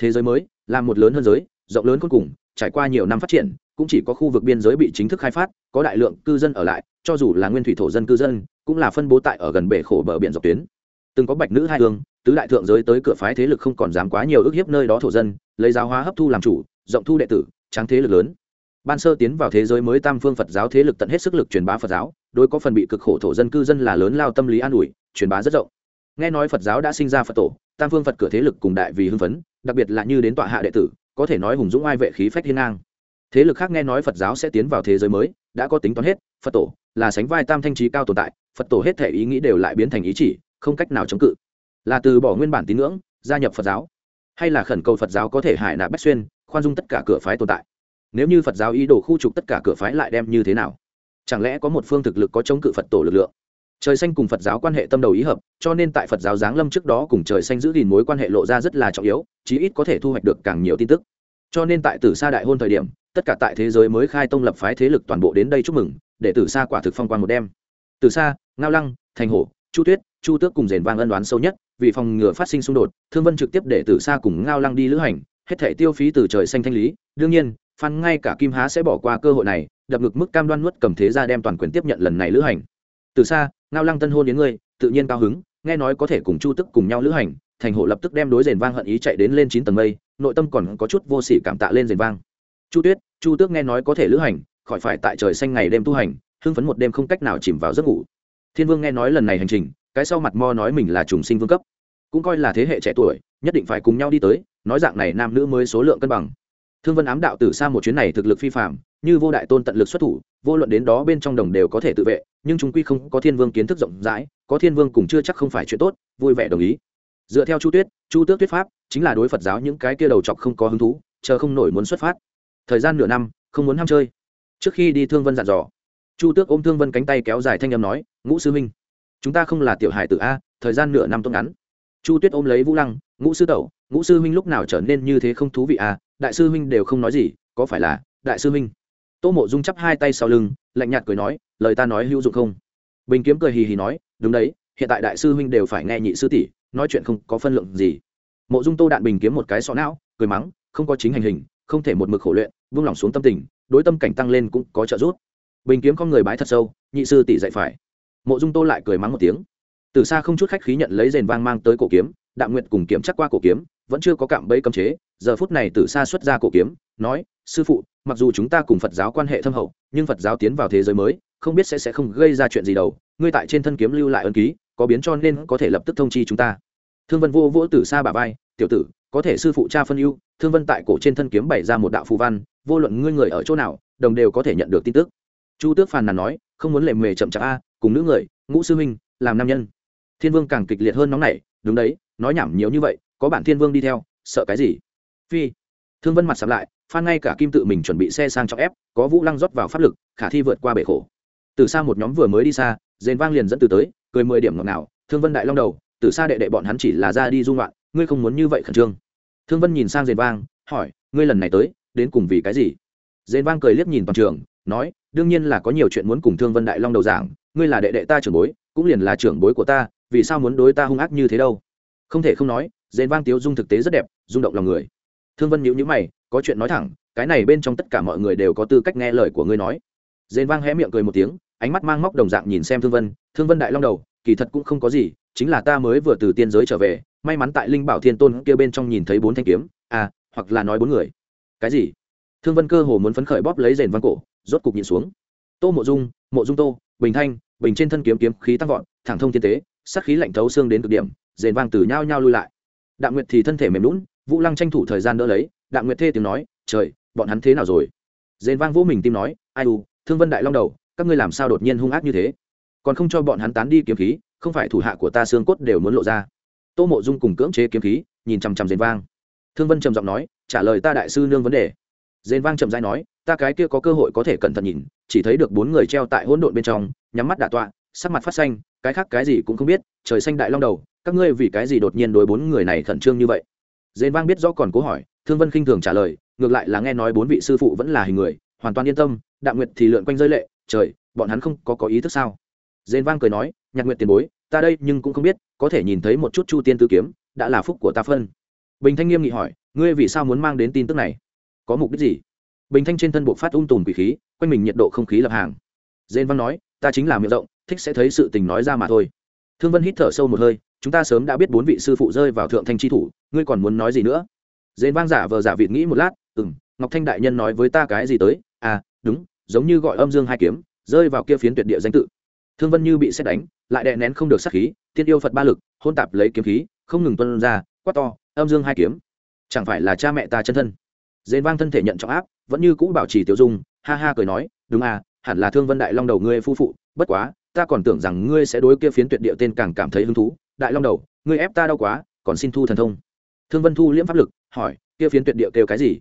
[SPEAKER 1] Thế giới mới, là một lớn hơn giới, rộng lớn cuối cùng, trải qua nhiều năm phát triển, cũng chỉ có khu vực biên giới bị chính thức khai phát, có đại lượng cư dân ở lại, cho dù là nguyên thủy thổ dân cư dân, cũng là phân bố tại ở gần bể khổ bờ biển dọc tuyến. Từng có bạch nữ hai hương, tứ đại thượng giới tới cửa phái thế lực không còn dám quá nhiều ức hiếp nơi đó thổ dân, lấy giáo hóa hấp thu làm chủ rộng thu đệ tử, tráng thế lực lớn. Ban sơ tiến vào thế giới mới tam phương phật giáo thế lực tận hết sức lực truyền bá phật giáo, đối có phần bị cực khổ thổ dân cư dân là lớn lao tâm lý an ủi, truyền bá rất rộng. Nghe nói phật giáo đã sinh ra phật tổ, tam phương phật cửa thế lực cùng đại vì hưng phấn, đặc biệt là như đến tọa hạ đệ tử, có thể nói hùng dũng ai vệ khí phách thiên ngang. Thế lực khác nghe nói phật giáo sẽ tiến vào thế giới mới, đã có tính toán hết, phật tổ là sánh vai tam thanh trí cao tồn tại, phật tổ hết thể ý nghĩ đều lại biến thành ý chỉ, không cách nào chống cự. Là từ bỏ nguyên bản tín ngưỡng, gia nhập phật giáo. Hay là khẩn cầu phật giáo có thể hải nạ bách xuyên khoan dung tất cả cửa phái tồn tại. Nếu như phật giáo ý đồ khu trục tất cả cửa phái lại đem như thế nào? Chẳng lẽ có một phương thực lực có chống cự phật tổ lực lượng? Trời xanh cùng phật giáo quan hệ tâm đầu ý hợp, cho nên tại phật giáo giáng lâm trước đó cùng trời xanh giữ gìn mối quan hệ lộ ra rất là trọng yếu, chí ít có thể thu hoạch được càng nhiều tin tức. Cho nên tại tử sa đại hôn thời điểm, tất cả tại thế giới mới khai tông lập phái thế lực toàn bộ đến đây chúc mừng, để tử sa quả thực phong quan một đêm. Tử sa, ngao lăng, thành hổ, chu tuyết, chu tước cùng rền vang ân đoán sâu nhất, vì phòng ngừa phát sinh xung đột, thương vân trực tiếp để tử sa cùng ngao lăng đi lữ hành hết thể tiêu phí từ trời xanh thanh lý. Đương nhiên, phan ngay cả kim há sẽ bỏ qua cơ hội này, đập ngực mức cam đoan nuốt cầm thế ra đem toàn quyền tiếp nhận lần này lữ hành. Từ xa, ngao lăng tân hôn đến ngươi, tự nhiên cao hứng, nghe nói có thể cùng chu tức cùng nhau lữ hành, thành hộ lập tức đem đối rền vang hận ý chạy đến lên chín tầng mây, nội tâm còn có chút vô sỉ cảm tạ lên rền vang. Chu tuyết, chu tước nghe nói có thể lữ hành, khỏi phải tại trời xanh ngày đêm tu hành, hưng phấn một đêm không cách nào chìm vào giấc ngủ. Thiên vương nghe nói lần này hành trình, cái sau mặt mo nói mình là trùng sinh vương cấp, cũng coi là thế hệ trẻ tuổi nhất định phải cùng nhau đi tới, nói dạng này nam nữ mới số lượng cân bằng. Thương vân ám đạo từ xa một chuyến này thực lực phi phạm như vô đại tôn tận lực xuất thủ, vô luận đến đó bên trong đồng đều có thể tự vệ, nhưng chúng quy không có thiên vương kiến thức rộng rãi, có thiên vương cùng chưa chắc không phải chuyện tốt, vui vẻ đồng ý. Dựa theo chu tuyết, chu tước tuyết pháp, chính là đối phật giáo những cái kia đầu chọc không có hứng thú, chờ không nổi muốn xuất phát. Thời gian nửa năm, không muốn ham chơi. Trước khi đi thương vân dặn dò, chu tước ôm thương vân cánh tay kéo dài thanh âm nói, ngũ sư minh chúng ta không là tiểu hải tử a, thời gian nửa năm tốt ngắn chu tuyết ôm lấy vũ lăng, ngũ sư tẩu, ngũ sư huynh lúc nào trở nên như thế không thú vị à? Đại sư huynh đều không nói gì, có phải là, đại sư huynh? Tô mộ dung chắp hai tay sau lưng, lạnh nhạt cười nói, lời ta nói hữu dụng không? Bình kiếm cười hì hì nói, đúng đấy, hiện tại đại sư huynh đều phải nghe nhị sư tỷ, nói chuyện không có phân lượng gì. Mộ dung tô đạn bình kiếm một cái sọ não, cười mắng, không có chính hành hình, không thể một mực khổ luyện vung lòng xuống tâm tình, đối tâm cảnh tăng lên cũng có trợ giúp. Bình kiếm con người bái thật sâu, nhị sư tỷ dạy phải. Mộ dung tô lại cười mắng một tiếng từ xa không chút khách khí nhận lấy rền vang mang tới cổ kiếm, đạm nguyện cùng kiểm chắc qua cổ kiếm, vẫn chưa có cạm bẫy cấm chế, giờ phút này từ xa xuất ra cổ kiếm, nói, sư phụ, mặc dù chúng ta cùng phật giáo quan hệ thâm hậu, nhưng phật giáo tiến vào thế giới mới, không biết sẽ sẽ không gây ra chuyện gì đâu, ngươi tại trên thân kiếm lưu lại ân ký, có biến cho nên có thể lập tức thông chi chúng ta. Thương vân vô vỗ từ xa bà vai, tiểu tử, có thể sư phụ cha phân ưu, thương vân tại cổ trên thân kiếm bày ra một đạo phù văn, vô luận ngươi người ở chỗ nào, đồng đều có thể nhận được tin tức. Chu tước phàn nàn nói, không muốn lệ mề chậm chạp a, cùng nữ người, ngũ sư huynh, làm nam nhân thiên vương càng kịch liệt hơn nóng này đúng đấy, nói nhảm nhiều như vậy, có bản thiên vương đi theo, sợ cái gì? Phi. Thương vân mặt sạp lại, phan ngay cả kim tự mình chuẩn bị xe sang cho ép, có vũ lăng rót vào pháp lực, khả thi vượt qua bể khổ. Từ xa một nhóm vừa mới đi xa dền vang liền dẫn từ tới, cười mười điểm ngọt nào thương vân đại long đầu, từ xa đệ đệ bọn hắn chỉ là ra đi dung loạn ngươi không muốn như vậy khẩn trương. Thương vân nhìn sang dền vang, hỏi, ngươi lần này tới, đến cùng vì cái gì? Dền vang cười liếc nhìn toàn trường, nói, đương nhiên là có nhiều chuyện muốn cùng thương vân đại long đầu giảng, ngươi là đệ đệ ta trưởng bối, cũng liền là trưởng bối của ta vì sao muốn đối ta hung ác như thế đâu? Không thể không nói, dền vang tiếu dung thực tế rất đẹp, rung động lòng người. Thương vân nhữ nhữ mày, có chuyện nói thẳng, cái này bên trong tất cả mọi người đều có tư cách nghe lời của ngươi nói. Dền vang hé miệng cười một tiếng, ánh mắt mang móc đồng dạng nhìn xem thương vân thương vân đại long đầu, kỳ thật cũng không có gì, chính là ta mới vừa từ tiên giới trở về, may mắn tại linh bảo thiên tôn kia bên trong nhìn thấy bốn thanh kiếm à hoặc là nói bốn người. Cái gì? Thương vân cơ hồ muốn phấn khởi bóp lấy rền vang cổ, rốt cục nhìn xuống. Tô mộ dung mộ dung tô, bình thanh, bình trên thân kiếm kiếm khí tăng vọt, thẳng thông thiên tế sát khí lạnh thấu xương đến cực điểm, rền vang từ nhao nhao lui lại. Đạm nguyệt thì thân thể mềm lún vũ lăng tranh thủ thời gian đỡ lấy đạm nguyệt thê tiếng nói, trời, bọn hắn thế nào rồi? Rền vang vỗ mình tim nói, ai u, thương vân đại long đầu, các ngươi làm sao đột nhiên hung ác như thế? Còn không cho bọn hắn tán đi kiếm khí, không phải thủ hạ của ta xương cốt đều muốn lộ ra. Tô mộ dung cùng cưỡng chế kiếm khí, nhìn chằm chằm rền vang. Thương vân trầm giọng nói, trả lời ta đại sư nương vấn đề. Rền vang trầm dai nói, ta cái kia có cơ hội có thể cẩn thận nhìn, chỉ thấy được bốn người treo tại hỗn độn bên trong, nhắm mắt đả tọa, sắc mặt phát xanh cái khác cái gì cũng không biết, trời xanh đại long đầu, các ngươi vì cái gì đột nhiên đối bốn người này khẩn trương như vậy? Dền vang biết rõ còn cố hỏi, thương vân khinh thường trả lời, ngược lại là nghe nói bốn vị sư phụ vẫn là hình người, hoàn toàn yên tâm, đạm nguyệt thì lượn quanh rơi lệ, trời, bọn hắn không có có ý thức sao? Dền vang cười nói, nhạc nguyệt tiền bối, ta đây nhưng cũng không biết, có thể nhìn thấy một chút chu tiên tư kiếm, đã là phúc của ta phân. Bình thanh nghiêm nghị hỏi, ngươi vì sao muốn mang đến tin tức này? Có mục đích gì? Bình thanh trên thân bộ phát ung tùm quỷ khí, quanh mình nhiệt độ không khí lập hàng. Dền văn nói, ta chính là miệng rộng thích sẽ thấy sự tình nói ra mà thôi. Thương vân hít thở sâu một hơi, chúng ta sớm đã biết bốn vị sư phụ rơi vào thượng thanh tri thủ, ngươi còn muốn nói gì nữa? Dên vang giả vờ giả vịt nghĩ một lát ừ m ngọc thanh đại nhân nói với ta cái gì tới? À đúng, giống như gọi âm dương hai kiếm, rơi vào kia phiến tuyệt địa danh tự. Thương vân như bị xét đánh, lại đè nén không được sát khí tiên yêu phật ba lực hôn tạp lấy kiếm khí, không ngừng tuân ra, quát to, âm dương hai kiếm. Chẳng phải là cha mẹ ta chân thân. Dền vang thân thể nhận trọng áp, vẫn như cũ bảo trì tiêu dung, ha ha cười nói, đúng à hẳn là thương vân đại long đầu ngươi phu phụ, bất quá ta còn tưởng rằng ngươi sẽ đối kia phiến tuyệt địa tên càng cảm thấy hứng thú, đại long đầu, ngươi ép ta đau quá, còn xin thu thần thông. Thương vân thu liễm pháp lực, hỏi, kia phiến tuyệt địa kêu cái gì?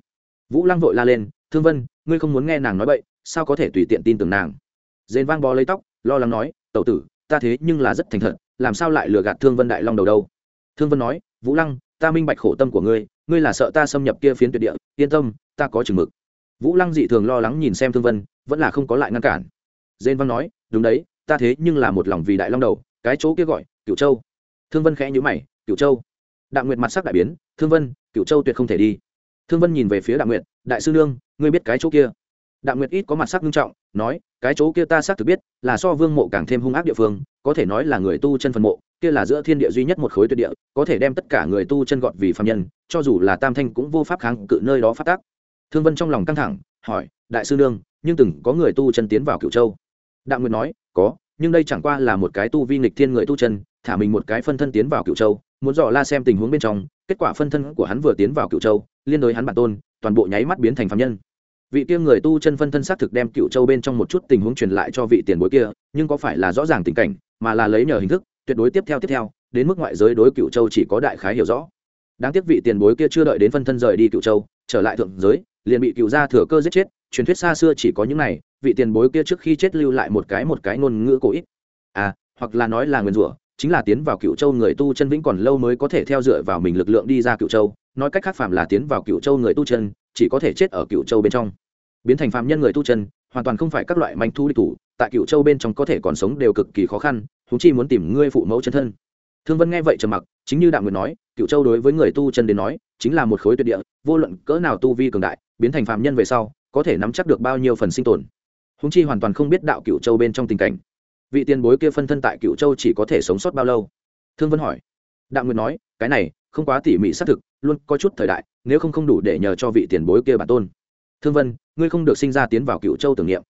[SPEAKER 1] Vũ lăng vội la lên, thương vân, ngươi không muốn nghe nàng nói bậy, sao có thể tùy tiện tin tưởng nàng? Dền vang bó lấy tóc, lo lắng nói, tẩu tử, ta thế nhưng là rất thành thật, làm sao lại lừa gạt thương vân đại long đầu đâu? Thương vân nói, vũ lăng, ta minh bạch khổ tâm của ngươi ngươi là sợ ta xâm nhập kia phiến tuyệt địa, yên tâm, ta có chừng mực. Vũ lăng dị thường lo lắng nhìn xem thương vân, vẫn là không có lại ngăn cản. Dên văn nói, đúng đấy ta thế nhưng là một lòng vì đại long đầu, cái chỗ kia gọi, cửu châu. Thương vân khẽ nhữ mày, cửu châu. Đạm nguyệt mặt sắc đại biến, thương vân, cửu châu tuyệt không thể đi. Thương vân nhìn về phía đạm nguyệt, đại sư nương, ngươi biết cái chỗ kia? Đạm nguyệt ít có mặt sắc nghiêm trọng, nói, cái chỗ kia ta xác thực biết, là so vương mộ càng thêm hung ác địa phương, có thể nói là người tu chân phần mộ, kia là giữa thiên địa duy nhất một khối tuyệt địa, có thể đem tất cả người tu chân gọt vì phạm nhân, cho dù là tam thanh cũng vô pháp kháng cự nơi đó phát tác. Thương vân trong lòng căng thẳng, hỏi, đại sư nương, nhưng từng có người tu chân tiến vào cựu châu? Đạm nguyệt nói có, nhưng đây chẳng qua là một cái tu vi nghịch thiên người tu chân, thả mình một cái phân thân tiến vào cựu châu, muốn dò la xem tình huống bên trong, kết quả phân thân của hắn vừa tiến vào cựu châu, liên đối hắn bản tôn, toàn bộ nháy mắt biến thành phạm nhân. Vị kia người tu chân phân thân xác thực đem cựu châu bên trong một chút tình huống truyền lại cho vị tiền bối kia, nhưng có phải là rõ ràng tình cảnh, mà là lấy nhờ hình thức, tuyệt đối tiếp theo tiếp theo, đến mức ngoại giới đối cựu châu chỉ có đại khái hiểu rõ. Đáng tiếc vị tiền bối kia chưa đợi đến phân thân rời đi cựu châu, trở lại thượng giới, liền bị cựu gia thừa cơ giết chết, truyền thuyết xa xưa chỉ có những này vị tiền bối kia trước khi chết lưu lại một cái một cái ngôn ngữ cổ ít. À hoặc là nói là nguyền rủa, chính là tiến vào cựu châu người tu chân vĩnh còn lâu mới có thể theo dựa vào mình lực lượng đi ra cựu châu. Nói cách khác phạm là tiến vào cựu châu người tu chân, chỉ có thể chết ở cựu châu bên trong. Biến thành phạm nhân người tu chân, hoàn toàn không phải các loại manh thu địch thủ, tại cựu châu bên trong có thể còn sống đều cực kỳ khó khăn thú chi muốn tìm ngươi phụ mẫu chân thân. Thương vân nghe vậy trầm mặc, chính như đạo nguyệt nói cựu châu đối với người tu chân đến nói, chính là một khối tuyệt địa, vô luận cỡ nào tu vi cường đại, biến thành phạm nhân về sau, có thể nắm chắc được bao nhiêu phần sinh tồn húng chi hoàn toàn không biết đạo cựu châu bên trong tình cảnh. Vị tiền bối kia phân thân tại cựu châu chỉ có thể sống sót bao lâu? Thương vân hỏi. Đạo nguyệt nói, cái này, không quá tỉ mỉ xác thực, luôn có chút thời đại, nếu không không đủ để nhờ cho vị tiền bối kia bản tôn. Thương vân, ngươi không được sinh ra tiến vào cựu châu tưởng niệm.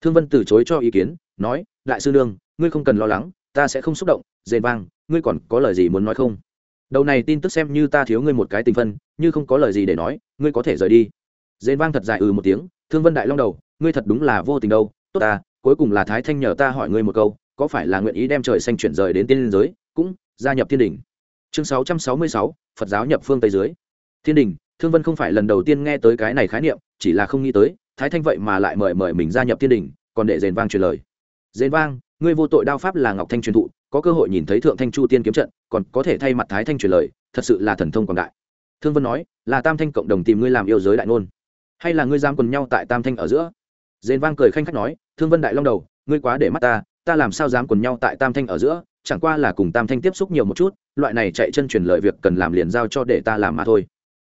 [SPEAKER 1] Thương vân từ chối cho ý kiến, nói, đại sư nương, ngươi không cần lo lắng, ta sẽ không xúc động, dền vang, ngươi còn có lời gì muốn nói không? Đầu này tin tức xem như ta thiếu ngươi một cái tình phân, như không có lời gì để nói, ngươi có thể rời đi. Dền vang thật dài ừ một tiếng thương vân đại long đầu, ngươi thật đúng là vô tình đâu, tốt ta, cuối cùng là thái thanh nhờ ta hỏi ngươi một câu, có phải là nguyện ý đem trời xanh chuyển rời đến tiên giới, cũng gia nhập thiên đình? Chương sáu trăm sáu mươi sáu, phật giáo nhập phương tây dưới. Thiên đình, thương vân không phải lần đầu tiên nghe tới cái này khái niệm, chỉ là không nghĩ tới, thái thanh vậy mà lại mời mời mình gia nhập thiên đình, còn để dền vang truyền lời. Dền vang, ngươi vô tội đao pháp là ngọc thanh truyền thụ, có cơ hội nhìn thấy thượng thanh chu tiên kiếm trận, còn có thể thay mặt thái thanh truyền lời, thật sự là thần thông quảng đại. Thương vân nói, là tam thanh cộng đồng tìm ngươi làm yêu giới đại ngôn hay là ngươi giam quần nhau tại tam thanh ở giữa? Dền vang cười khanh khách nói, thương vân đại long đầu, ngươi quá để mắt ta ta làm sao dám quần nhau tại tam thanh ở giữa? Chẳng qua là cùng tam thanh tiếp xúc nhiều một chút, loại này chạy chân truyền lời việc cần làm liền giao cho để ta làm mà thôi.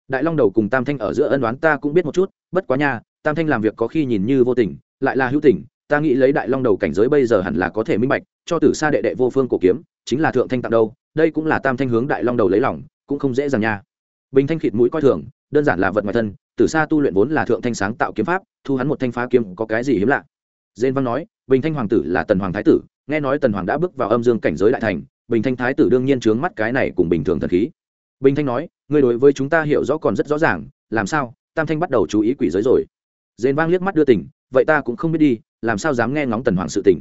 [SPEAKER 1] Đại long đầu cùng tam thanh ở giữa ân đoán ta cũng biết một chút, bất quá nha, tam thanh làm việc có khi nhìn như vô tình, lại là hữu tình, ta nghĩ lấy đại long đầu cảnh giới bây giờ hẳn là có thể minh bạch, cho tử xa đệ đệ vô phương cổ kiếm, chính là thượng thanh tặng đâu, đây cũng là tam thanh hướng đại long đầu lấy lòng, cũng không dễ dàng nha. Bình thanh khịt mũi coi thường, đơn giản là vật ngoài thân từ xa tu luyện vốn là thượng thanh sáng tạo kiếm pháp, thu hắn một thanh phá kiếm có cái gì hiếm lạ? Dên văn nói, bình thanh hoàng tử là tần hoàng thái tử, nghe nói tần hoàng đã bước vào âm dương cảnh giới đại thành, bình thanh thái tử đương nhiên trướng mắt cái này cùng bình thường thần khí. Bình thanh nói người đối với chúng ta hiểu rõ còn rất rõ ràng, làm sao? Tam thanh bắt đầu chú ý quỷ giới rồi. Dên vang liếc mắt đưa tỉnh vậy ta cũng không biết đi, làm sao dám nghe ngóng tần hoàng sự tỉnh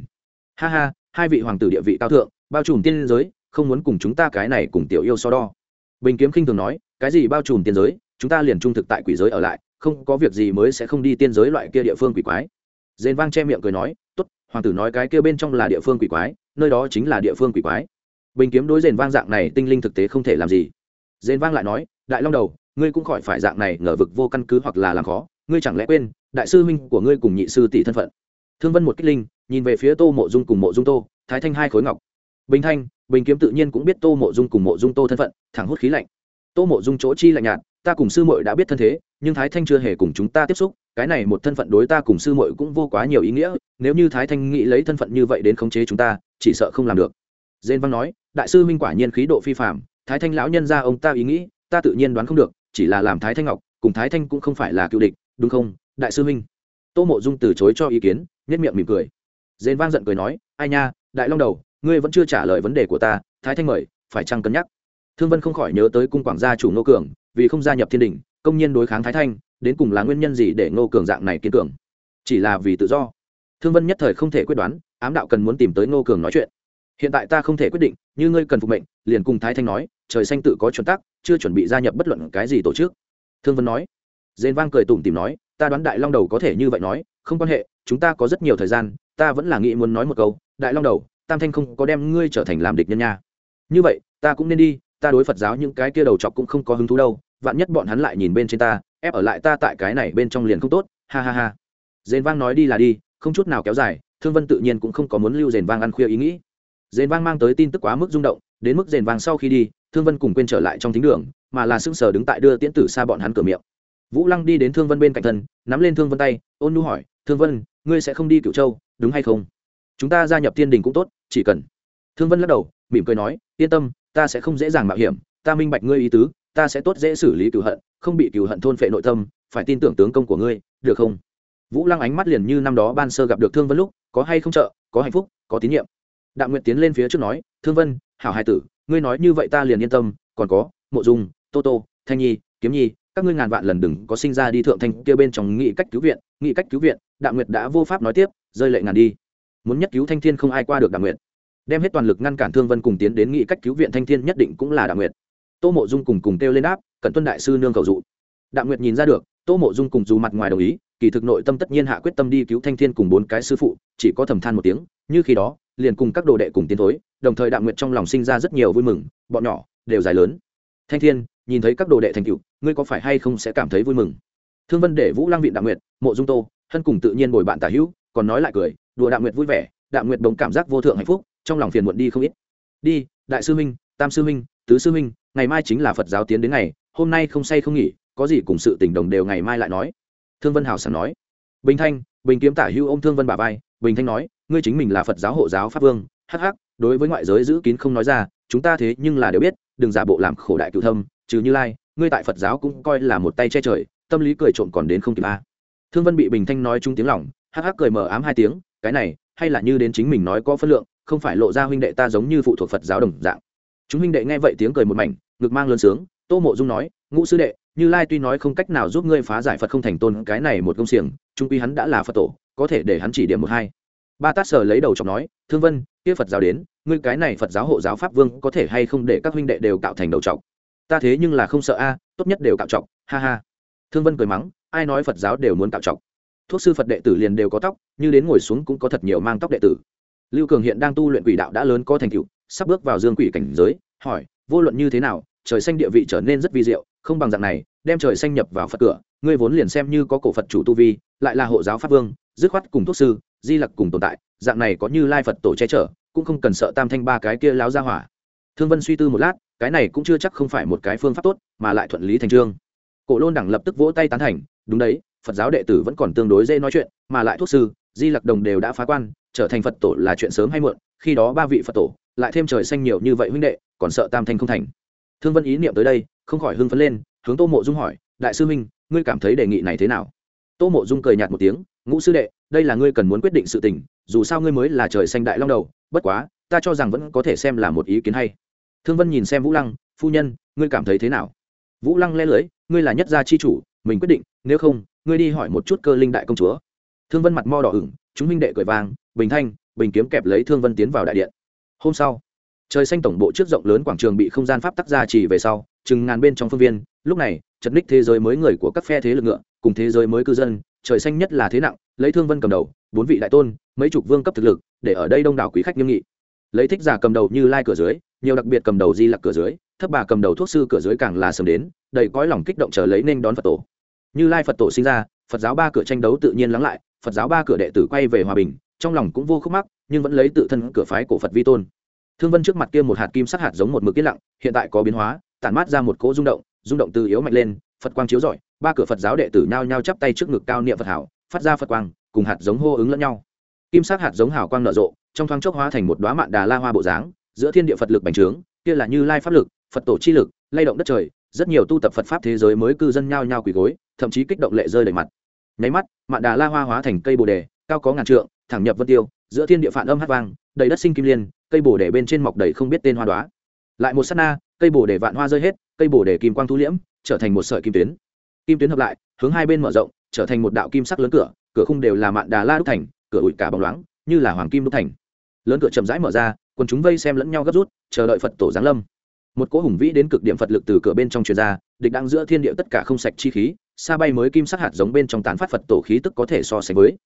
[SPEAKER 1] ha ha, hai vị hoàng tử địa vị cao thượng, bao trùm tiên giới, không muốn cùng chúng ta cái này cùng tiểu yêu so đo. Bình kiếm khinh thường nói, cái gì bao trùm tiên giới? Chúng ta liền trung thực tại quỷ giới ở lại, không có việc gì mới sẽ không đi tiên giới loại kia địa phương quỷ quái. Dền vang che miệng cười nói, tốt, hoàng tử nói cái kia bên trong là địa phương quỷ quái, nơi đó chính là địa phương quỷ quái. Bình kiếm đối dền vang dạng này tinh linh thực tế không thể làm gì. Dền vang lại nói, đại long đầu, ngươi cũng khỏi phải dạng này ngờ vực vô căn cứ hoặc là làm khó, ngươi chẳng lẽ quên, đại sư huynh của ngươi cùng nhị sư tỷ thân phận? Thương vân một kích linh, nhìn về phía tô mộ dung cùng mộ dung tô, thái thanh hai khối ngọc. Bình thanh, bình kiếm tự nhiên cũng biết tô mộ dung cùng mộ dung tô thân phận, thẳng hút khí lạnh. Tô mộ dung chỗ chi lạnh nhạt ta cùng sư muội đã biết thân thế, nhưng thái thanh chưa hề cùng chúng ta tiếp xúc, cái này một thân phận đối ta cùng sư muội cũng vô quá nhiều ý nghĩa, nếu như thái thanh nghĩ lấy thân phận như vậy đến khống chế chúng ta, chỉ sợ không làm được. Dên văn nói, đại sư minh quả nhiên khí độ phi phạm thái thanh lão nhân ra ông ta ý nghĩ, ta tự nhiên đoán không được, chỉ là làm thái thanh ngọc, cùng thái thanh cũng không phải là cựu địch, đúng không, đại sư minh? Tô mộ dung từ chối cho ý kiến nhất miệng mỉm cười. Dên vang giận cười nói, ai nha, đại long đầu, ngươi vẫn chưa trả lời vấn đề của ta, thái thanh mời, phải chăng cân nhắc? Thương vân không khỏi nhớ tới cung quảng gia chủ ngô cường vì không gia nhập thiên đình, công nhiên đối kháng thái thanh, đến cùng là nguyên nhân gì để ngô cường dạng này kiên cường? Chỉ là vì tự do. Thương vân nhất thời không thể quyết đoán, ám đạo cần muốn tìm tới ngô cường nói chuyện. Hiện tại ta không thể quyết định, như ngươi cần phục mệnh, liền cùng thái thanh nói, trời xanh tự có chuẩn tắc, chưa chuẩn bị gia nhập bất luận cái gì tổ chức. Thương vân nói. Dền vang cười tủm tìm nói, ta đoán đại long đầu có thể như vậy nói, không quan hệ, chúng ta có rất nhiều thời gian, ta vẫn là nghĩ muốn nói một câu, đại long đầu, tam thanh không có đem ngươi trở thành làm địch nhân nha. Như vậy, ta cũng nên đi ta đối phật giáo những cái kia đầu chọc cũng không có hứng thú đâu, vạn nhất bọn hắn lại nhìn bên trên ta, ép ở lại ta tại cái này bên trong liền không tốt, ha ha ha. Dền vang nói đi là đi, không chút nào kéo dài, thương vân tự nhiên cũng không có muốn lưu dền vang ăn khuya ý nghĩ. Dền vang mang tới tin tức quá mức rung động, đến mức dền vang sau khi đi, thương vân cùng quên trở lại trong thính đường, mà là sững sờ đứng tại đưa tiễn tử xa bọn hắn cửa miệng. Vũ lăng đi đến thương vân bên cạnh thân, nắm lên thương vân tay, ôn nu hỏi, thương vân, ngươi sẽ không đi cựu châu, đúng hay không? Chúng ta gia nhập thiên đình cũng tốt, chỉ cần. Thương vân lắc đầu, mỉm cười nói, yên tâm ta sẽ không dễ dàng mạo hiểm, ta minh bạch ngươi ý tứ, ta sẽ tốt dễ xử lý cựu hận, không bị cựu hận thôn phệ nội tâm, phải tin tưởng tướng công của ngươi, được không? Vũ lăng ánh mắt liền như năm đó ban sơ gặp được thương vân lúc, có hay không trợ, có hạnh phúc, có tín nhiệm. Đạm nguyện tiến lên phía trước nói, thương vân, hảo hai tử, ngươi nói như vậy ta liền yên tâm, còn có, mộ dung, tô tô, thanh nhi, kiếm nhi, các ngươi ngàn vạn lần đừng có sinh ra đi thượng thanh kia bên trong nghị cách cứu viện, nghị cách cứu viện. Đạm nguyệt đã vô pháp nói tiếp, rơi lệ ngàn đi. Muốn nhất cứu thanh thiên không ai qua được đạm nguyệt đem hết toàn lực ngăn cản thương vân cùng tiến đến nghị cách cứu viện thanh thiên nhất định cũng là Đạo nguyệt. Tô mộ dung cùng cùng kêu lên đáp cận tuân đại sư nương cầu dụ. Đạo nguyệt nhìn ra được, tô mộ dung cùng dù mặt ngoài đồng ý, kỳ thực nội tâm tất nhiên hạ quyết tâm đi cứu thanh thiên cùng bốn cái sư phụ, chỉ có thầm than một tiếng, như khi đó, liền cùng các đồ đệ cùng tiến thối, đồng thời Đạo nguyệt trong lòng sinh ra rất nhiều vui mừng, bọn nhỏ đều dài lớn. Thanh thiên, nhìn thấy các đồ đệ thành cựu ngươi có phải hay không sẽ cảm thấy vui mừng? Thương vân để vũ Lang viện Đạo nguyệt, mộ dung tô, thân cùng tự nhiên bồi bạn tả hữu, còn nói lại cười, đùa Đạo nguyệt vui vẻ Đạo nguyệt đồng cảm giác vô thượng hạnh phúc trong lòng phiền muộn đi không ít. Đi, đại sư minh tam sư minh tứ sư minh ngày mai chính là phật giáo tiến đến ngày, hôm nay không say không nghỉ, có gì cùng sự tình đồng đều ngày mai lại nói. Thương vân hào sảng nói. Bình thanh, bình kiếm tả hưu ô m thương vân bà vai, bình thanh nói, ngươi chính mình là phật giáo hộ giáo pháp vương hh đối với ngoại giới giữ kín không nói ra, chúng ta thế nhưng là đều biết, đừng giả bộ làm khổ đại cựu thâm, trừ như lai, ngươi tại phật giáo cũng coi là một tay che trời, tâm lý cười trộm còn đến không kịp a. Thương vân bị bình thanh nói chung tiếng lỏng hắc hắc cười mờ ám hai tiếng, cái này, hay là như đến chính mình nói có phân lượng không phải lộ ra huynh đệ ta giống như phụ thuộc phật giáo đồng dạng. Chúng huynh đệ nghe vậy tiếng cười một mảnh, ngực mang lớn sướng, tô mộ dung nói, ngũ sư đệ, như lai tuy nói không cách nào giúp ngươi phá giải phật không thành tôn, cái này một công xiềng, trung quy hắn đã là phật tổ, có thể để hắn chỉ điểm một hai. Ba tát sở lấy đầu chọc nói, thương vân, kia phật giáo đến, ngươi cái này phật giáo hộ giáo pháp vương có thể hay không để các huynh đệ đều cạo thành đầu chọc? Ta thế nhưng là không sợ a, tốt nhất đều cạo chọc, ha ha. Thương vân cười mắng, ai nói phật giáo đều muốn cạo chọc? Thuốc sư phật đệ tử liền đều có tóc, như đến ngồi xuống cũng có thật nhiều mang tóc đệ tử lưu cường hiện đang tu luyện quỷ đạo đã lớn có thành tựu, sắp bước vào dương quỷ cảnh giới, hỏi, vô luận như thế nào, trời xanh địa vị trở nên rất vi diệu, không bằng dạng này, đem trời xanh nhập vào phật cửa, ngươi vốn liền xem như có cổ phật chủ tu vi, lại là hộ giáo pháp vương, dứt khoát cùng thuốc sư, di lặc cùng tồn tại, dạng này có như lai phật tổ che chở, cũng không cần sợ tam thanh ba cái kia láo ra hỏa. Thương vân suy tư một lát, cái này cũng chưa chắc không phải một cái phương pháp tốt, mà lại thuận lý thành trương. Cổ lôn đẳng lập tức vỗ tay tán thành, đúng đấy, phật giáo đệ tử vẫn còn tương đối dễ nói chuyện, mà lại thuốc sư di lặc đồng đều đã phá quan, trở thành phật tổ là chuyện sớm hay muộn, khi đó ba vị phật tổ, lại thêm trời xanh nhiều như vậy huynh đệ, còn sợ tam thanh không thành. Thương vân ý niệm tới đây, không khỏi hưng phấn lên, hướng tô mộ dung hỏi, đại sư minh ngươi cảm thấy đề nghị này thế nào? Tô mộ dung cười nhạt một tiếng, ngũ sư đệ, đây là ngươi cần muốn quyết định sự tình, dù sao ngươi mới là trời xanh đại long đầu, bất quá, ta cho rằng vẫn có thể xem là một ý kiến hay. Thương vân nhìn xem vũ lăng, phu nhân, ngươi cảm thấy thế nào? Vũ lăng le lưới, ngươi là nhất gia chi chủ, mình quyết định, nếu không, ngươi đi hỏi một chút cơ linh đại công chúa thương vân mặt mo đỏ ửng, chúng minh đệ cười vàng bình thanh, bình kiếm kẹp lấy thương vân tiến vào đại điện. Hôm sau, trời xanh tổng bộ trước rộng lớn quảng trường bị không gian pháp tắc ra chỉ về sau, chừng ngàn bên trong phương viên, lúc này, chật ních thế giới mới người của các phe thế lực ngựa, cùng thế giới mới cư dân, trời xanh nhất là thế nặng, lấy thương vân cầm đầu, bốn vị đại tôn, mấy chục vương cấp thực lực, để ở đây đông đảo quý khách nghiêm nghị. Lấy thích giả cầm đầu như lai cửa dưới, nhiều đặc biệt cầm đầu di lặc cửa dưới, thấp bà cầm đầu thuốc sư cửa dưới càng là sớm đến, đầy cõi lòng kích động chờ lấy nên đón phật tổ. Như lai phật tổ sinh ra, phật giáo ba cửa tranh đấu tự nhiên lắng lại phật giáo ba cửa đệ tử quay về hòa bình, trong lòng cũng vô khúc mắc, nhưng vẫn lấy tự thân cửa phái cổ phật vi tôn. Thương vân trước mặt kia một hạt kim sắc hạt giống một mực yên lặng, hiện tại có biến hóa, tản mát ra một cỗ rung động rung động từ yếu mạnh lên, phật quang chiếu rọi, ba cửa phật giáo đệ tử nhao nhao chắp tay trước ngực cao niệm phật hảo, phát ra phật quang, cùng hạt giống hô ứng lẫn nhau. Kim sắc hạt giống hảo quang nở rộ, trong thoáng chốc hóa thành một đoá mạn đà la hoa bộ dáng, giữa thiên địa phật lực bành trướng, kia là như lai pháp lực, phật tổ chi lực, lay động đất trời, rất nhiều tu tập phật pháp thế giới mới cư dân nhao nhao quỳ gối, thậm chí kích động lệ rơi đầy mặt nháy mắt, mạn đà la hoa hóa thành cây bồ đề, cao có ngàn trượng, thẳng nhập vân tiêu, giữa thiên địa phản âm hát vang, đầy đất sinh kim liên, cây bồ đề bên trên mọc đầy không biết tên hoa đoá lại một s á t na, cây bồ đề vạn hoa rơi hết, cây bồ đề kim quang thu liễm, trở thành một sợi kim tuyến. Kim tuyến hợp lại, hướng hai bên mở rộng, trở thành một đạo kim sắc lớn cửa cửa khung đều là mạn đà la đúc thành, cửa ủi cả bóng loáng, như là hoàng kim đúc thành. Lớn cửa chậm rãi mở ra, quần chúng vây xem lẫn nhau gấp rút, chờ đợi phật tổ giáng lâm. Một cỗ hùng vĩ đến cực điểm phật lực từ cửa bên trong truyền ra, địch đang giữa thiên địa tất cả không sạch chi khí xa bay mới kim sắc hạt giống bên trong tán phát phật tổ khí tức có thể so sánh với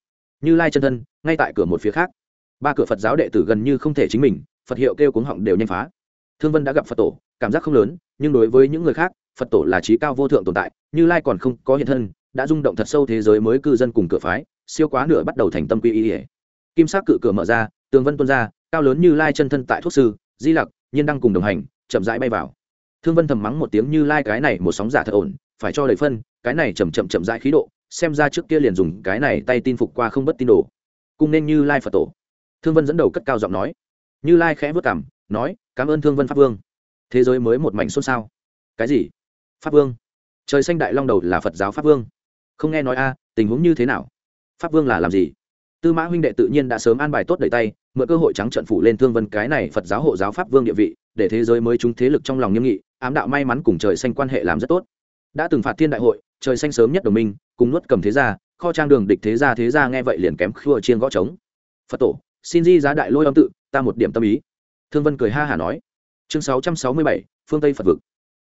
[SPEAKER 1] như lai chân thân, ngay tại cửa một phía khác. Ba cửa phật giáo đệ tử gần như không thể chính mình, phật hiệu kêu cuống họng đều nhanh phá. Thương vân đã gặp phật tổ, cảm giác không lớn, nhưng đối với những người khác, phật tổ là trí cao vô thượng tồn tại, như lai còn không có hiện thân, đã rung động thật sâu thế giới mới cư dân cùng cửa phái, siêu quá nửa bắt đầu thành tâm quy y ỉa kim sắc cự cửa mở ra, tường vân tuôn ra, cao lớn như lai chân thân tại thuốc sư, di lặc, nhiên đang cùng đồng hành, chậm rãi bay vào. Thương vân thầm mắng một tiếng như lai cái này một sóng giả thật ổn phải cho đầy phân, cái này chậm chậm chậm dại khí độ, xem ra trước kia liền dùng cái này tay tin phục qua không bất tin đồ. Cùng nên như lai phật tổ. Thương vân dẫn đầu cất cao giọng nói. Như lai khẽ vất cảm nói, cảm ơn thương vân pháp vương. Thế giới mới một mảnh xôn xao. Cái gì? Pháp vương? Trời xanh đại long đầu là phật giáo pháp vương? Không nghe nói a, tình huống như thế nào? Pháp vương là làm gì? Tư mã huynh đệ tự nhiên đã sớm an bài tốt đầy tay, mượn cơ hội trắng trận phủ lên thương vân cái này phật giáo hộ giáo pháp vương địa vị, để thế giới mới chúng thế lực trong lòng nghiêm nghị, ám đạo may mắn cùng trời xanh quan hệ làm rất tốt đã từng phạt thiên đại hội, trời xanh sớm nhất đồng minh, cùng nuốt cầm thế gia, kho trang đường địch thế gia thế gia nghe vậy liền kém khua chiên gõ trống. Phật tổ, xin di giá đại lôi âm tự, ta một điểm tâm ý. Thương vân cười ha hả nói. Chương sáu trăm sáu mươi bảy, phương tây phật vực.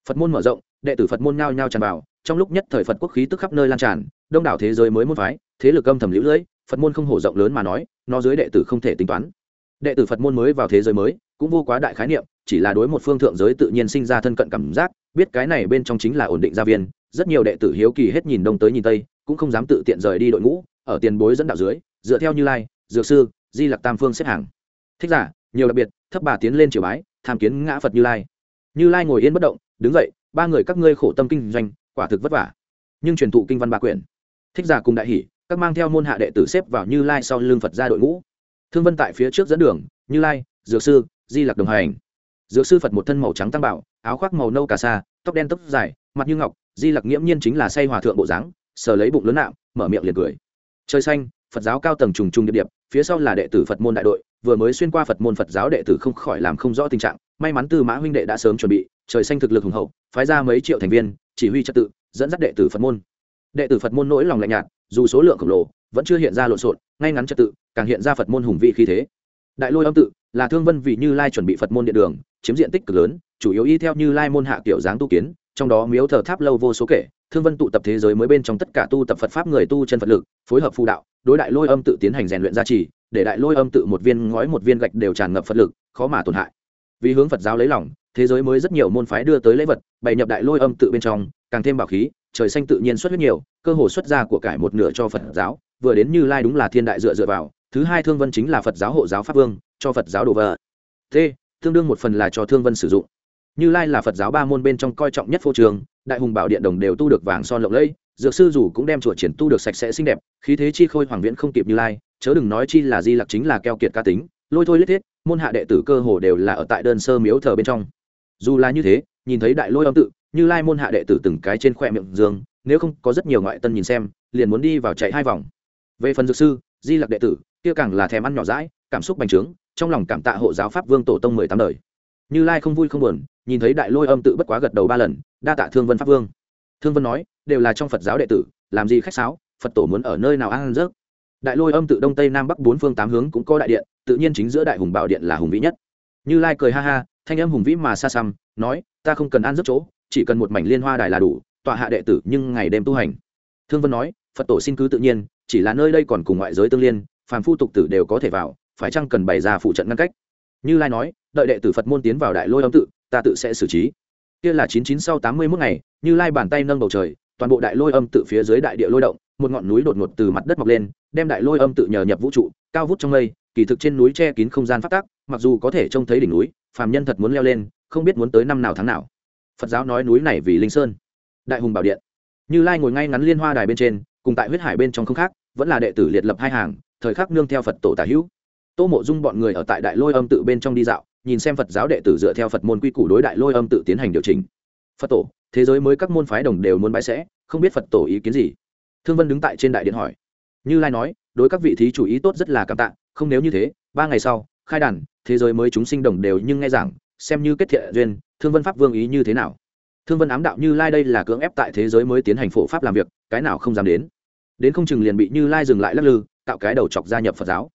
[SPEAKER 1] Phật môn mở rộng, đệ tử phật môn nhao nhao tràn vào, trong lúc nhất thời phật quốc khí tức khắp nơi lan tràn, đông đảo thế giới mới môn phái, thế lực âm thầm lũ lưỡi phật môn không hổ rộng lớn mà nói, nó dưới đệ tử không thể tính toán. Đệ tử phật môn mới vào thế giới mới, cũng vô quá đại khái niệm chỉ là đối một phương thượng giới tự nhiên sinh ra thân cận cảm giác, biết cái này bên trong chính là ổn định gia viên, rất nhiều đệ tử hiếu kỳ hết nhìn đông tới nhìn tây, cũng không dám tự tiện rời đi đội ngũ, ở tiền bối dẫn đạo dưới, dựa theo như lai, dược sư, di lặc tam phương xếp hàng. Thích giả, nhiều đặc biệt, thấp bà tiến lên triều bái, tham kiến ngã phật như lai. Như lai ngồi yên bất động, đứng dậy, ba người các ngươi khổ tâm kinh doanh, quả thực vất vả. Nhưng truyền thụ kinh văn ba quyển. Thích giả cùng đại hỷ các mang theo môn hạ đệ tử xếp vào như lai sau lưng phật ra đội ngũ. Thương vân tại phía trước dẫn đường, như lai, dược sư, di lặc đồng hành dược sư phật một thân màu trắng tăng bảo, áo khoác màu nâu cà sa, tóc đen tóc dài, mặt như ngọc, di lặc nghiễm nhiên chính là say hòa thượng bộ dáng, sờ lấy bụng lớn nạm, mở miệng liền cười. Trời xanh, phật giáo cao tầng trùng trùng điệp điệp, phía sau là đệ tử phật môn đại đội, vừa mới xuyên qua phật môn phật giáo đệ tử không khỏi làm không rõ tình trạng, may mắn tư mã huynh đệ đã sớm chuẩn bị, trời xanh thực lực hùng hậu, phái ra mấy triệu thành viên, chỉ huy trật tự, dẫn dắt đệ tử phật môn. Đệ tử phật môn nỗi lòng lạnh nhạt, dù số lượng khổng lồ, vẫn chưa hiện ra lộn xộn, ngay ngắn trật tự, càng hiện ra phật môn hùng vị khí thế. Đại lôi âm tự là thương vân vì như lai chuẩn bị phật môn điện đường, chiếm diện tích cực lớn, chủ yếu y theo như lai môn hạ kiểu dáng tu kiến, trong đó miếu thờ tháp lâu vô số kể, thương vân tụ tập thế giới mới bên trong tất cả tu tập phật pháp người tu chân phật lực, phối hợp phù đạo, đối đại lôi âm tự tiến hành rèn luyện gia trì, để đại lôi âm tự một viên ngói một viên gạch đều tràn ngập phật lực, khó mà tổn hại. Vì hướng phật giáo lấy lòng, thế giới mới rất nhiều môn phái đưa tới lễ vật, bày nhập đại lôi âm tự bên trong, càng thêm bảo khí, trời xanh tự nhiên xuất huyết nhiều, cơ hồ xuất ra của cải một nửa cho phật giáo, vừa đến như lai đúng là thiên đại dựa dựa vào, thứ hai thương vân chính là phật giáo hộ giáo pháp vương cho phật giáo đồ vợ. T, tương đương một phần là cho thương vân sử dụng. Như lai là phật giáo ba môn bên trong coi trọng nhất phô trường, đại hùng bảo điện đồng đều tu được vàng son lộng lẫy, dược sư dù cũng đem chùa triển tu được sạch sẽ xinh đẹp, khí thế chi khôi hoàng viễn không kịp như lai, chớ đừng nói chi là di lặc chính là keo kiệt ca tính, lôi thôi lết thiết, môn hạ đệ tử cơ hồ đều là ở tại đơn sơ miếu thờ bên trong. Dù là như thế, nhìn thấy đại lôi âm tự, như lai môn hạ đệ tử từng cái trên khoe miệng dương, nếu không có rất nhiều ngoại tân nhìn xem, liền muốn đi vào chạy hai vòng. Về phần dược sư, di lặc đệ tử, kia càng là thèm ăn nhỏ rãi cảm xúc bành trướng trong lòng cảm tạ hộ giáo pháp vương tổ tông mười tám đời. Như lai không vui không buồn, nhìn thấy đại lôi âm tự bất quá gật đầu ba lần, đa tạ thương vân pháp vương. Thương vân nói, đều là trong phật giáo đệ tử, làm gì khách sáo, phật tổ muốn ở nơi nào ăn rớt. Đại lôi âm tự đông tây nam bắc bốn phương tám hướng cũng có đại điện, tự nhiên chính giữa đại hùng bảo điện là hùng vĩ nhất. Như lai cười ha ha, thanh âm hùng vĩ mà xa xăm, nói, ta không cần ăn rớt chỗ, chỉ cần một mảnh liên hoa đài là đủ, tọa hạ đệ tử nhưng ngày đêm tu hành. Thương vân nói, phật tổ xin cứ tự nhiên, chỉ là nơi đây còn cùng ngoại giới tương liên, phàm phu tục tử đều có thể vào phải chăng cần bày ra phụ trận ngăn cách? Như lai nói, đợi đệ tử phật môn tiến vào đại lôi âm tự, ta tự sẽ xử trí. Kia là chín chín sau tám mươi mốt ngày, như lai bàn tay nâng bầu trời, toàn bộ đại lôi âm tự phía dưới đại địa lôi động, một ngọn núi đột ngột từ mặt đất mọc lên, đem đại lôi âm tự nhờ nhập vũ trụ, cao vút trong mây, kỳ thực trên núi che kín không gian phát tác mặc dù có thể trông thấy đỉnh núi, phàm nhân thật muốn leo lên, không biết muốn tới năm nào tháng nào. Phật giáo nói núi này vì linh sơn, đại hùng bảo điện. Như lai ngồi ngay ngắn liên hoa đài bên trên, cùng tại huyết hải bên trong không khác, vẫn là đệ tử liệt lập hai hàng, thời khắc nương theo phật tổ tả hữu tô mộ dung bọn người ở tại đại lôi âm tự bên trong đi dạo, nhìn xem phật giáo đệ tử dựa theo phật môn quy củ đối đại lôi âm tự tiến hành điều chỉnh. Phật tổ, thế giới mới các môn phái đồng đều muốn bãi sẽ, không biết phật tổ ý kiến gì. Thương vân đứng tại trên đại điện hỏi. Như lai nói, đối các vị thí chủ ý tốt rất là cảm tạ, không nếu như thế, ba ngày sau, khai đàn, thế giới mới chúng sinh đồng đều nhưng nghe rằng xem như kết thiện duyên, thương vân pháp vương ý như thế nào? Thương vân ám đạo như lai đây là cưỡng ép tại thế giới mới tiến hành phổ pháp làm việc, cái nào không dám đến. Đến không chừng liền bị như lai dừng lại lắc lư, tạo cái đầu chọc gia nhập phật giáo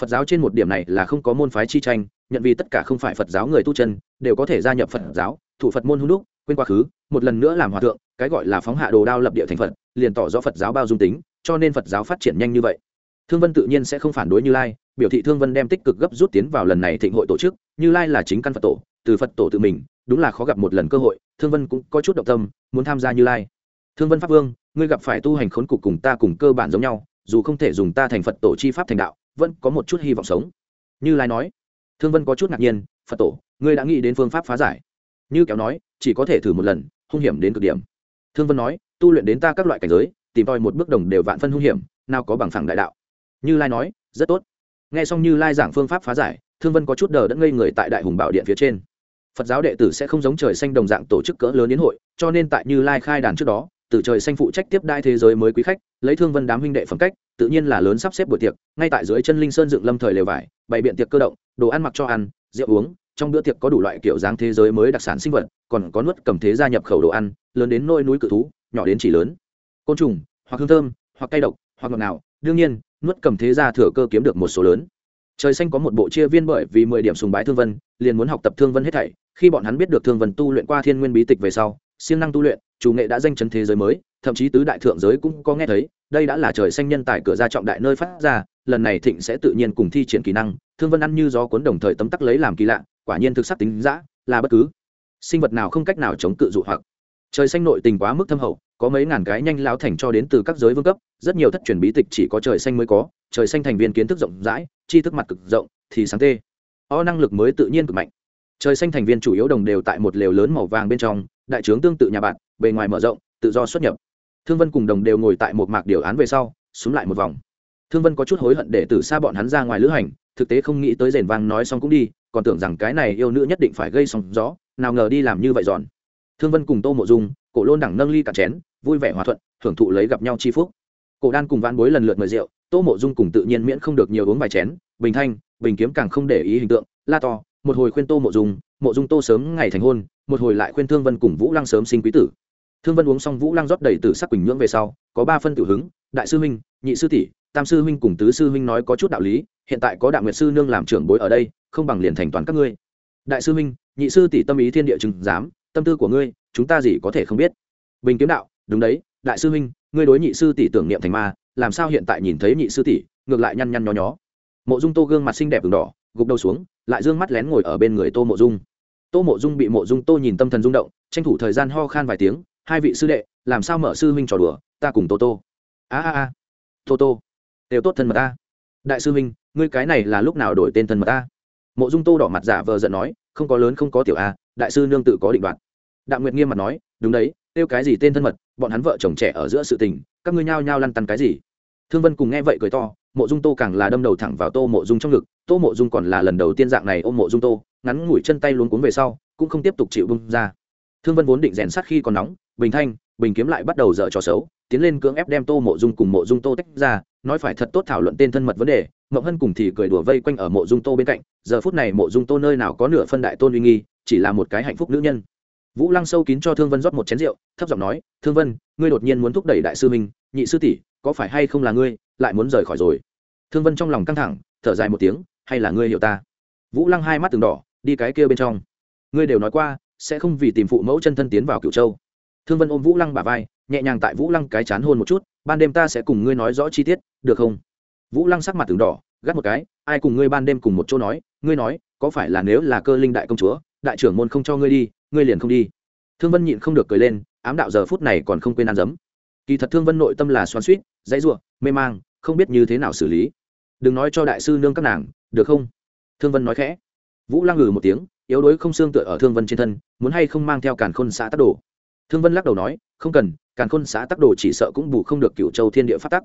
[SPEAKER 1] phật giáo trên một điểm này là không có môn phái chi tranh, nhận vì tất cả không phải phật giáo người tu chân, đều có thể gia nhập phật giáo, thủ phật môn hữu đúc, quên quá khứ, một lần nữa làm hòa thượng, cái gọi là phóng hạ đồ đao lập địa thành phật, liền tỏ rõ phật giáo bao dung tính, cho nên phật giáo phát triển nhanh như vậy. Thương vân tự nhiên sẽ không phản đối như lai, biểu thị thương vân đem tích cực gấp rút tiến vào lần này thịnh hội tổ chức, như lai là chính căn phật tổ, từ phật tổ tự mình, đúng là khó gặp một lần cơ hội, thương vân cũng có chút động tâm, muốn tham gia như lai. Thương vân pháp vương, ngươi gặp phải tu hành khốn cục cùng ta cùng cơ bản giống nhau, dù không thể dùng ta thành phật tổ chi pháp thành đạo vẫn có một chút hy vọng sống. Như lai nói, thương vân có chút ngạc nhiên, phật tổ, ngươi đã nghĩ đến phương pháp phá giải. Như kéo nói, chỉ có thể thử một lần, hung hiểm đến cực điểm. Thương vân nói, tu luyện đến ta các loại cảnh giới, tìm tòi một bước đồng đều vạn phân hung hiểm, nào có bằng phẳng đại đạo. Như lai nói, rất tốt. Nghe xong như lai giảng phương pháp phá giải, thương vân có chút đờ đẫn ngây người tại đại hùng bảo điện phía trên. Phật giáo đệ tử sẽ không giống trời xanh đồng dạng tổ chức cỡ lớn đến hội, cho nên tại như lai khai đàn trước đó từ trời xanh phụ trách tiếp đai thế giới mới quý khách, lấy thương vân đám huynh đệ phẩm cách, tự nhiên là lớn sắp xếp buổi tiệc, ngay tại dưới chân linh sơn dựng lâm thời lều vải, bày biện tiệc cơ động, đồ ăn mặc cho ăn, rượu uống, trong bữa tiệc có đủ loại kiểu dáng thế giới mới đặc sản sinh vật, còn có nuốt cầm thế gia nhập khẩu đồ ăn, lớn đến nôi núi cự thú, nhỏ đến chỉ lớn. Côn trùng, hoặc hương thơm, hoặc cay độc, hoặc ngọt nào đương nhiên, nuốt cầm thế gia thừa cơ kiếm được một số lớn. Trời xanh có một bộ chia viên bởi vì mười điểm sùng bái thương vân, liền muốn học tập thương vân hết thảy, khi bọn hắn biết được thương vân tu luyện qua thiên nguyên bí tịch về sau, siêng năng tu luyện chủ nghệ đã danh chấn thế giới mới, thậm chí tứ đại thượng giới cũng có nghe thấy, đây đã là trời xanh nhân tài cửa ra trọng đại nơi phát ra, lần này thịnh sẽ tự nhiên cùng thi triển kỹ năng, thương vân ăn như gió cuốn đồng thời tấm tắc lấy làm kỳ lạ, quả nhiên thực sắc tính giã là bất cứ sinh vật nào không cách nào chống cự dụ hoặc. Trời xanh nội tình quá mức thâm hậu, có mấy ngàn cái nhanh láo thành cho đến từ các giới vương cấp, rất nhiều thất truyền bí tịch chỉ có trời xanh mới có, trời xanh thành viên kiến thức rộng rãi, tri thức mặt cực rộng, thì sáng tê. O năng lực mới tự nhiên cực mạnh. Trời xanh thành viên chủ yếu đồng đều tại một lều lớn màu vàng bên trong, đại trướng tương tự nhà bạn bề ngoài mở rộng, tự do xuất nhập. Thương vân cùng đồng đều ngồi tại một mạc điều án về sau xúm lại một vòng. Thương vân có chút hối hận để từ xa bọn hắn ra ngoài lữ hành, thực tế không nghĩ tới rền vang nói xong cũng đi, còn tưởng rằng cái này yêu nữ nhất định phải gây sóng gió, nào ngờ đi làm như vậy giòn thương vân cùng tô mộ dung, cổ lôn đẳng nâng ly cả chén, vui vẻ hòa thuận thưởng thụ lấy gặp nhau chi phúc. Cổ đan cùng vãn bối lần lượt mời rượu, tô mộ dung cùng tự nhiên miễn không được nhiều uống vài chén, bình thanh, bình kiếm càng không để ý hình tượng, la to, một hồi khuyên tô mộ dung mộ dung tô sớm ngày thành hôn, một hồi lại khuyên thương vân cùng vũ lăng sớm sinh quý tử thương vân uống xong vũ lăng rót đầy từ sắc quỳnh nhưỡng về sau, có ba phân tử hứng, đại sư huynh, nhị sư tỷ, tam sư huynh cùng tứ sư huynh nói có chút đạo lý, hiện tại có đạo nguyệt sư nương làm trưởng bối ở đây, không bằng liền thành toàn các ngươi. Đại sư huynh, nhị sư tỷ tâm ý thiên địa chứng giám, tâm tư của ngươi, chúng ta gì có thể không biết. Bình kiếm đạo, đúng đấy, đại sư huynh, ngươi đối nhị sư tỷ tưởng niệm thành ma, làm sao hiện tại nhìn thấy nhị sư tỷ, ngược lại nhăn nhăn nhó nhó. Mộ dung tô gương mặt xinh đẹp đường đỏ, gục đầu xuống, lại d ư ơ n g mắt lén ngồi ở bên người tô mộ dung. Tô mộ dung bị mộ dung tô nhìn tâm thần rung động, tranh thủ thời gian ho khan vài tiếng hai vị sư đệ, làm sao mở sư huynh trò đùa, ta cùng tô tô. A a a, tô tô, đều tốt thân mật ta. Đại sư huynh, ngươi cái này là lúc nào đổi tên thân mật ta? Mộ dung tô đỏ mặt giả vờ giận nói, không có lớn, không có tiểu a, đại sư nương tự có định đoạt. Đạm nguyệt nghiêm mặt nói, đúng đấy, kêu cái gì tên thân mật, bọn hắn vợ chồng trẻ ở giữa sự tình, các ngươi nhao nhao lăn tăn cái gì? Thương vân cùng nghe vậy cười to, mộ dung tô càng là đâm đầu thẳng vào tô mộ dung trong ngực, tô mộ dung còn là lần đầu tiên dạng này ôm mộ dung tô, ngắn ngủi chân tay luống cuống về sau, cũng không tiếp tục chịu bung ra thương vân vốn định rèn sát khi còn nóng, bình thanh, bình kiếm lại bắt đầu dở trò xấu, tiến lên cưỡng ép đem tô mộ dung cùng mộ dung tô tách ra, nói phải thật tốt thảo luận tên thân mật vấn đề mậu hân cùng thì cười đùa vây quanh ở mộ dung tô bên cạnh, giờ phút này mộ dung tô nơi nào có nửa phân đại tôn uy nghi, chỉ là một cái hạnh phúc nữ nhân. Vũ lăng sâu kín cho thương vân rót một chén rượu, thấp giọng nói, thương vân, ngươi đột nhiên muốn thúc đẩy đại sư minh nhị sư tỷ, có phải hay không là ngươi, lại muốn rời khỏi rồi? Thương vân trong lòng căng thẳng, thở dài một tiếng, hay là ngươi hiểu ta? Vũ lăng hai mắt từng đỏ, đi cái kia bên trong. Ngươi đều nói qua sẽ không vì tìm phụ mẫu chân thân tiến vào cựu châu. Thương vân ôm vũ lăng bà vai, nhẹ nhàng tại vũ lăng cái chán hôn một chút, ban đêm ta sẽ cùng ngươi nói rõ chi tiết, được không? Vũ lăng sắc mặt từng đỏ, gắt một cái, ai cùng ngươi ban đêm cùng một chỗ nói, ngươi nói, có phải là nếu là cơ linh đại công chúa, đại trưởng môn không cho ngươi đi, ngươi liền không đi? Thương vân nhịn không được cười lên, ám đạo giờ phút này còn không quên ăn dấm. Kỳ thật thương vân nội tâm là xoắn suýt dãy ruộng mê mang, không biết như thế nào xử lý. Đừng nói cho đại sư nương các nàng, được không? Thương vân nói khẽ. Vũ lăng ngừ một tiếng yếu đuối không xương tựa ở thương vân trên thân, muốn hay không mang theo càn khôn xã tắc đồ. Thương vân lắc đầu nói, không cần, càn khôn xã tắc đồ chỉ sợ cũng bù không được cựu châu thiên địa phát tắc.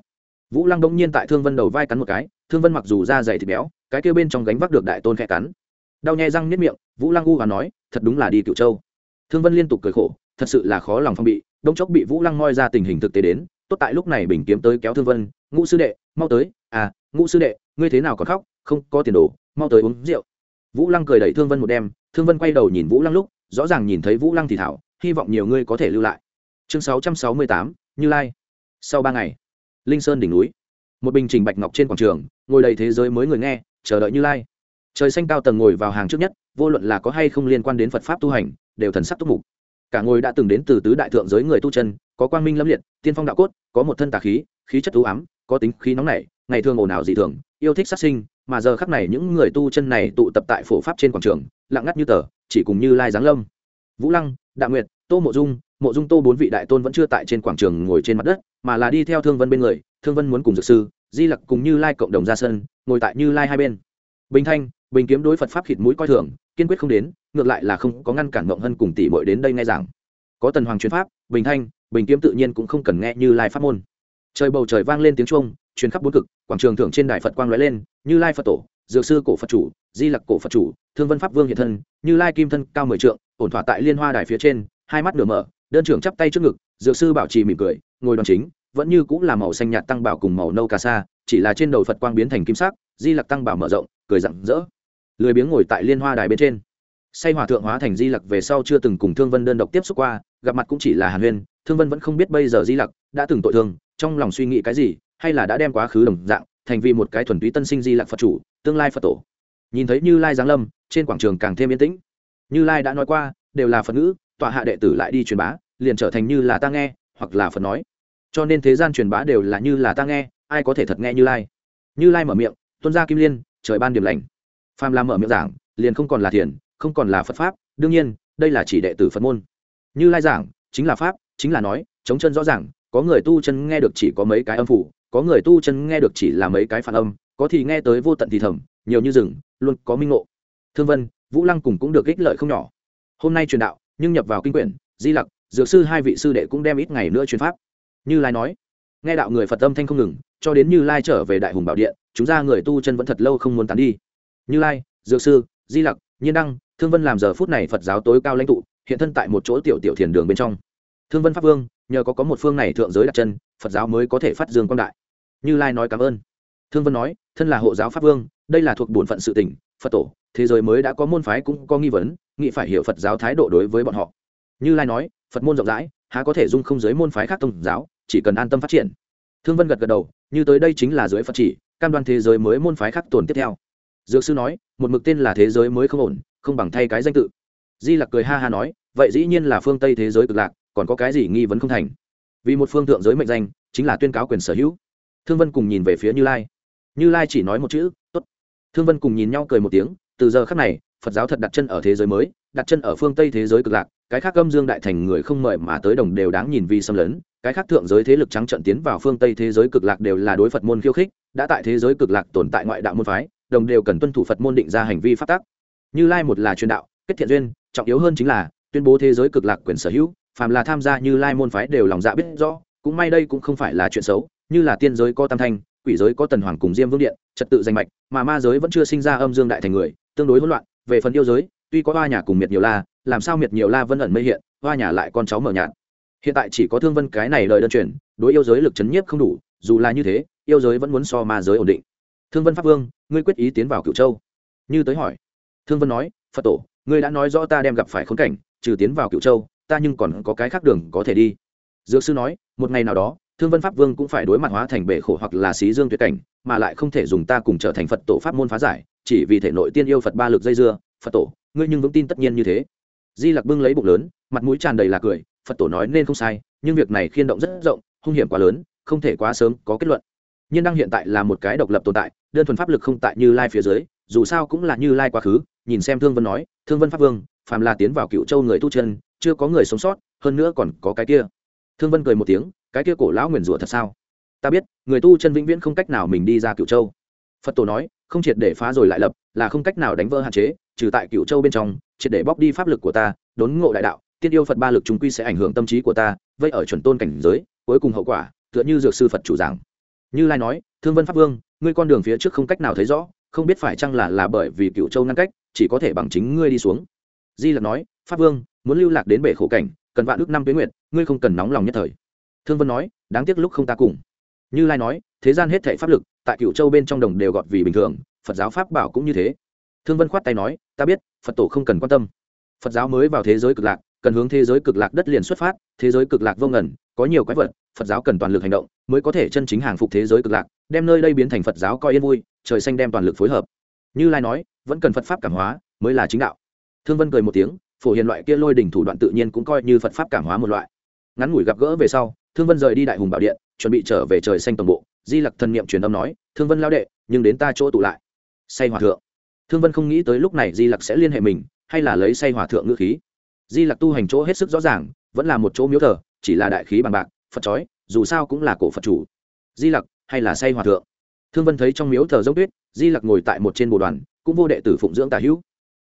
[SPEAKER 1] Vũ lăng đông nhiên tại thương vân đầu vai cắn một cái, thương vân mặc dù da dày thịt béo, cái kêu bên trong gánh vác được đại tôn khẽ cắn. Đau nhai răng nếp miệng, vũ lăng u và nói, thật đúng là đi cựu châu. Thương vân liên tục cười khổ, thật sự là khó lòng phong bị đông chốc bị vũ lăng moi ra tình hình thực tế đến, tốt tại lúc này bình kiếm tới kéo thương vân, ngũ sư đệ, mau tới à ngũ sư đệ, ngươi thế nào còn khóc, không có tiền đồ, mau tới uống rượu vũ lăng cười đẩy thương vân một đêm, thương vân quay đầu nhìn vũ lăng lúc, rõ ràng nhìn thấy vũ lăng thì thảo, hy vọng nhiều ngươi có thể lưu lại. Chương sáu trăm sáu mươi tám, như lai. Sau ba ngày, linh sơn đỉnh núi. Một bình trình bạch ngọc trên quảng trường, ngồi đầy thế giới mới người nghe, chờ đợi như lai. Trời xanh cao tầng ngồi vào hàng trước nhất, vô luận là có hay không liên quan đến phật pháp tu hành, đều thần sắc túc mục. Cả ngồi đã từng đến từ tứ đại thượng giới người tu chân, có quang minh lâm liệt, tiên phong đạo cốt, có một thân tà khí khí chất ưu ám, có tính khí nóng nảy, ngày thường ồn ào dị thường, yêu thích sát sinh mà giờ khắc này những người tu chân này tụ tập tại phổ pháp trên quảng trường, lặng ngắt như tờ, chỉ cùng như lai giáng lâm. Vũ lăng, đạ nguyệt, tô mộ dung mộ dung tô bốn vị đại tôn vẫn chưa tại trên quảng trường ngồi trên mặt đất, mà là đi theo thương vân bên người, thương vân muốn cùng dược sư, di lặc cùng như lai cộng đồng ra sân, ngồi tại như lai hai bên. Bình thanh, bình kiếm đối phật pháp khịt mũi coi thường, kiên quyết không đến, ngược lại là không có ngăn cản mộng hân cùng tỷ bội đến đây nghe giảng. Có tần hoàng chuyến pháp, bình thanh, bình kiếm tự nhiên cũng không cần nghe như lai pháp môn. Trời bầu trời vang lên tiếng chuông truyền khắp bốn cực, quảng trường thượng trên đài phật quang lóe lên, như lai phật tổ, dược sư cổ phật chủ, di lặc cổ phật chủ, thương vân pháp vương hiện thân, như lai kim thân cao mười trượng, ổn thỏa tại liên hoa đài phía trên, hai mắt nửa mở, đơn trưởng chắp tay trước ngực, dược sư bảo trì mỉm cười, ngồi đòn chính, vẫn như cũng là màu xanh nhạt tăng bảo cùng màu nâu cà sa, chỉ là trên đầu phật quang biến thành kim sắc, di lặc tăng bảo mở rộng, cười rặng rỡ. Lười biếng ngồi tại liên hoa đài bên trên. Say hòa thượng hóa thành di lặc về sau chưa từng cùng thương vân đơn độc tiếp xúc qua, gặp mặt cũng chỉ là hàn huyên, thương vân vẫn không biết bây giờ di lặc đã từng tội thương, trong lòng suy nghĩ cái gì hay là đã đem quá khứ đồng dạng, thành vì một cái thuần túy tân sinh di lạc phật chủ, tương lai phật tổ. Nhìn thấy như lai giáng lâm, trên quảng trường càng thêm yên tĩnh. Như lai đã nói qua, đều là phật ngữ, tọa hạ đệ tử lại đi truyền bá, liền trở thành như là ta nghe, hoặc là phật nói. Cho nên thế gian truyền bá đều là như là ta nghe, ai có thể thật nghe như lai? Như lai mở miệng, tuân ra kim liên, trời ban điểm lành. Phàm làm mở miệng giảng, liền không còn là thiền, không còn là phật pháp, đương nhiên, đây là chỉ đệ tử phật môn. Như lai giảng, chính là pháp, chính là nói, chống chân rõ ràng, có người tu chân nghe được chỉ có mấy cái âm phủ có người tu chân nghe được chỉ là mấy cái phản âm, có thì nghe tới vô tận thì thầm, nhiều như rừng, luôn có minh ngộ. Thương vân, vũ lăng cùng cũng được ích lợi không nhỏ. Hôm nay truyền đạo, nhưng nhập vào kinh quyển, di lặc, dược sư hai vị sư đệ cũng đem ít ngày nữa truyền pháp. Như lai nói, nghe đạo người phật âm thanh không ngừng, cho đến như lai trở về đại hùng bảo điện, chúng ra người tu chân vẫn thật lâu không muốn tán đi. Như lai, dược sư, di lặc, nhiên đăng, thương vân làm giờ phút này phật giáo tối cao lãnh tụ, hiện thân tại một chỗ tiểu tiểu thiền đường bên trong. Thương vân pháp vương, nhờ có có một phương này thượng giới đặt chân, phật giáo mới có thể phát dương quang đại như lai nói cảm ơn. Thương vân nói, thân là hộ giáo pháp vương, đây là thuộc bổn phận sự tỉnh, phật tổ, thế giới mới đã có môn phái cũng có nghi vấn nghị phải hiểu phật giáo thái độ đối với bọn họ. Như lai nói, phật môn rộng rãi, há có thể dung không giới môn phái khác tôn giáo, chỉ cần an tâm phát triển. Thương vân gật gật đầu, như tới đây chính là dưới phật chỉ, cam đoan thế giới mới môn phái khác tồn tiếp theo. Dược sư nói, một mực tên là thế giới mới không ổn, không bằng thay cái danh tự. Di lặc cười ha ha nói, vậy dĩ nhiên là phương tây thế giới cực lạc, còn có cái gì nghi vấn không thành? Vì một phương thượng giới mệnh danh, chính là tuyên cáo quyền sở hữu thương vân cùng nhìn về phía như lai. Như lai chỉ nói một chữ t ố t thương vân cùng nhìn nhau cười một tiếng, từ giờ khác này, phật giáo thật đặt chân ở thế giới mới, đặt chân ở phương tây thế giới cực lạc, cái khác âm dương đại thành người không mời mà tới đồng đều đáng nhìn vì xâm lấn, cái khác thượng giới thế lực trắng trận tiến vào phương tây thế giới cực lạc đều là đối phật môn khiêu khích, đã tại thế giới cực lạc tồn tại ngoại đạo môn phái, đồng đều cần tuân thủ phật môn định ra hành vi phát tác như lai một là truyền đạo, kết thiện duyên, trọng yếu hơn chính là tuyên bố thế giới cực lạc quyền sở hữu, phàm là tham gia như lai môn phái đều lòng dạ biết rõ, cũng may đây cũng không phải là chuyện xấu như là tiên giới có tam thanh, quỷ giới có tần hoàng cùng diêm vương điện, trật tự danh mạch, mà ma giới vẫn chưa sinh ra âm dương đại thành người, tương đối hỗn loạn. Về phần yêu giới, tuy có hoa nhà cùng miệt nhiều la, làm sao miệt nhiều la vân ẩn mây hiện hoa nhà lại con cháu mở nhạt. Hiện tại chỉ có thương vân cái này lời đơn truyền, đối yêu giới lực chấn nhiếp không đủ, dù là như thế, yêu giới vẫn muốn so ma giới ổn định. Thương vân pháp vương, ngươi quyết ý tiến vào cựu châu. Như tới hỏi. Thương vân nói, phật tổ, ngươi đã nói rõ ta đem gặp phải khốn cảnh, trừ tiến vào cựu châu, ta nhưng còn có cái khác đường có thể đi. Dược sư nói, một ngày nào đó thương vân pháp vương cũng phải đối mặt hóa thành bể khổ hoặc là xí dương tuyệt cảnh, mà lại không thể dùng ta cùng trở thành phật tổ pháp môn phá giải, chỉ vì thể nội tiên yêu phật ba lực dây dưa, phật tổ, ngươi nhưng vững tin tất nhiên như thế. Di lặc bưng lấy bụng lớn, mặt mũi tràn đầy là cười, phật tổ nói nên không sai, nhưng việc này khiên động rất rộng, hung hiểm quá lớn, không thể quá sớm có kết luận. Nhân đăng hiện tại là một cái độc lập tồn tại, đơn thuần pháp lực không tại như lai phía dưới, dù sao cũng là như lai quá khứ. Nhìn xem thương vân nói, thương vân pháp vương, phàm là tiến vào cựu châu người tu chân, chưa có người sống sót, hơn nữa còn có cái kia. Thương vân cười một tiếng cái kia cổ lão nguyền rủa thật sao? Ta biết, người tu chân vĩnh viễn không cách nào mình đi ra cựu châu. Phật tổ nói, không triệt để phá rồi lại lập, là không cách nào đánh vỡ hạn chế, trừ tại cựu châu bên trong, triệt để bóc đi pháp lực của ta, đốn ngộ đại đạo, tiên yêu phật ba lực chúng quy sẽ ảnh hưởng tâm trí của ta, vây ở chuẩn tôn cảnh giới, cuối cùng hậu quả, tựa như dược sư phật chủ giảng. Như lai nói, thương vân pháp vương, ngươi con đường phía trước không cách nào thấy rõ, không biết phải chăng là là bởi vì cựu châu ngăn cách, chỉ có thể bằng chính ngươi đi xuống. Di lặc nói, pháp vương, muốn lưu lạc đến bể khổ cảnh, cần vạn ước năm tuyến nguyện ngươi không cần nóng lòng nhất thời thương vân nói đáng tiếc lúc không ta cùng. Như lai nói thế gian hết thảy pháp lực tại cựu châu bên trong đồng đều gọt vì bình thường phật giáo pháp bảo cũng như thế. Thương vân khoát tay nói ta biết phật tổ không cần quan tâm. Phật giáo mới vào thế giới cực lạc cần hướng thế giới cực lạc đất liền xuất phát thế giới cực lạc vô ngần, có nhiều quái vật phật giáo cần toàn lực hành động mới có thể chân chính hàng phục thế giới cực lạc đem nơi đây biến thành phật giáo coi yên vui trời xanh đem toàn lực phối hợp. Như lai nói vẫn cần phật pháp cảm hóa mới là chính đạo. Thương vân cười một tiếng phổ hiền loại kia lôi đỉnh thủ đoạn tự nhiên cũng coi như phật pháp cảm hóa một loại. Ngắn ngủi gặp gỡ về sau thương vân rời đi đại hùng bảo điện, chuẩn bị trở về trời xanh tổng bộ. Di lặc thần niệm truyền âm nói, thương vân lao đệ, nhưng đến ta chỗ tụ lại. Say hòa thượng. Thương vân không nghĩ tới lúc này di lặc sẽ liên hệ mình, hay là lấy say hòa thượng ngữ khí. Di lặc tu hành chỗ hết sức rõ ràng, vẫn là một chỗ miếu thờ, chỉ là đại khí bằng bạc, phật chói dù sao cũng là cổ phật chủ. Di lặc, hay là say hòa thượng? Thương vân thấy trong miếu thờ dốc tuyết, di lặc ngồi tại một trên bồ đoàn, cũng vô đệ tử phụng dưỡng tả hữu.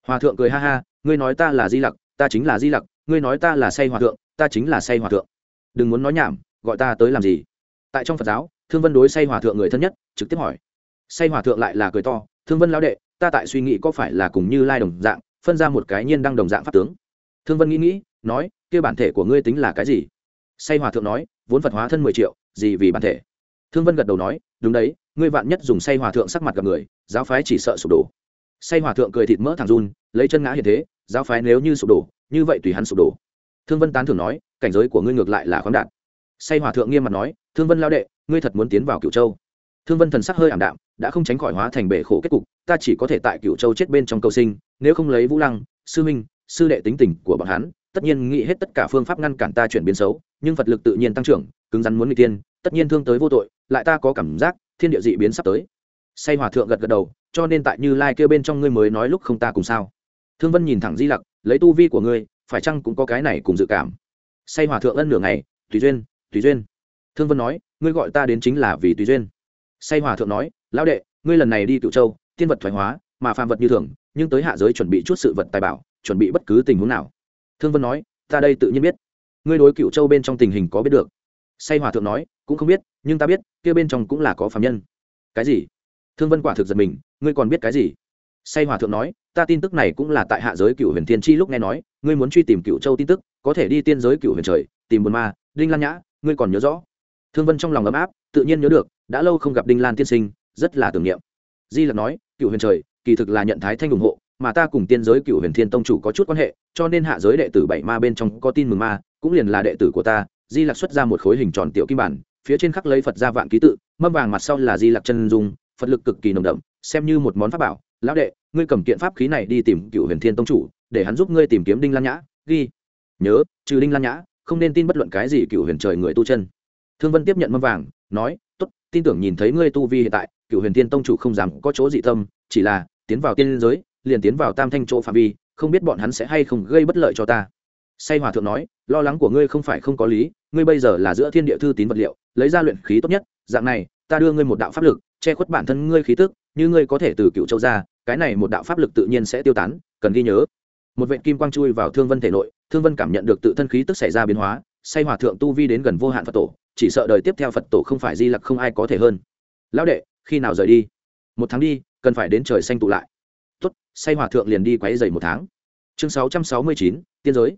[SPEAKER 1] Hòa thượng cười ha ha, ngươi nói ta là di lặc, ta chính là di lặc, ngươi nói ta là say hòa thượng, ta chính là say hòa thượng đừng muốn nói nhảm, gọi ta tới làm gì? Tại trong phật giáo, thương vân đối say hòa thượng người thân nhất, trực tiếp hỏi. Say hòa thượng lại là cười to, thương vân lao đệ, ta tại suy nghĩ có phải là cùng như lai đồng dạng, phân ra một cái nhiên đăng đồng dạng pháp tướng? Thương vân nghĩ nghĩ, nói, kia bản thể của ngươi tính là cái gì? Say hòa thượng nói, vốn phật hóa thân mười triệu, gì vì bản thể? Thương vân gật đầu nói, đúng đấy, ngươi vạn nhất dùng say hòa thượng sắc mặt gặp người, giáo phái chỉ sợ sụp đổ. Say hòa thượng cười thịt mỡ thằng run, lấy chân ngã hiện thế, giáo phái nếu như sụp đổ, như vậy tùy hắn sụp đổ. Thương vân tán thưởng nói cảnh giới của ngươi ngược lại là khoáng đạt. Say hòa thượng nghiêm mặt nói, thương vân lao đệ, ngươi thật muốn tiến vào cựu châu. Thương vân thần sắc hơi ảm đạm, đã không tránh khỏi hóa thành bể khổ kết cục, ta chỉ có thể tại cựu châu chết bên trong cầu sinh, nếu không lấy vũ lăng, sư minh sư đệ tính tình của bọn hắn, tất nhiên nghĩ hết tất cả phương pháp ngăn cản ta chuyển biến xấu, nhưng vật lực tự nhiên tăng trưởng, cứng rắn muốn người tiên tất nhiên thương tới vô tội, lại ta có cảm giác, thiên địa dị biến sắp tới. Say hòa thượng gật gật đầu, cho nên tại như lai kêu bên trong ngươi mới nói lúc không ta cùng sao? Thương vân nhìn thẳng di lặc, lấy tu vi của ngươi, phải chăng cũng có cái này cùng dự cảm? Say hòa thượng ân nửa ngày, tùy duyên tùy duyên. Thương vân nói, ngươi gọi ta đến chính là vì tùy duyên. Say hòa thượng nói, lão đệ, ngươi lần này đi cựu châu, tiên vật thoái hóa, mà phàm vật như thường, nhưng tới hạ giới chuẩn bị chút sự vật tài bảo, chuẩn bị bất cứ tình huống nào. Thương vân nói, ta đây tự nhiên biết. Ngươi đối cựu châu bên trong tình hình có biết được. Say hòa thượng nói, cũng không biết, nhưng ta biết, kia bên trong cũng là có phạm nhân. Cái gì? Thương vân quả thực giật mình, ngươi còn biết cái gì? Say hòa thượng nói, ta tin tức này cũng là tại hạ giới cựu huyền thiên chi lúc nghe nói, ngươi muốn truy tìm cựu châu tin tức, có thể đi tiên giới cựu huyền trời, tìm buồn ma, đinh lan nhã, ngươi còn nhớ rõ. Thương vân trong lòng ấm áp, tự nhiên nhớ được, đã lâu không gặp đinh lan tiên sinh, rất là tưởng niệm. Di lặc nói cựu huyền trời, kỳ thực là nhận thái thanh ủng hộ, mà ta cùng tiên giới cựu huyền thiên tông chủ có chút quan hệ, cho nên hạ giới đệ tử bảy ma bên trong có tin mừng ma, cũng liền là đệ tử của ta. Di lặc xuất ra một khối hình tròn tiểu kim bản, phía trên khắc lấy phật ra vạn ký tự, mâm vàng mặt sau là di lặc chân dung, phật lực cực kỳ nồng đậm, xem như một món pháp bảo lão đệ, ngươi cầm kiện pháp khí này đi tìm cựu huyền thiên tông chủ, để hắn giúp ngươi tìm kiếm đinh lan nhã, ghi. Nhớ, trừ đinh lan nhã, không nên tin bất luận cái gì cựu huyền trời người tu chân. Thương vân tiếp nhận mâm vàng, nói, tốt, tin tưởng nhìn thấy ngươi tu vi hiện tại cựu huyền thiên tông chủ không dám có chỗ dị tâm, chỉ là tiến vào tiên giới, liền tiến vào tam thanh chỗ phạm vi, không biết bọn hắn sẽ hay không gây bất lợi cho ta. Say hòa thượng nói, lo lắng của ngươi không phải không có lý, ngươi bây giờ là giữa thiên địa thư tín vật liệu, lấy ra luyện khí tốt nhất, dạng này, ta đưa ngươi một đạo pháp lực, che khuất bản thân ngươi khí tức, như ngươi có thể từ cựu châu ra cái này một đạo pháp lực tự nhiên sẽ tiêu tán, cần ghi nhớ. Một vệ kim quang chui vào thương vân thể nội, thương vân cảm nhận được tự thân khí tức xảy ra biến hóa, say hòa thượng tu vi đến gần vô hạn phật tổ, chỉ sợ đời tiếp theo phật tổ không phải di lặc không ai có thể hơn. Lão đệ, khi nào rời đi? Một tháng đi, cần phải đến trời xanh tụ lại. Tốt, say hòa thượng liền đi quấy dày một tháng. Chương sáu trăm sáu mươi chín, tiên giới.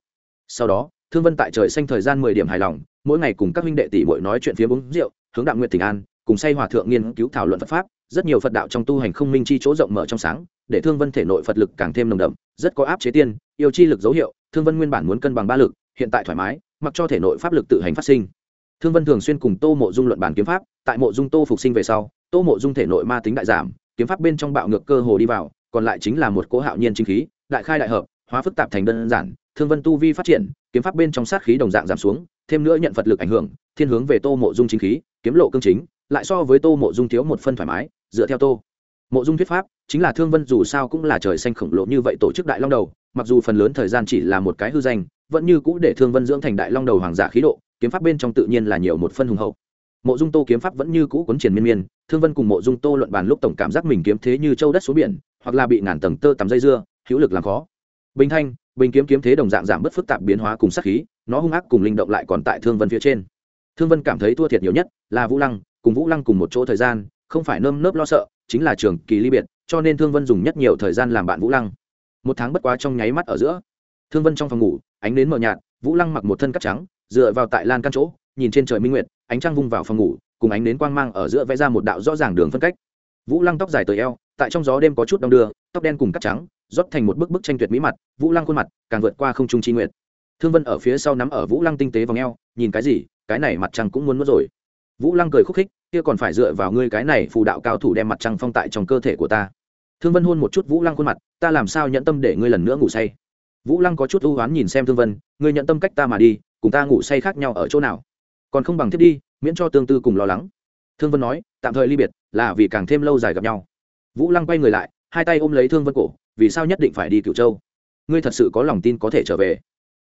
[SPEAKER 1] Sau đó, thương vân tại trời xanh thời gian mười điểm hài lòng, mỗi ngày cùng các huynh đệ tỷ bội nói chuyện phía uống rượu, hướng đạo nguyện tỉnh an cùng say hòa thượng nghiên cứu thảo luận phật pháp, rất nhiều phật đạo trong tu hành không minh chi chỗ rộng mở trong sáng, để thương vân thể nội phật lực càng thêm nồng đậm, rất có áp chế tiên, yêu chi lực dấu hiệu, thương vân nguyên bản muốn cân bằng ba lực, hiện tại thoải mái, mặc cho thể nội pháp lực tự hành phát sinh. Thương vân thường xuyên cùng tô mộ dung luận bản kiếm pháp, tại mộ dung tô phục sinh về sau, tô mộ dung thể nội ma tính đại giảm, kiếm pháp bên trong bạo ngược cơ hồ đi vào, còn lại chính là một cố hạo nhiên chính khí, đại khai đại hợp, hóa phức tạp thành đơn giản, thương vân tu vi phát triển, kiếm pháp bên trong sát khí đồng dạng giảm xuống, thêm nữa nhận phật lực ảnh hưởng, thiên hướng về tô mộ dung chính khí, kiếm lộ cương chính lại so với tô mộ dung thiếu một phân thoải mái, dựa theo tô mộ dung thuyết pháp, chính là thương vân dù sao cũng là trời xanh khổng lồ như vậy tổ chức đại long đầu, mặc dù phần lớn thời gian chỉ là một cái hư danh, vẫn như cũ để thương vân dưỡng thành đại long đầu hoàng giả khí độ, kiếm pháp bên trong tự nhiên là nhiều một phân hùng hậu. Mộ dung tô kiếm pháp vẫn như cũ quấn triển miên miên, thương vân cùng mộ dung tô luận bàn lúc tổng cảm giác mình kiếm thế như châu đất xuống biển, hoặc là bị ngàn tầng tơ tắm dây dưa, hữu lực làm khó. Bình thanh, bình kiếm kiếm thế đồng dạng giảm bất phức tạp biến hóa cùng sát khí, nó hung ác cùng linh động lại còn tại thương vân phía trên. Thương vân cảm thấy thua thiệt nhiều nhất là vũ lăng cùng vũ lăng cùng một chỗ thời gian, không phải nơm nớp lo sợ, chính là trường kỳ ly biệt, cho nên thương vân dùng nhất nhiều thời gian làm bạn vũ lăng. Một tháng bất quá trong nháy mắt ở giữa, thương vân trong phòng ngủ, ánh đến mờ nhạt, vũ lăng mặc một thân cắt trắng, dựa vào tại lan căn chỗ, nhìn trên trời minh nguyệt, ánh trăng vung vào phòng ngủ, cùng ánh đến quang mang ở giữa vẽ ra một đạo rõ ràng đường phân cách. Vũ lăng tóc dài tới eo, tại trong gió đêm có chút đong đưa, tóc đen cùng cắt trắng, rót thành một bức bức tranh tuyệt mỹ mặt, vũ lăng khuôn mặt càng vượt qua không trung chi nguyệt. Thương vân ở phía sau nắm ở vũ lăng tinh tế vòng eo, nhìn cái gì, cái này mặt trăng cũng muốn mất rồi. Vũ lăng cười khúc khích kia còn phải dựa vào ngươi cái này phù đạo cao thủ đem mặt trăng phong tại trong cơ thể của ta. Thương vân hôn một chút vũ lăng khuôn mặt, ta làm sao nhận tâm để ngươi lần nữa ngủ say? Vũ lăng có chút ưu oán nhìn xem thương vân, ngươi nhận tâm cách ta mà đi, cùng ta ngủ say khác nhau ở chỗ nào? Còn không bằng thiết đi, miễn cho tương tư cùng lo lắng. Thương vân nói, tạm thời ly biệt, là vì càng thêm lâu dài gặp nhau. Vũ lăng quay người lại, hai tay ôm lấy thương vân cổ, vì sao nhất định phải đi cựu châu? Ngươi thật sự có lòng tin có thể trở về.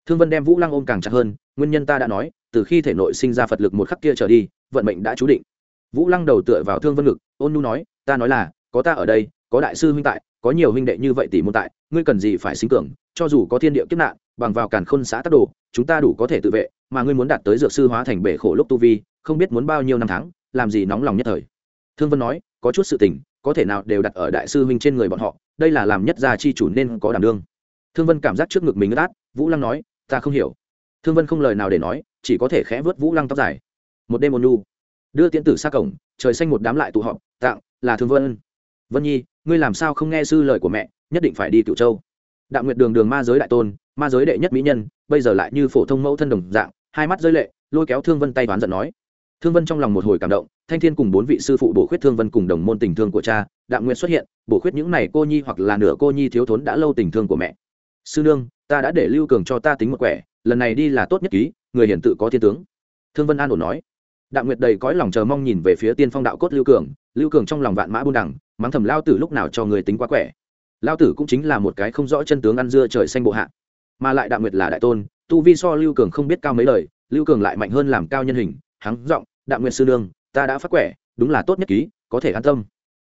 [SPEAKER 1] Thương vân đem vũ lăng ôm càng chặt hơn, nguyên nhân ta đã nói, từ khi thể nội sinh ra phật lực một khắc kia trở đi, vận mệnh đã chú định vũ lăng đầu tựa vào thương vân ngực, ôn nu nói, ta nói là, có ta ở đây, có đại sư huynh tại, có nhiều huynh đệ như vậy tỷ môn tại, ngươi cần gì phải sinh tưởng cho dù có thiên địa kiếp nạn, bằng vào càn khôn xã tắc đồ, chúng ta đủ có thể tự vệ, mà ngươi muốn đạt tới dược sư hóa thành bể khổ lúc tu vi, không biết muốn bao nhiêu năm tháng, làm gì nóng lòng nhất thời. Thương vân nói, có chút sự tình, có thể nào đều đặt ở đại sư huynh trên người bọn họ, đây là làm nhất gia chi chủ nên có đảm đương. Thương vân cảm giác trước ngực mình ướt át, vũ lăng nói, ta không hiểu. Thương vân không lời nào để nói, chỉ có thể khẽ vớt vũ lăng tóc dài. Một đêm ôn nu đưa tiễn tử xa cổng, trời xanh một đám lại tụ họp tặng là thương vân. Vân nhi, ngươi làm sao không nghe sư lời của mẹ, nhất định phải đi tiểu châu. Đạo nguyệt đường đường ma giới đại tôn, ma giới đệ nhất mỹ nhân, bây giờ lại như phổ thông mẫu thân đồng dạng, hai mắt rơi lệ, lôi kéo thương vân tay đoán giận nói. Thương vân trong lòng một hồi cảm động, thanh thiên cùng bốn vị sư phụ bổ khuyết thương vân cùng đồng môn tình thương của cha đạo nguyệt xuất hiện, bổ khuyết những này cô nhi hoặc là nửa cô nhi thiếu thốn đã lâu tình thương của mẹ. Sư nương, ta đã để lưu cường cho ta tính một quẻ, lần này đi là tốt nhất ký, người hiển tự có thiên tướng. Thương vân an ổn nói đạo nguyệt đầy cõi lòng chờ mong nhìn về phía tiên phong đạo cốt lưu cường. Lưu cường trong lòng vạn mã buôn đẳng mắng thầm lao tử lúc nào cho người tính quá quẻ. Lao tử cũng chính là một cái không rõ chân tướng ăn dưa trời xanh bộ hạ. Mà lại đạo nguyệt là đại tôn, tu vi so lưu cường không biết cao mấy lời lưu cường lại mạnh hơn làm cao nhân hình, hắng giọng đạo nguyệt sư nương, ta đã phát quẻ, đúng là tốt nhất ký, có thể an tâm.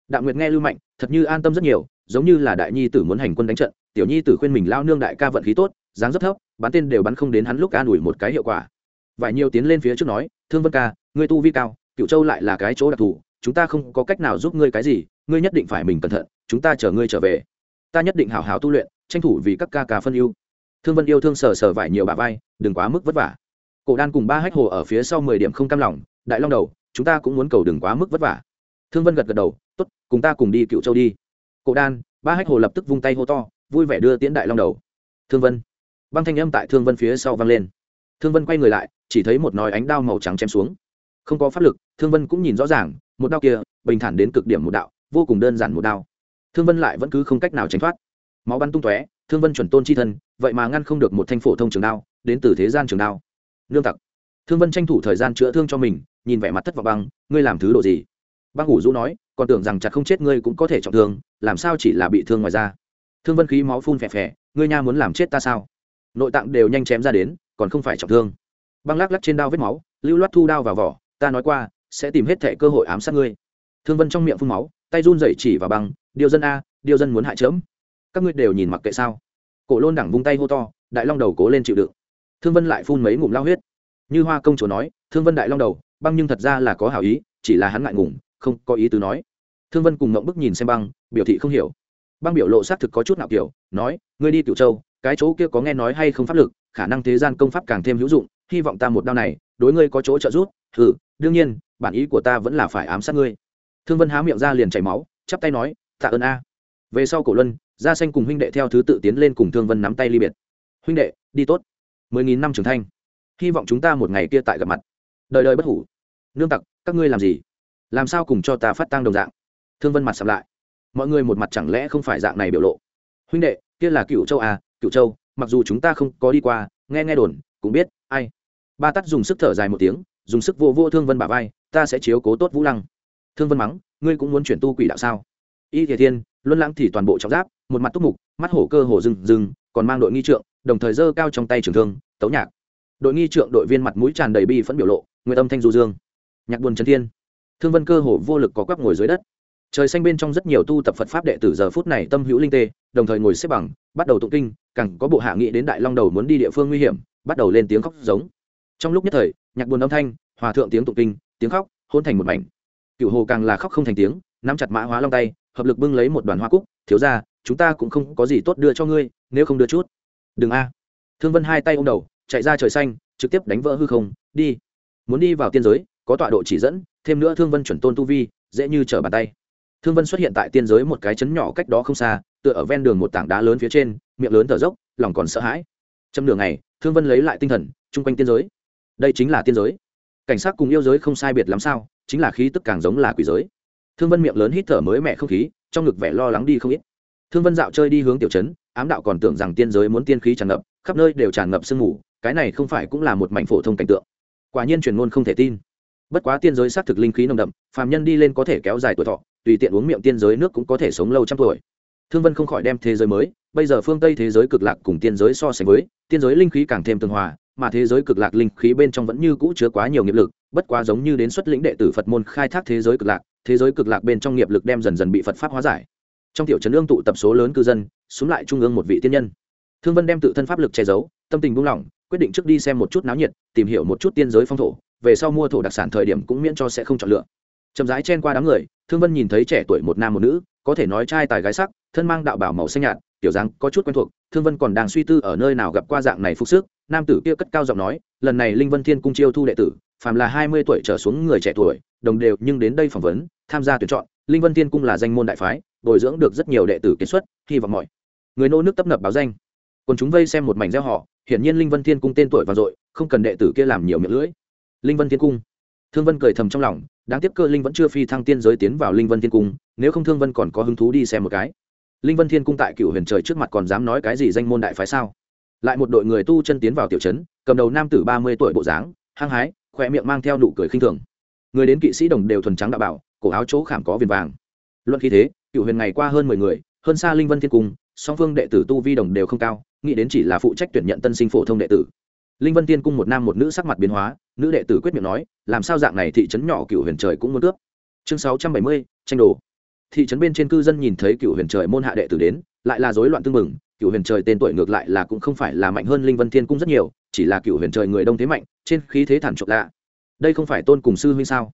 [SPEAKER 1] Đạo nguyệt nghe lưu mạnh, thật như an tâm rất nhiều, giống như là đại nhi tử muốn hành quân đánh trận, tiểu nhi tử khuyên mình lao nương đại ca vận khí tốt, dáng rất thấp bắn tên đều bắn không đến hắn lúc an ủi một cái hiệu quả. Vài nhiều tiến lên phía trước nói, thương vân ca ngươi tu vi cao cựu châu lại là cái chỗ đặc thù, chúng ta không có cách nào giúp ngươi cái gì, ngươi nhất định phải mình cẩn thận, chúng ta chờ ngươi trở về. Ta nhất định hào hào tu luyện, tranh thủ vì các ca ca phân ưu. Thương vân yêu thương sờ sờ vải nhiều bà vai, đừng quá mức vất vả. Cổ đan cùng ba hách hồ ở phía sau mười điểm không cam lòng, đại long đầu, chúng ta cũng muốn cầu đừng quá mức vất vả. Thương vân gật gật đầu t ố t cùng ta cùng đi cựu châu đi. Cổ đan, ba hách hồ lập tức vung tay hô to, vui vẻ đưa tiễn đại long đầu. Thương vân, băng thanh âm tại thương vân phía sau vang lên. Thương vân quay người lại, chỉ thấy một nói ánh đao màu trắng chém xuống không có pháp lực, thương vân cũng nhìn rõ ràng, một đao kia, bình thản đến cực điểm một đạo, vô cùng đơn giản một đao. Thương vân lại vẫn cứ không cách nào tránh thoát. Máu bắn tung tóe, thương vân chuẩn tôn chi thân, vậy mà ngăn không được một thanh phổ thông trường đao, đến từ thế gian trường đao. Nương tặc. Thương vân tranh thủ thời gian chữa thương cho mình, nhìn vẻ mặt thất vọng băng, ngươi làm thứ đồ gì? Băng ủ dũ nói, còn tưởng rằng chặt không chết ngươi cũng có thể trọng thương, làm sao chỉ là bị thương ngoài ra? thương vân khí máu phun phè phè, ngươi nha muốn làm chết ta sao? Nội tạng đều nhanh chém ra đến, còn không phải trọng thương. Băng lắc lắc trên đao vết máu, lưu loát thu đao vào vỏ ta nói qua, sẽ tìm hết thẻ cơ hội ám sát ngươi. Thương vân trong miệng phun máu, tay run rẩy chỉ vào băng, điều dân a, điều dân muốn hại chớm. Các ngươi đều nhìn mặc kệ sao? Cổ lôn đẳng vung tay hô to, đại long đầu cố lên chịu đựng. Thương vân lại phun mấy ngụm lao huyết. Như hoa công chúa nói, thương vân đại long đầu, băng nhưng thật ra là có hảo ý, chỉ là hắn ngại ngùng, không có ý tứ nói. Thương vân cùng ngậm bức nhìn xem băng, biểu thị không hiểu. Băng biểu lộ xác thực có chút nào kiểu, nói, ngươi đi Tiểu châu, cái chỗ kia có nghe nói hay không pháp lực, khả năng thế gian công pháp càng thêm hữu dụng, hy vọng ta một đao này, đối ngươi có chỗ trợ giúp. Thử đương nhiên, bản ý của ta vẫn là phải ám sát ngươi. Thương vân há miệng ra liền chảy máu, chắp tay nói, tạ ơn a. Về sau cổ luân, gia xanh cùng huynh đệ theo thứ tự tiến lên cùng thương vân nắm tay ly biệt. Huynh đệ, đi tốt. Mười nghìn năm trưởng thanh hy vọng chúng ta một ngày kia tại gặp mặt. Đời đời bất hủ. Nương tặc, các ngươi làm gì? Làm sao cùng cho ta phát tang đồng dạng? Thương vân mặt sầm lại. Mọi người một mặt chẳng lẽ không phải dạng này biểu lộ? Huynh đệ, kia là cựu châu à cựu châu, mặc dù chúng ta không có đi qua, nghe nghe đồn, cũng biết, ai. Ba tắt dùng sức thở dài một tiếng dùng sức vô vô thương vân bà vai, ta sẽ chiếu cố tốt vũ lăng. Thương vân mắng, ngươi cũng muốn chuyển tu quỷ đạo sao? Y thể thiên, luân lãng thì toàn bộ trọng giáp, một mặt túc mục, mắt hổ cơ hồ rừng rừng, còn mang đội nghi trượng, đồng thời dơ cao trong tay trường thương, tấu nhạc. Đội nghi trượng đội viên mặt mũi tràn đầy bi phẫn biểu lộ người âm thanh du dương. Nhạc buồn trấn thiên. Thương vân cơ hồ vô lực có quắp ngồi dưới đất. Trời xanh bên trong rất nhiều tu tập phật pháp đệ tử giờ phút này tâm hữu linh tê, đồng thời ngồi xếp bằng, bắt đầu tụng kinh cẳng có bộ hạ nghị đến đại long đầu muốn đi địa phương nguy hiểm, bắt đầu lên tiếng khóc giống. Trong lúc nhất thời nhạc buồn âm thanh, hòa thượng tiếng tụng kinh, tiếng khóc, hôn thành một mảnh. Cựu hồ càng là khóc không thành tiếng, nắm chặt mã hóa long tay, hợp lực bưng lấy một đoàn hoa cúc, thiếu ra chúng ta cũng không có gì tốt đưa cho ngươi, nếu không đưa chút. Đừng a. Thương vân hai tay ô m đầu, chạy ra trời xanh, trực tiếp đánh vỡ hư không, đi. Muốn đi vào tiên giới, có tọa độ chỉ dẫn, thêm nữa thương vân chuẩn tôn tu vi, dễ như trở bàn tay. Thương vân xuất hiện tại tiên giới một cái chấn nhỏ cách đó không xa, tựa ở ven đường một tảng đá lớn phía trên, miệng lớn thở dốc, lòng còn sợ hãi. Trong đường này thương vân lấy lại tinh thần, chung quanh tiên giới đây chính là tiên giới. Cảnh sát cùng yêu giới không sai biệt lắm sao, chính là khí tức càng giống là quỷ giới. Thương vân miệng lớn hít thở mới mẹ không khí, trong ngực vẻ lo lắng đi không ít. Thương vân dạo chơi đi hướng tiểu trấn, ám đạo còn tưởng rằng tiên giới muốn tiên khí tràn ngập, khắp nơi đều tràn ngập sương mù, cái này không phải cũng là một mảnh phổ thông cảnh tượng. Quả nhiên truyền ngôn không thể tin. Bất quá tiên giới xác thực linh khí nồng đậm, phàm nhân đi lên có thể kéo dài tuổi thọ, tùy tiện uống miệng tiên giới nước cũng có thể sống lâu trăm tuổi. Thương vân không khỏi đem thế giới mới, bây giờ phương tây thế giới cực lạc cùng tiên giới so sánh với, tiên giới linh khí càng thêm tương hòa mà thế giới cực lạc linh khí bên trong vẫn như cũ chứa quá nhiều nghiệp lực, bất quá giống như đến xuất lĩnh đệ tử phật môn khai thác thế giới cực lạc, thế giới cực lạc bên trong nghiệp lực đem dần dần bị phật pháp hóa giải. Trong tiểu trấn ương tụ tập số lớn cư dân xuống lại trung ương một vị tiên nhân. Thương vân đem tự thân pháp lực che giấu, tâm tình buông lỏng, quyết định trước đi xem một chút náo nhiệt, tìm hiểu một chút tiên giới phong thổ, về sau mua thổ đặc sản thời điểm cũng miễn cho sẽ không chọn lựa. Chậm rãi chen qua đám người, thương vân nhìn thấy trẻ tuổi một nam một nữ, có thể nói trai tài gái sắc, thân mang đạo bảo màu xanh nhạt, tiểu dáng có chút quen thuộc, thương vân còn đang suy tư ở nơi nào gặp qua dạng này phục sức nam tử kia cất cao giọng nói, lần này linh vân thiên cung chiêu thu đệ tử, phàm là hai mươi tuổi trở xuống người trẻ tuổi, đồng đều nhưng đến đây phỏng vấn, tham gia tuyển chọn, linh vân thiên cung là danh môn đại phái, bồi dưỡng được rất nhiều đệ tử kiệt xuất, hy vọng mọi người nô nước tấp nập báo danh. Còn chúng vây xem một mảnh gieo họ, hiển nhiên linh vân thiên cung tên tuổi vang dội, không cần đệ tử kia làm nhiều miệng lưỡi. Linh vân thiên cung. Thương vân cười thầm trong lòng, đáng tiếc cơ linh vẫn chưa phi thăng tiên giới tiến vào linh vân thiên cung, nếu không thương vân còn có hứng thú đi xem một cái. Linh vân thiên cung tại cựu huyền trời trước mặt còn dám nói cái gì danh môn đại phái sao? Lại một đội người tu chân tiến vào tiểu trấn, cầm đầu nam tử ba mươi tuổi bộ dáng, hăng hái khỏe miệng mang theo nụ cười khinh thường. Người đến kỵ sĩ đồng đều thuần trắng đạo bảo, cổ áo chỗ khảm có viền vàng. Luận khí thế, cựu huyền ngày qua hơn mười người, hơn xa linh vân thiên cung, song phương đệ tử tu vi đồng đều không cao, nghĩ đến chỉ là phụ trách tuyển nhận tân sinh phổ thông đệ tử. Linh vân tiên cung một nam một nữ sắc mặt biến hóa, nữ đệ tử quyết miệng nói, làm sao dạng này thị trấn nhỏ cựu huyền trời cũng muốn cướp? Chương sáu trăm bảy mươi, tranh đồ. Thị trấn bên trên cư dân nhìn thấy cựu huyền trời môn hạ đệ tử đến, lại là rối loạn tương mừng cựu huyền trời tên tuổi ngược lại là cũng không phải là mạnh hơn linh vân thiên cung rất nhiều, chỉ là cựu huyền trời người đông thế mạnh, trên khí thế thản trộn lạ. Đây không phải tôn cùng sư huynh sao?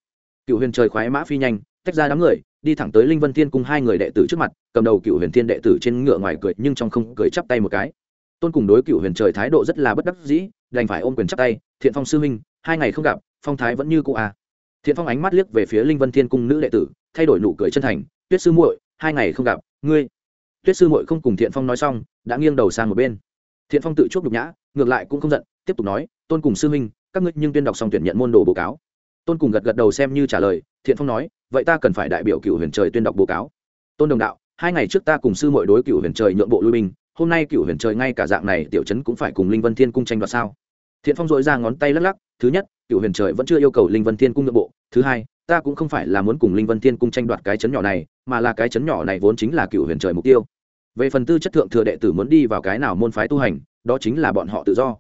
[SPEAKER 1] Cựu huyền trời khoái mã phi nhanh, tách ra đám người, đi thẳng tới linh vân thiên cung hai người đệ tử trước mặt, cầm đầu cựu huyền thiên đệ tử trên ngựa ngoài cười, nhưng trong không cười chắp tay một cái. Tôn cùng đối cựu huyền trời thái độ rất là bất đắc dĩ, đành phải ôm quyền chắp tay, thiện phong sư huynh, hai ngày không gặp, phong thái vẫn như cụ à. thiện phong ánh mắt liếc về phía linh vân thiên cung nữ đệ tử, thay đổi nụ cười chân thành, tuyết sư muội, hai ngày không gặp, ngươi tuyết sư muội không cùng thiện phong nói xong, đã nghiêng đầu sang một bên. Thiện phong tự chuốc nhục nhã, ngược lại cũng không giận, tiếp tục nói, tôn cùng sư huynh, các ngươi nhưng tuyên đọc xong tuyển nhận môn đồ bố cáo. Tôn cùng gật gật đầu xem như trả lời, thiện phong nói, vậy ta cần phải đại biểu cựu huyền trời tuyên đọc bố cáo. Tôn đồng đạo, hai ngày trước ta cùng sư muội đối cựu huyền trời nhượng bộ lui binh, hôm nay cựu huyền trời ngay cả dạng này tiểu chấn cũng phải cùng linh vân thiên cung tranh đoạt sao? Thiện phong dội ra ngón tay lắc lắc, thứ nhất cựu huyền trời vẫn chưa yêu cầu linh vân thiên cung nhượng bộ. Thứ hai, ta cũng không phải là muốn cùng linh vân thiên cung tranh đoạt cái chấn nhỏ này, mà là cái chấn nhỏ này vốn chính là cựu huyền trời mục tiêu về phần tư chất thượng thừa đệ tử muốn đi vào cái nào môn phái tu hành, đó chính là bọn họ tự do.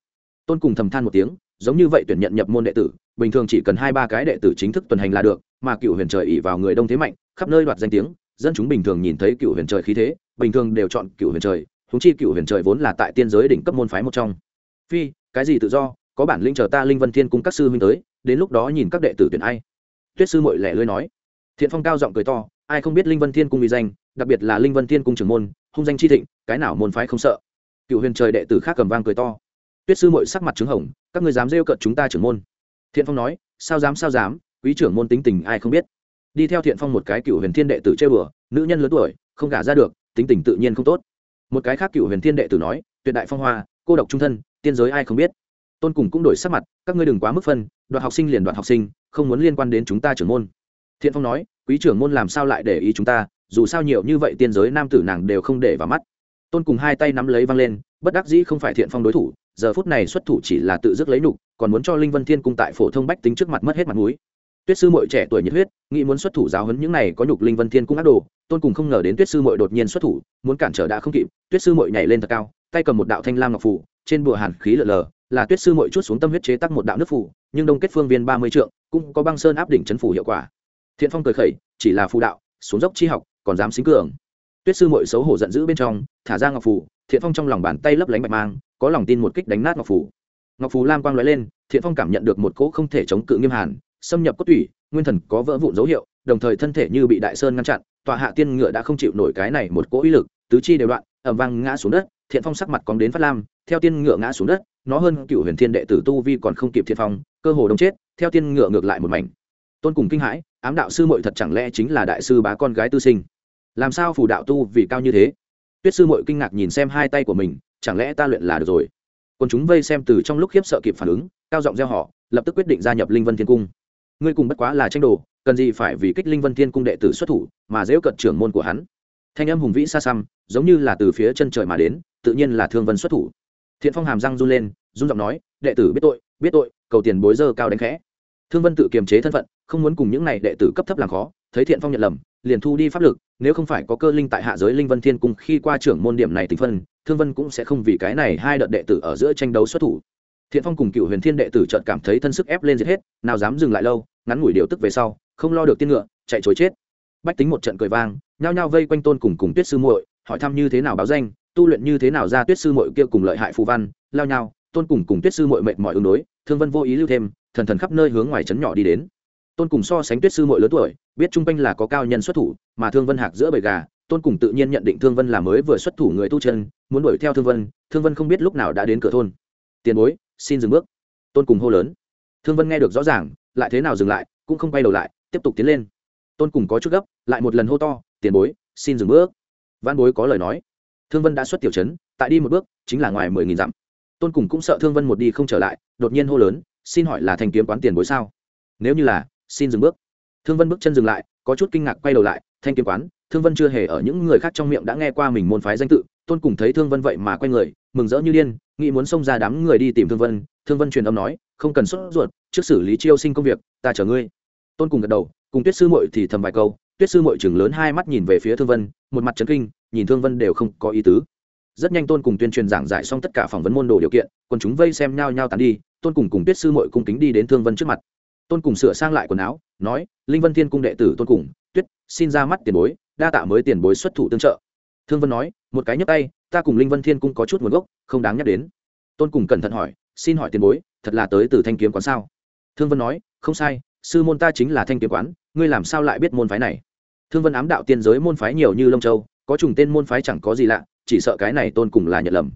[SPEAKER 1] Tôn cùng thầm than một tiếng, giống như vậy tuyển nhận nhập môn đệ tử, bình thường chỉ cần hai ba cái đệ tử chính thức tuần hành là được, mà cựu huyền trời ỉ vào người đông thế mạnh, khắp nơi đoạt danh tiếng, dân chúng bình thường nhìn thấy cựu huyền trời khí thế, bình thường đều chọn cựu huyền trời húng chi cựu huyền trời vốn là tại tiên giới đỉnh cấp môn phái một trong. Phi, cái gì tự do? Có bản linh chờ ta linh vân thiên cung các sư huynh tới, đến lúc đó nhìn các đệ tử tuyển ai? Tuyết sư mội lẻ lưới nói. Thiện phong cao giọng cười to, ai không biết linh vân thiên cung uy danh, đặc biệt là linh vân thiên cung trưởng môn hung danh chi thịnh, cái nào môn phái không sợ. Cựu huyền trời đệ tử khác cầm vang cười to. Tuyết sư mội sắc mặt trứng hồng, các người dám rêu cợt chúng ta trưởng môn. Thiện phong nói, sao dám sao dám, quý trưởng môn tính tình ai không biết. Đi theo thiện phong một cái cựu huyền thiên đệ tử chơi bừa, nữ nhân lớn tuổi, không gả ra được, tính tình tự nhiên không tốt. Một cái khác cựu huyền thiên đệ tử nói, tuyệt đại phong hoa, cô độc trung thân, tiên giới ai không biết. Tôn cùng cũng đổi sắc mặt, các ngươi đừng quá mức phân, đoạt học sinh liền đoạt học sinh, không muốn liên quan đến chúng ta trưởng môn. Thiện phong nói, quý trưởng môn làm sao lại để ý chúng ta dù sao nhiều như vậy tiên giới nam tử nàng đều không để vào mắt. Tôn cùng hai tay nắm lấy văng lên, bất đắc dĩ không phải thiện phong đối thủ, giờ phút này xuất thủ chỉ là tự dứt lấy nục, còn muốn cho linh vân thiên cung tại phổ thông bách tính trước mặt mất hết mặt mũi. Tuyết sư mội trẻ tuổi nhiệt huyết, nghĩ muốn xuất thủ giáo hấn những này có nhục linh vân thiên cung ác đồ, tôn cùng không ngờ đến tuyết sư mội đột nhiên xuất thủ, muốn cản trở đã không kịp, tuyết sư mội nhảy lên thật cao, tay cầm một đạo thanh lam ngọc phủ trên bùa hàn khí lờ lờ, là tuyết sư mội chút xuống tâm huyết chế tắc một đạo nước phủ nhưng đông kết phương viên ba mươi trượng, cũng có băng sơn áp đỉnh chấn phủ hiệu quả. Thiện phong cười khẩy, chỉ là phù đạo, xuống dốc chi học còn dám xính cường. Tuyết sư mội xấu hổ giận dữ bên trong, thả ra ngọc phủ thiện phong trong lòng bàn tay lấp lánh bạch mang, có lòng tin một kích đánh nát ngọc phủ ngọc phủ lam quang lóe lên, thiện phong cảm nhận được một cỗ không thể chống cự nghiêm hàn, xâm nhập cốt tủy, nguyên thần có vỡ vụn dấu hiệu, đồng thời thân thể như bị đại sơn ngăn chặn tọa hạ tiên ngựa đã không chịu nổi cái này một cỗ uy lực, tứ chi đều đoạn ẩm vang ngã xuống đất, thiện phong sắc mặt cóng đến phát lam, theo tiên ngựa ngã xuống đất, nó hơn cựu huyền thiên đệ tử tu vi còn không kịp thiện phong, cơ hồ đông chết, theo tiên ngựa ngược lại một mảnh tôn cùng kinh hãi, ám đạo sư mội thật chẳng lẽ chính là đại sư bá con gái tư sinh? Làm sao phù đạo tu vì cao như thế? Tuyết sư mội kinh ngạc nhìn xem hai tay của mình, chẳng lẽ ta luyện là được rồi? Còn chúng vây xem từ trong lúc khiếp sợ kịp phản ứng, cao giọng gieo họ, lập tức quyết định gia nhập linh vân thiên cung. Ngươi cùng bất quá là tranh đồ, cần gì phải vì kích linh vân thiên cung đệ tử xuất thủ mà dễ cận trưởng môn của hắn? Thanh âm hùng vĩ xa xăm, giống như là từ phía chân trời mà đến, tự nhiên là thương vân xuất thủ. Thiện phong hàm răng run lên, run giọng nói, đệ tử biết tội biết tội, cầu tiền bối dơ cao đánh khẽ thương vân tự kiềm chế thân phận, không muốn cùng những này đệ tử cấp thấp làm khó, thấy thiện phong nhận lầm, liền thu đi pháp lực, nếu không phải có cơ linh tại hạ giới linh vân thiên cung khi qua trưởng môn điểm này tình phân, thương vân cũng sẽ không vì cái này hai đợt đệ tử ở giữa tranh đấu xuất thủ. Thiện phong cùng cựu huyền thiên đệ tử chợt cảm thấy thân sức ép lên giết hết, nào dám dừng lại lâu, ngắn ngủi điều tức về sau, không lo được tiên ngựa, chạy chối chết. Bách tính một trận cười vang, nhao nhao vây quanh tôn cùng cùng tuyết sư muội, hỏi thăm như thế nào báo danh, tu luyện như thế nào ra tuyết sư muội kia cùng lợi hại phù văn, lao nhau tôn cùng cùng tuyết sư muội mệt mỏi ứng đối, thương vân vô ý lưu thêm thần thần khắp nơi hướng ngoài trấn nhỏ đi đến. Tôn cùng so sánh tuyết sư muội lớn tuổi, biết chung quanh là có cao nhân xuất thủ, mà thương vân hạc giữa bầy gà, tôn cùng tự nhiên nhận định thương vân là mới vừa xuất thủ người tu chân, muốn đuổi theo thương vân thương vân không biết lúc nào đã đến cửa thôn. Tiền bối, xin dừng bước. Tôn cùng hô lớn. Thương vân nghe được rõ ràng, lại thế nào dừng lại, cũng không quay đầu lại, tiếp tục tiến lên. Tôn cùng có chút gấp, lại một lần hô to, tiền bối, xin dừng bước. Văn bối có lời nói. Thương vân đã xuất tiểu chấn tại đi một bước, chính là ngoài mười nghìn dặm. Tôn cùng cũng sợ thương vân một đi không trở lại, đột nhiên hô lớn xin hỏi là thanh kiếm quán tiền bối sao? Nếu như là, xin dừng bước. Thương vân bước chân dừng lại, có chút kinh ngạc quay đầu lại, thanh kiếm quán, thương vân chưa hề ở những người khác trong miệng đã nghe qua mình môn phái danh tự, tôn cùng thấy thương vân vậy mà quay người, mừng rỡ như điên, nghĩ muốn xông ra đám người đi tìm thương vân. Thương vân truyền âm nói, không cần sốt ruột, trước xử lý chiêu sinh công việc, ta chở ngươi. Tôn cùng gật đầu, cùng tuyết sư mội thì thầm vài câu. Tuyết sư mội chừng lớn hai mắt nhìn về phía thương vân, một mặt trấn kinh, nhìn thương vân đều không có ý tứ rất nhanh tôn cùng tuyên truyền giảng giải xong tất cả phỏng vấn môn đồ điều kiện, còn chúng vây xem nhau nhau tàn đi, tôn cùng cùng tuyết sư mội cung kính đi đến thương vân trước mặt. Tôn cùng sửa sang lại quần áo, nói, linh vân thiên cung đệ tử tôn cùng, tuyết, xin ra mắt tiền bối, đa tạ mới tiền bối xuất thủ tương trợ. Thương vân nói, một cái nhấp tay, ta cùng linh vân thiên cung có chút nguồn gốc, không đáng nhắc đến. Tôn cùng cẩn thận hỏi, xin hỏi tiền bối, thật là tới từ thanh kiếm quán sao? Thương vân nói, không sai, sư môn ta chính là thanh kiếm quán, ngươi làm sao lại biết môn phái này? Thương vân ám đạo tiên giới môn phái nhiều như lông châu, có trùng tên môn phái chẳng có gì lạ chỉ sợ cái này tôn cùng là nhận lầm.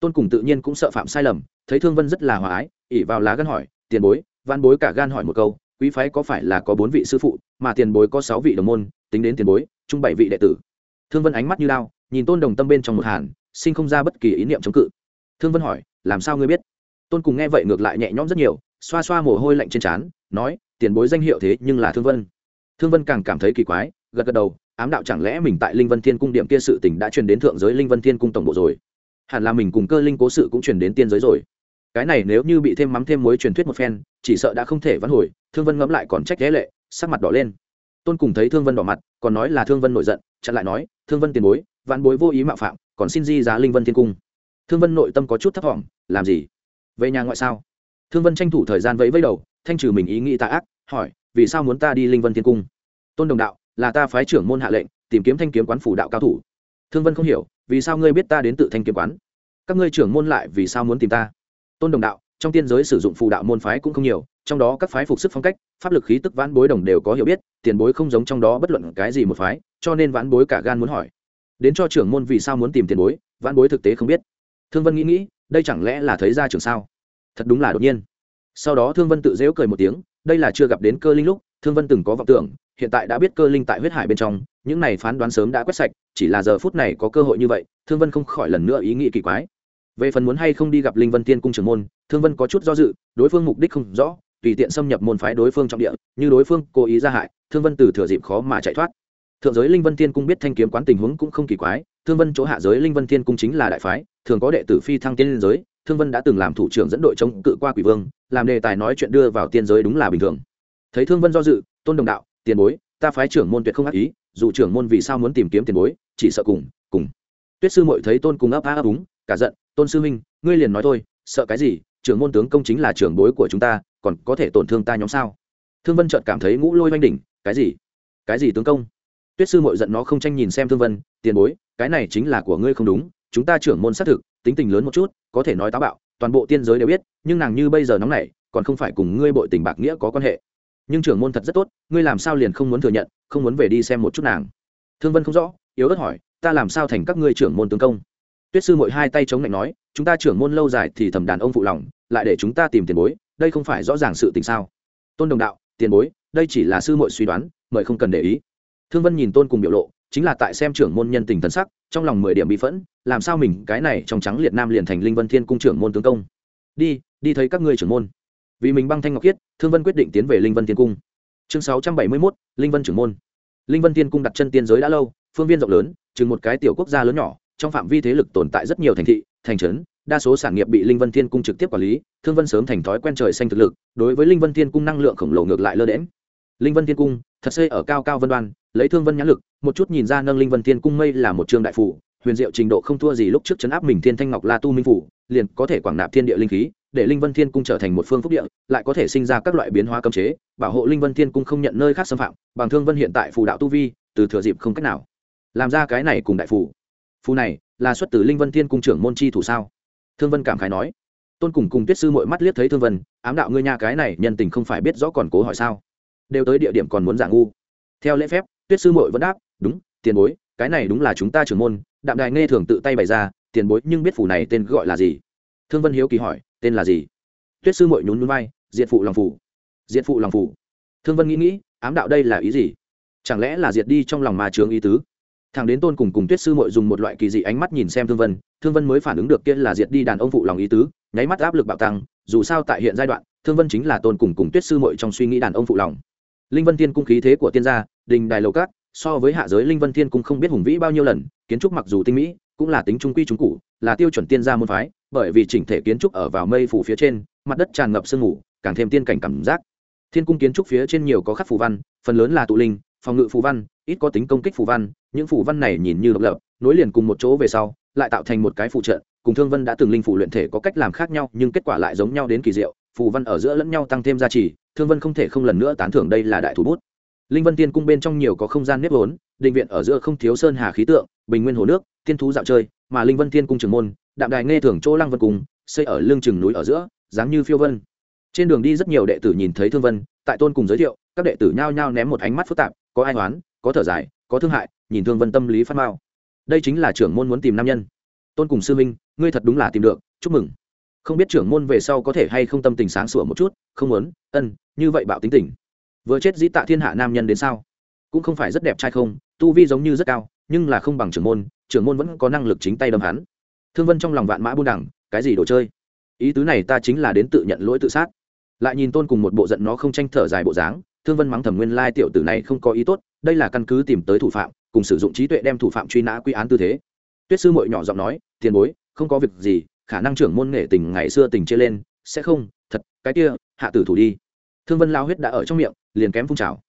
[SPEAKER 1] Tôn cùng tự nhiên cũng sợ phạm sai lầm, thấy thương vân rất là hòa ái, ỉ vào lá gan hỏi, tiền bối? Văn bối cả gan hỏi một câu, quý phái có phải là có bốn vị sư phụ, mà tiền bối có sáu vị đồng môn, tính đến tiền bối, chung bảy vị đệ tử? Thương vân ánh mắt như lao nhìn tôn đồng tâm bên trong một hàn, sinh không ra bất kỳ ý niệm chống cự. Thương vân hỏi, làm sao ngươi biết? Tôn cùng nghe vậy ngược lại nhẹ nhõm rất nhiều, xoa xoa mồ hôi lạnh trên trán, nói, tiền bối danh hiệu thế nhưng là thương vân. Thương vân càng cảm thấy kỳ quái, gật gật đầu ám đạo chẳng lẽ mình tại linh vân thiên cung điểm kia sự tình đã truyền đến thượng giới linh vân thiên cung tổng bộ rồi? Hẳn là mình cùng cơ linh cố sự cũng truyền đến tiên giới rồi. Cái này nếu như bị thêm mắm thêm muối truyền thuyết một phen, chỉ sợ đã không thể vãn hồi, thương vân ngẫm lại còn trách thế lệ, sắc mặt đỏ lên. Tôn cùng thấy thương vân đỏ mặt, còn nói là thương vân nổi giận, chặn lại nói, thương vân tiền bối vạn bối vô ý mạo phạm, còn xin di giá linh vân thiên cung. Thương vân nội tâm có chút thấp thỏm, làm gì? Về nhà ngoại sao? Thương vân tranh thủ thời gian vẫy vẫy đầu, thanh trừ mình ý nghĩ tạ ác, hỏi, vì sao muốn ta đi linh vân thiên cung? Tôn đồng đạo là ta phái trưởng môn hạ lệnh, tìm kiếm thanh kiếm quán phủ đạo cao thủ. Thương vân không hiểu, vì sao ngươi biết ta đến tự thanh kiếm quán? Các ngươi trưởng môn lại vì sao muốn tìm ta? Tôn đồng đạo, trong tiên giới sử dụng phù đạo môn phái cũng không nhiều, trong đó các phái phục sức phong cách, pháp lực khí tức vãn bối đồng đều có hiểu biết, tiền bối không giống trong đó bất luận cái gì một phái, cho nên vãn bối cả gan muốn hỏi. Đến cho trưởng môn vì sao muốn tìm tiền bối, vãn bối thực tế không biết. Thương vân nghĩ nghĩ, đây chẳng lẽ là thấy ra trường sao? Thật đúng là đột nhiên. Sau đó thương vân tự dễu cười một tiếng, đây là chưa gặp đến cơ linh lúc thương vân từng có vọng tưởng, hiện tại đã biết cơ linh tại huyết hải bên trong, những này phán đoán sớm đã quét sạch, chỉ là giờ phút này có cơ hội như vậy, thương vân không khỏi lần nữa ý nghĩ kỳ quái. Về phần muốn hay không đi gặp linh vân tiên cung trưởng môn, thương vân có chút do dự, đối phương mục đích không rõ, tùy tiện xâm nhập môn phái đối phương trong địa, như đối phương cố ý ra hại, thương vân từ thừa dịp khó mà chạy thoát. Thượng giới linh vân tiên cung biết thanh kiếm quán tình huống cũng không kỳ quái, thương vân chỗ hạ giới linh vân tiên cung chính là đại phái, thường có đệ tử phi thăng tiên giới, thương vân đã từng làm thủ trưởng dẫn đội chống cự qua quỷ vương, làm đề tài nói chuyện đưa vào tiên giới đúng là bình thường thấy thương vân do dự, tôn đồng đạo, tiền bối, ta phái trưởng môn tuyệt không ác ý, dù trưởng môn vì sao muốn tìm kiếm tiền bối, chỉ sợ cùng cùng. Tuyết sư mội thấy tôn cùng ấp á ấp úng, cả giận, tôn sư minh ngươi liền nói thôi, sợ cái gì, trưởng môn tướng công chính là trưởng bối của chúng ta, còn có thể tổn thương ta nhóm sao? Thương vân chợt cảm thấy ngũ lôi oanh đỉnh, cái gì? Cái gì tướng công? Tuyết sư mội giận nó không tranh nhìn xem thương vân, tiền bối, cái này chính là của ngươi không đúng, chúng ta trưởng môn xác thực, tính tình lớn một chút, có thể nói táo bạo, toàn bộ tiên giới đều biết, nhưng nàng như bây giờ nóng nảy, còn không phải cùng ngươi bội tình bạc nghĩa có quan hệ nhưng trưởng môn thật rất tốt, ngươi làm sao liền không muốn thừa nhận, không muốn về đi xem một chút nàng? Thương vân không rõ, yếu ớt hỏi, ta làm sao thành các ngươi trưởng môn tướng công? Tuyết sư mội hai tay chống lạnh nói, chúng ta trưởng môn lâu dài thì thầm đàn ông phụ lòng, lại để chúng ta tìm tiền bối, đây không phải rõ ràng sự tình sao? Tôn đồng đạo, tiền bối, đây chỉ là sư mội suy đoán, mời không cần để ý. Thương vân nhìn tôn cùng biểu lộ, chính là tại xem trưởng môn nhân tình thân sắc, trong lòng mười điểm bị phẫn, làm sao mình, cái này trong trắng liệt nam liền thành linh vân thiên cung trưởng môn tướng công? Đi đi thấy các ngươi trưởng môn vì mình băng thanh ngọc khiết, thương vân quyết định tiến về linh vân thiên cung. Chương sáu trăm bảy mươi mốt, linh vân trưởng môn. Linh vân thiên cung đặt chân tiên giới đã lâu, phương viên rộng lớn, chừng một cái tiểu quốc gia lớn nhỏ, trong phạm vi thế lực tồn tại rất nhiều thành thị, thành trấn, đa số sản nghiệp bị linh vân thiên cung trực tiếp quản lý, thương vân sớm thành thói quen trời xanh thực lực, đối với linh vân thiên cung năng lượng khổng lồ ngược lại lơ đễm linh vân thiên cung, thật xây ở cao cao vân đoan, lấy thương vân nhãn lực, một chút nhìn ra nâng linh vân thiên cung mây là một trường đại phủ, huyền diệu trình độ không thua gì lúc trước chấn áp mình thiên thanh ngọc la tu minh phủ liền có thể quảng nạp thiên địa linh khí, để linh vân thiên cung trở thành một phương phúc địa, lại có thể sinh ra các loại biến hóa cấm chế, bảo hộ linh vân thiên cung không nhận nơi khác xâm phạm, bằng thương vân hiện tại phù đạo tu vi, từ thừa dịp không cách nào. Làm ra cái này cùng đại phù. Phù này, là xuất từ linh vân thiên cung trưởng môn chi thủ sao? Thương vân cảm khái nói. Tôn cùng cùng tuyết sư mội mắt liếc thấy thương vân, ám đạo ngươi nha, cái này nhân tình không phải biết rõ còn cố hỏi sao? Đều tới địa điểm còn muốn giả ngu. Theo lễ phép, tuyết sư mội vẫn đáp, đúng, tiền bối, cái này đúng là chúng ta trưởng môn, đạm đài nghe thường tự tay bày ra tiền bối nhưng biết phủ này tên gọi là gì? Thương vân hiếu kỳ hỏi, tên là gì? Tuyết sư mội nhún núi vai, diệt phụ lòng phủ. Diệt phụ lòng phủ. Thương vân nghĩ nghĩ, ám đạo đây là ý gì? Chẳng lẽ là diệt đi trong lòng mà trường ý tứ? Thằng đến tôn cùng cùng tuyết sư mội dùng một loại kỳ dị ánh mắt nhìn xem thương vân thương vân mới phản ứng được kia là diệt đi đàn ông phụ lòng ý tứ, nháy mắt áp lực bạo tăng, dù sao tại hiện giai đoạn, thương vân chính là tôn cùng cùng tuyết sư mội trong suy nghĩ đàn ông phụ lòng. Linh vân thiên cung khí thế của tiên gia, đình đài lầu cát so với hạ giới linh vân thiên cung không biết hùng vĩ bao nhiêu lần, kiến trúc mặc dù tinh mỹ cũng là tính trung quy trung cụ, là tiêu chuẩn tiên gia môn phái, bởi vì chỉnh thể kiến trúc ở vào mây phủ phía trên, mặt đất tràn ngập sương mù, càng thêm tiên cảnh cảm giác. Thiên cung kiến trúc phía trên nhiều có khắc phù văn, phần lớn là tụ linh, phòng ngự phù văn, ít có tính công kích phù văn, những phù văn này nhìn như độc lập, nối liền cùng một chỗ về sau, lại tạo thành một cái phụ trợ, cùng thương vân đã từng linh phủ luyện thể có cách làm khác nhau, nhưng kết quả lại giống nhau đến kỳ diệu, phù văn ở giữa lẫn nhau tăng thêm giá trị thương vân không thể không lần nữa tán thưởng đây là đại thủ bút linh vân tiên cung bên trong nhiều có không gian nếp vốn, định viện ở giữa không thiếu sơn hà khí tượng, bình nguyên hồ nước, tiên thú dạo chơi, mà linh vân tiên cung trường môn, đạm đài nghe thưởng chỗ lăng vân cung, xây ở lương chừng núi ở giữa, dáng như phiêu vân. Trên đường đi rất nhiều đệ tử nhìn thấy thương vân, tại tôn cùng giới thiệu, các đệ tử nhao nhao ném một ánh mắt phức tạp, có ai oán, có thở dài, có thương hại, nhìn thương vân tâm lý phát mao đây chính là trưởng môn muốn tìm nam nhân. Tôn cùng sư minh ngươi thật đúng là tìm được, chúc mừng. Không biết trưởng môn về sau có thể hay không tâm tình sáng sủa một chút, không muốn, ân, như vậy bạo tính tình vừa chết dĩ tạ thiên hạ nam nhân đến sao? Cũng không phải rất đẹp trai không, tu vi giống như rất cao, nhưng là không bằng trưởng môn trưởng môn vẫn có năng lực chính tay đâm hắn. Thương vân trong lòng vạn mã buôn đẳng, cái gì đồ chơi? Ý tứ này ta chính là đến tự nhận lỗi tự sát. Lại nhìn tôn cùng một bộ giận nó không tranh thở dài bộ dáng, thương vân mắng thẩm nguyên lai tiểu tử này không có ý tốt, đây là căn cứ tìm tới thủ phạm, cùng sử dụng trí tuệ đem thủ phạm truy nã quy án tư thế. Tuyết sư mội nhỏ giọng nói, tiền bối, không có việc gì, khả năng trưởng môn nghệ tình ngày xưa tình chia lên, sẽ không, thật, cái kia, hạ tử thủ đi. Thương vân lao huyết đã ở trong miệng liền kém phun trào.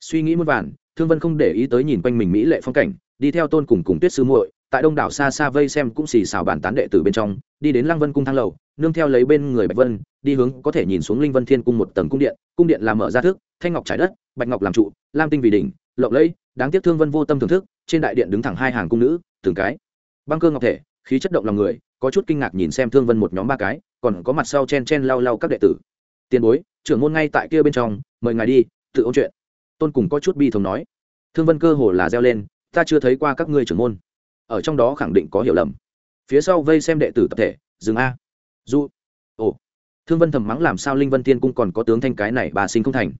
[SPEAKER 1] Suy nghĩ muôn vàn thương vân không để ý tới nhìn quanh mình mỹ lệ phong cảnh đi theo tôn cùng cùng tuyết sư muội tại đông đảo xa xa vây xem cũng xì xào bàn tán đệ tử bên trong đi đến lăng vân cung thang lầu nương theo lấy bên người bạch vân đi hướng có thể nhìn xuống linh vân thiên cung một tầng cung điện cung điện làm mở ra thước, thanh ngọc trái đất bạch ngọc làm trụ lam tinh vì đỉnh lộng lẫy đáng tiếc thương vân vô tâm thưởng thức trên đại điện đứng thẳng hai hàng cung nữ từng cái. Băng cơ ngọc thể khí chất động lòng người có chút kinh ngạc nhìn xem thương vân một nhóm ba cái còn có mặt sau chen chen lau lau các đệ tử. Tiền bối trưởng môn ngay tại kia bên trong mời ngài đi tự ôn chuyện. Tôn cùng có chút bi thống nói. Thương vân cơ hồ là reo lên, ta chưa thấy qua các ngươi trưởng môn. Ở trong đó khẳng định có hiểu lầm. Phía sau vây xem đệ tử tập thể, dừng a. Du ồ. Thương vân thầm mắng làm sao linh vân tiên cung còn có tướng thanh cái này bà sinh không thành.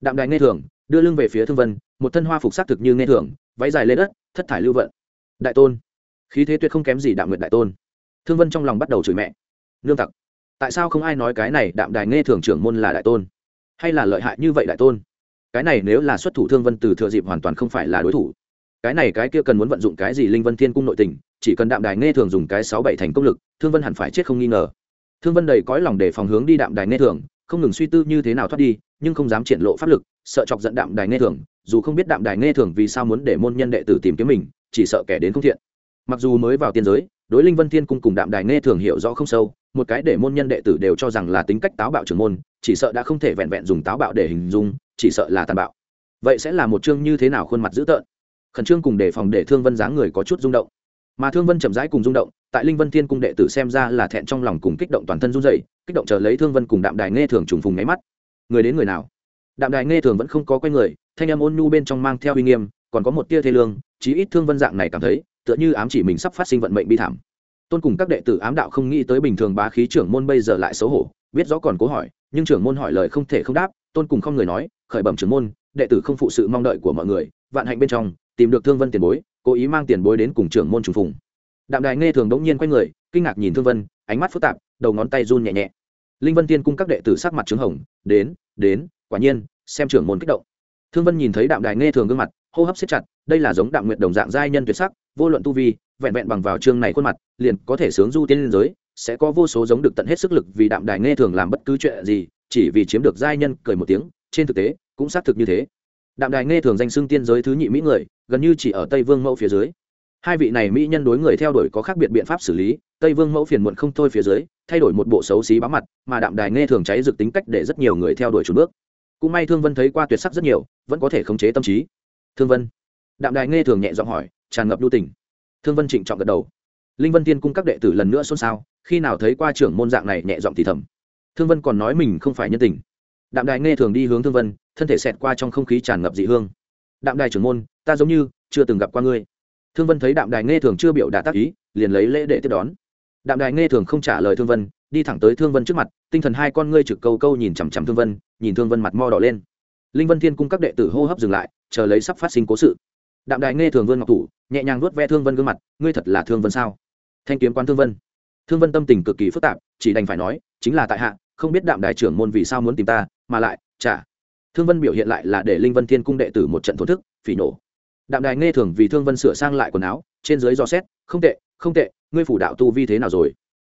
[SPEAKER 1] Đạm đại nghe thường đưa lưng về phía thương vân, một thân hoa phục xác thực như nghe thường váy dài lên đất, thất thải lưu vận. Đại tôn. Khí thế tuyệt không kém gì đạm nguyện đại tôn. Thương vân trong lòng bắt đầu chửi mẹ. Nương tặc. Tại sao không ai nói cái này đạm đài nghe thường trưởng môn là đại tôn? Hay là lợi hại như vậy đại tôn? Cái này nếu là xuất thủ thương vân từ thừa dịp hoàn toàn không phải là đối thủ. Cái này cái kia cần muốn vận dụng cái gì linh vân thiên cung nội tình, chỉ cần đạm đài nghe thường dùng cái sáu bảy thành công lực, thương vân hẳn phải chết không nghi ngờ. Thương vân đầy cõi lòng để phòng hướng đi đạm đài nghe thường, không ngừng suy tư như thế nào thoát đi, nhưng không dám triển lộ pháp lực, sợ chọc giận đạm đài nghe thường, dù không biết đạm đài nghe thường vì sao muốn để môn nhân đệ tử tìm kiếm mình, chỉ sợ kẻ đến không thiện. Mặc dù mới vào tiên giới, đối linh vân thiên cung cùng đạm đài nghe thường hiểu rõ không sâu, một cái để môn nhân đệ tử đều cho rằng là tính cách táo bạo trưởng môn, chỉ sợ đã không thể vẹn vẹn dùng táo bạo để hình dung chỉ sợ là tàn bạo. Vậy sẽ là một chương như thế nào khuôn mặt dữ tợn? Khẩn trương cùng đề phòng để thương vân dáng người có chút rung động. Mà thương vân chậm rãi cùng rung động, tại linh vân thiên cung đệ tử xem ra là thẹn trong lòng cùng kích động toàn thân run dày kích động chờ lấy thương vân cùng đạm đài nghe thường trùng phùng nháy mắt. Người đến người nào? Đạm đài nghe thường vẫn không có quen người, thanh âm ôn nhu bên trong mang theo uy nghiêm, còn có một tia thê lương, chí ít thương vân dạng này cảm thấy, tựa như ám chỉ mình sắp phát sinh vận mệnh bi thảm. Tôn cùng các đệ tử ám đạo không nghĩ tới bình thường bá khí trưởng môn bây giờ lại xấu hổ, biết rõ còn cố hỏi, nhưng trưởng môn hỏi lời không thể không đáp, tôn cùng không người nói khởi bẩm trưởng môn, đệ tử không phụ sự mong đợi của mọi người, vạn hạnh bên trong, tìm được thương vân tiền bối, cố ý mang tiền bối đến cùng trưởng môn trùng phùng. Đạm đài nghe thường đống nhiên quay người, kinh ngạc nhìn thương vân, ánh mắt phức tạp, đầu ngón tay run nhẹ nhẹ. Linh vân tiên cung các đệ tử sắc mặt trứng hồng, đến đến, quả nhiên, xem trưởng môn kích động. Thương vân nhìn thấy đạm đài nghe thường gương mặt, hô hấp siết chặt, đây là giống đạm nguyện đồng dạng giai nhân tuyệt sắc, vô luận tu vi, vẹn vẹn bằng vào chương này khuôn mặt, liền có thể sướng du tiên liên giới, sẽ có vô số giống được tận hết sức lực vì đạm đài nghe thường làm bất cứ chuyện gì, chỉ vì chiếm được giai nhân, cười một tiếng trên thực tế, cũng xác thực như thế. Đạm đài nghe thường danh xưng tiên giới thứ nhị mỹ người, gần như chỉ ở tây vương mẫu phía dưới. Hai vị này mỹ nhân đối người theo đuổi có khác biệt biện pháp xử lý, tây vương mẫu phiền muộn không thôi phía dưới, thay đổi một bộ xấu xí bám mặt, mà đạm đài nghe thường cháy rực tính cách để rất nhiều người theo đuổi chủ bước. Cũng may thương vân thấy qua tuyệt sắc rất nhiều, vẫn có thể khống chế tâm trí. Thương vân. Đạm đài nghe thường nhẹ giọng hỏi, tràn ngập lưu tình. Thương vân trịnh trọng gật đầu. Linh vân tiên cung các đệ tử lần nữa xôn xao, khi nào thấy qua trưởng môn dạng này nhẹ giọng thì thầm. Thương vân còn nói mình không phải nhân tình đạm đài nghe thường đi hướng thương vân, thân thể xẹt qua trong không khí tràn ngập dị hương. Đạm đài trưởng môn, ta giống như chưa từng gặp qua ngươi. Thương vân thấy đạm đài nghe thường chưa biểu đạt tác ý, liền lấy lễ để tiếp đón. Đạm đài nghe thường không trả lời thương vân, đi thẳng tới thương vân trước mặt, tinh thần hai con ngươi trực câu câu nhìn chằm chằm thương vân, nhìn thương vân mặt mo đỏ lên. Linh vân thiên cung các đệ tử hô hấp dừng lại, chờ lấy sắp phát sinh cố sự. Đạm đài nghe thường vân ngọc thủ, nhẹ nhàng nuốt ve thương vân gương mặt, ngươi thật là thương vân sao? Thanh kiếm quan thương vân. Thương vân tâm tình cực kỳ phức tạp, chỉ đành phải nói, chính là tại hạ, không biết đạm đài trưởng môn vì sao muốn tìm ta mà lại trả thương vân biểu hiện lại là để linh vân thiên cung đệ tử một trận thổ thức, phỉ nổ. Đạm đài nghe thường vì thương vân sửa sang lại quần áo, trên dưới dò xét, không tệ không tệ, ngươi phủ đạo tu vi thế nào rồi?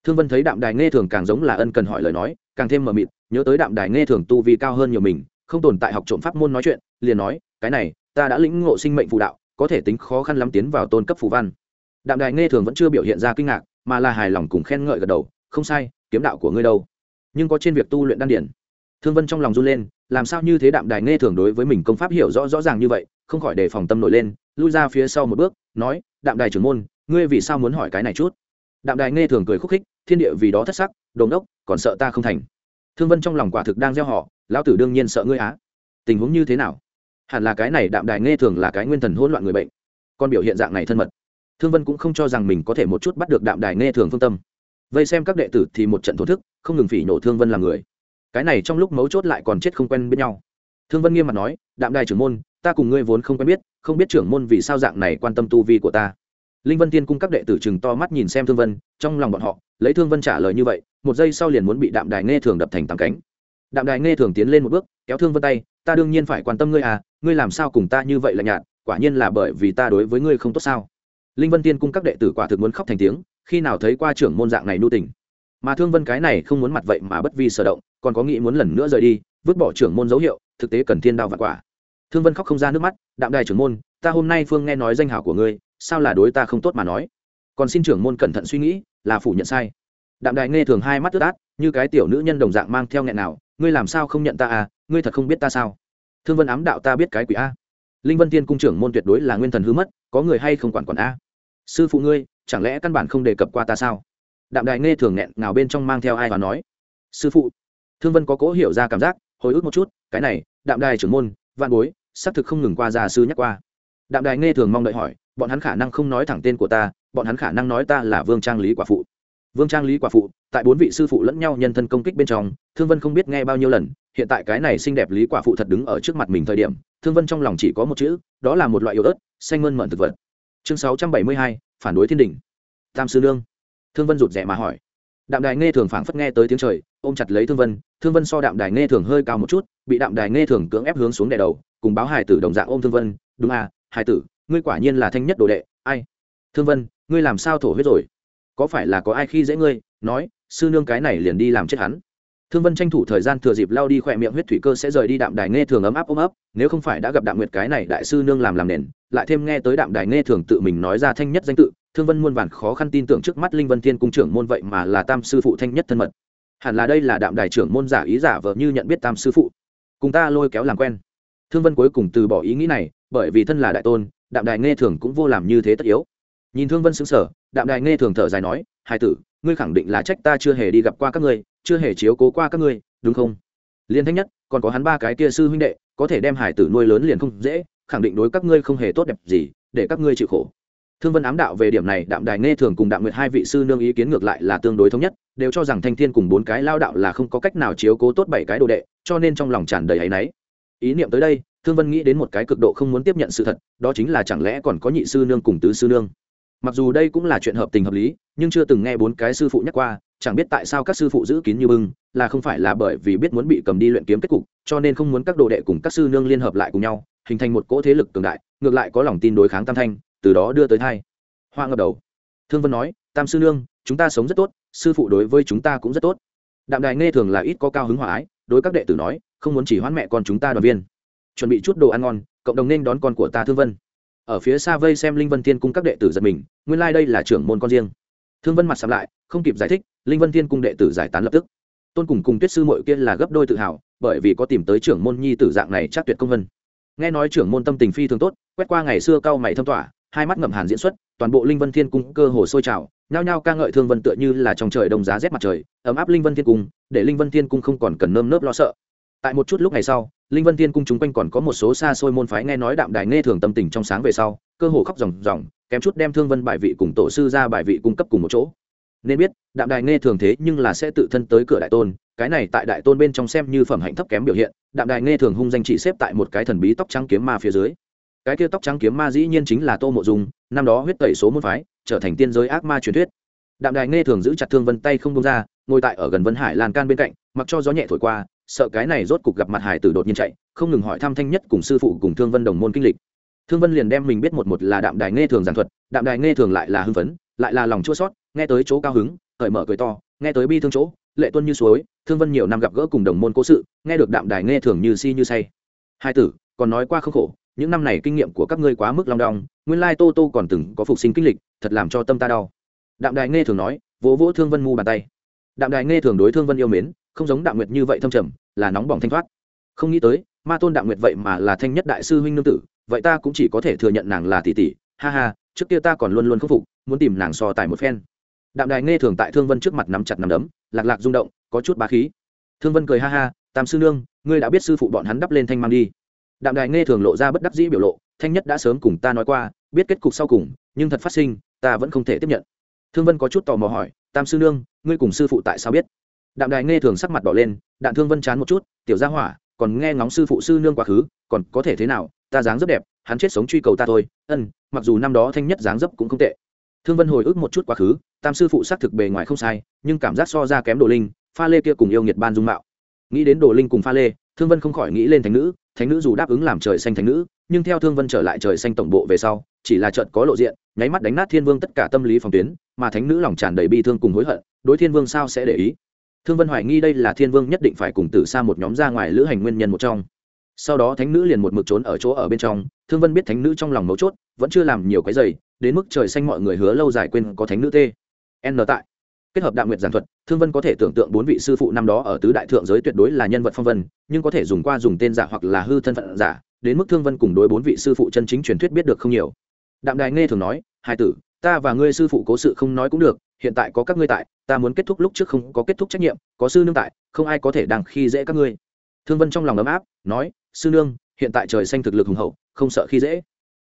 [SPEAKER 1] Thương vân thấy đạm đài nghe thường càng giống là ân cần hỏi lời nói, càng thêm mờ mịt, nhớ tới đạm đài nghe thường tu vi cao hơn nhiều mình, không tồn tại học trộm pháp môn nói chuyện, liền nói, cái này, ta đã lĩnh ngộ sinh mệnh phù đạo, có thể tính khó khăn lắm tiến vào tôn cấp phù văn. Đạm đài nghe thường vẫn chưa biểu hiện ra kinh ngạc, mà là hài lòng cùng khen ngợi gật đầu, không sai, kiếm đạo của ngươi đâu, nhưng có trên việc tu luyện đan điển thương vân trong lòng run lên, làm sao như thế đạm đài nghe thường đối với mình công pháp hiểu rõ rõ ràng như vậy, không khỏi đề phòng tâm nổi lên, lui ra phía sau một bước, nói, đạm đài trưởng môn, ngươi vì sao muốn hỏi cái này chút? Đạm đài nghe thường cười khúc khích, thiên địa vì đó thất sắc đồn đốc còn sợ ta không thành. Thương vân trong lòng quả thực đang gieo họ, lão tử đương nhiên sợ ngươi á. Tình huống như thế nào? Hẳn là cái này đạm đài nghe thường là cái nguyên thần hỗn loạn người bệnh, còn biểu hiện dạng này thân mật. Thương vân cũng không cho rằng mình có thể một chút bắt được đạm đài nghe thường phương tâm. Vây xem các đệ tử thì một trận thổ thức, không ngừng phỉ nổ thương vân là người cái này trong lúc mấu chốt lại còn chết không quen biết nhau. Thương vân nghiêm mặt nói, đạm đài trưởng môn, ta cùng ngươi vốn không quen biết, không biết trưởng môn vì sao dạng này quan tâm tu vi của ta. Linh vân tiên cung các đệ tử chừng to mắt nhìn xem thương vân, trong lòng bọn họ, lấy thương vân trả lời như vậy, một giây sau liền muốn bị đạm đài nghe thường đập thành tàng cánh. Đạm đài nghe thường tiến lên một bước, kéo thương vân tay, ta đương nhiên phải quan tâm ngươi à ngươi làm sao cùng ta như vậy là nhạt, quả nhiên là bởi vì ta đối với ngươi không tốt sao? Linh vân tiên cung các đệ tử quả thực muốn khóc thành tiếng, khi nào thấy qua trưởng môn dạng này nu tình. Mà thương vân cái này không muốn mặt vậy mà bất vi sở động còn có nghĩ muốn lần nữa rời đi, vứt bỏ trưởng môn dấu hiệu, thực tế cần thiên đao và quả. Thương vân khóc không ra nước mắt, đạm đài trưởng môn, ta hôm nay phương nghe nói danh hảo của ngươi, sao là đối ta không tốt mà nói? Còn xin trưởng môn cẩn thận suy nghĩ, là phủ nhận sai. Đạm đài nghe thường hai mắt ướt át, như cái tiểu nữ nhân đồng dạng mang theo nghẹn nào, ngươi làm sao không nhận ta à? Ngươi thật không biết ta sao? Thương vân ám đạo, ta biết cái quỷ a. Linh vân tiên cung trưởng môn tuyệt đối là nguyên thần hư mất, có người hay không quản quản a? Sư phụ ngươi, chẳng lẽ căn bản không đề cập qua ta sao? Đạm đài nghe thường nghẹn nào bên trong mang theo ai và nói. Sư phụ thương vân có cố hiểu ra cảm giác, hồi ức một chút, cái này, đạm đài trưởng môn văn bối, xác thực không ngừng qua già sư nhắc qua. Đạm đài nghe thường mong đợi hỏi, bọn hắn khả năng không nói thẳng tên của ta, bọn hắn khả năng nói ta là vương trang lý quả phụ. Vương trang lý quả phụ, tại bốn vị sư phụ lẫn nhau nhân thân công kích bên trong, thương vân không biết nghe bao nhiêu lần, hiện tại cái này xinh đẹp lý quả phụ thật đứng ở trước mặt mình thời điểm, thương vân trong lòng chỉ có một chữ, đó là một loại yếu ớt, xanh mơn mận thực vật. Chương sáu trăm bảy mươi hai, phản đối thiên đình. Tam sư nương. Thương vân rụt rẽ mà hỏi đạm đài nghe thường phảng phất nghe tới tiếng trời, ôm chặt lấy thương vân thương vân so đạm đài nghe thường hơi cao một chút, bị đạm đài nghe thường cưỡng ép hướng xuống đè đầu, cùng báo hải tử đồng dạng ôm thương vân, đúng à hải tử, ngươi quả nhiên là thanh nhất đồ đệ, ai? Thương vân, ngươi làm sao thổ huyết rồi? Có phải là có ai khi dễ ngươi, nói, sư nương cái này liền đi làm chết hắn? Thương vân tranh thủ thời gian thừa dịp lao đi khỏe miệng huyết thủy cơ sẽ rời đi đạm đài nghe thường ấm áp ôm ấp, nếu không phải đã gặp đạm nguyệt cái này đại sư nương làm làm nền, lại thêm nghe tới đạm đài nghe thường tự mình nói ra thanh nhất danh tự thương vân muôn vàn khó khăn tin tưởng trước mắt linh vân thiên cung trưởng môn vậy mà là tam sư phụ thanh nhất thân mật. Hẳn là đây là đạm đài trưởng môn giả ý giả vợ như nhận biết tam sư phụ. Cùng ta lôi kéo làm quen. Thương vân cuối cùng từ bỏ ý nghĩ này, bởi vì thân là đại tôn, đạm đài nghe thường cũng vô làm như thế tất yếu. Nhìn thương vân xứng sở đạm đài nghe thường thở dài nói, hai tử, ngươi khẳng định là trách ta chưa hề đi gặp qua các ngươi, chưa hề chiếu cố qua các ngươi, đúng không? Liên thanh nhất, còn có hắn ba cái kia sư huynh đệ, có thể đem hải tử nuôi lớn liền không dễ, khẳng định đối các ngươi không hề tốt đẹp gì, để các ngươi chịu khổ thương vân ám đạo về điểm này, đạm đài nghe thường cùng đạm nguyệt hai vị sư nương ý kiến ngược lại là tương đối thống nhất, đều cho rằng thanh thiên cùng bốn cái lao đạo là không có cách nào chiếu cố tốt bảy cái đồ đệ, cho nên trong lòng tràn đầy áy náy. Ý niệm tới đây, thương vân nghĩ đến một cái cực độ không muốn tiếp nhận sự thật, đó chính là chẳng lẽ còn có nhị sư nương cùng tứ sư nương. Mặc dù đây cũng là chuyện hợp tình hợp lý, nhưng chưa từng nghe bốn cái sư phụ nhắc qua, chẳng biết tại sao các sư phụ giữ kín như bưng, là không phải là bởi vì biết muốn bị cầm đi luyện kiếm kết cục, cho nên không muốn các đồ đệ cùng các sư nương liên hợp lại cùng nhau, hình thành một cỗ thế lực cường đại, ngược lại có lòng tin đối kháng tam thanh từ đó đưa tới thai. Hoa ngập đầu. Thương vân nói, tam sư nương, chúng ta sống rất tốt, sư phụ đối với chúng ta cũng rất tốt. Đạm đài nghe thường là ít có cao hứng hòa ái, đối các đệ tử nói, không muốn chỉ hoãn mẹ con chúng ta đoàn viên. Chuẩn bị chút đồ ăn ngon, cộng đồng nên đón con của ta thương vân. Ở phía xa vây xem linh vân tiên cung các đệ tử giật mình, nguyên lai、like、đây là trưởng môn con riêng. Thương vân mặt sắm lại, không kịp giải thích, linh vân tiên cung đệ tử giải tán lập tức. Tôn cùng cùng tuyết sư mội kia là gấp đôi tự hào, bởi vì có tìm tới trưởng môn nhi tử dạng này chắc tuyệt công vân. Nghe nói trưởng môn tâm tình phi thường tốt, quét qua ngày xưa cao mày thâm tỏa hai mắt ngậm hàn diễn xuất, toàn bộ linh vân thiên cung cơ hồ sôi trào, nhao nhao ca ngợi thương vân tựa như là trong trời đông giá rét mặt trời, ấm áp linh vân thiên cung, để linh vân thiên cung không còn cần nơm nớp lo sợ. Tại một chút lúc ngày sau, linh vân thiên cung chúng quanh còn có một số xa xôi môn phái nghe nói đạm đài nghe thường tâm tình trong sáng về sau, cơ hồ khóc ròng ròng, kém chút đem thương vân bài vị cùng tổ sư ra bài vị cung cấp cùng một chỗ. Nên biết, đạm đài nghe thường thế nhưng là sẽ tự thân tới cửa đại tôn, cái này tại đại tôn bên trong xem như phẩm hạnh thấp kém biểu hiện, đạm đài nghe thường hung danh chỉ xếp tại một cái thần bí tóc trắng kiếm ma phía dưới cái kia tóc trắng kiếm ma dĩ nhiên chính là tô mộ dung, năm đó huyết tẩy số môn phái, trở thành tiên giới ác ma truyền thuyết. Đạm đài nghe thường giữ chặt thương vân tay không bông ra, ngồi tại ở gần vân hải lan can bên cạnh, mặc cho gió nhẹ thổi qua, sợ cái này rốt cục gặp mặt hải tử đột nhiên chạy, không ngừng hỏi thăm thanh nhất cùng sư phụ cùng thương vân đồng môn kinh lịch. Thương vân liền đem mình biết một một là đạm đài nghe thường giảng thuật, đạm đài nghe thường lại là hưng phấn, lại là lòng chua sót nghe tới chỗ cao hứng, cởi mở cười to, nghe tới bi thương chỗ, lệ tuân như suối, thương vân nhiều năm gặp gỡ cùng đồng môn cố sự, nghe được đạm đài nghe thường như si như say. Hai tử, còn nói qua không khổ những năm này kinh nghiệm của các ngươi quá mức long đong, nguyên lai tô tô còn từng có phục sinh kinh lịch, thật làm cho tâm ta đau. Đạm đài nghe thường nói, vỗ vỗ thương vân mu bàn tay. Đạm đài nghe thường đối thương vân yêu mến, không giống đạm nguyệt như vậy thâm trầm, là nóng bỏng thanh thoát. Không nghĩ tới, ma tôn đạm nguyệt vậy mà là thanh nhất đại sư huynh nương tử, vậy ta cũng chỉ có thể thừa nhận nàng là tỷ tỷ. Ha ha, trước kia ta còn luôn luôn khâm phục, muốn tìm nàng so tài một phen. Đạm đài nghe thường tại thương vân trước mặt nắm chặt nắm đấm, lạc lạc rung động, có chút bá khí. Thương vân cười ha ha, tam sư nương, ngươi đã biết sư phụ bọn hắn đắp lên thanh mang đi đạm đài nghe thường lộ ra bất đắc dĩ biểu lộ, thanh nhất đã sớm cùng ta nói qua, biết kết cục sau cùng, nhưng thật phát sinh, ta vẫn không thể tiếp nhận. Thương vân có chút tò mò hỏi, tam sư nương, ngươi cùng sư phụ tại sao biết? Đạm đài nghe thường sắc mặt đỏ lên đạn thương vân chán một chút, tiểu gia hỏa, còn nghe ngóng sư phụ sư nương quá khứ, còn có thể thế nào? Ta dáng rất đẹp, hắn chết sống truy cầu ta thôi, ân, mặc dù năm đó thanh nhất dáng dấp cũng không tệ. Thương vân hồi ức một chút quá khứ, tam sư phụ xác thực bề ngoài không sai, nhưng cảm giác so ra kém đồ linh, pha lê kia cùng yêu nhiệt ban dung mạo. Nghĩ đến đồ linh cùng pha lê thương vân không khỏi nghĩ lên thánh nữ thánh nữ dù đáp ứng làm trời xanh thánh nữ, nhưng theo thương vân trở lại trời xanh tổng bộ về sau, chỉ là trận có lộ diện, nháy mắt đánh nát thiên vương tất cả tâm lý phòng tuyến, mà thánh nữ lòng tràn đầy bi thương cùng hối hận, đối thiên vương sao sẽ để ý? Thương vân hoài nghi đây là thiên vương nhất định phải cùng tử xa một nhóm ra ngoài lữ hành nguyên nhân một trong. Sau đó thánh nữ liền một mực trốn ở chỗ ở bên trong, thương vân biết thánh nữ trong lòng mấu chốt, vẫn chưa làm nhiều cái giày đến mức trời xanh mọi người hứa lâu dài quên có thánh nữ tê. N tại kết hợp đạo nguyện giản thuật, thương vân có thể tưởng tượng bốn vị sư phụ năm đó ở tứ đại thượng giới tuyệt đối là nhân vật phong vân, nhưng có thể dùng qua dùng tên giả hoặc là hư thân phận giả, đến mức thương vân cùng đối bốn vị sư phụ chân chính truyền thuyết biết được không nhiều. Đạm đài nghe thường nói, hai tử, ta và ngươi sư phụ cố sự không nói cũng được, hiện tại có các ngươi tại, ta muốn kết thúc lúc trước không có kết thúc trách nhiệm, có sư nương tại, không ai có thể đang khi dễ các ngươi. Thương vân trong lòng ấm áp, nói, sư nương, hiện tại trời xanh thực lực hùng hậu, không sợ khi dễ.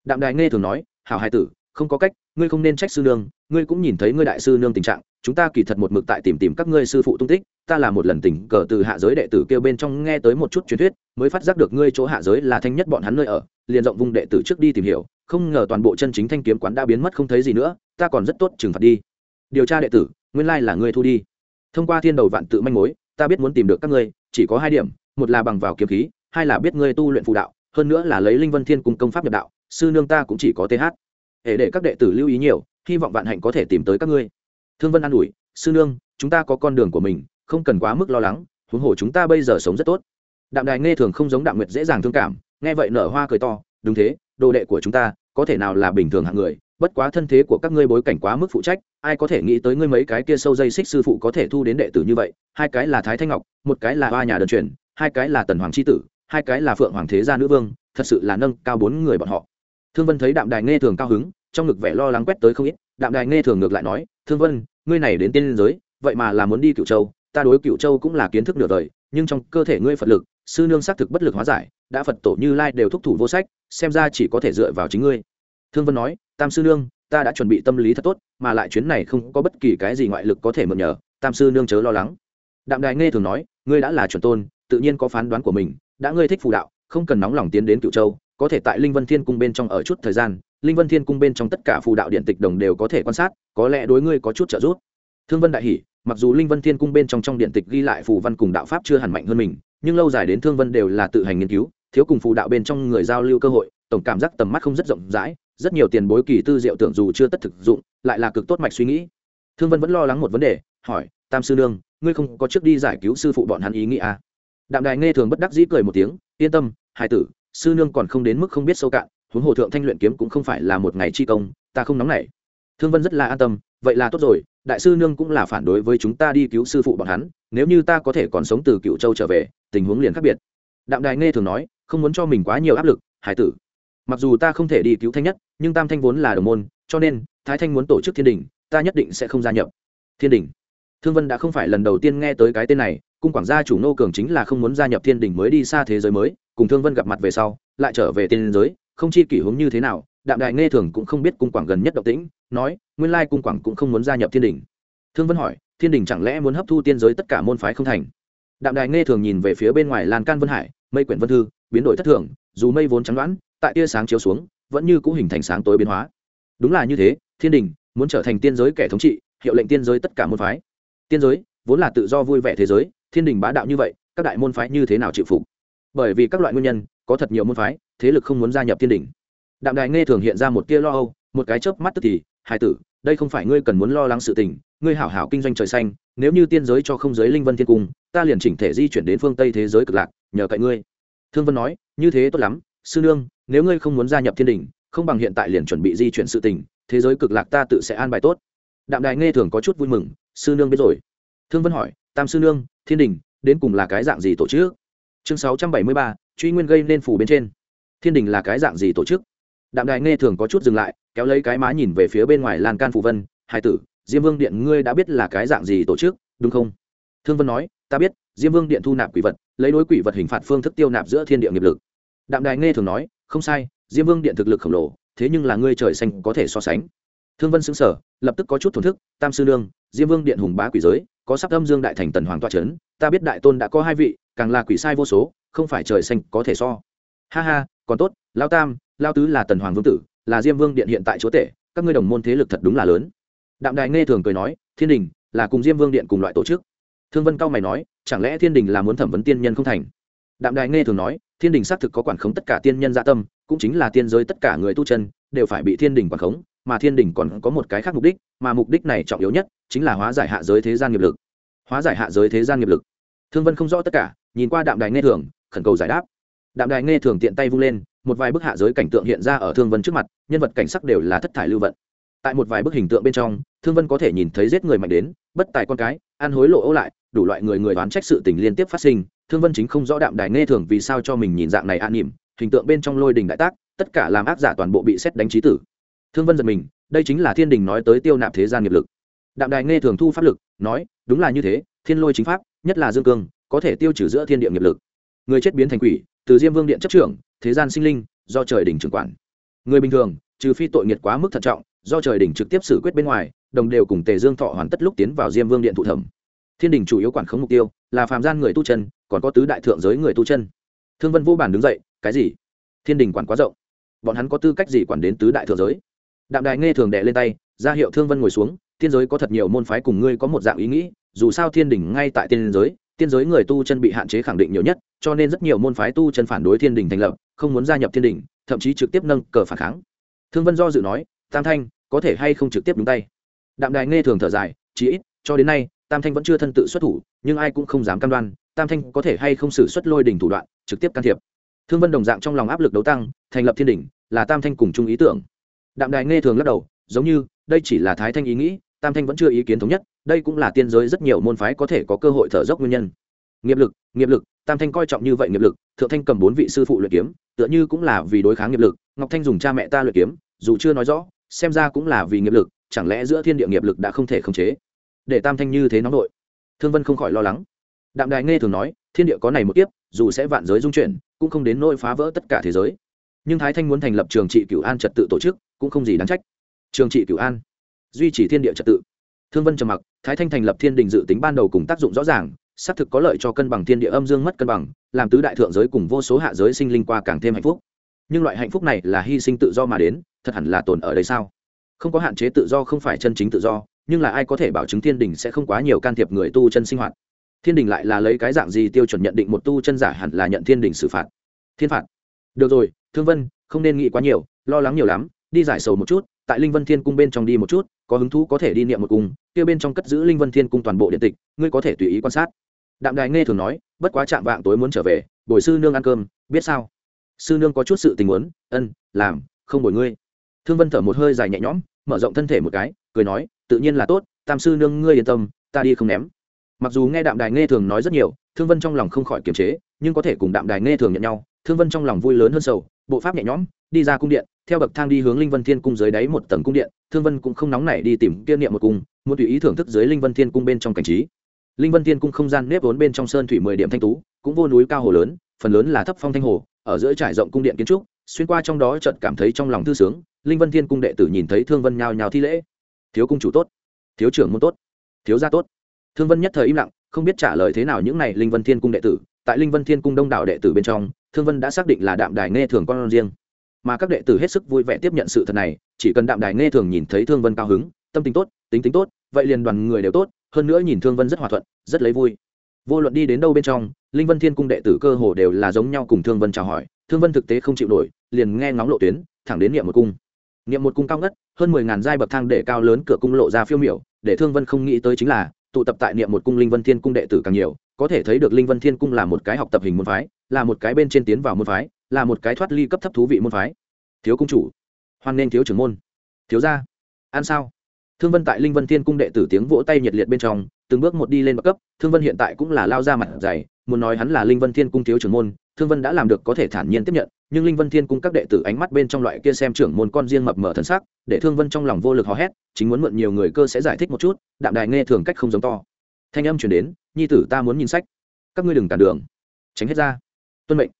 [SPEAKER 1] Đạm đài nghe thường nói, hảo hai tử, không có cách ngươi không nên trách sư nương, ngươi cũng nhìn thấy ngươi đại sư nương tình trạng, chúng ta kỳ thật một mực tại tìm tìm các ngươi sư phụ tung tích, ta là một lần tình cờ từ hạ giới đệ tử kêu bên trong nghe tới một chút truyền thuyết, mới phát giác được ngươi chỗ hạ giới là thanh nhất bọn hắn nơi ở, liền rộng vùng đệ tử trước đi tìm hiểu, không ngờ toàn bộ chân chính thanh kiếm quán đã biến mất không thấy gì nữa, ta còn rất tốt trừng phạt đi. Điều tra đệ tử, nguyên lai là ngươi thu đi. Thông qua thiên đầu vạn tự manh mối, ta biết muốn tìm được các ngươi, chỉ có hai điểm, một là bằng vào kiếm khí, hai là biết ngươi tu luyện phụ đạo, hơn nữa là lấy linh vân thiên cùng công pháp nhập đạo, sư nương ta cũng chỉ có th Hệ để các đệ tử lưu ý nhiều, hy vọng vạn hạnh có thể tìm tới các ngươi. Thương vân an ủi, sư nương, chúng ta có con đường của mình, không cần quá mức lo lắng, huống hồ chúng ta bây giờ sống rất tốt. Đạm đài nghe thường không giống đạm nguyệt dễ dàng thương cảm, nghe vậy nở hoa cười to, đúng thế, đồ đệ của chúng ta, có thể nào là bình thường hạng người, bất quá thân thế của các ngươi bối cảnh quá mức phụ trách, ai có thể nghĩ tới ngươi mấy cái kia sâu dây xích sư phụ có thể thu đến đệ tử như vậy, hai cái là thái thanh ngọc, một cái là hoa nhà đơn truyền, hai cái là tần hoàng c tử, hai cái là phượng hoàng thế gia nữ vương, thật sự là nâng cao bốn người bọn họ thương vân thấy đạm đài nghe thường cao hứng, trong ngực vẻ lo lắng quét tới không ít. Đạm đài nghe thường ngược lại nói, thương vân, ngươi này đến tiên giới, vậy mà là muốn đi cựu châu. Ta đối cựu châu cũng là kiến thức nửa đời, nhưng trong cơ thể ngươi phật lực, sư nương xác thực bất lực hóa giải, đã phật tổ như lai đều thúc thủ vô sách, xem ra chỉ có thể dựa vào chính ngươi. Thương vân nói, tam sư nương, ta đã chuẩn bị tâm lý thật tốt, mà lại chuyến này không có bất kỳ cái gì ngoại lực có thể mượn nhờ, tam sư nương chớ lo lắng. Đạm đài nghe thường nói, ngươi đã là chuẩn tôn, tự nhiên có phán đoán của mình, đã ngươi thích phù đạo, không cần nóng lòng tiến đến cựu châu có thể tại linh vân thiên cung bên trong ở chút thời gian, linh vân thiên cung bên trong tất cả phù đạo điện tịch đồng đều có thể quan sát, có lẽ đối ngươi có chút trợ giúp thương vân đại hỷ, mặc dù linh vân thiên cung bên trong trong điện tịch ghi lại phù văn cùng đạo pháp chưa hẳn mạnh hơn mình, nhưng lâu dài đến thương vân đều là tự hành nghiên cứu, thiếu cùng phù đạo bên trong người giao lưu cơ hội, tổng cảm giác tầm mắt không rất rộng rãi, rất nhiều tiền bối kỳ tư diệu tưởng dù chưa tất thực dụng, lại là cực tốt mạch suy nghĩ thương vân vẫn lo lắng một vấn đề, hỏi, tam sư nương, ngươi không có trước đi giải cứu sư phụ bọn hắn ý nghĩ à? đạm đài nghe thường bất đắc dĩ cười một tiếng, yên tâm hải tử sư nương còn không đến mức không biết sâu cạn, huống hồ thượng thanh luyện kiếm cũng không phải là một ngày chi công, ta không nóng nảy. Thương vân rất là an tâm, vậy là tốt rồi, đại sư nương cũng là phản đối với chúng ta đi cứu sư phụ bọn hắn, nếu như ta có thể còn sống từ cựu châu trở về, tình huống liền khác biệt. Đạm đài nghe thường nói, không muốn cho mình quá nhiều áp lực, hải tử. Mặc dù ta không thể đi cứu thanh nhất, nhưng tam thanh vốn là đồng môn, cho nên, thái thanh muốn tổ chức thiên đình, ta nhất định sẽ không gia nhập. Thiên đình. Thương vân đã không phải lần đầu tiên nghe tới cái tên này, cung quảng gia chủ nô cường chính là không muốn gia nhập thiên đình mới đi xa thế giới mới cùng thương vân gặp mặt về sau, lại trở về tiên giới, không chi kỷ hướng như thế nào, đạm đại nghe thường cũng không biết cung quảng gần nhất động tĩnh, nói, nguyên lai cung quảng cũng không muốn gia nhập thiên đình. Thương vân hỏi, thiên đình chẳng lẽ muốn hấp thu tiên giới tất cả môn phái không thành? Đạm đại nghe thường nhìn về phía bên ngoài lan can vân hải, mây quyển vân thư, biến đổi thất thường, dù mây vốn trắng đoán, tại tia sáng chiếu xuống, vẫn như cũ hình thành sáng tối biến hóa. Đúng là như thế, thiên đình muốn trở thành tiên giới kẻ thống trị, hiệu lệnh tiên giới tất cả môn phái. Tiên giới vốn là tự do vui vẻ thế giới, thiên đình bá đạo như vậy, các đại môn phái như thế nào chịu phục? Bởi vì các loại nguyên nhân, có thật nhiều môn phái, thế lực không muốn gia nhập thiên đình đạm đài nghe thường hiện ra một tia lo âu, một cái chớp mắt tức thì hai tử, đây không phải ngươi cần muốn lo lắng sự tình, ngươi hảo hảo kinh doanh trời xanh, nếu như tiên giới cho không giới linh vân thiên cung, ta liền chỉnh thể di chuyển đến phương tây thế giới cực lạc, nhờ cậy ngươi. Thương vân nói, như thế tốt lắm, sư nương, nếu ngươi không muốn gia nhập thiên đình không bằng hiện tại liền chuẩn bị di chuyển sự tình, thế giới cực lạc ta tự sẽ an bài tốt. Đạm đài nghe thường có chút vui mừng, sư nương biết rồi. Thương vân hỏi, tam sư nương, thiên đình đến cùng là cái dạng gì tổ chức? Chương sáu trăm bảy mươi ba, truy nguyên gây nên phủ bên trên. Thiên đình là cái dạng gì tổ chức? Đạm đài nghe thường có chút dừng lại, kéo lấy cái má nhìn về phía bên ngoài lan can phù vân. Hai tử, diêm vương điện ngươi đã biết là cái dạng gì tổ chức, đúng không? Thương vân nói, ta biết, diêm vương điện thu nạp quỷ vật, lấy đối quỷ vật hình phạt phương thức tiêu nạp giữa thiên địa nghiệp lực. Đạm đài nghe thường nói, không sai, diêm vương điện thực lực khổng lồ, thế nhưng là ngươi trời xanh có thể so sánh. Thương vân xứng sở lập tức có chút thổn thức, tam sư nương, diêm vương điện hùng bá quỷ giới, có sắp âm dương đại thành tần hoàng toa c h ấ n ta biết đại tôn đã có hai vị càng là quỷ sai vô số, không phải trời xanh có thể so. Ha ha, còn tốt, lao tam, lao tứ là tần hoàng vương tử, là diêm vương điện hiện tại chúa tể, các ngươi đồng môn thế lực thật đúng là lớn. Đạm đài nghe thường cười nói, thiên đình, là cùng diêm vương điện cùng loại tổ chức. Thương vân cao mày nói, chẳng lẽ thiên đình là muốn thẩm vấn tiên nhân không thành? Đạm đài nghe thường nói, thiên đình xác thực có quản khống tất cả tiên nhân gia tâm, cũng chính là tiên giới tất cả người tu chân, đều phải bị thiên đình quản khống, mà thiên đình còn có một cái khác mục đích, mà mục đích này trọng yếu nhất, chính là hóa giải hạ giới thế gian nghiệp lực. Hóa giải hạ giới thế gian nghiệp lực. Thương vân không rõ tất cả nhìn qua đạm đài nghe thường, khẩn cầu giải đáp. Đạm đài nghe thường tiện tay vung lên, một vài bức hạ giới cảnh tượng hiện ra ở thương vân trước mặt, nhân vật cảnh sắc đều là thất thải lưu vận. Tại một vài bức hình tượng bên trong, thương vân có thể nhìn thấy giết người mạnh đến, bất tài con cái, ăn hối lộ ấu lại, đủ loại người người đoán trách sự tình liên tiếp phát sinh, thương vân chính không rõ đạm đài nghe thường vì sao cho mình nhìn dạng này an nỉm, hình tượng bên trong lôi đình đại tác, tất cả làm ác giả toàn bộ bị xét đánh trí tử. Thương vân giật mình, đây chính là thiên đình nói tới tiêu nạp thế gian nghiệp lực. Đạm đài nghe thường thu pháp lực, nói, đúng là như thế, thiên lôi chính pháp, nhất là dương cương có thể tiêu trừ giữa thiên địa nghiệp lực. Người chết biến thành quỷ, từ diêm vương điện chấp trưởng, thế gian sinh linh, do trời đỉnh trưởng quản. Người bình thường, trừ phi tội nghiệt quá mức thận trọng, do trời đỉnh trực tiếp xử quyết bên ngoài, đồng đều cùng tề dương thọ hoàn tất lúc tiến vào diêm vương điện thụ thẩm. Thiên đình chủ yếu quản khống mục tiêu, là phàm gian người tu chân, còn có tứ đại thượng giới người tu chân. Thương vân vô bản đứng dậy, cái gì? Thiên đình quản quá rộng. Bọn hắn có tư cách gì quản đến tứ đại thượng giới? Đạm đài nghe thường đệ lên tay, ra hiệu thương vân ngồi xuống, thiên giới có thật nhiều môn phái cùng ngươi có một dạng ý nghĩ, dù sao thiên đình ngay tại tiên giới tiên giới người tu chân bị hạn chế khẳng định nhiều nhất, cho nên rất nhiều môn phái tu chân phản đối thiên đình thành lập, không muốn gia nhập thiên đình, thậm chí trực tiếp nâng cờ phản kháng. Thương vân do dự nói, tam thanh, có thể hay không trực tiếp đúng tay? Đạm đài nghe thường thở dài, chí ít, cho đến nay, tam thanh vẫn chưa thân tự xuất thủ, nhưng ai cũng không dám cam đoan, tam thanh có thể hay không xử xuất lôi đình thủ đoạn, trực tiếp can thiệp. Thương vân đồng dạng trong lòng áp lực đấu tăng, thành lập thiên đình, là tam thanh cùng chung ý tưởng. Đạm đài nghe thường lắc đầu, giống như, đây chỉ là thái thanh ý nghĩ, tam thanh vẫn chưa ý kiến thống nhất đây cũng là tiên giới rất nhiều môn phái có thể có cơ hội thở dốc nguyên nhân. Nghiệp lực nghiệp lực tam thanh coi trọng như vậy nghiệp lực thượng thanh cầm bốn vị sư phụ luyện kiếm tựa như cũng là vì đối kháng nghiệp lực ngọc thanh dùng cha mẹ ta luyện kiếm dù chưa nói rõ xem ra cũng là vì nghiệp lực chẳng lẽ giữa thiên địa nghiệp lực đã không thể khống chế? Để tam thanh như thế nóng nội thương vân không khỏi lo lắng. Đạm đài nghe thường nói thiên địa có này một kiếp, dù sẽ vạn giới dung chuyển cũng không đến nỗi phá vỡ tất cả thế giới. Nhưng thái thanh muốn thành lập trường trị cửu an trật tự tổ chức cũng không gì đáng trách. Trường trị cửu an duy trì thiên địa trật tự thương vân trầm mặc, thái thanh thành lập thiên đình dự tính ban đầu cùng tác dụng rõ ràng, xác thực có lợi cho cân bằng thiên địa âm dương mất cân bằng, làm tứ đại thượng giới cùng vô số hạ giới sinh linh qua càng thêm hạnh phúc. Nhưng loại hạnh phúc này là hy sinh tự do mà đến, thật hẳn là tồn ở đây sao? Không có hạn chế tự do không phải chân chính tự do, nhưng là ai có thể bảo chứng thiên đình sẽ không quá nhiều can thiệp người tu chân sinh hoạt? Thiên đình lại là lấy cái dạng gì tiêu chuẩn nhận định một tu chân giả hẳn là nhận thiên đình xử phạt? Thiên phạt. Được rồi, thương vân, không nên nghĩ quá nhiều, lo lắng nhiều lắm, đi giải sầu một chút tại linh vân thiên cung bên trong đi một chút, có hứng thú có thể đi niệm một cung, kia bên trong cất giữ linh vân thiên cung toàn bộ điện tịch, ngươi có thể tùy ý quan sát. Đạm đài nghe thường nói, bất quá chạm vạng tối muốn trở về, bồi sư nương ăn cơm, biết sao? Sư nương có chút sự tình muốn, ân, làm, không bồi ngươi. Thương vân thở một hơi dài nhẹ nhõm, mở rộng thân thể một cái, cười nói, tự nhiên là tốt, tam sư nương ngươi yên tâm, ta đi không ném. Mặc dù nghe đạm đài nghe thường nói rất nhiều, thương vân trong lòng không khỏi kiềm chế, nhưng có thể cùng đạm đài nghe thường nhận nhau, thương vân trong lòng vui lớn hơn sầu, bộ pháp nhẹ nhõm, đi ra cung điện theo bậc thang đi hướng linh vân thiên cung dưới đáy một tầng cung điện, thương vân cũng không nóng nảy đi tìm kiên niệm một cung, muốn tùy ý thưởng thức dưới linh vân thiên cung bên trong cảnh trí. Linh vân thiên cung không gian nếp vốn bên trong sơn thủy mười điểm thanh tú, cũng vô núi cao hồ lớn, phần lớn là thấp phong thanh hồ, ở giữa trải rộng cung điện kiến trúc, xuyên qua trong đó chợt cảm thấy trong lòng thư sướng, linh vân thiên cung đệ tử nhìn thấy thương vân nhào nhào thi lễ. Thiếu cung chủ tốt, thiếu trưởng môn tốt, thiếu gia tốt. Thương vân nhất thời im lặng, không biết trả lời thế nào những này linh vân thiên cung đệ tử. Tại linh vân thiên cung đông đảo đệ tử bên trong, thương vân đã xác định là đạm đài nghe thường con riêng mà các đệ tử hết sức vui vẻ tiếp nhận sự thật này, chỉ cần đạm đài nghe thường nhìn thấy thương vân cao hứng, tâm tính tốt, tính tính tốt, vậy liền đoàn người đều tốt, hơn nữa nhìn thương vân rất hòa thuận, rất lấy vui. Vô luận đi đến đâu bên trong, linh vân thiên cung đệ tử cơ hồ đều là giống nhau cùng thương vân chào hỏi, thương vân thực tế không chịu nổi, liền nghe ngóng lộ tuyến, thẳng đến niệm một cung. Niệm một cung cao ngất, hơn mười ngàn giai bậc thang để cao lớn cửa cung lộ ra phiêu miểu, để thương vân không nghĩ tới chính là, tụ tập tại niệm một cung linh vân thiên cung đệ tử càng nhiều, có thể thấy được linh vân thiên cung là một cái học tập hình môn phái, là một cái bên trên tiến vào môn phái là một cái thoát ly cấp thấp thú vị môn phái. Thiếu công chủ. Hoan nên thiếu trưởng môn. Thiếu gia. Ăn sao? Thương vân tại linh vân thiên cung đệ tử tiếng vỗ tay nhiệt liệt bên trong, từng bước một đi lên bậc cấp, thương vân hiện tại cũng là lao ra mặt dày, muốn nói hắn là linh vân thiên cung thiếu trưởng môn, thương vân đã làm được có thể thản nhiên tiếp nhận, nhưng linh vân thiên cung các đệ tử ánh mắt bên trong loại kia xem trưởng môn con riêng mập mờ thân xác để thương vân trong lòng vô lực hò hét, chính muốn mượn nhiều người cơ sẽ giải thích một chút, đạm đài nghe thường cách không giống to. Thanh âm chuyển đến, nhi tử ta muốn nhìn sách. Các ngươi đừng cản đường. Tránh hết ra. Tuân mệnh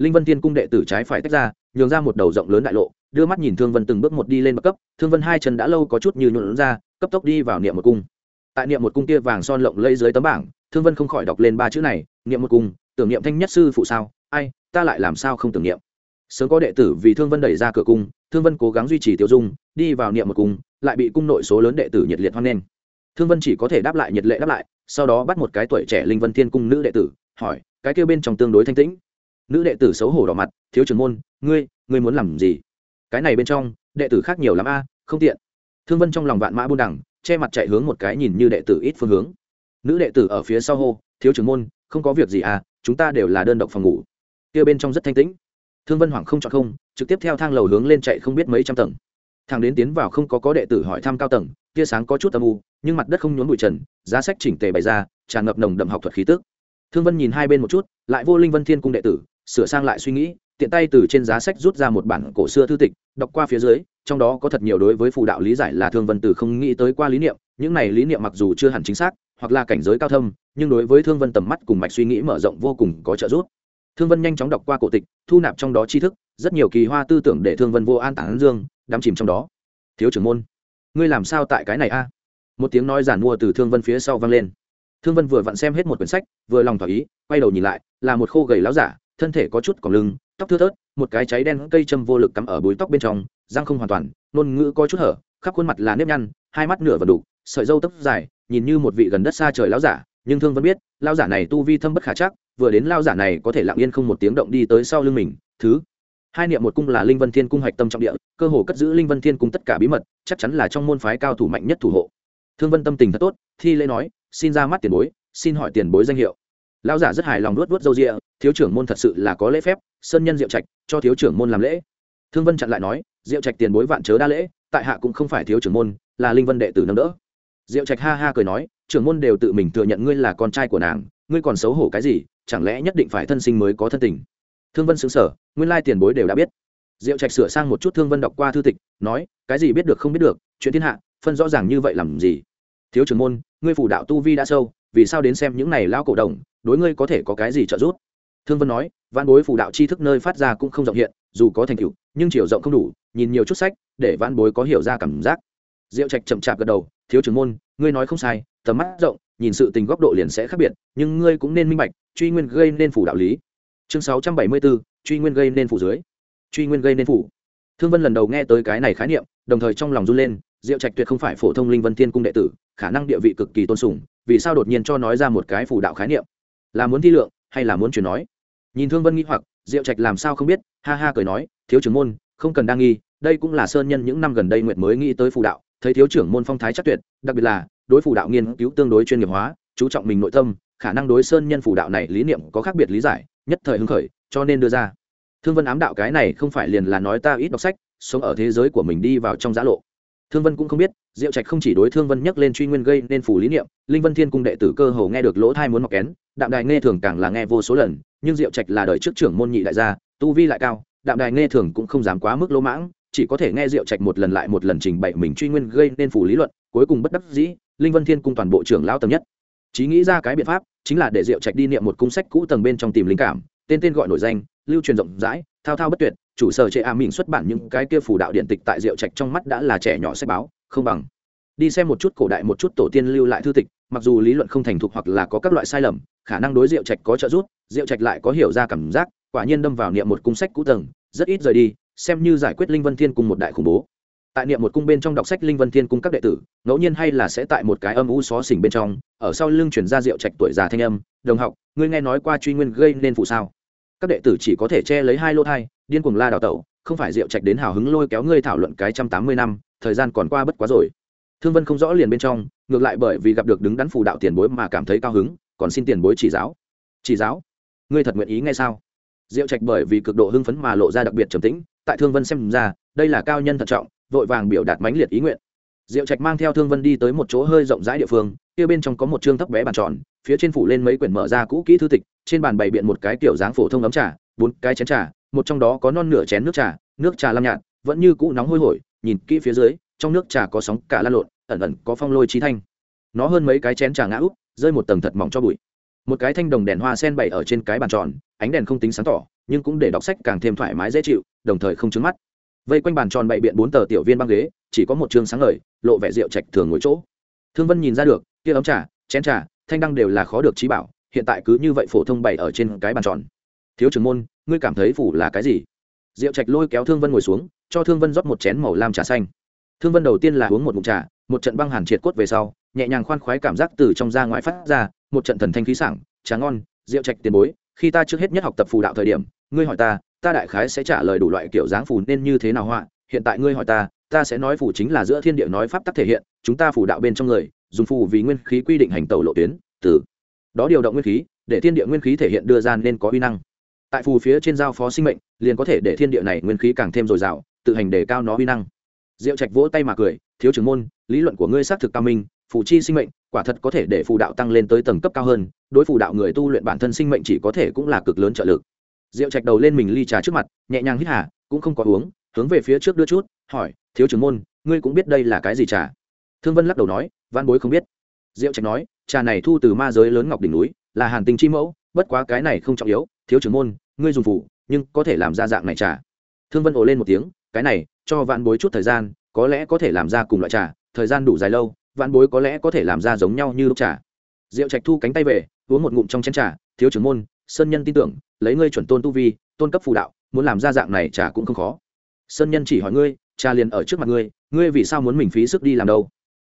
[SPEAKER 1] linh vân thiên cung đệ tử trái phải tách ra, nhường ra một đầu rộng lớn đại lộ, đưa mắt nhìn thương vân từng bước một đi lên bậc cấp, thương vân hai chân đã lâu có chút như nhuộn ra, cấp tốc đi vào niệm một cung. Tại niệm một cung kia vàng son lộng lây dưới tấm bảng, thương vân không khỏi đọc lên ba chữ này, niệm một cung, tưởng niệm thanh nhất sư phụ sao? Ai, ta lại làm sao không tưởng niệm? Sớm có đệ tử vì thương vân đẩy ra cửa cung, thương vân cố gắng duy trì tiêu dung, đi vào niệm một cung, lại bị cung nội số lớn đệ tử nhiệt liệt hoan nghênh. Thương vân chỉ có thể đáp lại nhiệt lệ đáp lại, sau đó bắt một cái tuổi trẻ linh vân thiên cung nữ đệ tử, hỏi, cái kêu bên trong tương đối thanh tĩnh nữ đệ tử xấu hổ đỏ mặt, thiếu trưởng môn, ngươi ngươi muốn làm gì? Cái này bên trong, đệ tử khác nhiều lắm a, không tiện. Thương vân trong lòng vạn mã buôn đẳng, che mặt chạy hướng một cái nhìn như đệ tử ít phương hướng. Nữ đệ tử ở phía sau hô, thiếu trưởng môn, không có việc gì à chúng ta đều là đơn độc phòng ngủ. Kia bên trong rất thanh tĩnh. Thương vân hoảng không chọn không, trực tiếp theo thang lầu hướng lên chạy không biết mấy trăm tầng. Thằng đến tiến vào không có có đệ tử hỏi thăm cao tầng, tia sáng có chút âm u, nhưng mặt đất không nhốn bụi trần, giá sách chỉnh tề bày ra, tràn ngập nồng đậm học thuật khí tức. Thương vân nhìn hai bên một chút, lại vô linh vân thiên cung đệ tử sửa sang lại suy nghĩ, tiện tay từ trên giá sách rút ra một bản cổ xưa thư tịch, đọc qua phía dưới, trong đó có thật nhiều đối với phù đạo lý giải là thương vân tử không nghĩ tới qua lý niệm, những này lý niệm mặc dù chưa hẳn chính xác, hoặc là cảnh giới cao thâm, nhưng đối với thương vân tầm mắt cùng mạch suy nghĩ mở rộng vô cùng có trợ giúp. Thương vân nhanh chóng đọc qua cổ tịch, thu nạp trong đó tri thức, rất nhiều kỳ hoa tư tưởng để thương vân vô an tản dương, đắm chìm trong đó. Thiếu trưởng môn, ngươi làm sao tại cái này a? Một tiếng nói giản mua từ thương vân phía sau vang lên. Thương vân vừa vặn xem hết một quyển sách, vừa lòng thỏa ý, quay đầu nhìn lại, là một khô gầy láo giả thân thể có chút còng lưng, tóc thưa thớt, một cái cháy đen cây châm vô lực cắm ở búi tóc bên trong, răng không hoàn toàn, ngôn ngữ có chút hở, khắp khuôn mặt là nếp nhăn, hai mắt nửa và đủ sợi dâu tóc dài, nhìn như một vị gần đất xa trời lão giả, nhưng thương vẫn biết lao giả này tu vi thâm bất khả chắc, vừa đến lao giả này có thể lặng yên không một tiếng động đi tới sau lưng mình, thứ hai niệm một cung là linh vân thiên cung hạch tâm trọng địa, cơ hồ cất giữ linh vân thiên cung tất cả bí mật, chắc chắn là trong môn phái cao thủ mạnh nhất thủ hộ. Thương vân tâm tình thật tốt, thi lễ nói, xin ra mắt tiền bối, xin hỏi tiền bối danh hiệu lão giả rất hài lòng luốt luốt râu rịa thiếu trưởng môn thật sự là có lễ phép, sơn nhân diệu trạch, cho thiếu trưởng môn làm lễ. Thương vân chặn lại nói, diệu trạch tiền bối vạn chớ đa lễ, tại hạ cũng không phải thiếu trưởng môn, là linh vân đệ tử nâng đỡ. Diệu trạch ha ha cười nói, trưởng môn đều tự mình thừa nhận ngươi là con trai của nàng, ngươi còn xấu hổ cái gì, chẳng lẽ nhất định phải thân sinh mới có thân tình? Thương vân xứng sở nguyên lai tiền bối đều đã biết. Diệu trạch sửa sang một chút thương vân đọc qua thư tịch, nói, cái gì biết được không biết được, chuyện thiên hạ, phân rõ ràng như vậy làm gì? Thiếu trưởng môn, ngươi phủ đạo tu vi đã sâu, vì sao đến xem những này lao cổ đồng đối ngươi có thể có cái gì trợ giúp? Thương vân nói văn bối phủ đạo tri thức nơi phát ra cũng không rộng hiện, dù có thành tựu, nhưng chiều rộng không đủ, nhìn nhiều chút sách, để văn bối có hiểu ra cảm giác. Diệu trạch chậm chạp gật đầu, thiếu trưởng môn, ngươi nói không sai, tầm mắt rộng, nhìn sự tình góc độ liền sẽ khác biệt, nhưng ngươi cũng nên minh bạch, truy nguyên gây nên phủ đạo lý. Chương sáu trăm bảy mươi bốn, truy nguyên gây nên phủ dưới. Truy nguyên gây nên phủ thương vân lần đầu nghe tới cái này khái niệm, đồng thời trong lòng run lên, diệu trạch tuyệt không phải phổ thông linh vân thiên cung đệ tử, khả năng địa vị cực kỳ tôn sùng, vì sao đột nhiên cho nói ra một cái phủ đạo khái niệm? Là muốn thi lượng hay là muốn truyền nói? Nhìn thương vân nghi hoặc, diệu trạch làm sao không biết, ha ha cười nói, thiếu trưởng môn, không cần đa nghi, đây cũng là sơn nhân những năm gần đây nguyệt mới nghĩ tới phù đạo, thấy thiếu trưởng môn phong thái chắc tuyệt, đặc biệt là, đối phù đạo nghiên cứu tương đối chuyên nghiệp hóa, chú trọng mình nội tâm, khả năng đối sơn nhân phù đạo này lý niệm có khác biệt lý giải, nhất thời hứng khởi, cho nên đưa ra. Thương vân ám đạo cái này không phải liền là nói ta ít đọc sách, sống ở thế giới của mình đi vào trong giã lộ thương vân cũng không biết, diệu trạch không chỉ đối thương vân nhắc lên truy nguyên gây nên phủ lý niệm, linh vân thiên cung đệ tử cơ hồ nghe được lỗ thai muốn mọc kén, đạm đài nghe thường càng là nghe vô số lần, nhưng diệu trạch là đời trước trưởng môn nhị đại gia, tu vi lại cao, đạm đài nghe thường cũng không dám quá mức lỗ mãng, chỉ có thể nghe diệu trạch một lần lại một lần trình bày mình truy nguyên gây nên phủ lý luận, cuối cùng bất đắc dĩ, linh vân thiên cung toàn bộ trưởng lao tầng nhất. Chí nghĩ ra cái biện pháp, chính là để diệu trạch đi niệm một cung sách cũ tầng bên trong tìm linh cảm, tên tên gọi nổi danh, lưu truyền rộng rãi, thao thao bất tuyệt chủ sở trệ a mình xuất bản những cái kia phủ đạo điện tịch tại rượu trạch trong mắt đã là trẻ nhỏ sách báo, không bằng. Đi xem một chút cổ đại một chút tổ tiên lưu lại thư tịch, mặc dù lý luận không thành thục hoặc là có các loại sai lầm, khả năng đối rượu trạch có trợ giúp, rượu trạch lại có hiểu ra cảm giác, quả nhiên đâm vào niệm một cung sách cũ tầng, rất ít rời đi, xem như giải quyết linh vân thiên cung một đại khủng bố. Tại niệm một cung bên trong đọc sách linh vân thiên cung các đệ tử, ngẫu nhiên hay là sẽ tại một cái âm u xó xỉnh bên trong, ở sau lưng chuyển ra rượu trạch tuổi già thanh âm, đồng học, ngươi nghe nói qua truy nguyên gây nên phụ sao? Các đệ tử chỉ có thể che lấy hai lô thai, điên cuồng la đào tẩu, không phải diệu trạch đến hào hứng lôi kéo ngươi thảo luận cái trăm tám mươi năm, thời gian còn qua bất quá rồi. Thương vân không rõ liền bên trong, ngược lại bởi vì gặp được đứng đắn phù đạo tiền bối mà cảm thấy cao hứng, còn xin tiền bối chỉ giáo. Chỉ giáo? Ngươi thật nguyện ý ngay sao? Diệu trạch bởi vì cực độ hưng phấn mà lộ ra đặc biệt trầm tĩnh, tại thương vân xem ra, đây là cao nhân thận trọng, vội vàng biểu đạt mãnh liệt ý nguyện. Diệu trạch mang theo thương vân đi tới một chỗ hơi rộng rãi địa phương, kia bên trong có một chương thấp bé bàn tròn, phía trên phủ lên mấy quyển mở ra cũ kỹ thư tịch trên bàn bày biện một cái kiểu dáng phổ thông ấm trà, bốn cái chén trà, một trong đó có non nửa chén nước trà nước trà lam nhạt, vẫn như cũ nóng hôi hổi, nhìn kỹ phía dưới, trong nước trà có sóng cả lan lộn, ẩn ẩn có phong lôi trí thanh. Nó hơn mấy cái chén trà ngã úp, rơi một tầng thật mỏng cho bụi. Một cái thanh đồng đèn hoa sen bày ở trên cái bàn tròn, ánh đèn không tính sáng tỏ, nhưng cũng để đọc sách càng thêm thoải mái dễ chịu, đồng thời không trứng mắt. Vây quanh bàn tròn bày biện bốn tờ tiểu viên băng ghế, chỉ có một chương sáng ngời, lộ vẻ rượu trạch thường ngồi chỗ. Thương vân nhìn ra được, kia ấm trà, chén trà, thanh đăng đều là khó được trí bảo hiện tại cứ như vậy phổ thông bày ở trên cái bàn tròn. Thiếu trưởng môn, ngươi cảm thấy phủ là cái gì? Diệu trạch lôi kéo thương vân ngồi xuống, cho thương vân rót một chén màu lam trà xanh. Thương vân đầu tiên là uống một mụn trà, một trận băng hàn triệt cốt về sau, nhẹ nhàng khoan khoái cảm giác từ trong ra ngoài phát ra, một trận thần thanh khí sảng, trà ngon rượu trạch tiền bối, khi ta trước hết nhất học tập phù đạo thời điểm, ngươi hỏi ta ta đại khái sẽ trả lời đủ loại kiểu dáng phù nên như thế nào họa, hiện tại ngươi hỏi ta ta sẽ nói phù chính là giữa thiên địa nói pháp tắc thể hiện, chúng ta phù đạo bên trong người, dùng phù vì nguyên khí quy định hành tàu lộ tuyến, từ đó điều động nguyên khí, để thiên địa nguyên khí thể hiện đưa ra nên có uy năng. Tại phù phía trên giao phó sinh mệnh, liền có thể để thiên địa này nguyên khí càng thêm dồi dào, tự hành đề cao nó uy năng. Diệu trạch vỗ tay mà cười, thiếu trưởng môn, lý luận của ngươi xác thực cao minh, phù chi sinh mệnh, quả thật có thể để phù đạo tăng lên tới tầng cấp cao hơn, đối phù đạo người tu luyện bản thân sinh mệnh chỉ có thể cũng là cực lớn trợ lực. Diệu trạch đầu lên mình ly trà trước mặt, nhẹ nhàng hít hà, cũng không có uống, hướng về phía trước đưa chút, hỏi, thiếu trưởng môn, ngươi cũng biết đây là cái gì trà? Thương vân lắc đầu nói văn bối không biết. Diệu trạch nói trà này thu từ ma giới lớn ngọc đỉnh núi, là hàn tinh chi mẫu, bất quá cái này không trọng yếu, thiếu trưởng môn, ngươi dùng phủ, nhưng có thể làm ra dạng này trà. Thương vân ồ lên một tiếng, cái này, cho vạn bối chút thời gian, có lẽ có thể làm ra cùng loại trà, thời gian đủ dài lâu, vạn bối có lẽ có thể làm ra giống nhau như lúc trà. Diệu trạch thu cánh tay về, uống một ngụm trong chén trà, thiếu trưởng môn, sơn nhân tin tưởng, lấy ngươi chuẩn tôn tu vi, tôn cấp phù đạo, muốn làm ra dạng này trà cũng không khó. Sơn nhân chỉ hỏi ngươi, trà liền ở trước mặt ngươi ngươi vì sao muốn mình phí sức đi làm đâu?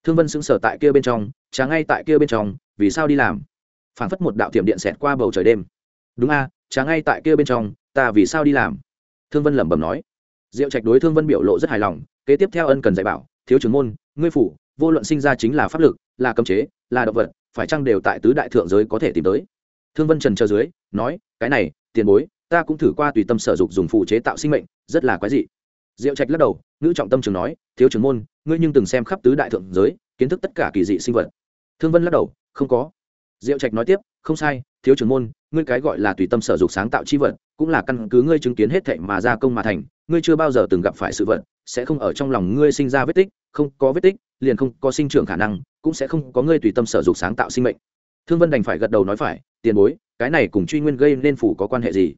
[SPEAKER 1] Thương vân sững sờ tại kia bên trong, trà ngay tại kia bên trong, vì sao đi làm? Phảng phất một đạo tiệm điện xẹt qua bầu trời đêm. Đúng a, trà ngay tại kia bên trong, ta vì sao đi làm? Thương vân lẩm bẩm nói. Diệu trạch đối thương vân biểu lộ rất hài lòng, kế tiếp theo ân cần dạy bảo, thiếu trưởng môn, ngươi phủ, vô luận sinh ra chính là pháp lực, là cấm chế, là động vật, phải chăng đều tại tứ đại thượng giới có thể tìm tới? Thương vân trần chờ dưới, nói, cái này, tiền bối, ta cũng thử qua tùy tâm sở dục dùng phụ chế tạo sinh mệnh, rất là quái dị diệu trạch lắc đầu, ngữ trọng tâm trường nói, thiếu trưởng môn, ngươi nhưng từng xem khắp tứ đại thượng giới, kiến thức tất cả kỳ dị sinh vật. Thương vân lắc đầu, không có. Diệu trạch nói tiếp, không sai, thiếu trưởng môn, ngươi cái gọi là tùy tâm sở dục sáng tạo chi vật, cũng là căn cứ ngươi chứng kiến hết thệ mà ra công mà thành, ngươi chưa bao giờ từng gặp phải sự vật, sẽ không ở trong lòng ngươi sinh ra vết tích, không có vết tích, liền không có sinh trưởng khả năng, cũng sẽ không có ngươi tùy tâm sở dục sáng tạo sinh mệnh. Thương vân đành phải gật đầu nói phải, tiền bối, cái này cùng truy nguyên gây nên phủ có quan hệ gì?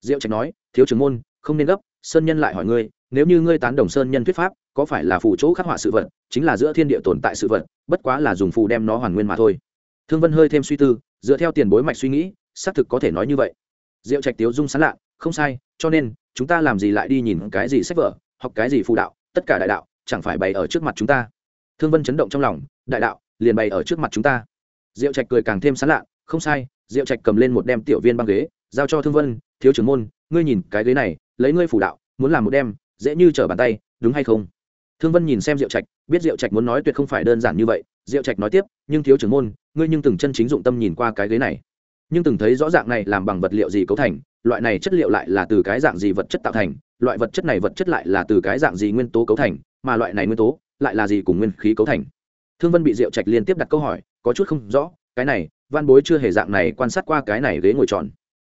[SPEAKER 1] Diệu trạch nói, thiếu trưởng môn, không nên gấp, sơn nhân lại hỏi ngươi nếu như ngươi tán đồng sơn nhân thuyết pháp, có phải là phù chỗ khắc họa sự vật, chính là giữa thiên địa tồn tại sự vật, bất quá là dùng phù đem nó hoàn nguyên mà thôi. Thương vân hơi thêm suy tư, dựa theo tiền bối mạch suy nghĩ, xác thực có thể nói như vậy. Diệu trạch tiếu dung sán lạ, không sai, cho nên, chúng ta làm gì lại đi nhìn cái gì sách vở, học cái gì phù đạo, tất cả đại đạo, chẳng phải bày ở trước mặt chúng ta. Thương vân chấn động trong lòng, đại đạo, liền bày ở trước mặt chúng ta. Diệu trạch cười càng thêm sán lạ, không sai, diệu trạch cầm lên một đem tiểu viên băng ghế, giao cho thương vân, thiếu trưởng môn, ngươi nhìn cái ghế này, lấy ngươi phù đạo, muốn làm một đem dễ như trở bàn tay, đúng hay không? Thương vân nhìn xem diệu trạch, biết diệu trạch muốn nói tuyệt không phải đơn giản như vậy. Diệu trạch nói tiếp, nhưng thiếu trưởng môn, ngươi nhưng từng chân chính dụng tâm nhìn qua cái ghế này. Nhưng từng thấy rõ dạng này làm bằng vật liệu gì cấu thành, loại này chất liệu lại là từ cái dạng gì vật chất tạo thành, loại vật chất này vật chất lại là từ cái dạng gì nguyên tố cấu thành, mà loại này nguyên tố lại là gì cùng nguyên khí cấu thành. Thương vân bị diệu trạch liên tiếp đặt câu hỏi, có chút không rõ, cái này, văn bối chưa hề dạng này quan sát qua cái này ghế ngồi tròn.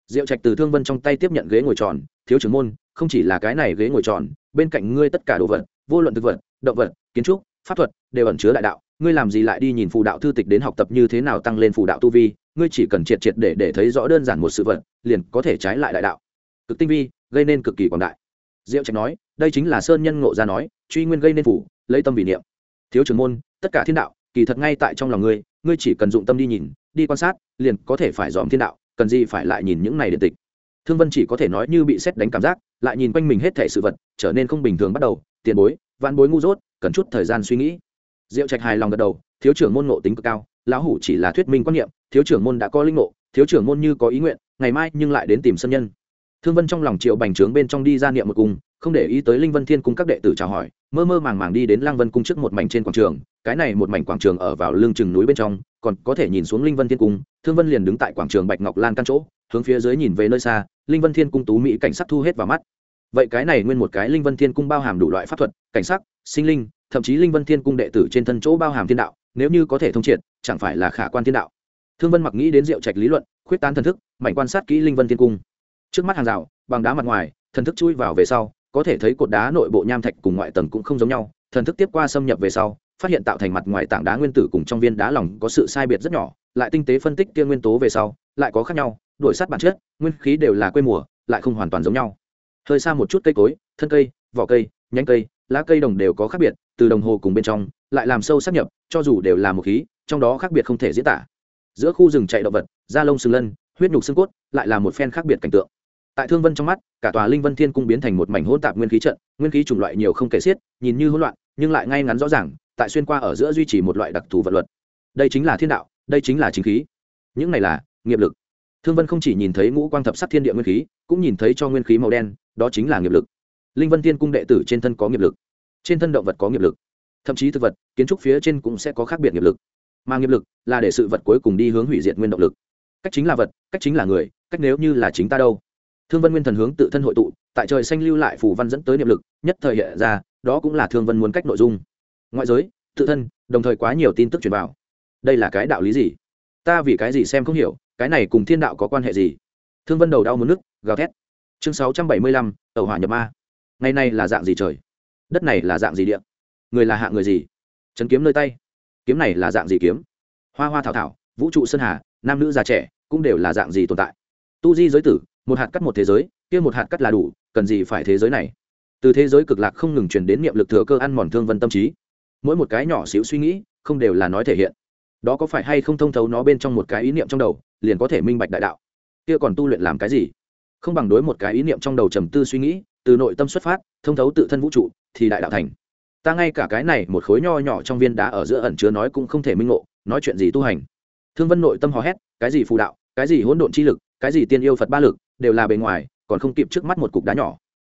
[SPEAKER 1] Diệu trạch từ thương vân trong tay tiếp nhận ghế ngồi tròn thiếu trưởng môn, không chỉ là cái này ghế ngồi tròn, bên cạnh ngươi tất cả đồ vật, vô luận thực vật, động vật, kiến trúc, pháp thuật, đều ẩn chứa đại đạo. Ngươi làm gì lại đi nhìn phù đạo thư tịch đến học tập như thế nào tăng lên phù đạo tu vi? Ngươi chỉ cần triệt triệt để để thấy rõ đơn giản một sự vật, liền có thể trái lại đại đạo. Cực tinh vi, gây nên cực kỳ quảng đại. Diệu trạch nói, đây chính là sơn nhân ngộ ra nói, truy nguyên gây nên phủ, lấy tâm vị niệm. Thiếu trưởng môn, tất cả thiên đạo, kỳ thật ngay tại trong lòng ngươi ngươi chỉ cần dụng tâm đi nhìn, đi quan sát, liền có thể phải dòm thiên đạo, cần gì phải lại nhìn những này điện tịch thương vân chỉ có thể nói như bị xét đánh cảm giác, lại nhìn quanh mình hết thể sự vật, trở nên không bình thường bắt đầu, tiền bối văn bối ngu dốt, cần chút thời gian suy nghĩ. Diệu trạch hài lòng gật đầu, thiếu trưởng môn ngộ tính cực cao, lão hủ chỉ là thuyết minh quan niệm, thiếu trưởng môn đã có linh ngộ, thiếu trưởng môn như có ý nguyện, ngày mai nhưng lại đến tìm sân nhân. Thương vân trong lòng triệu bành trướng bên trong đi ra niệm một cung, không để ý tới linh vân thiên cung các đệ tử chào hỏi, mơ mơ màng màng đi đến lang vân cung trước một mảnh trên quảng trường, cái này một mảnh quảng trường ở vào lưng chừng núi bên trong, còn có thể nhìn xuống linh vân thiên cung, thương vân liền đứng tại quảng trường bạch ngọc lan căn chỗ hướng phía dưới nhìn về nơi xa, linh vân thiên cung tú mỹ cảnh sắc thu hết vào mắt. Vậy cái này nguyên một cái linh vân thiên cung bao hàm đủ loại pháp thuật, cảnh sắc, sinh linh, thậm chí linh vân thiên cung đệ tử trên thân chỗ bao hàm thiên đạo, nếu như có thể thông triệt, chẳng phải là khả quan thiên đạo. Thương vân mặc nghĩ đến diệu trạch lý luận, khuyết tán thần thức, mạnh quan sát kỹ linh vân thiên cung. Trước mắt hàng rào, bằng đá mặt ngoài, thần thức chui vào về sau, có thể thấy cột đá nội bộ nham thạch cùng ngoại tầng cũng không giống nhau. Thần thức tiếp qua xâm nhập về sau, phát hiện tạo thành mặt ngoài tảng đá nguyên tử cùng trong viên đá lỏng có sự sai biệt rất nhỏ, lại tinh tế phân tích kia nguyên tố về sau, lại có khác nhau đổi sát bản chất, nguyên khí đều là quê mùa, lại không hoàn toàn giống nhau. Hơi xa một chút cây cối, thân cây, vỏ cây, nhánh cây, lá cây đồng đều có khác biệt, từ đồng hồ cùng bên trong, lại làm sâu sát nhập, cho dù đều là một khí, trong đó khác biệt không thể diễn tả. Giữa khu rừng chạy động vật, da lông sừng lân, huyết nhục xương cốt, lại là một phen khác biệt cảnh tượng. Tại thương vân trong mắt, cả tòa linh vân thiên cung biến thành một mảnh hỗn tạp nguyên khí trận, nguyên khí chủng loại nhiều không kể xiết, nhìn như hỗn loạn, nhưng lại ngay ngắn rõ ràng, tại xuyên qua ở giữa duy trì một loại đặc thù vật luật. Đây chính là thiên đạo, đây chính là chính khí. Những này là nghiệp lực thương vân không chỉ nhìn thấy ngũ quang thập sắc thiên địa nguyên khí, cũng nhìn thấy cho nguyên khí màu đen, đó chính là nghiệp lực. Linh vân thiên cung đệ tử trên thân có nghiệp lực. Trên thân động vật có nghiệp lực. Thậm chí thực vật, kiến trúc phía trên cũng sẽ có khác biệt nghiệp lực. Mà nghiệp lực là để sự vật cuối cùng đi hướng hủy diệt nguyên động lực. Cách chính là vật, cách chính là người, cách nếu như là chính ta đâu. Thương vân nguyên thần hướng tự thân hội tụ, tại trời xanh lưu lại phù văn dẫn tới niệm lực, nhất thời hiện ra, đó cũng là thương vân muốn cách nội dung. Ngoại giới, tự thân, đồng thời quá nhiều tin tức truyền vào. Đây là cái đạo lý gì? Ta vì cái gì xem không hiểu, cái này cùng thiên đạo có quan hệ gì? Thương vân đầu đau muốn nước gào thét. Chương sáu trăm bảy mươi lăm tàu hỏa nhập ma. Ngày nay là dạng gì trời? Đất này là dạng gì địa? Người là hạ người gì? Trấn kiếm nơi tay. Kiếm này là dạng gì kiếm? Hoa hoa thảo thảo, vũ trụ sơn hà, nam nữ già trẻ, cũng đều là dạng gì tồn tại? Tu di giới tử, một hạt cắt một thế giới, kia một hạt cắt là đủ, cần gì phải thế giới này? Từ thế giới cực lạc không ngừng truyền đến niệm lực thừa cơ ăn mòn thương vân tâm trí. Mỗi một cái nhỏ xíu suy nghĩ, không đều là nói thể hiện đó có phải hay không thông thấu nó bên trong một cái ý niệm trong đầu, liền có thể minh bạch đại đạo. Kia còn tu luyện làm cái gì? Không bằng đối một cái ý niệm trong đầu trầm tư suy nghĩ, từ nội tâm xuất phát, thông thấu tự thân vũ trụ, thì đại đạo thành. Ta ngay cả cái này một khối nho nhỏ trong viên đá ở giữa ẩn chứa nói cũng không thể minh ngộ, nói chuyện gì tu hành? Thương vân nội tâm hò hét, cái gì phù đạo, cái gì hỗn độn chi lực, cái gì tiên yêu phật ba lực, đều là bề ngoài, còn không kịp trước mắt một cục đá nhỏ.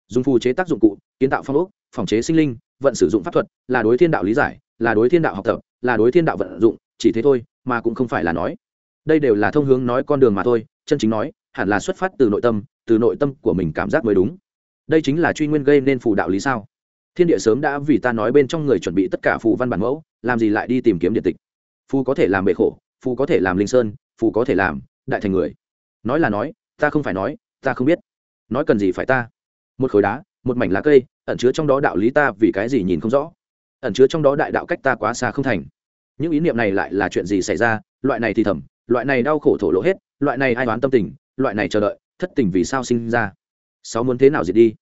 [SPEAKER 1] Dùng phù chế tác dụng cụ, kiến tạo phong ốc, phòng chế sinh linh, vận sử dụng pháp thuật, là đối thiên đạo lý giải, là đối thiên đạo học tập, là đối thiên đạo vận dụng chỉ thế thôi, mà cũng không phải là nói. Đây đều là thông hướng nói con đường mà thôi, chân chính nói, hẳn là xuất phát từ nội tâm, từ nội tâm của mình cảm giác mới đúng. Đây chính là truy nguyên gây nên phù đạo lý sao? Thiên địa sớm đã vì ta nói bên trong người chuẩn bị tất cả phù văn bản mẫu, làm gì lại đi tìm kiếm điện tịch? Phù có thể làm bệ khổ, phù có thể làm linh sơn, phù có thể làm đại thành người. Nói là nói, ta không phải nói, ta không biết. Nói cần gì phải ta? Một khối đá, một mảnh lá cây, ẩn chứa trong đó đạo lý ta vì cái gì nhìn không rõ? Ẩn chứa trong đó đại đạo cách ta quá xa không thành những ý niệm này lại là chuyện gì xảy ra? Loại này thì thầm, loại này đau khổ thổ lộ hết, loại này ai đoán tâm tình, loại này chờ đợi, thất tình vì sao sinh ra? Sáu muốn thế nào diệt đi?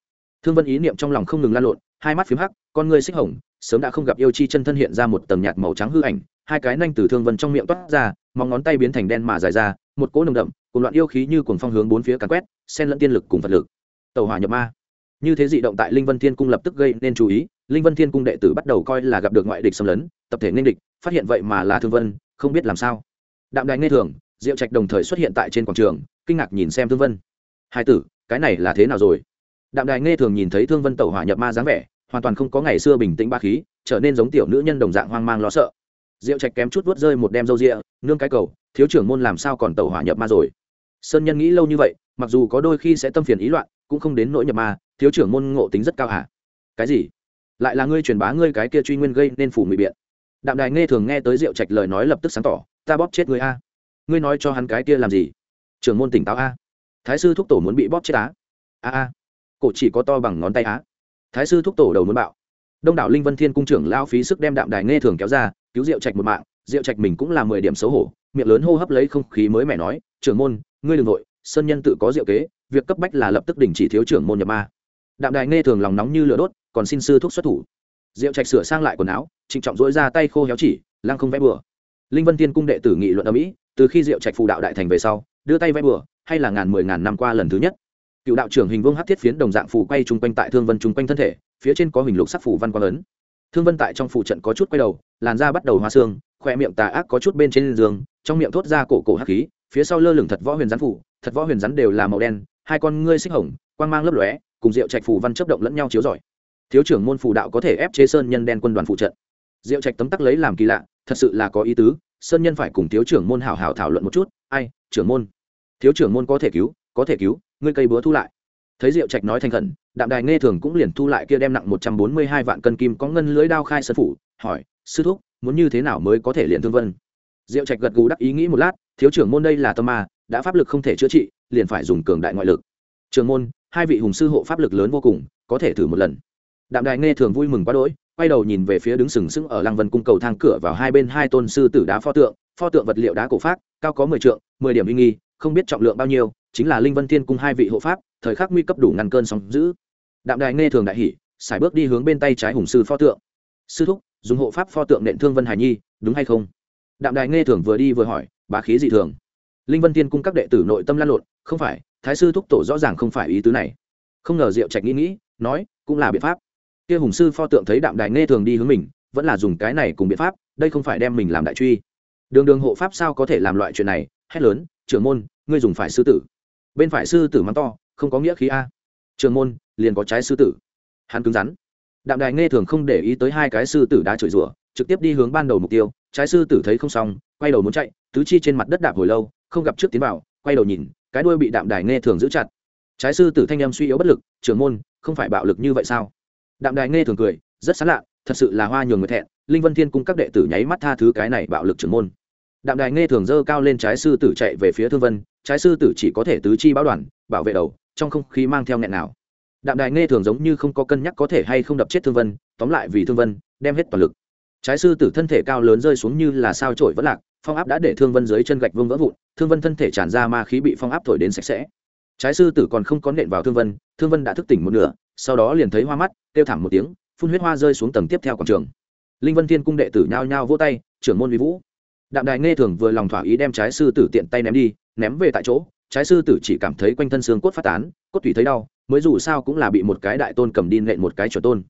[SPEAKER 1] Thương vân ý niệm trong lòng không ngừng lan lộn, hai mắt phím hắc, con ngươi xích hồng, sớm đã không gặp yêu chi chân thân hiện ra một tầng nhạt màu trắng hư ảnh, hai cái nanh từ thương vân trong miệng toát ra, móng ngón tay biến thành đen mà dài ra, một cỗ nồng đậm cùng loạn yêu khí như cuồng phong hướng bốn phía càn quét, xen lẫn tiên lực cùng vật lực. Tàu hỏa nhập ma như thế dị động tại linh vân thiên cung lập tức gây nên chú ý, linh vân thiên cung đệ tử bắt đầu coi là gặp được ngoại địch xâm lấn, tập thể nên địch, phát hiện vậy mà là thương vân, không biết làm sao. Đạm đài nghe thường, diệu trạch đồng thời xuất hiện tại trên quảng trường, kinh ngạc nhìn xem thương vân. Hai tử, cái này là thế nào rồi? Đạm đài nghe thường nhìn thấy thương vân tẩu hỏa nhập ma dáng vẻ, hoàn toàn không có ngày xưa bình tĩnh ba khí, trở nên giống tiểu nữ nhân đồng dạng hoang mang lo sợ. Diệu trạch kém chút vớt rơi một đem râu rịa, nương cái cầu, thiếu trưởng môn làm sao còn tẩu hỏa nhập ma rồi? Sơn nhân nghĩ lâu như vậy, mặc dù có đôi khi sẽ tâm phiền ý loạn, cũng không đến nỗi nhập ma thiếu trưởng môn ngộ tính rất cao hả? Cái gì? Lại là ngươi truyền bá ngươi cái kia truy nguyên gây nên phủ mị biện. Đạm đài nghe thường nghe tới diệu trạch lời nói lập tức sáng tỏ, ta bóp chết ngươi a. Ngươi nói cho hắn cái kia làm gì? Trưởng môn tỉnh táo a. Thái sư thúc tổ muốn bị bóp chết á? A a. Cổ chỉ có to bằng ngón tay á. Thái sư thúc tổ đầu muốn bạo. Đông đảo linh vân thiên cung trưởng lao phí sức đem đạm đài nghe thường kéo ra, cứu diệu trạch một mạng. Diệu trạch mình cũng là mười điểm xấu hổ, miệng lớn hô hấp lấy không khí mới mẻ nói, trưởng môn, ngươi đ ừ n g nội sơn nhân tự có diệu kế, việc cấp bách là lập tức đình chỉ thiếu trưởng môn nhập ma đạm đài nghe thường lòng nóng như lửa đốt, còn xin sư thuốc xuất thủ. Diệu trạch sửa sang lại quần áo, trịnh trọng dỗi ra tay khô héo chỉ, lăng không vẽ bừa. Linh vân tiên cung đệ tử nghị luận ở mỹ từ khi diệu trạch phù đạo đại thành về sau, đưa tay vẽ bừa, hay là ngàn mười ngàn năm qua lần thứ nhất. Cựu đạo trưởng hình vương hát thiết phiến đồng dạng phù quay chung quanh tại thương vân chung quanh thân thể, phía trên có hình lục sắc phủ văn quang lớn. thương vân tại trong phủ trận có chút quay đầu, làn da bắt đầu hoa xương khoe miệng tà ác có chút bên trên giường, trong miệng thốt ra cổ cổ hắc khí, phía sau lơ lửng thật võ huyền rắn phủ thật võ huyền rắn đều là màu đen, hai con ngươi xích hồng, quang mang lấp lóe cùng diệu trạch phù văn chấp động lẫn nhau chiếu giỏi thiếu trưởng môn phù đạo có thể ép chế sơn nhân đen quân đoàn phụ trận. Diệu trạch tấm tắc lấy làm kỳ lạ, thật sự là có ý tứ, sơn nhân phải cùng thiếu trưởng môn hảo hảo thảo luận một chút, ai, trưởng môn? Thiếu trưởng môn có thể cứu, có thể cứu, ngươi cây búa thu lại. Thấy diệu trạch nói thành khẩn, đạm đài nghe thường cũng liền thu lại kia đem nặng một trăm bốn mươi hai vạn cân kim có ngân lưới đao khai sơn phủ, hỏi, sư thúc, muốn như thế nào mới có thể liền thương vân? Diệu trạch gật gù đắc ý nghĩ một lát, thiếu trưởng môn đây là tâm ma, đã pháp lực không thể chữa trị, liền phải dùng cường đại ngoại lực. Trường môn hai vị hùng sư hộ pháp lực lớn vô cùng, có thể thử một lần. Đạm đài nghe thường vui mừng quá đỗi, quay đầu nhìn về phía đứng sừng sững ở lăng vân cung cầu thang cửa vào hai bên hai tôn sư tử đá pho tượng pho tượng vật liệu đá cổ pháp cao có mười trượng, mười điểm uy nghi, không biết trọng lượng bao nhiêu, chính là linh vân thiên cung hai vị hộ pháp, thời khắc nguy cấp đủ ngăn cơn sóng giữ đạm đài nghe thường đại hỉ xài bước đi hướng bên tay trái hùng sư pho tượng. Sư thúc, dùng hộ pháp pho tượng nện thương vân hải nhi, đúng hay không? Đạm đài nghe thường vừa đi vừa hỏi, bá khí dị thường. Linh vân thiên cung các đệ tử nội tâm lan lộn, không phải thái sư thúc tổ rõ ràng không phải ý tứ này. Không ngờ diệu trạch nghĩ nghĩ, nói, cũng là biện pháp. Kia hùng sư pho tượng thấy đạm đài nghe thường đi hướng mình, vẫn là dùng cái này cùng biện pháp, đây không phải đem mình làm đại truy. Đường đường hộ pháp sao có thể làm loại chuyện này, hét lớn, trưởng môn, ngươi dùng phải sư tử. Bên phải sư tử mắng to, không có nghĩa khí a. Trường môn, liền có trái sư tử. Hắn cứng rắn. Đạm đài nghe thường không để ý tới hai cái sư tử đã chửi rủa, trực tiếp đi hướng ban đầu mục tiêu, trái sư tử thấy không xong, quay đầu muốn chạy, tứ chi trên mặt đất đạp hồi lâu, không gặp trước tiến vào, quay đầu nhìn cái đuôi bị đạm đài nghe thường giữ chặt. Trái sư tử thanh em suy yếu bất lực, trưởng môn, không phải bạo lực như vậy sao? Đạm đài nghe thường cười, rất sán lạ, thật sự là hoa nhường người thẹn, linh vân thiên cung các đệ tử nháy mắt tha thứ cái này bạo lực trưởng môn. Đạm đài nghe thường dơ cao lên trái sư tử chạy về phía thương vân, trái sư tử chỉ có thể tứ chi báo đoàn, bảo vệ đầu, trong không khí mang theo nghẹn nào. Đạm đài nghe thường giống như không có cân nhắc có thể hay không đập chết thương vân, tóm lại vì thương vân, đem hết toàn lực. Trái sư tử thân thể cao lớn rơi xuống như là sao trổi vẫn lạc, phong áp đã để thương vân dưới chân gạch vương vỡ vụn thương vân thân thể tràn ra ma khí bị phong áp thổi đến sạch sẽ. Trái sư tử còn không có nện vào thương vân thương vân đã thức tỉnh một nửa, sau đó liền thấy hoa mắt, kêu thảm một tiếng, phun huyết hoa rơi xuống tầng tiếp theo quảng trường. Linh vân thiên cung đệ tử nhao nhao vỗ tay, trưởng môn vi vũ. Đạm đài nghe thường vừa lòng thỏa ý đem trái sư tử tiện tay ném đi, ném về tại chỗ, trái sư tử chỉ cảm thấy quanh thân xương cốt phát tán, cốt tủy thấy đau, mới dù sao cũng là bị một cái đại tôn cầm đi nện một cái chuẩn tôn.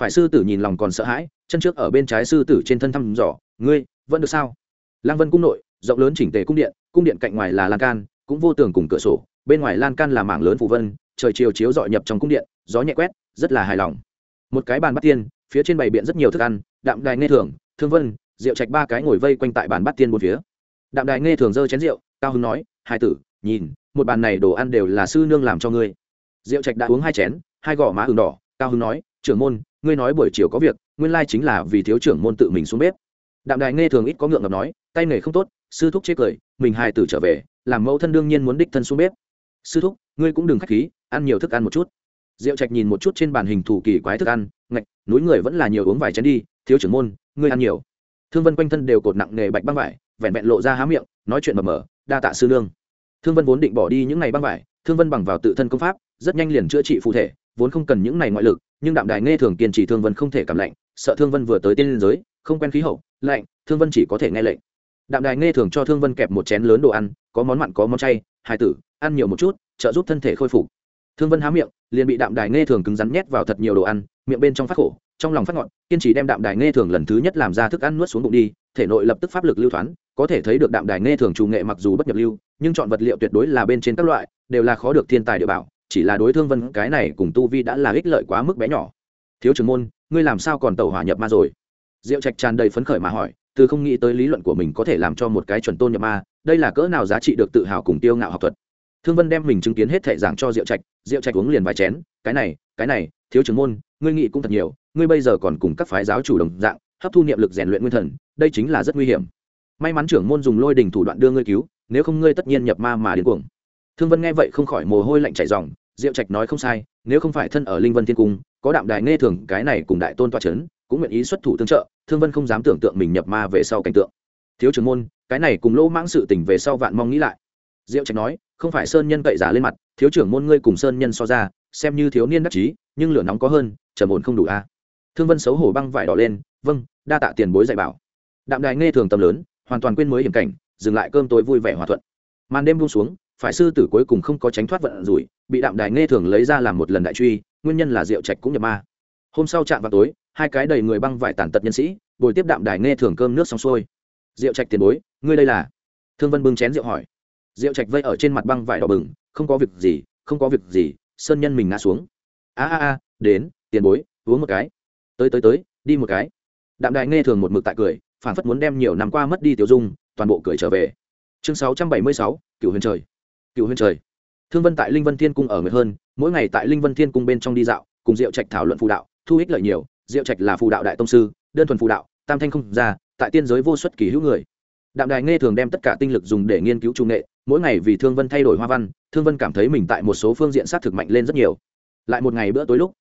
[SPEAKER 1] Phải sư tử nhìn lòng còn sợ hãi, chân trước ở bên trái sư tử trên thân thăm dò, ngươi, vẫn được sao? Lăng vân cung nội rộng lớn chỉnh tề cung điện cung điện cạnh ngoài là lan can, cũng vô tường cùng cửa sổ, bên ngoài lan can là mảng lớn phù vân, trời chiều chiếu dọi nhập trong cung điện, gió nhẹ quét, rất là hài lòng. Một cái bàn bát tiên, phía trên bày biện rất nhiều thức ăn, đạm đài nghe thường thương vân, rượu trạch ba cái ngồi vây quanh tại bàn bát tiên một phía. Đạm đài nghe thường dơ chén rượu, cao hưng nói, hai tử, nhìn, một bàn này đồ ăn đều là sư nương làm cho ngươi. Rượu trạch đã uống hai chén, hai gò má ừng đỏ, cao hưng nói, trưởng môn, ngươi nói buổi chiều có việc, nguyên lai chính là vì thiếu trưởng môn tự mình xuống bếp. Đạm đài nghe thường ít có ngượng ngập nói, tay nghề không tốt sư thúc chế cười, mình hai tử trở về, làm mẫu thân đương nhiên muốn đích thân xuống bếp. Sư thúc, ngươi cũng đừng k h á c h khí, ăn nhiều thức ăn một chút. Diệu trạch nhìn một chút trên bàn hình thủ kỳ quái thức ăn, ngạch, núi người vẫn là nhiều uống vài chén đi, thiếu trưởng môn, ngươi ăn nhiều. Thương vân quanh thân đều cột nặng nghề bạch băng vải, vẹn vẹn lộ ra há miệng, nói chuyện mờ mờ, đa tạ sư nương. Thương vân vốn định bỏ đi những ngày băng vải, thương vân bằng vào tự thân công pháp, rất nhanh liền chữa trị phụ thể, vốn không cần những ngày ngoại lực, nhưng đạm đài nghe thường kiên trì thương vân không thể cảm lạnh, sợ thương vân vừa tới tiên liên giới, không quen khí hậu, lạnh, thương vân chỉ có thể nghe lệnh đạm đài nghe thường cho thương vân kẹp một chén lớn đồ ăn, có món mặn, có món chay, hai tử, ăn nhiều một chút, trợ giúp thân thể khôi phục. Thương vân há miệng, liền bị đạm đài nghe thường cứng rắn nhét vào thật nhiều đồ ăn, miệng bên trong phát khổ, trong lòng phát ngọn kiên trì đem đạm đài nghe thường lần thứ nhất làm ra thức ăn nuốt xuống bụng đi, thể nội lập tức pháp lực lưu thoáng, có thể thấy được đạm đài nghe thường trù nghệ mặc dù bất nhập lưu, nhưng chọn vật liệu tuyệt đối là bên trên các loại, đều là khó được thiên tài địa bảo, chỉ là đối thương vân cái này cùng tu vi đã là ích lợi quá mức bé nhỏ. Thiếu trưởng môn, ngươi làm sao còn tẩu hỏa nhập ma rồi? Diệu trạch tràn đầy phấn khởi mà hỏi từ không nghĩ tới lý luận của mình có thể làm cho một cái chuẩn tôn nhập ma, đây là cỡ nào giá trị được tự hào cùng tiêu ngạo học thuật. Thương vân đem mình chứng kiến hết thệ giảng cho diệu trạch diệu trạch uống liền vài chén, cái này cái này, thiếu trưởng môn, ngươi nghĩ cũng thật nhiều, ngươi bây giờ còn cùng các phái giáo chủ đồng dạng, hấp thu niệm lực rèn luyện nguyên thần, đây chính là rất nguy hiểm. May mắn trưởng môn dùng lôi đình thủ đoạn đưa ngươi cứu, nếu không ngươi tất nhiên nhập ma mà đến cuồng. Thương vân nghe vậy không khỏi mồ hôi lạnh chảy ròng, diệu trạch nói không sai, nếu không phải thân ở linh vân thiên cung, có đạm đài nghe thường, cái này cùng đại tôn toa c h ấ n cũng nguyện ý xuất thủ tương trợ, thương vân không dám tưởng tượng mình nhập ma về sau cảnh tượng. Thiếu trưởng môn, cái này cùng lỗ mãng sự tình về sau vạn mong nghĩ lại. Diệu trạch nói, không phải sơn nhân cậy giả lên mặt, thiếu trưởng môn ngươi cùng sơn nhân so ra, xem như thiếu niên đắc chí, nhưng lửa nóng có hơn, trầm ổn không đủ a. Thương vân xấu hổ băng vải đỏ lên vâng đa tạ tiền bối dạy bảo. Đạm đài nghe thường tầm lớn, hoàn toàn quên mới hiểm cảnh, dừng lại cơm tối vui vẻ hòa thuận. Màn đêm buông xuống, phải sư tử cuối cùng không có tránh thoát vận rủi, bị đạm đài nghe thường lấy ra làm một lần đại truy, nguyên nhân là diệu trạch cũng nhập ma hôm sau chạm vào tối, hai cái đầy người băng vải tàn tật nhân sĩ, bồi tiếp đạm đài nghe thường cơm nước xong xuôi. Rượu trạch tiền bối, ngươi đây là? Thương vân bưng chén rượu hỏi. Rượu trạch vây ở trên mặt băng vải đỏ bừng, không có việc gì, không có việc gì, sơn nhân mình ngã xuống. A a a, đến, tiền bối, uống một cái. Tới tới tới, đi một cái. Đạm đại nghe thường một mực tại cười phản phất muốn đem nhiều năm qua mất đi tiểu dung, toàn bộ cười trở về. Chương sáu trăm bảy mươi sáu cựu huyền trời. Cựu huyền trời. Thương vân tại linh vân thiên cung ở người hơn, mỗi ngày tại linh vân thiên cung bên trong đi dạo, cùng diệu trạch thảo luận phù đạo thu ích lợi nhiều, diệu trạch là phù đạo đại tông sư, đơn thuần phù đạo, tam thanh không ra, tại tiên giới vô xuất kỳ hữu người. Đạm đài nghe thường đem tất cả tinh lực dùng để nghiên cứu trung nghệ, mỗi ngày vì thương vân thay đổi hoa văn, thương vân cảm thấy mình tại một số phương diện s á t thực mạnh lên rất nhiều. Lại một ngày bữa tối lúc,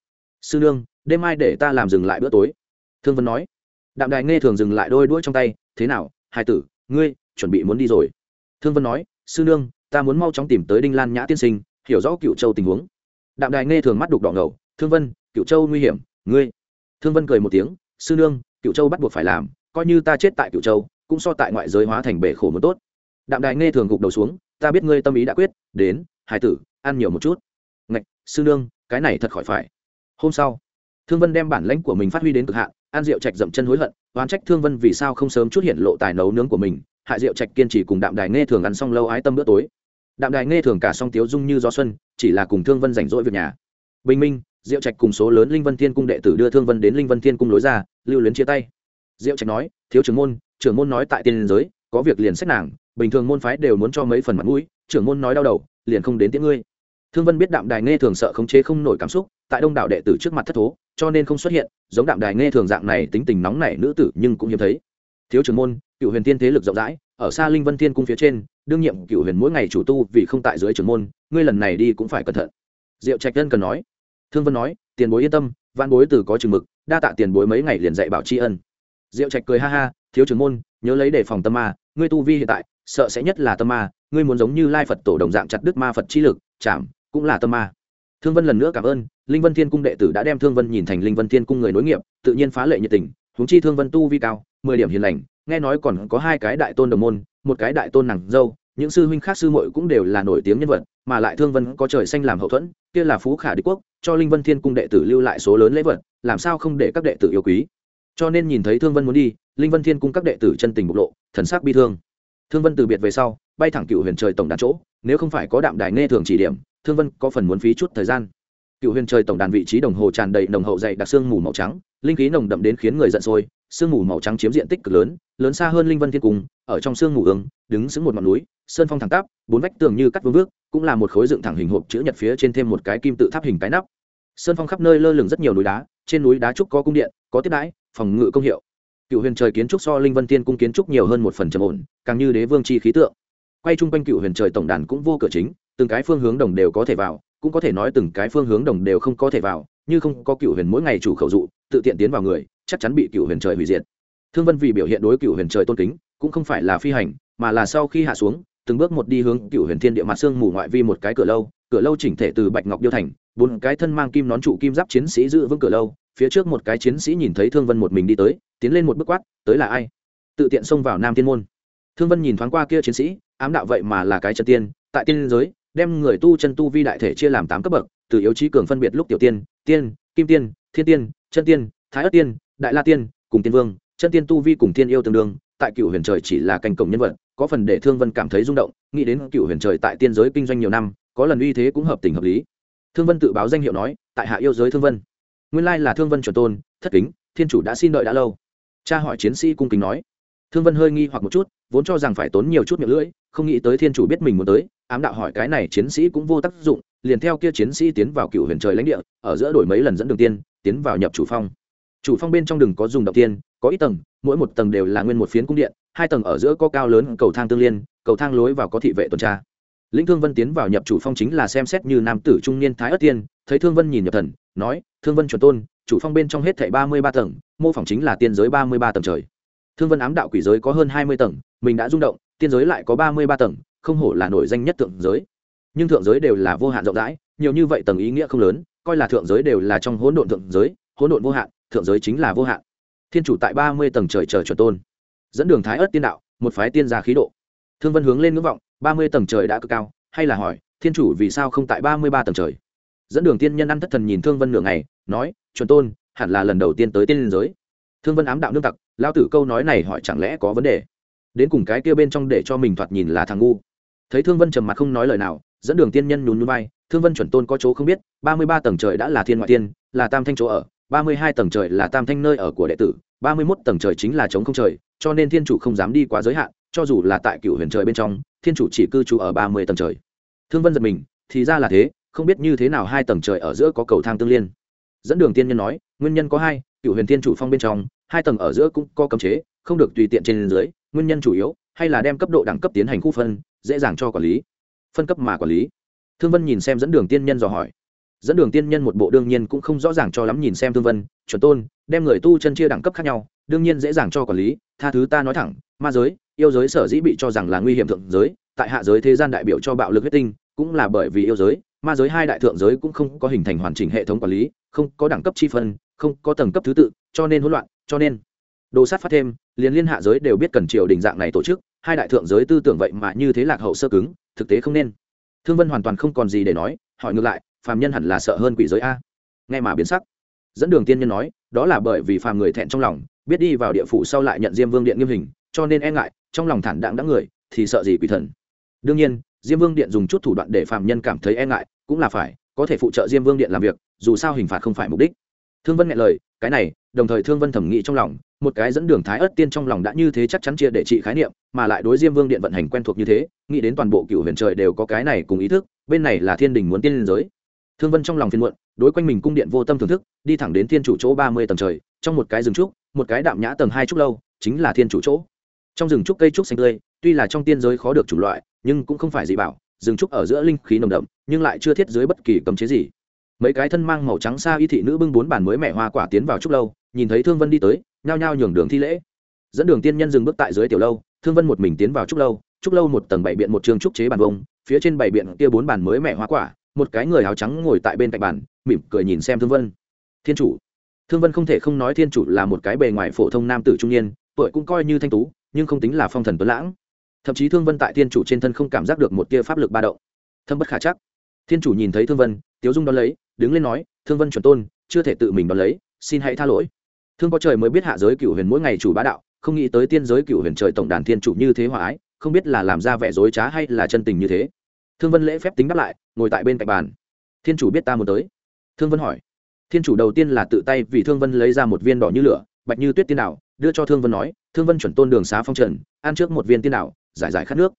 [SPEAKER 1] sư nương, đêm mai để ta làm dừng lại bữa tối. Thương vân nói. Đạm đài nghe thường dừng lại đôi đuôi trong tay, thế nào hai tử, ngươi chuẩn bị muốn đi rồi? Thương vân nói, sư nương, ta muốn mau chóng tìm tới đinh lan nhã tiên sinh, hiểu rõ cựu châu tình huống. Đạm đài nghe thường mắt đục đỏ ngầu, thương vân, cựu châu nguy hiểm ngươi. Thương vân cười một tiếng, sư nương cựu châu bắt buộc phải làm, coi như ta chết tại cựu châu, cũng so tại ngoại giới hóa thành bể khổ một tốt. Đạm đài nghe thường gục đầu xuống, ta biết ngươi tâm ý đã quyết, đến hải tử, ăn nhiều một chút. Ngạch, sư nương, cái này thật khỏi phải. Hôm sau, thương vân đem bản lãnh của mình phát huy đến cực hạn an diệu trạch dậm chân hối hận, oán trách thương vân vì sao không sớm chút hiện lộ tài nấu nướng của mình hại diệu trạch kiên trì cùng đạm đài nghe thường ăn xong lâu ái tâm bữa tối. Đạm đài nghe thường cả song tiếu dung như gió xuân, chỉ là cùng thương vân rảnh rỗi việc nhà. Bình minh diệu trạch cùng số lớn linh vân thiên cung đệ tử đưa thương vân đến linh vân thiên cung lối ra, lưu luyến chia tay. Diệu trạch nói, thiếu trưởng môn trưởng môn nói tại tiên giới, có việc liền xét nàng, bình thường môn phái đều muốn cho mấy phần mặt mũi, trưởng môn nói đau đầu, liền không đến tiễn ngươi. Thương vân biết đạm đài nghe thường sợ khống chế không nổi cảm xúc, tại đông đảo đệ tử trước mặt thất thố, cho nên không xuất hiện, giống đạm đài nghe thường dạng này tính tình nóng nảy nữ tử nhưng cũng hiếm thấy. Thiếu trưởng môn cựu huyền tiên thế lực rộng rãi, ở xa linh vân thiên cung phía trên, đương nhiệm cựu huyền mỗi ngày chủ tu vì không tại dưới trưởng môn, ngươi lần này đi cũng phải cẩn thận. Diệu trạch dân cần nói thương vân nói, tiền bối yên tâm văn bối từ có chừng mực, đa tạ tiền bối mấy ngày liền dạy bảo tri ân. Diệu trạch cười ha ha, thiếu trưởng môn, nhớ lấy đề phòng tâm ma, ngươi tu vi hiện tại, sợ sẽ nhất là tâm ma, ngươi muốn giống như lai phật tổ đồng dạng chặt đức ma phật chi lực chảm cũng là tâm ma. Thương vân lần nữa cảm ơn, linh vân thiên cung đệ tử đã đem thương vân nhìn thành linh vân thiên cung người nối nghiệp, tự nhiên phá lệ nhiệt tình, huống chi thương vân tu vi cao, mười điểm hiền lành, nghe nói còn có hai cái đại tôn đồng môn, một cái đại tôn nàng dâu những sư huynh khác sư muội cũng đều là nổi tiếng nhân vật, mà lại thương vân có trời xanh làm hậu thuẫn, kia là phú khả đế quốc, cho linh vân thiên cung đệ tử lưu lại số lớn lễ vật, làm sao không để các đệ tử yêu quý? Cho nên nhìn thấy thương vân muốn đi, linh vân thiên cung các đệ tử chân tình bộc lộ, thần sắc bi thương. Thương vân từ biệt về sau, bay thẳng cựu huyền trời tổng đàn chỗ, nếu không phải có đạm đài nghe thường chỉ điểm, thương vân có phần muốn phí chút thời gian cựu huyền trời tổng đàn vị trí đồng hồ tràn đầy nồng hậu dày đặc xương mù màu trắng, linh khí nồng đậm đến khiến người giận sôi, sương mù màu trắng chiếm diện tích cực lớn lớn xa hơn linh vân thiên cung, ở trong sương mù ương, đứng sững một ngọn núi, sơn phong thẳng tắp, bốn vách tường như cắt vương vước, cũng là một khối dựng thẳng hình hộp chữ nhật phía trên thêm một cái kim tự tháp hình cái nắp. Sơn phong khắp nơi lơ lửng rất nhiều núi đá, trên núi đá trúc có cung điện, có tiếp đãi, phòng ngự công hiệu. Cựu huyền trời kiến trúc so linh vân Thiên cung kiến trúc nhiều hơn một phần trầm ổn, càng như đế vương chi khí tượng. Quay chung quanh cựu huyền trời tổng đàn cũng vô cửa chính, từng cái phương hướng đồng đều có thể vào cũng có thể nói từng cái phương hướng đồng đều không có thể vào, như không có cựu huyền mỗi ngày chủ khẩu dụ, tự tiện tiến vào người, chắc chắn bị cựu huyền trời hủy diệt. Thương vân vì biểu hiện đối cựu huyền trời tôn kính, cũng không phải là phi hành, mà là sau khi hạ xuống, từng bước một đi hướng cựu huyền thiên địa mặt xương mù ngoại vi một cái cửa lâu cửa lâu chỉnh thể từ bạch ngọc điêu thành, bốn cái thân mang kim nón trụ kim giáp chiến sĩ giữ vững cửa lâu, phía trước một cái chiến sĩ nhìn thấy thương vân một mình đi tới, tiến lên một bước quát, tới là ai? Tự tiện xông vào nam thiên môn. Thương vân nhìn thoáng qua kia chiến sĩ, ám đạo vậy mà là cái chân tiên, tại tiên giới đem người tu chân tu vi đại thể chia làm tám cấp bậc, từ yếu trí cường phân biệt lúc tiểu tiên tiên, kim tiên, thiên tiên, chân tiên, thái ất tiên, đại la tiên, cùng tiên vương, chân tiên tu vi cùng tiên yêu tương đương, tại cựu huyền trời chỉ là cành cổng nhân vật, có phần để thương vân cảm thấy rung động, nghĩ đến cựu huyền trời tại tiên giới kinh doanh nhiều năm, có lần uy thế cũng hợp tình hợp lý. Thương vân tự báo danh hiệu nói, tại hạ yêu giới thương vân. Nguyên lai là thương vân chuẩn tôn, thất kính, thiên chủ đã xin đợi đã lâu. Cha hỏi chiến sĩ cung kính nói. Thương vân hơi nghi hoặc một chút, vốn cho rằng phải tốn nhiều chút miệng lưỡi, không nghĩ tới thiên chủ biết mình muốn tới ám đạo hỏi cái này chiến sĩ cũng vô tác dụng, liền theo kia chiến sĩ tiến vào cựu huyền trời lãnh địa, ở giữa đổi mấy lần dẫn đường tiên, tiến vào nhập chủ phong. Chủ phong bên trong đừng có dùng đầu tiên, có ít tầng, mỗi một tầng đều là nguyên một phiến cung điện, hai tầng ở giữa có cao lớn cầu thang tương liên, cầu thang lối vào có thị vệ tuần tra. Lĩnh thương vân tiến vào nhập chủ phong chính là xem xét như nam tử trung niên thái ất tiên, thấy thương vân nhìn nhập thần, nói, thương vân chuẩn tôn, chủ phong bên trong hết thảy ba mươi ba tầng, mô phỏng chính là tiên giới ba mươi ba tầng trời. Thương vân ám đạo quỷ giới có hơn hai mươi tầng, mình đã rung động, tiên giới lại có ba mươi ba tầng không hổ là nổi danh nhất thượng giới. Nhưng thượng giới đều là vô hạn rộng rãi, nhiều như vậy tầng ý nghĩa không lớn, coi là thượng giới đều là trong hỗn độn thượng giới, hỗn độn vô hạn, thượng giới chính là vô hạn. Thiên chủ tại ba mươi tầng trời chờ chuẩn tôn, dẫn đường thái ớt tiên đạo, một phái tiên gia khí độ. Thương vân hướng lên ngưỡng vọng, ba mươi tầng trời đã cực cao, hay là hỏi, thiên chủ vì sao không tại ba mươi ba tầng trời? Dẫn đường tiên nhân ăn thất thần nhìn thương vân nửa ngày, nói, chuẩn tôn, hẳn là lần đầu tiên tới tiên liên giới. Thương vân ám đạo nương tặc lao tử câu nói này hỏi chẳng lẽ có vấn đề? Đến cùng cái kia bên trong để cho mình thoạt nhìn là thằng ngu thấy thương vân trầm mặt không nói lời nào, dẫn đường tiên nhân nhún nhún vai, thương vân chuẩn tôn có chỗ không biết, ba mươi ba tầng trời đã là thiên ngoại tiên, là tam thanh chỗ ở, ba mươi hai tầng trời là tam thanh nơi ở của đệ tử, ba mươi mốt tầng trời chính là trống không trời, cho nên thiên chủ không dám đi quá giới hạn, cho dù là tại cựu huyền trời bên trong, thiên chủ chỉ cư trú ở ba mươi tầng trời. Thương vân giật mình, thì ra là thế, không biết như thế nào hai tầng trời ở giữa có cầu thang tương liên. Dẫn đường tiên nhân nói, nguyên nhân có hai, cựu huyền thiên chủ phong bên trong, hai tầng ở giữa cũng có cấm chế, không được tùy tiện trên dưới, nguyên nhân chủ yếu hay là đem cấp độ đẳng cấp tiến hành khu phân, dễ dàng cho quản lý. Phân cấp mà quản lý. Thương vân nhìn xem dẫn đường tiên nhân dò hỏi. Dẫn đường tiên nhân một bộ đương nhiên cũng không rõ ràng cho lắm nhìn xem thương vân, chuẩn tôn, đem người tu chân chia đẳng cấp khác nhau, đương nhiên dễ dàng cho quản lý, tha thứ ta nói thẳng, ma giới, yêu giới sở dĩ bị cho rằng là nguy hiểm thượng giới, tại hạ giới thế gian đại biểu cho bạo lực huyết tinh, cũng là bởi vì yêu giới, ma giới hai đại thượng giới cũng không có hình thành hoàn chỉnh hệ thống quản lý, không có đẳng cấp chi phân, không có tầng cấp thứ tự, cho nên hỗn loạn, cho nên đồ sát phát thêm, liền liên hạ giới đều biết cần triều đình dạng này tổ chức, hai đại thượng giới tư tưởng vậy mà như thế lạc hậu sơ cứng, thực tế không nên. Thương vân hoàn toàn không còn gì để nói, hỏi ngược lại, phàm nhân hẳn là sợ hơn quỷ giới a. Nghe mà biến sắc. Dẫn đường tiên nhân nói, đó là bởi vì phàm người thẹn trong lòng, biết đi vào địa phủ sau lại nhận diêm vương điện nghiêm hình, cho nên e ngại, trong lòng thản đạm đã người, thì sợ gì quỷ thần. Đương nhiên, diêm vương điện dùng chút thủ đoạn để phàm nhân cảm thấy e ngại, cũng là phải, có thể phụ trợ diêm vương điện làm việc, dù sao hình phạt không phải mục đích. Thương vân nghe lời cái này, đồng thời thương vân thẩm nghĩ trong lòng, một cái dẫn đường thái ớt tiên trong lòng đã như thế chắc chắn chia để trị khái niệm, mà lại đối diêm vương điện vận hành quen thuộc như thế, nghĩ đến toàn bộ cựu huyền trời đều có cái này cùng ý thức, bên này là thiên đình muốn tiên liên giới. Thương vân trong lòng phiên muộn, đối quanh mình cung điện vô tâm thưởng thức, đi thẳng đến thiên chủ chỗ ba mươi tầng trời, trong một cái rừng trúc, một cái đạm nhã tầng hai trúc lâu, chính là thiên chủ chỗ. Trong rừng trúc cây trúc xanh tươi, tuy là trong tiên giới khó được chủng loại, nhưng cũng không phải gì bảo, rừng trúc ở giữa linh khí nồng đậm, nhưng lại chưa thiết dưới bất kỳ cấm chế gì mấy cái thân mang màu trắng xa y thị nữ bưng bốn bàn mới mẹ hoa quả tiến vào trúc lâu, nhìn thấy thương vân đi tới, nhao nhao nhường đường thi lễ. Dẫn đường tiên nhân dừng bước tại dưới tiểu lâu, thương vân một mình tiến vào trúc lâu trúc lâu một tầng bảy biện một trường trúc chế bàn vông, phía trên bảy biện kia bốn bàn mới mẹ hoa quả, một cái người áo trắng ngồi tại bên cạnh bàn, mỉm cười nhìn xem thương vân. Thiên chủ. Thương vân không thể không nói thiên chủ là một cái bề ngoài phổ thông nam tử trung niên, tuổi cũng coi như thanh tú, nhưng không tính là phong thần tuấn lãng. Thậm chí thương vân tại thiên chủ trên thân không cảm giác được một tia pháp lực ba động. Thâm bất khả chắc. Thiên chủ nhìn thấy thương vân, tiếu dung đón lấy đứng lên nói, thương vân chuẩn tôn, chưa thể tự mình đón lấy, xin hãy tha lỗi. Thương có trời mới biết hạ giới cựu huyền mỗi ngày chủ bá đạo, không nghĩ tới tiên giới cựu huyền trời tổng đàn thiên chủ như thế hòa ái, không biết là làm ra vẻ dối trá hay là chân tình như thế. Thương vân lễ phép tính đáp lại, ngồi tại bên cạnh bàn. Thiên chủ biết ta muốn tới. Thương vân hỏi. Thiên chủ đầu tiên là tự tay vì thương vân lấy ra một viên đỏ như lửa, bạch như tuyết tiên đạo, đưa cho thương vân nói, thương vân chuẩn tôn đường xá phong trần, ăn trước một viên tiên đạo, giải giải khát nước.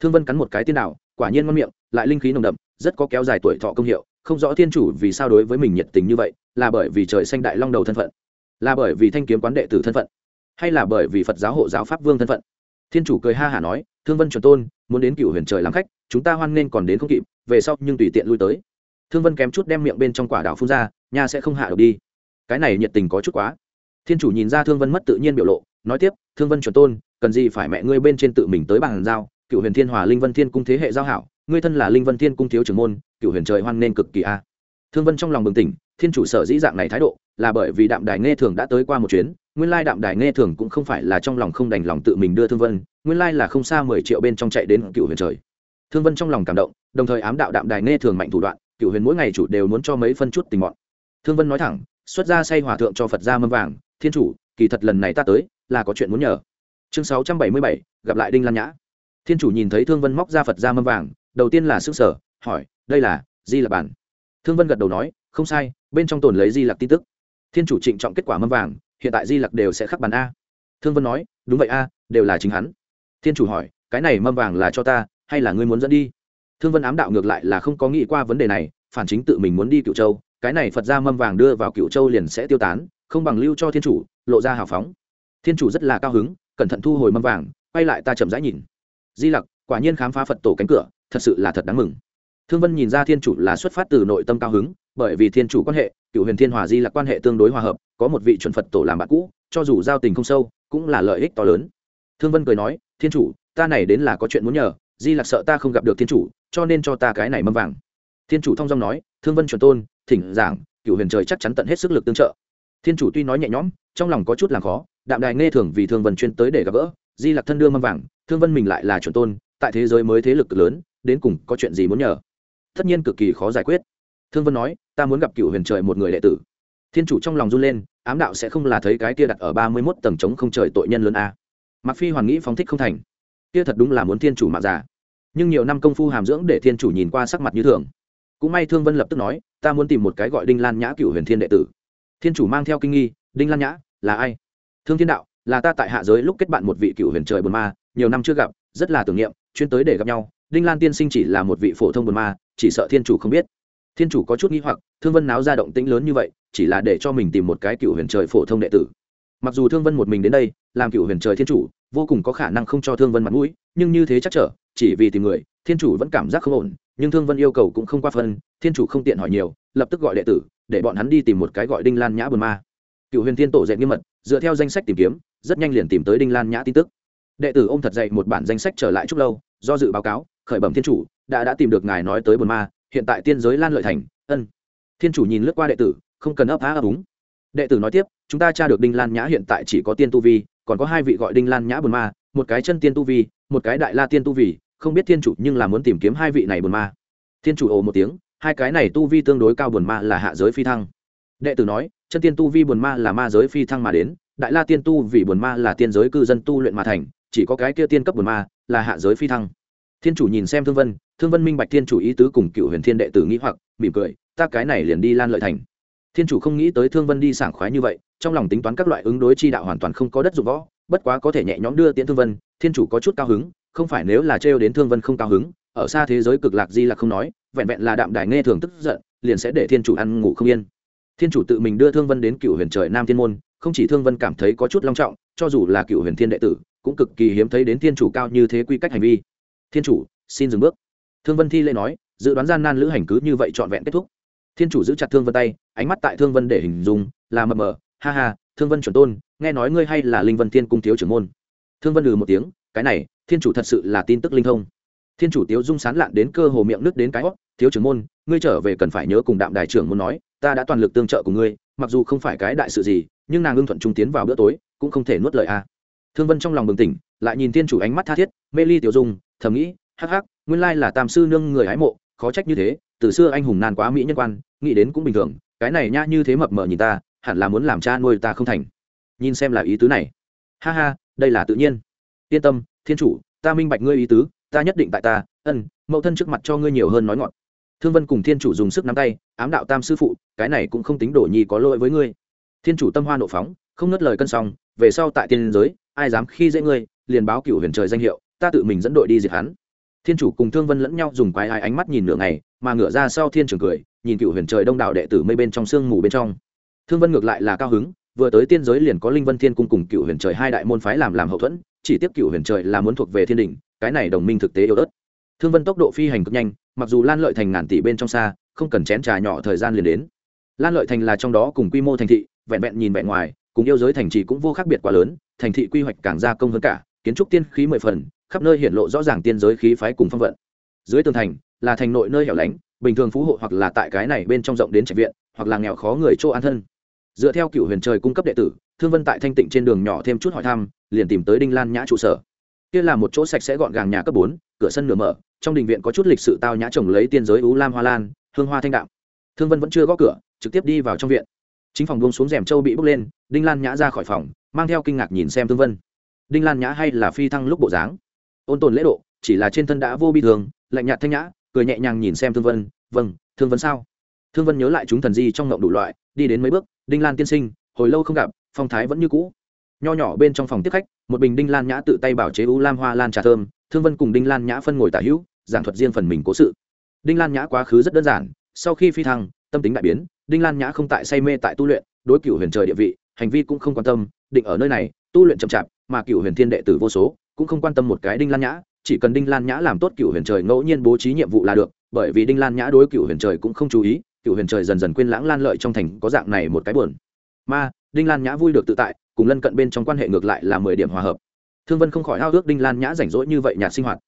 [SPEAKER 1] Thương vân cắn một cái tiên đạo, quả nhiên ngon miệng, lại linh khí nồng đậm, rất có kéo dài tuổi thọ công hiệu không rõ thiên chủ vì sao đối với mình nhiệt tình như vậy, là bởi vì trời xanh đại long đầu thân phận, là bởi vì thanh kiếm quán đệ tử thân phận, hay là bởi vì phật giáo hộ giáo pháp vương thân phận? Thiên chủ cười ha hả nói, thương vân chuẩn tôn, muốn đến cựu huyền trời làm khách, chúng ta hoan nghênh còn đến không kịp, về sau nhưng tùy tiện lui tới. Thương vân kém chút đem miệng bên trong quả đảo phun ra nhà sẽ không hạ được đi. Cái này nhiệt tình có chút quá. Thiên chủ nhìn ra thương vân mất tự nhiên biểu lộ, nói tiếp, thương vân chuẩn tôn, cần gì phải mẹ ngươi bên trên tự mình tới bàn giao, cựu huyền thiên hòa linh vân thiên cung thế hệ giao hảo ngươi thân là linh vân thiên cung thiếu trưởng môn cựu huyền trời hoan nên cực kỳ a. Thương vân trong lòng bừng tỉnh, thiên chủ sở dĩ dạng này thái độ, là bởi vì đạm đài nghe thường đã tới qua một chuyến, nguyên lai đạm đài nghe thường cũng không phải là trong lòng không đành lòng tự mình đưa thương vân, nguyên lai là không xa mười triệu bên trong chạy đến cựu huyền trời. Thương vân trong lòng cảm động, đồng thời ám đạo đạm đài nghe thường mạnh thủ đoạn cựu huyền mỗi ngày chủ đều muốn cho mấy phân chút tình mọn. Thương vân nói thẳng, xuất ra say hòa thượng cho phật gia mâm vàng, thiên chủ, kỳ thật lần này ta tới, là có chuyện muốn nhờ. Chương sáu trăm bảy mươi bảy, gặp lại đinh lan nhã. Thiên chủ nhìn thấy thương vân móc ra phật gia mâm vàng đầu tiên là s sở, hỏi, đây là di lạc bản? Thương vân gật đầu nói, không sai, bên trong tồn lấy di lặc tin tức. Thiên chủ trịnh trọng kết quả mâm vàng, hiện tại di lặc đều sẽ khắc bàn a. Thương vân nói, đúng vậy a, đều là chính hắn. Thiên chủ hỏi, cái này mâm vàng là cho ta, hay là ngươi muốn dẫn đi? Thương vân ám đạo ngược lại là không có nghĩ qua vấn đề này, phản chính tự mình muốn đi cựu châu, cái này phật ra mâm vàng đưa vào cựu châu liền sẽ tiêu tán, không bằng lưu cho thiên chủ, lộ ra hào phóng. Thiên chủ rất là cao hứng, cẩn thận thu hồi mâm vàng, quay lại ta chậm rãi nhìn. Di lặc, quả nhiên khám phá phật tổ cánh cửa thật sự là thật đáng mừng. Thương vân nhìn ra thiên chủ là xuất phát từ nội tâm cao hứng, bởi vì thiên chủ quan hệ, cựu huyền thiên hòa di là quan hệ tương đối hòa hợp, có một vị chuẩn phật tổ làm bạn cũ, cho dù giao tình không sâu, cũng là lợi ích to lớn. Thương vân cười nói, thiên chủ, ta này đến là có chuyện muốn nhờ, di lạc sợ ta không gặp được thiên chủ, cho nên cho ta cái này mâm vàng. Thiên chủ thong dong nói, thương vân chuẩn tôn, thỉnh giảng, cựu huyền trời chắc chắn tận hết sức lực tương trợ. Thiên chủ tuy nói nhẹ nhõm, trong lòng có chút làm khó, đạm đài nghe thường vì thương vân chuyên tới để gặp gỡ, di lạc thân đưa mâm vàng, thương vân mình lại là chuẩn tôn, tại thế giới mới thế lực lớn đến cùng có chuyện gì muốn nhờ? Tất nhiên cực kỳ khó giải quyết. Thương vân nói, ta muốn gặp cựu huyền trời một người đệ tử. Thiên chủ trong lòng run lên, ám đạo sẽ không là thấy cái kia đặt ở ba mươi mốt tầng trống không trời tội nhân lớn a. Mặc phi hoàn nghĩ phóng thích không thành. Kia thật đúng là muốn thiên chủ mạng giả. nhưng nhiều năm công phu hàm dưỡng để thiên chủ nhìn qua sắc mặt như thường. Cũng may thương vân lập tức nói, ta muốn tìm một cái gọi đinh lan nhã cựu huyền thiên đệ tử. Thiên chủ mang theo kinh nghi, đinh lan nhã, là ai? Thương thiên đạo, là ta tại hạ giới lúc kết bạn một vị cựu huyền trời bồn ma, nhiều năm chưa gặp, rất là tưởng niệm, chuyên tới để gặp nhau đinh lan tiên sinh chỉ là một vị phổ thông bồn ma, chỉ sợ thiên chủ không biết. Thiên chủ có chút n g h i hoặc, thương vân náo ra động tĩnh lớn như vậy, chỉ là để cho mình tìm một cái cựu huyền trời phổ thông đệ tử. Mặc dù thương vân một mình đến đây, làm cựu huyền trời thiên chủ, vô cùng có khả năng không cho thương vân mặt mũi, nhưng như thế chắc trở, chỉ vì tìm người, thiên chủ vẫn cảm giác không ổn, nhưng thương vân yêu cầu cũng không qua phân, thiên chủ không tiện hỏi nhiều, lập tức gọi đệ tử, để bọn hắn đi tìm một cái gọi đinh lan nhã bồn ma. Cựu huyền thiên tổ dạy nghiêm mật, dựa theo danh sách tìm kiếm, rất nhanh liền tìm tới đinh lan nhã tin tức. Đệ tử ô m thật dạy một bản danh sách trở lại chúc lâu, do dự báo cáo khởi bẩm thiên chủ, đã đã tìm được ngài nói tới bồn ma, hiện tại tiên giới lan lợi thành, ân. Thiên chủ nhìn lướt qua đệ tử, không cần ấp á ấp úng. Đệ tử nói tiếp, chúng ta tra được đinh lan nhã hiện tại chỉ có tiên tu vi, còn có hai vị gọi đinh lan nhã bồn ma, một cái chân tiên tu vi, một cái đại la tiên tu vi, không biết thiên chủ nhưng là muốn tìm kiếm hai vị này bồn ma. Thiên chủ ồ một tiếng, hai cái này tu vi tương đối cao bồn ma là hạ giới phi thăng. Đệ tử nói, chân tiên tu vi bồn ma là ma giới phi thăng mà đến, đại la tiên tu vì bồn ma là tiên giới cư dân tu luyện mà thành, chỉ có cái kia tiên cấp bồn ma là hạ giới phi thăng thiên chủ nhìn xem thương vân thương vân minh bạch thiên chủ ý tứ cùng cựu huyền thiên đệ tử nghĩ hoặc, mỉm cười, ta cái này liền đi lan lợi thành. Thiên chủ không nghĩ tới thương vân đi sảng khoái như vậy, trong lòng tính toán các loại ứng đối chi đạo hoàn toàn không có đất dụng võ, bất quá có thể nhẹ nhõm đưa tiễn thương vân, thiên chủ có chút cao hứng, không phải nếu là trêu đến thương vân không cao hứng, ở xa thế giới cực lạc di là không nói, vẹn vẹn là đạm đài nghe thường tức giận, liền sẽ để thiên chủ ăn ngủ không yên. Thiên chủ tự mình đưa thương vân đến cựu huyền trời nam thiên môn, không chỉ thương vân cảm thấy có chút long trọng, cho dù là cựu huyền thiên đệ tử, cũng cực kỳ hiếm thấy đến thiên chủ cao như thế quy cách hành vi thiên chủ, xin dừng bước. Thương vân thi lễ nói, dự đoán gian nan lữ hành cứ như vậy trọn vẹn kết thúc. Thiên chủ giữ chặt thương vân tay, ánh mắt tại thương vân để hình dung, là mờ mờ, ha ha, thương vân chuẩn tôn, nghe nói ngươi hay là linh vân thiên cung thiếu trưởng môn. Thương vân lừ một tiếng, cái này, thiên chủ thật sự là tin tức linh thông. Thiên chủ tiếu dung sán lạn đến cơ hồ miệng nước đến cái hót, thiếu trưởng môn, ngươi trở về cần phải nhớ cùng đạm đại trưởng môn nói, ta đã toàn lực tương trợ của ngươi, mặc dù không phải cái đại sự gì, nhưng nàng ưng thuận trung tiến vào bữa tối, cũng không thể nuốt lời a. Thương vân trong lòng bừng tỉnh, lại nhìn thiên chủ ánh mắt tha thiết, mê ly tiểu dung thầm nghĩ, hắc hắc, nguyên lai là tam sư nương người hái mộ, khó trách như thế, từ xưa anh hùng nan quá mỹ nhân quan, nghĩ đến cũng bình thường, cái này nha như thế mập mờ nhìn ta, hẳn là muốn làm cha nuôi ta không thành. Nhìn xem là ý tứ này. Ha ha, đây là tự nhiên. Yên tâm, thiên chủ, ta minh bạch ngươi ý tứ, ta nhất định tại ta, ân, mẫu thân trước mặt cho ngươi nhiều hơn nói ngọt. Thương vân cùng thiên chủ dùng sức nắm tay, ám đạo tam sư phụ, cái này cũng không tính đổ nhi có lỗi với ngươi. Thiên chủ tâm hoa nộ phóng, không ngất lời cân xong về sau tại tiên giới, ai dám khi dễ ngươi, liền báo cửu huyền trời danh hiệu ta tự mình dẫn đội đi diệt hắn. Thiên chủ cùng thương vân lẫn nhau dùng quái ai ánh mắt nhìn nửa ngày, mà ngửa ra sau thiên trường cười, nhìn cựu huyền trời đông đảo đệ tử mây bên trong sương mù bên trong. Thương vân ngược lại là cao hứng, vừa tới tiên giới liền có linh vân thiên cung cùng cựu huyền trời hai đại môn phái làm làm hậu thuẫn, chỉ tiếp cựu huyền trời là muốn thuộc về thiên đình, cái này đồng minh thực tế yếu ớt. Thương vân tốc độ phi hành cực nhanh, mặc dù lan lợi thành ngàn tỷ bên trong xa, không cần chén trà nhỏ thời gian liền đến. Lan lợi thành là trong đó cùng quy mô thành thị, vẹn vẹn nhìn vẹn ngoài, cùng yêu giới thành trì cũng vô khác biệt quá lớn, thành thị quy hoạch càng gia công hơn cả, kiến trúc tiên khí mười phần khắp nơi hiện lộ rõ ràng tiên giới khí phái cùng phong vận. Dưới tường thành, là thành nội nơi hẻo lánh, bình thường phú hộ hoặc là tại cái này bên trong rộng đến trạch viện, hoặc là nghèo khó người chỗ an thân. Dựa theo cựu huyền trời cung cấp đệ tử, thương vân tại thanh tịnh trên đường nhỏ thêm chút hỏi thăm, liền tìm tới đinh lan nhã trụ sở. Kia là một chỗ sạch sẽ gọn gàng nhà cấp bốn, cửa sân nửa mở, trong đình viện có chút lịch sự tao nhã trồng lấy tiên giới ú lam hoa lan, hương hoa thanh đạm. Thương vân vẫn chưa gõ cửa, trực tiếp đi vào trong viện. Chính phòng buông xuống rèm châu bị bốc lên, đinh lan nhã ra khỏi phòng, mang theo kinh ngạc nhìn xem thương vân. Đinh lan nhã hay là phi thăng lúc bộ dáng? Ôn tồn lễ độ, chỉ là trên thân đã vô bi thường, lạnh nhạt thanh nhã, cười nhẹ nhàng nhìn xem thương vân vâng thương vân sao? Thương vân nhớ lại chúng thần di trong ngộng đủ loại, đi đến mấy bước, đinh lan tiên sinh, hồi lâu không gặp, phong thái vẫn như cũ. Nho nhỏ bên trong phòng tiếp khách, một bình đinh lan nhã tự tay bảo chế u lam hoa lan trà thơm, thương vân cùng đinh lan nhã phân ngồi tả hữu, giảng thuật riêng phần mình cố sự. Đinh lan nhã quá khứ rất đơn giản, sau khi phi thăng, tâm tính đại biến, đinh lan nhã không tại say mê tại tu luyện, đối cựu huyền trời địa vị, hành vi cũng không quan tâm, định ở nơi này, tu luyện chậm chạp, mà cựu huyền thiên đệ tử vô số cũng không quan tâm một cái đinh lan nhã, chỉ cần đinh lan nhã làm tốt cựu huyền trời ngẫu nhiên bố trí nhiệm vụ là được, bởi vì đinh lan nhã đối cựu huyền trời cũng không chú ý cựu huyền trời dần dần quên lãng lan lợi trong thành có dạng này một cái buồn. Mà đinh lan nhã vui được tự tại, cùng lân cận bên trong quan hệ ngược lại là mười điểm hòa hợp. Thương vân không khỏi ao ước đinh lan nhã rảnh rỗi như vậy nhạt sinh hoạt.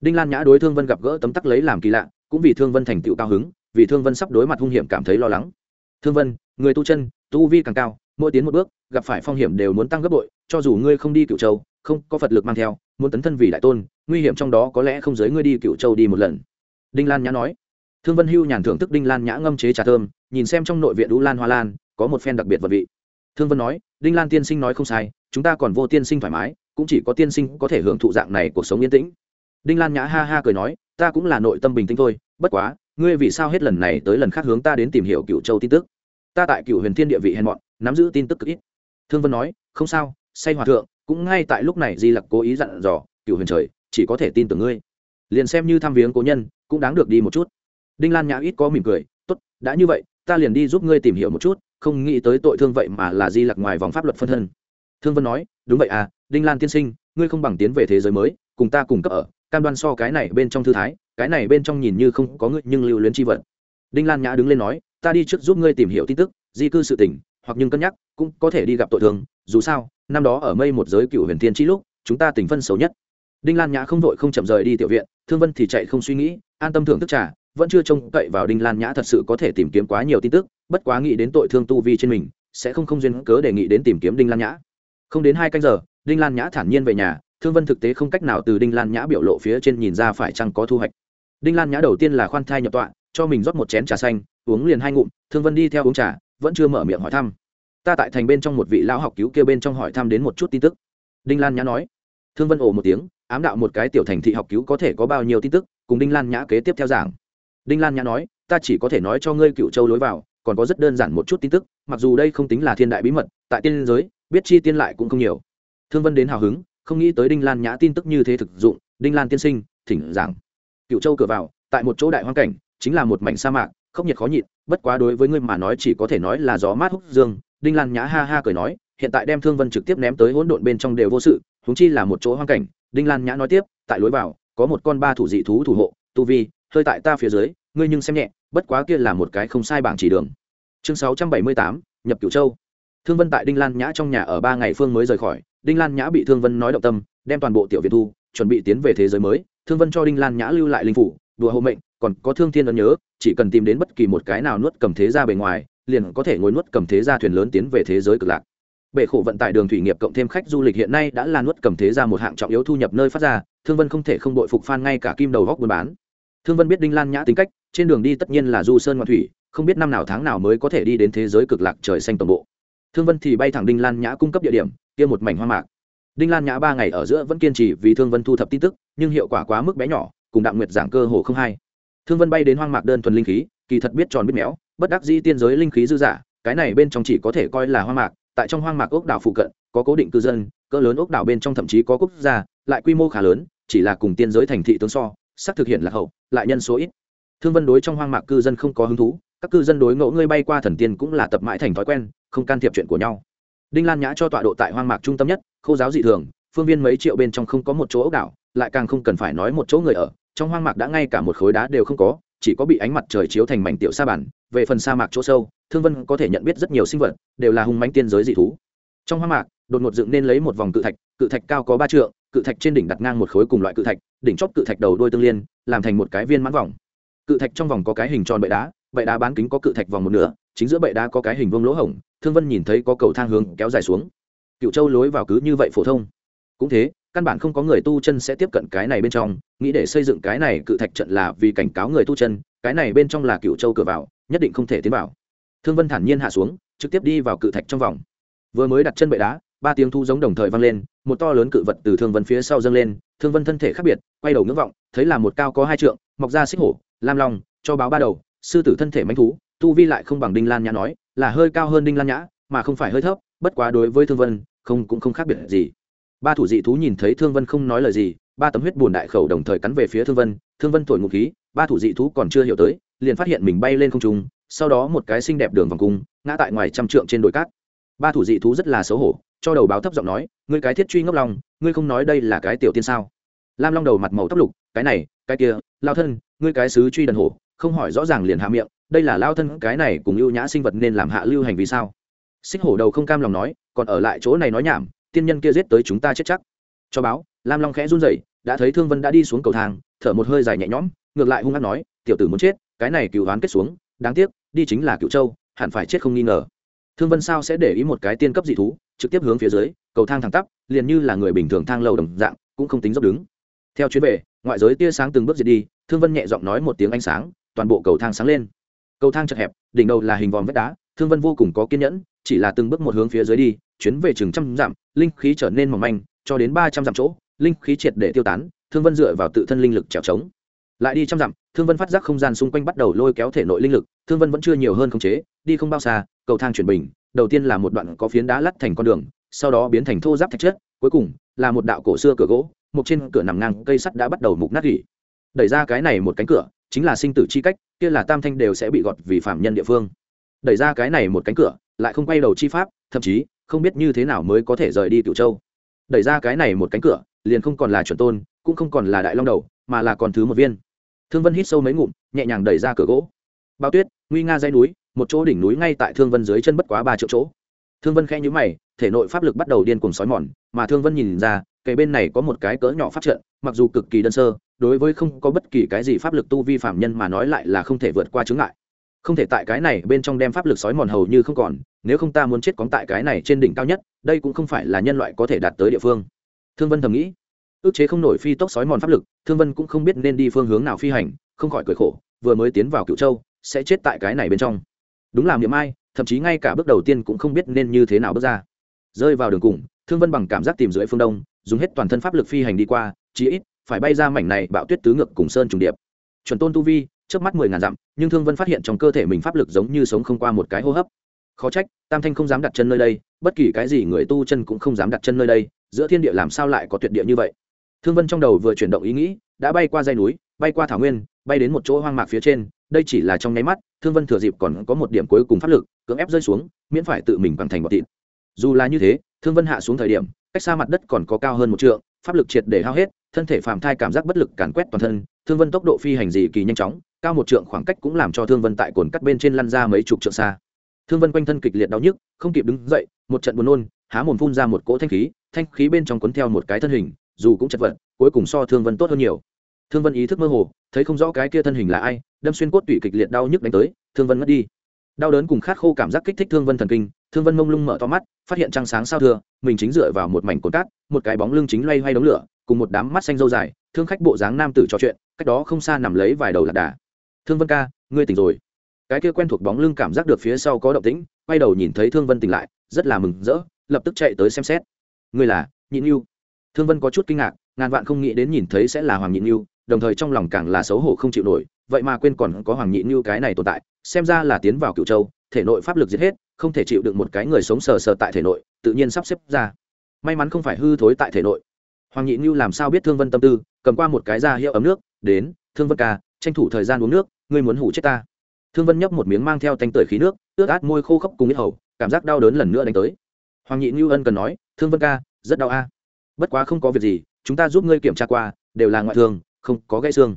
[SPEAKER 1] Đinh lan nhã đối thương vân gặp gỡ tấm tắc lấy làm kỳ lạ, cũng vì thương vân thành tựu cao hứng, vì thương vân sắp đối mặt hung hiểm cảm thấy lo lắng. Thương vân, người tu chân, tu vi càng cao, mỗi tiến một bước, gặp phải phong hiểm đều muốn tăng gấp bội, cho dù ngươi không đi cựu châu không có phật lực mang theo, muốn tấn thân vì đại tôn, nguy hiểm trong đó có lẽ không giới ngươi đi cựu châu đi một lần. Đinh lan nhã nói. Thương vân hưu nhàn thưởng thức đinh lan nhã ngâm chế trà thơm, nhìn xem trong nội viện đũ lan hoa lan, có một phen đặc biệt vật vị. Thương vân nói, đinh lan tiên sinh nói không sai, chúng ta còn vô tiên sinh thoải mái, cũng chỉ có tiên sinh có thể hưởng thụ dạng này cuộc sống yên tĩnh. Đinh lan nhã ha ha cười nói, ta cũng là nội tâm bình tĩnh thôi, bất quá, ngươi vì sao hết lần này tới lần khác hướng ta đến tìm hiểu cựu châu tin tức? Ta tại cựu huyền thiên địa vị hèn mọn, nắm giữ tin tức cực ít. Thương vân nói, không sao, say hòa thượng cũng ngay tại lúc này di lặc cố ý dặn dò cựu huyền trời, chỉ có thể tin tưởng ngươi. Liền xem như thăm viếng cố nhân, cũng đáng được đi một chút. Đinh lan nhã ít có mỉm cười, tốt, đã như vậy, ta liền đi giúp ngươi tìm hiểu một chút, không nghĩ tới tội thương vậy mà là di lặc ngoài vòng pháp luật phân thân. Thương vân nói, đúng vậy à đinh lan tiên sinh, ngươi không bằng tiến về thế giới mới, cùng ta cùng cấp ở, cam đoan so cái này bên trong thư thái, cái này bên trong nhìn như không có ngươi, nhưng lưu luyến chi vật. Đinh lan nhã đứng lên nói, ta đi trước giúp ngươi tìm hiểu tin tức, di cư sự tỉnh hoặc nhưng cân nhắc, cũng có thể đi gặp tội thương, dù sao năm đó ở mây một giới cựu huyền thiên chi lúc, chúng ta tình phân xấu nhất. Đinh lan nhã không vội không chậm rời đi tiểu viện, thương vân thì chạy không suy nghĩ, an tâm thưởng thức trà, vẫn chưa trông cậy vào đinh lan nhã thật sự có thể tìm kiếm quá nhiều tin tức, bất quá nghĩ đến tội thương tu vi trên mình, sẽ không không duyên cớ đề nghị đến tìm kiếm đinh lan nhã. Không đến hai canh giờ, đinh lan nhã thản nhiên về nhà, thương vân thực tế không cách nào từ đinh lan nhã biểu lộ phía trên nhìn ra phải chăng có thu hoạch. Đinh lan nhã đầu tiên là khoan thai nhập tọa, cho mình rót một chén trà xanh, uống liền hai ngụm, thương vân đi theo uống trà, vẫn chưa mở miệng hỏi thăm ta tại thành bên trong một vị lão học cứu kia bên trong hỏi thăm đến một chút tin tức. Đinh lan nhã nói. Thương vân ồ một tiếng, ám đạo một cái tiểu thành thị học cứu có thể có bao nhiêu tin tức, cùng đinh lan nhã kế tiếp theo giảng. Đinh lan nhã nói, ta chỉ có thể nói cho ngươi cựu châu lối vào, còn có rất đơn giản một chút tin tức, mặc dù đây không tính là thiên đại bí mật, tại tiên giới, biết chi tiên lại cũng không nhiều. Thương vân đến hào hứng, không nghĩ tới đinh lan nhã tin tức như thế thực dụng, đinh lan tiên sinh, thỉnh giảng. Cựu châu cửa vào, tại một chỗ đại hoang cảnh, chính là một mảnh sa mạc không nhiệt khó nhịn, bất quá đối với ngươi mà nói chỉ có thể nói là gió mát húc dương đinh lan nhã ha ha cười nói, hiện tại đem thương vân trực tiếp ném tới hỗn độn bên trong đều vô sự húng chi là một chỗ hoang cảnh. Đinh lan nhã nói tiếp, tại lối vào, có một con ba thủ dị thú thủ hộ, tu vi, hơi tại ta phía dưới, ngươi nhưng xem nhẹ, bất quá kia là một cái không sai bảng chỉ đường. Chương sáu trăm bảy mươi tám, nhập cửu châu. Thương vân tại đinh lan nhã trong nhà ở ba ngày phương mới rời khỏi, đinh lan nhã bị thương vân nói động tâm, đem toàn bộ tiểu việt thu, chuẩn bị tiến về thế giới mới. Thương vân cho đinh lan nhã lưu lại linh phủ, đùa hộ mệnh, còn có thương thiên ấn nhớ, chỉ cần tìm đến bất kỳ một cái nào nuốt cầm thế ra bề ngoài liền có thể ngồi nuốt cầm thế ra thuyền lớn tiến về thế giới cực lạc. Bệ khổ vận tải đường thủy nghiệp cộng thêm khách du lịch hiện nay đã là nuốt cầm thế ra một hạng trọng yếu thu nhập nơi phát ra, thương vân không thể không đội phục phan ngay cả kim đầu góc buôn bán. Thương vân biết đinh lan nhã tính cách, trên đường đi tất nhiên là du sơn ngoạn thủy, không biết năm nào tháng nào mới có thể đi đến thế giới cực lạc trời xanh toàn bộ. Thương vân thì bay thẳng đinh lan nhã cung cấp địa điểm, kia một mảnh hoa mạc. Đinh lan nhã ba ngày ở giữa vẫn kiên trì vì thương vân thu thập tin tức, nhưng hiệu quả quá mức bé nhỏ, cùng đặng nguyệt giảng cơ hồ không hay. Thương vân bay đến hoang mạc đơn thuần linh khí, kỳ thật biết tròn biết méo bất đắc dĩ tiên giới linh khí dư giả cái này bên trong chỉ có thể coi là hoang mạc, tại trong hoang mạc ốc đảo phụ cận, có cố định cư dân, cỡ lớn ốc đảo bên trong thậm chí có quốc gia, lại quy mô khá lớn, chỉ là cùng tiên giới thành thị tướng so sắc thực hiện là hậu, lại nhân số ít. Thương vân đối trong hoang mạc cư dân không có hứng thú, các cư dân đối ngẫu ngươi bay qua thần tiên cũng là tập mãi thành thói quen, không can thiệp chuyện của nhau. Đinh lan nhã cho tọa độ tại hoang mạc trung tâm nhất khô giáo dị thường, phương viên mấy triệu bên trong không có một chỗ ốc đảo, lại càng không cần phải nói một chỗ người ở, trong hoang mạc đã ngay cả một khối đá đều không có chỉ có bị ánh mặt trời chiếu thành mảnh tiểu sa bản, về phần sa mạc chỗ sâu, thương vân có thể nhận biết rất nhiều sinh vật, đều là hung mánh tiên giới dị thú. Trong hoang mạc, đột ngột dựng nên lấy một vòng cự thạch cự thạch cao có ba trượng, cự thạch trên đỉnh đặt ngang một khối cùng loại cự thạch, đỉnh chóp cự thạch đầu đôi tương liên, làm thành một cái viên mãn vòng. Cự thạch trong vòng có cái hình tròn bệ đá bệ đá bán kính có cự thạch vòng một nửa, chính giữa bệ đá có cái hình vương lỗ hổng, thương vân nhìn thấy có cầu thang hướng kéo dài xuống. Cựu châu lối vào cứ như vậy phổ thông. Cũng thế căn bản không có người tu chân sẽ tiếp cận cái này bên trong, nghĩ để xây dựng cái này cự thạch trận là vì cảnh cáo người tu chân, cái này bên trong là cựu châu cửa vào, nhất định không thể tiến vào. Thương vân thản nhiên hạ xuống, trực tiếp đi vào cự thạch trong vòng. Vừa mới đặt chân bệ đá, ba tiếng thu giống đồng thời vang lên, một to lớn cự vật từ thương vân phía sau dâng lên, thương vân thân thể khác biệt, quay đầu ngưỡng vọng, thấy là một cao có hai trượng, mọc ra xích hổ, lam long, cho báo ba đầu, sư tử thân thể manh thú, tu vi lại không bằng đinh lan nhã nói, là hơi cao hơn đinh lan nhã, mà không phải hơi thấp, bất quá đối với thương vân, không, cũng không khác biệt gì ba thủ dị thú nhìn thấy thương vân không nói lời gì, ba tấm huyết bùn đại khẩu đồng thời cắn về phía thương vân thương vân thổi ngụ khí, ba thủ dị thú còn chưa hiểu tới, liền phát hiện mình bay lên không trung, sau đó một cái xinh đẹp đường vòng cung, ngã tại ngoài trăm trượng trên đồi cát. Ba thủ dị thú rất là xấu hổ, cho đầu báo thấp giọng nói, ngươi cái thiết truy ngốc lòng ngươi không nói đây là cái tiểu tiên sao? Lam long đầu mặt màu tóc lục, cái này, cái kia, lao thân, ngươi cái sứ truy đần hổ, không hỏi rõ ràng liền hạ miệng, đây là lao thân, cái này cùng ưu nhã sinh vật nên làm hạ lưu hành vì sao? Xích hổ đầu không cam lòng nói, còn ở lại chỗ này nói nhảm tiên nhân kia giết tới chúng ta chết chắc. Cho báo, lam long khẽ run rẩy, đã thấy thương vân đã đi xuống cầu thang, thở một hơi dài nhẹ nhõm, ngược lại hung hăng nói, tiểu tử muốn chết, cái này cựu hoán kết xuống, đáng tiếc, đi chính là cựu châu, hẳn phải chết không nghi ngờ. Thương vân sao sẽ để ý một cái tiên cấp dị thú, trực tiếp hướng phía dưới, cầu thang thẳng tắp, liền như là người bình thường thang lầu đồng dạng, cũng không tính dốc đứng. Theo chuyến về, ngoại giới tia sáng từng bước diệt đi, thương vân nhẹ giọng nói một tiếng ánh sáng, toàn bộ cầu thang sáng lên. Cầu thang chật hẹp, đỉnh đầu là hình vòm vách đá, thương vân vô cùng có kiên nhẫn, chỉ là từng bước một hướng phía dưới đi chuyến về chừng trăm dặm, linh khí trở nên mỏng manh, cho đến ba trăm dặm chỗ, linh khí triệt để tiêu tán, thương vân dựa vào tự thân linh lực trèo trống. Lại đi trăm dặm, thương vân phát giác không gian xung quanh bắt đầu lôi kéo thể nội linh lực, thương vân vẫn chưa nhiều hơn khống chế, đi không bao xa, cầu thang chuyển bình, đầu tiên là một đoạn có phiến đá lắt thành con đường, sau đó biến thành thô giáp thạch chất, cuối cùng là một đạo cổ xưa cửa gỗ, một trên cửa nằm ngang, cây sắt đã bắt đầu mục nát gỉ. Đẩy ra cái này một cánh cửa, chính là sinh tử chi cách, kia là tam thanh đều sẽ bị gọt vì phạm nhân địa phương. Đẩy ra cái này một cánh cửa, lại không quay đầu chi pháp, thậm chí không biết như thế nào mới có thể rời đi cựu châu. Đẩy ra cái này một cánh cửa, liền không còn là chuẩn tôn, cũng không còn là đại long đầu, mà là còn thứ một viên. Thương vân hít sâu mấy ngụm, nhẹ nhàng đẩy ra cửa gỗ. Bao tuyết, nguy nga dây núi, một chỗ đỉnh núi ngay tại thương vân dưới chân bất quá ba triệu chỗ. Thương vân khẽ nhũ mày, thể nội pháp lực bắt đầu điên cuồng sói mòn, mà thương vân nhìn ra kề bên này có một cái cỡ nhỏ pháp trận, mặc dù cực kỳ đơn sơ, đối với không có bất kỳ cái gì pháp lực tu vi phạm nhân mà nói lại là không thể vượt qua chướng ngại không thể tại cái này bên trong đem pháp lực sói mòn hầu như không còn, nếu không ta muốn chết cóng tại cái này trên đỉnh cao nhất, đây cũng không phải là nhân loại có thể đạt tới địa phương. Thương vân thầm nghĩ. Ước chế không nổi phi tốc sói mòn pháp lực, thương vân cũng không biết nên đi phương hướng nào phi hành, không khỏi cười khổ, vừa mới tiến vào cựu châu, sẽ chết tại cái này bên trong. Đúng là miệng ai, thậm chí ngay cả bước đầu tiên cũng không biết nên như thế nào bước ra. Rơi vào đường cùng, thương vân bằng cảm giác tìm dưới phương đông, dùng hết toàn thân pháp lực phi hành đi qua, chí ít phải bay ra mảnh này bạo tuyết tứ ngược cùng sơn trùng điệp. Chuẩn tôn tu vi trước mắt mười ngàn dặm, nhưng thương vân phát hiện trong cơ thể mình pháp lực giống như sống không qua một cái hô hấp. Khó trách, tam thanh không dám đặt chân nơi đây, bất kỳ cái gì người tu chân cũng không dám đặt chân nơi đây, giữa thiên địa làm sao lại có tuyệt địa như vậy? Thương vân trong đầu vừa chuyển động ý nghĩ, đã bay qua dây núi, bay qua thảo nguyên, bay đến một chỗ hoang mạc phía trên, đây chỉ là trong nháy mắt, thương vân thừa dịp còn có một điểm cuối cùng pháp lực, cưỡng ép rơi xuống, miễn phải tự mình bằng thành bọt thịt. Dù là như thế, thương vân hạ xuống thời điểm, cách xa mặt đất còn có cao hơn một trượng, pháp lực triệt để hao hết thân thể phàm thai cảm giác bất lực càn quét toàn thân, thương vân tốc độ phi hành dị kỳ nhanh chóng, cao một trượng khoảng cách cũng làm cho thương vân tại cồn cắt bên trên lăn ra mấy chục trượng xa. Thương vân quanh thân kịch liệt đau nhức, không kịp đứng dậy, một trận buồn nôn, há mồm phun ra một cỗ thanh khí thanh khí bên trong cuốn theo một cái thân hình, dù cũng chật vật, cuối cùng so thương vân tốt hơn nhiều. Thương vân ý thức mơ hồ, thấy không rõ cái kia thân hình là ai, đâm xuyên cốt tủy kịch liệt đau nhức đánh tới, thương vân mất đi. Đau đớn cùng khát khô cảm giác kích thích thương vân thần kinh, thương vân mông lung mở to mắt, phát hiện trăng sáng sao thưa mình chính dựa vào một mảnh cồn cát, một cái bóng lưng chính loay hoay đống lửa cùng một đám mắt xanh dâu dài, thương khách bộ dáng nam tử trò chuyện, cách đó không xa nằm lấy vài đầu lạc đà. Thương vân ca, ngươi tỉnh rồi. Cái kia quen thuộc bóng lưng cảm giác được phía sau có động tĩnh, quay đầu nhìn thấy thương vân tỉnh lại, rất là mừng rỡ, lập tức chạy tới xem xét. Ngươi là nhịn yêu thương vân có chút kinh ngạc, ngàn vạn không nghĩ đến nhìn thấy sẽ là hoàng nhịn yêu đồng thời trong lòng càng là xấu hổ không chịu nổi, vậy mà quên còn có hoàng nhịn yêu cái này tồn tại, xem ra là tiến vào cựu châu, thể nội pháp lực giết hết, không thể chịu được một cái người sống sờ sờ tại thể nội, tự nhiên sắp xếp ra. May mắn không phải hư thối tại thể nội hoàng nhị như làm sao biết thương vân tâm tư, cầm qua một cái da hiệu ấm nước, đến, thương vân ca, tranh thủ thời gian uống nước, ngươi muốn hủ chết ta. Thương vân nhấp một miếng mang theo tanh tưởi khí nước, ướt át môi khô khốc cùng ít hầu, cảm giác đau đớn lần nữa đánh tới. Hoàng nhị như ân cần nói, thương vân ca, rất đau a. Bất quá không có việc gì, chúng ta giúp ngươi kiểm tra qua, đều là ngoại thương không có gãy xương.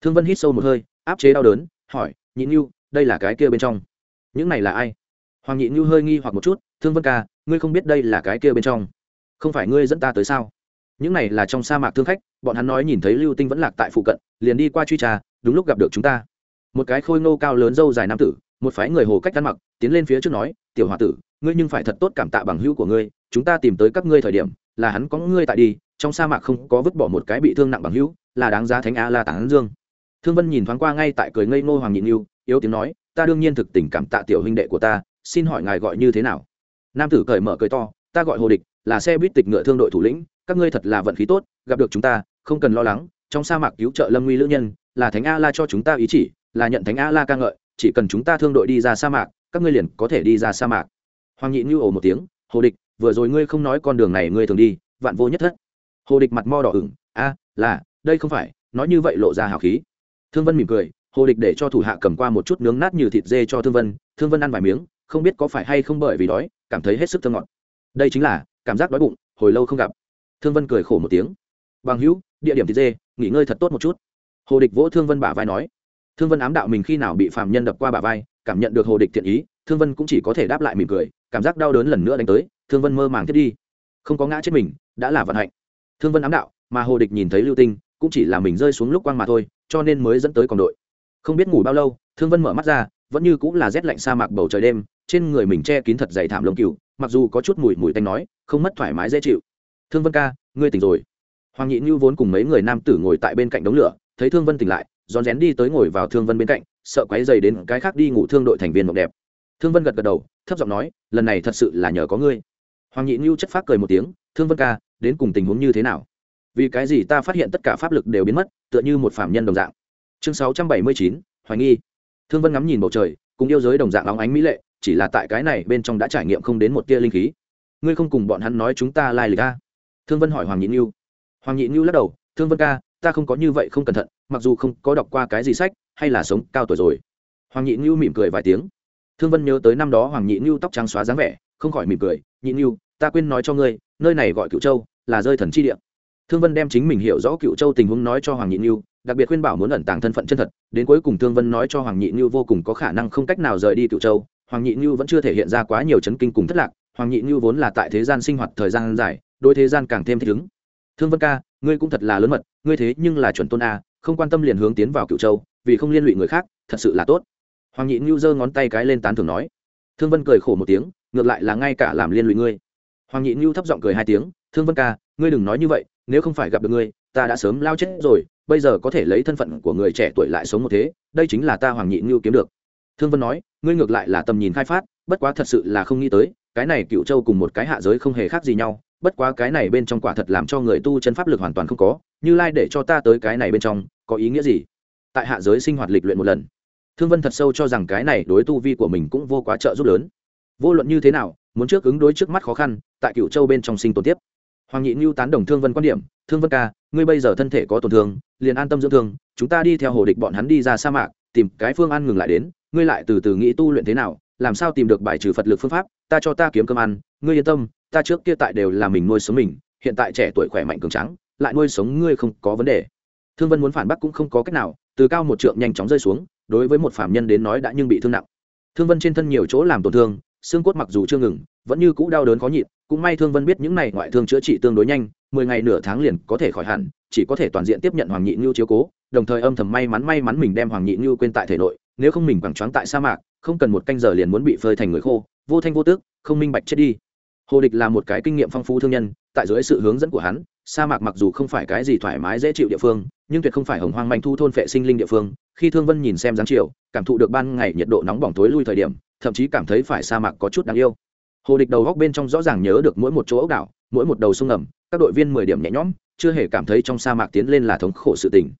[SPEAKER 1] Thương vân hít sâu một hơi, áp chế đau đớn, hỏi, nhị như đây là cái kia bên trong, những này là ai? Hoàng nhị như hơi nghi hoặc một chút, thương vân ca, ngươi không biết đây là cái kia bên trong, không phải ngươi dẫn ta tới sao? Những này là trong sa mạc thương khách, bọn hắn nói nhìn thấy lưu tinh vẫn lạc tại phụ cận, liền đi qua truy trà đúng lúc gặp được chúng ta. Một cái khôi ngô cao lớn dâu dài nam tử, một phái người hồ cách ăn mặc, tiến lên phía trước nói, tiểu h o a tử, ngươi nhưng phải thật tốt cảm tạ bằng hữu của ngươi, chúng ta tìm tới các ngươi thời điểm, là hắn có ngươi tại đi, trong sa mạc không có vứt bỏ một cái bị thương nặng bằng hữu, là đáng giá thánh a la tản dương. Thương vân nhìn thoáng qua ngay tại cười ngây ngô hoàng Nhị yêu yếu tiếng nói, ta đương nhiên thực tình cảm tạ tiểu huynh đệ của ta, xin hỏi ngài gọi như thế nào? Nam tử cởi mở cười to, ta gọi hồ địch, là xe buýt tịch ngựa thương đội thủ lĩnh các ngươi thật là vận khí tốt, gặp được chúng ta, không cần lo lắng, trong sa mạc cứu trợ lâm nguy lữ nhân, là thánh a la cho chúng ta ý chỉ, là nhận thánh a la ca ngợi, chỉ cần chúng ta thương đội đi ra sa mạc, các ngươi liền có thể đi ra sa mạc. Hoàng nhị như ồ một tiếng, hồ địch, vừa rồi ngươi không nói con đường này ngươi thường đi, vạn vô nhất thất. Hồ địch mặt mo đỏ ửng, a, là, đây không phải, nói như vậy lộ ra hào khí. Thương vân mỉm cười, hồ địch để cho thủ hạ cầm qua một chút nướng nát như thịt dê cho thương vân thương vân ăn vài miếng, không biết có phải hay không bởi vì đói, cảm thấy hết sức thơ ngọt. Đây chính là cảm giác đói bụng, hồi lâu không gặp thương vân cười khổ một tiếng. Bằng hữu, địa điểm thịt dê, nghỉ ngơi thật tốt một chút. Hồ địch vỗ thương vân bả vai nói. Thương vân ám đạo mình khi nào bị phạm nhân đập qua bả vai, cảm nhận được hồ địch thiện ý, thương vân cũng chỉ có thể đáp lại mỉm cười, cảm giác đau đớn lần nữa đánh tới, thương vân mơ màng thiết đi. Không có ngã chết mình, đã là vận hạnh. Thương vân ám đạo, mà hồ địch nhìn thấy lưu tinh, cũng chỉ là mình rơi xuống lúc quang mà thôi, cho nên mới dẫn tới còn đội. Không biết ngủ bao lâu, thương vân mở mắt ra, vẫn như cũng là rét lạnh sa mạc bầu trời đêm, trên người mình che kín thật dày thảm lông cừu, mặc dù có chút mùi mùi tanh nói, không mất thoải mái dễ chịu thương vân ca, ngươi tỉnh rồi. Hoàng nhị như vốn cùng mấy người nam tử ngồi tại bên cạnh đống lửa, thấy thương vân tỉnh lại, rón rén đi tới ngồi vào thương vân bên cạnh, sợ quáy dày đến cái khác đi ngủ thương đội thành viên mộng đẹp. Thương vân gật gật đầu, thấp giọng nói, lần này thật sự là nhờ có ngươi. Hoàng nhị như chất phát cười một tiếng, thương vân ca, đến cùng tình huống như thế nào? Vì cái gì ta phát hiện tất cả pháp lực đều biến mất, tựa như một phạm nhân đồng dạng. Chương sáu trăm bảy mươi chín, hoài nghi. Thương vân ngắm nhìn bầu trời, cùng yêu giới đồng dạng óng ánh mỹ lệ, chỉ là tại cái này bên trong đã trải nghiệm không đến một tia linh khí. Ngươi không cùng bọn hắn nói chúng ta lai lịch a? Thương vân hỏi hoàng nhị nhu hoàng nhị nhu lắc đầu, thương vân ca, ta không có như vậy không cẩn thận, mặc dù không có đọc qua cái gì sách, hay là sống cao tuổi rồi. Hoàng nhị nhu mỉm cười vài tiếng. Thương vân nhớ tới năm đó hoàng nhị nhu tóc trắng xóa dáng vẻ, không khỏi mỉm cười, nhị nhu ta quên nói cho ngươi, nơi này gọi cựu châu, là rơi thần chi địa. Thương vân đem chính mình hiểu rõ cựu châu tình huống nói cho hoàng nhị nhu đặc biệt khuyên bảo muốn ẩn tàng thân phận chân thật, đến cuối cùng thương vân nói cho hoàng nhị nhu vô cùng có khả năng không cách nào rời đi cựu châu, hoàng nhị nhu vẫn chưa thể hiện ra quá nhiều chấn kinh cùng thất lạc, hoàng nhị nhu vốn là tại thế gian sinh hoạt thời gian dài đôi thế gian càng thêm thích ứng. Thương vân ca, ngươi cũng thật là lớn mật, ngươi thế nhưng là chuẩn tôn a, không quan tâm liền hướng tiến vào cựu châu, vì không liên lụy người khác, thật sự là tốt. Hoàng nhị nhu giơ ngón tay cái lên tán thường nói. Thương vân cười khổ một tiếng, ngược lại là ngay cả làm liên lụy ngươi. Hoàng nhị nhu thấp giọng cười hai tiếng, thương vân ca, ngươi đừng nói như vậy, nếu không phải gặp được ngươi, ta đã sớm lao chết rồi, bây giờ có thể lấy thân phận của người trẻ tuổi lại sống một thế, đây chính là ta hoàng nhị nhu kiếm được. Thương vân nói, ngươi ngược lại là tầm nhìn khai phát, bất quá thật sự là không nghĩ tới, cái này cựu châu cùng một cái hạ giới không hề khác gì nhau bất quá cái này bên trong quả thật làm cho người tu chân pháp lực hoàn toàn không có, như lai để cho ta tới cái này bên trong, có ý nghĩa gì? Tại hạ giới sinh hoạt lịch luyện một lần. Thương vân thật sâu cho rằng cái này đối tu vi của mình cũng vô quá trợ giúp lớn. Vô luận như thế nào, muốn trước ứng đối trước mắt khó khăn, tại cựu châu bên trong sinh tồn tiếp. Hoàng nhị ngưu tán đồng thương vân quan điểm, thương vân ca, ngươi bây giờ thân thể có tổn thương, liền an tâm dưỡng thương, chúng ta đi theo hồ địch bọn hắn đi ra sa mạc, tìm cái phương ăn ngừng lại đến, ngươi lại từ từ nghĩ tu luyện thế nào, làm sao tìm được bài trừ phật lực phương pháp, ta cho ta kiếm cơm ăn, ngươi yên tâm ta trước kia tại đều là mình nuôi sống mình, hiện tại trẻ tuổi khỏe mạnh cường trắng lại nuôi sống ngươi không có vấn đề. Thương vân muốn phản bác cũng không có cách nào, từ cao một trượng nhanh chóng rơi xuống, đối với một phạm nhân đến nói đã nhưng bị thương nặng. Thương vân trên thân nhiều chỗ làm tổn thương, xương cốt mặc dù chưa ngừng, vẫn như cũ đau đớn khó nhịn, cũng may thương vân biết những này ngoại thương chữa trị tương đối nhanh, mười ngày nửa tháng liền có thể khỏi hẳn, chỉ có thể toàn diện tiếp nhận hoàng nhị ngưu chiếu cố, đồng thời âm thầm may mắn may mắn mình đem hoàng nhị ngưu quên tại thể nội, nếu không mình quẳng choáng tại sa mạc, không cần một canh giờ liền muốn bị phơi thành người khô, vô thanh vô tước không minh bạch chết đi hồ địch là một cái kinh nghiệm phong phú thương nhân, tại dưới sự hướng dẫn của hắn, sa mạc mặc dù không phải cái gì thoải mái dễ chịu địa phương, nhưng tuyệt không phải hồng hoang manh thu thôn phệ sinh linh địa phương. Khi thương vân nhìn xem dáng chiều, cảm thụ được ban ngày nhiệt độ nóng bỏng tối lui thời điểm, thậm chí cảm thấy phải sa mạc có chút đáng yêu. Hồ địch đầu góc bên trong rõ ràng nhớ được mỗi một chỗ ốc đảo, mỗi một đầu sông ngầm, các đội viên mười điểm nhẹ nhõm, chưa hề cảm thấy trong sa mạc tiến lên là thống khổ sự tình.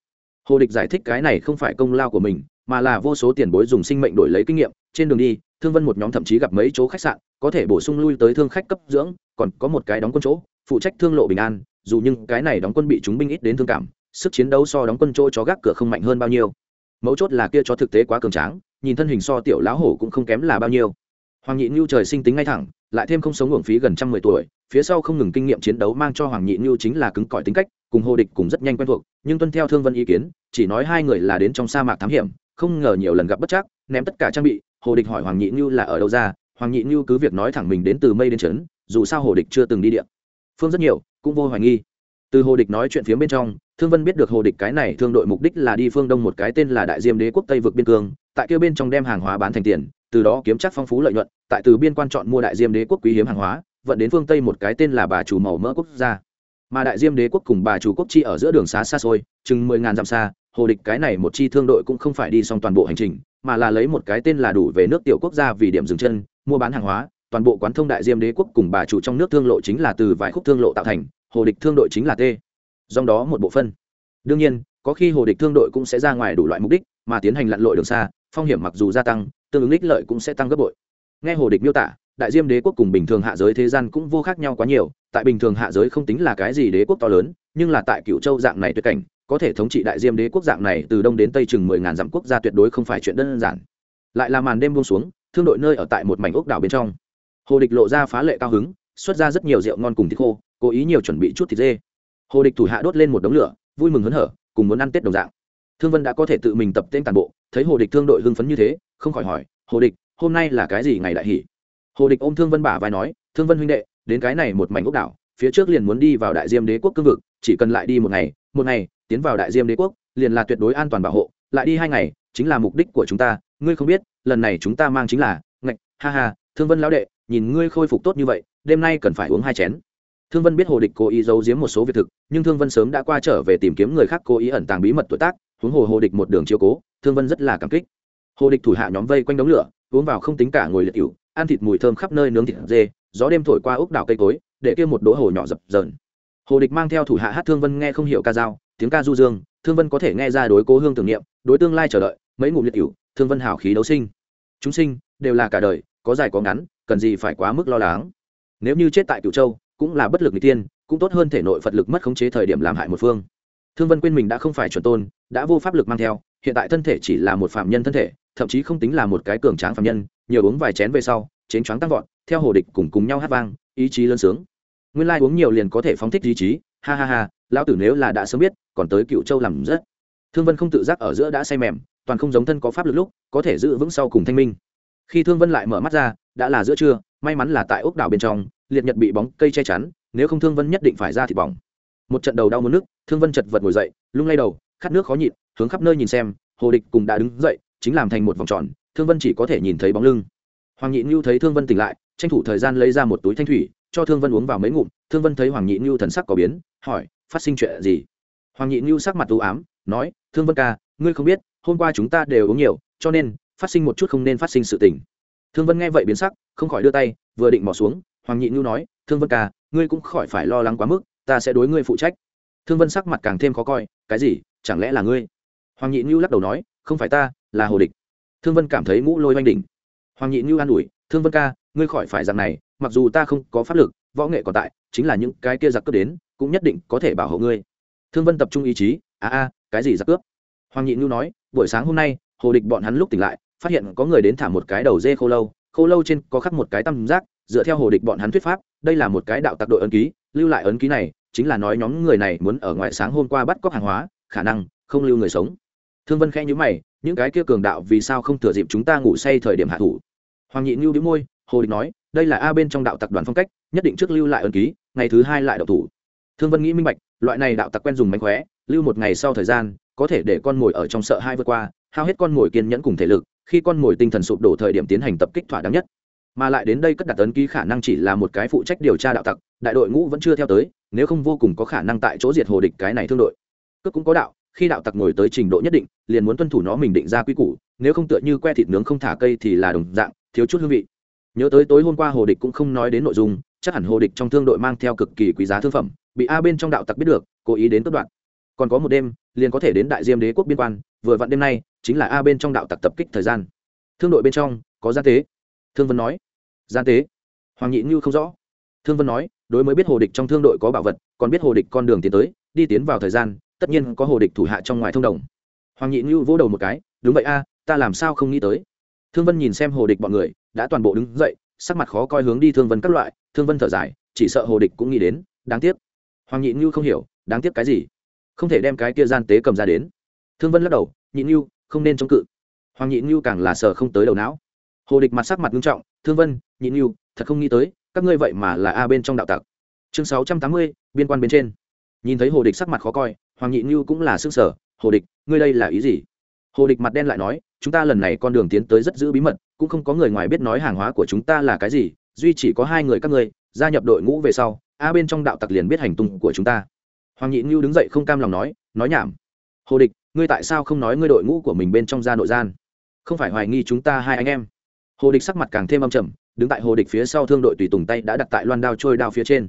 [SPEAKER 1] Hồ địch giải thích cái này không phải công lao của mình, mà là vô số tiền bối dùng sinh mệnh đổi lấy kinh nghiệm. Trên đường đi, thương vân một nhóm thậm chí gặp mấy chỗ khách sạn có thể bổ sung lui tới thương khách cấp dưỡng, còn có một cái đóng quân chỗ, phụ trách thương lộ bình an, dù nhưng cái này đóng quân bị chúng binh ít đến thương cảm, sức chiến đấu so đóng quân chỗ chó gác cửa không mạnh hơn bao nhiêu. Mấu chốt là kia chó thực tế quá cường tráng, nhìn thân hình so tiểu lão hổ cũng không kém là bao nhiêu. Hoàng nhị nhu trời sinh tính ngay thẳng, lại thêm không sống uổng phí gần trăm mười tuổi, phía sau không ngừng kinh nghiệm chiến đấu mang cho hoàng nhị nhu chính là cứng cỏi tính cách, cùng hồ địch cùng rất nhanh quen thuộc, nhưng tuân theo thương vân ý kiến, chỉ nói hai người là đến trong sa mạc thám hiểm, không ngờ nhiều lần gặp bất chắc, ném tất cả trang bị, hồ địch hỏi hoàng nhị nhu là ở đâu ra hoàng nhị nhu cứ việc nói thẳng mình đến từ mây đến trấn, dù sao hồ địch chưa từng đi địa. Phương rất nhiều, cũng vô hoài nghi. Từ hồ địch nói chuyện phía bên trong, thương vân biết được hồ địch cái này thương đội mục đích là đi phương đông một cái tên là đại diêm đế quốc tây vực biên cương, tại kia bên trong đem hàng hóa bán thành tiền, từ đó kiếm chắc phong phú lợi nhuận, tại từ biên quan chọn mua đại diêm đế quốc quý hiếm hàng hóa, vận đến phương tây một cái tên là bà chủ màu mỡ quốc gia. Mà đại diêm đế quốc cùng bà chủ quốc chi ở giữa đường xá xa xôi, chừng mười ngàn dặm xa, hồ địch cái này một chi thương đội cũng không phải đi xong toàn bộ hành trình, mà là lấy một cái tên là đủ về nước tiểu quốc gia vì điểm dừng chân mua bán hàng hóa, toàn bộ quán thông đại diêm đế quốc cùng bà chủ trong nước thương lộ chính là từ vài khúc thương lộ tạo thành, hồ địch thương đội chính là t. Trong đó một bộ phân đương nhiên, có khi hồ địch thương đội cũng sẽ ra ngoài đủ loại mục đích, mà tiến hành lặn lội đường xa, phong hiểm mặc dù gia tăng, tương ứng ích lợi cũng sẽ tăng gấp bội. Nghe hồ địch miêu tả, đại diêm đế quốc cùng bình thường hạ giới thế gian cũng vô khác nhau quá nhiều, tại bình thường hạ giới không tính là cái gì đế quốc to lớn, nhưng là tại cựu châu dạng này tuyệt cảnh, có thể thống trị đại diêm đế quốc dạng này từ đông đến tây chừng mười ngàn dặm quốc gia tuyệt đối không phải chuyện đơn giản. Lại là màn đêm buông xuống thương đội nơi ở tại một mảnh ốc đảo bên trong. Hồ địch lộ ra phá lệ cao hứng, xuất ra rất nhiều rượu ngon cùng thịt khô, cố ý nhiều chuẩn bị chút thịt dê. Hồ địch thủ hạ đốt lên một đống lửa, vui mừng hớn hở, cùng muốn ăn tết đồng dạng. Thương vân đã có thể tự mình tập tên toàn bộ, thấy hồ địch thương đội hưng phấn như thế, không khỏi hỏi, hồ địch, hôm nay là cái gì ngày đại hỷ hồ địch ôm thương vân bả vai nói, thương vân huynh đệ, đến cái này một mảnh ốc đảo, phía trước liền muốn đi vào đại diêm đế quốc cương vực, chỉ cần lại đi một ngày một ngày, tiến vào đại diêm đế quốc, liền là tuyệt đối an toàn bảo hộ, lại đi hai ngày, chính là mục đích của chúng ta, ngươi không biết lần này chúng ta mang chính là, ngạch, ha ha, thương vân lão đệ, nhìn ngươi khôi phục tốt như vậy, đêm nay cần phải uống hai chén. Thương vân biết hồ địch cố ý giấu giếm một số việc thực, nhưng thương vân sớm đã qua trở về tìm kiếm người khác cố ý ẩn tàng bí mật tuổi tác, huống hồ hồ địch một đường chiếu cố, thương vân rất là cảm kích. Hồ địch thủ hạ nhóm vây quanh đống lửa, uống vào không tính cả ngồi liệt cựu ăn thịt mùi thơm khắp nơi nướng thịt dê, gió đêm thổi qua ốc đảo cây cối, để kia một đỗ hồ nhỏ dập dờn. Hồ địch mang theo thủ hạ hát thương vân nghe không hiểu ca dao, tiếng ca du dương, thương vân có thể nghe ra đối cố hương tưởng niệm, đối tương lai chờ đợi, mấy ngủ liệt cựu thương vân hào khí đấu sinh chúng sinh đều là cả đời, có dài có ngắn, cần gì phải quá mức lo lắng. Nếu như chết tại cựu châu, cũng là bất lực n tiên cũng tốt hơn thể nội phật lực mất khống chế thời điểm làm hại một phương. Thương vân quên mình đã không phải chuẩn tôn, đã vô pháp lực mang theo, hiện tại thân thể chỉ là một phạm nhân thân thể, thậm chí không tính là một cái cường tráng phạm nhân Nhờ uống vài chén về sau chén choáng tăng vọt, theo hồ địch cùng cùng nhau hát vang, ý chí lớn sướng. Nguyên lai uống nhiều liền có thể phóng thích ý chí, ha ha ha, lão tử nếu là đã sớm biết, còn tới cựu châu làm rất. Thương vân không tự giác ở giữa đã say mềm toàn không giống thân có pháp lực lúc, có thể giữ vững sau cùng thanh minh. Khi thương vân lại mở mắt ra, đã là giữa trưa, may mắn là tại ốc đảo bên trong, liệt nhật bị bóng cây che chắn, nếu không thương vân nhất định phải ra thịt bỏng. Một trận đầu đau muốn nước, thương vân chật vật ngồi dậy, lung lay đầu, khát nước khó nhịn, hướng khắp nơi nhìn xem, hồ địch cùng đã đứng dậy, chính làm thành một vòng tròn, thương vân chỉ có thể nhìn thấy bóng lưng. Hoàng nhị ngưu thấy thương vân tỉnh lại, tranh thủ thời gian lấy ra một túi thanh thủy, cho thương vân uống vào mấy ngụm, thương vân thấy hoàng nhị ngưu thần sắc có biến, hỏi, phát sinh chuyện gì? Hoàng nhị ngưu sắc mặt u ám, nói, thương vân ca, ngươi không biết hôm qua chúng ta đều uống nhiều, cho nên, phát sinh một chút không nên phát sinh sự tình. Thương vân nghe vậy biến sắc, không khỏi đưa tay, vừa định bỏ xuống, hoàng nhị nhu nói, thương vân ca, ngươi cũng khỏi phải lo lắng quá mức, ta sẽ đối ngươi phụ trách. Thương vân sắc mặt càng thêm khó coi, cái gì? Chẳng lẽ là ngươi? Hoàng nhị nhu lắc đầu nói, không phải ta, là hồ địch. Thương vân cảm thấy mũ lôi oanh đỉnh. Hoàng nhị nhu an ủi, thương vân ca, ngươi khỏi phải rằng này, mặc dù ta không có pháp lực, võ nghệ còn tại, chính là những cái kia giặc cướp đến, cũng nhất định có thể bảo hộ ngươi. Thương vân tập trung ý chí, a a, cái gì giặc cướp? Hoàng nhị nhu nói buổi sáng hôm nay, hồ địch bọn hắn lúc tỉnh lại, phát hiện có người đến thả một cái đầu dê khô lâu khô lâu trên có khắc một cái tam giác, dựa theo hồ địch bọn hắn thuyết pháp, đây là một cái đạo tặc đội ấn ký, lưu lại ấn ký này, chính là nói nhóm người này muốn ở ngoài sáng hôm qua bắt cóc hàng hóa, khả năng không lưu người sống. Thương vân khẽ nhữ mày, những cái kia cường đạo vì sao không thừa dịp chúng ta ngủ say thời điểm hạ thủ? Hoàng nhị ngưu đĩu môi, hồ địch nói, đây là a bên trong đạo tặc đoàn phong cách, nhất định trước lưu lại ấn ký, ngày thứ hai lại đậu thủ. Thương vân nghĩ minh bạch, loại này đạo tặc quen dùng mánh khóe, lưu một ngày sau thời gian có thể để con mồi ở trong sợ hai vượt qua, hao hết con mồi kiên nhẫn cùng thể lực, khi con mồi tinh thần sụp đổ thời điểm tiến hành tập kích thỏa đáng nhất. Mà lại đến đây cất đặt ấn ký khả năng chỉ là một cái phụ trách điều tra đạo tặc, đại đội ngũ vẫn chưa theo tới, nếu không vô cùng có khả năng tại chỗ diệt hồ địch cái này thương đội. Cướp cũng có đạo, khi đạo tặc ngồi tới trình độ nhất định, liền muốn tuân thủ nó mình định ra quy củ, nếu không tựa như que thịt nướng không thả cây thì là đồng dạng, thiếu chút hương vị. Nhớ tới tối hôm qua hồ địch cũng không nói đến nội dung, chắc hẳn hồ địch trong thương đội mang theo cực kỳ quý giá thương phẩm, bị a bên trong đạo tặc biết được, cố ý đến tất đoạn còn có một đêm, liền có thể đến đại diêm đế quốc biên quan, vừa vặn đêm nay, chính là a bên trong đạo tặc tập kích thời gian. Thương đội bên trong, có gian tế. Thương vân nói. Gian tế. Hoàng nhị như không rõ. Thương vân nói, đối mới biết hồ địch trong thương đội có bảo vật, còn biết hồ địch con đường tiến tới, đi tiến vào thời gian, tất nhiên có hồ địch thủ hạ trong ngoài thông đồng. Hoàng nhị như vỗ đầu một cái, đúng vậy a, ta làm sao không nghĩ tới? Thương vân nhìn xem hồ địch bọn người, đã toàn bộ đứng dậy, sắc mặt khó coi hướng đi thương vân các loại, thương vân thở dài, chỉ sợ hồ địch cũng nghĩ đến, đáng tiếc. Hoàng nhị như không hiểu, đáng tiếc cái gì? Không thể đem cái kia gian tế cầm ra đến. Thương vân lắc đầu, nhị như không nên chống cự. Hoàng nhị như càng là sợ không tới đầu não. Hồ địch mặt sắc mặt nghiêm trọng, thương vân, nhị như thật không nghĩ tới, các ngươi vậy mà là a bên trong đạo tặc. Chương sáu trăm tám mươi, biên quan bên trên. Nhìn thấy hồ địch sắc mặt khó coi, hoàng nhị như cũng là s ư ơ n g sở hồ địch, ngươi đây là ý gì? Hồ địch mặt đen lại nói, chúng ta lần này con đường tiến tới rất giữ bí mật, cũng không có người ngoài biết nói hàng hóa của chúng ta là cái gì, duy chỉ có hai người các ngươi, gia nhập đội ngũ về sau, a bên trong đạo tặc liền biết hành tung của chúng ta hoàng nhị ngưu đứng dậy không cam lòng nói nói nhảm. Hồ địch, ngươi tại sao không nói ngươi đội ngũ của mình bên trong gia nội gian? Không phải hoài nghi chúng ta hai anh em? Hồ địch sắc mặt càng thêm âm trầm, đứng tại hồ địch phía sau thương đội tùy tùng tay đã đặt tại loan đao trôi đao phía trên.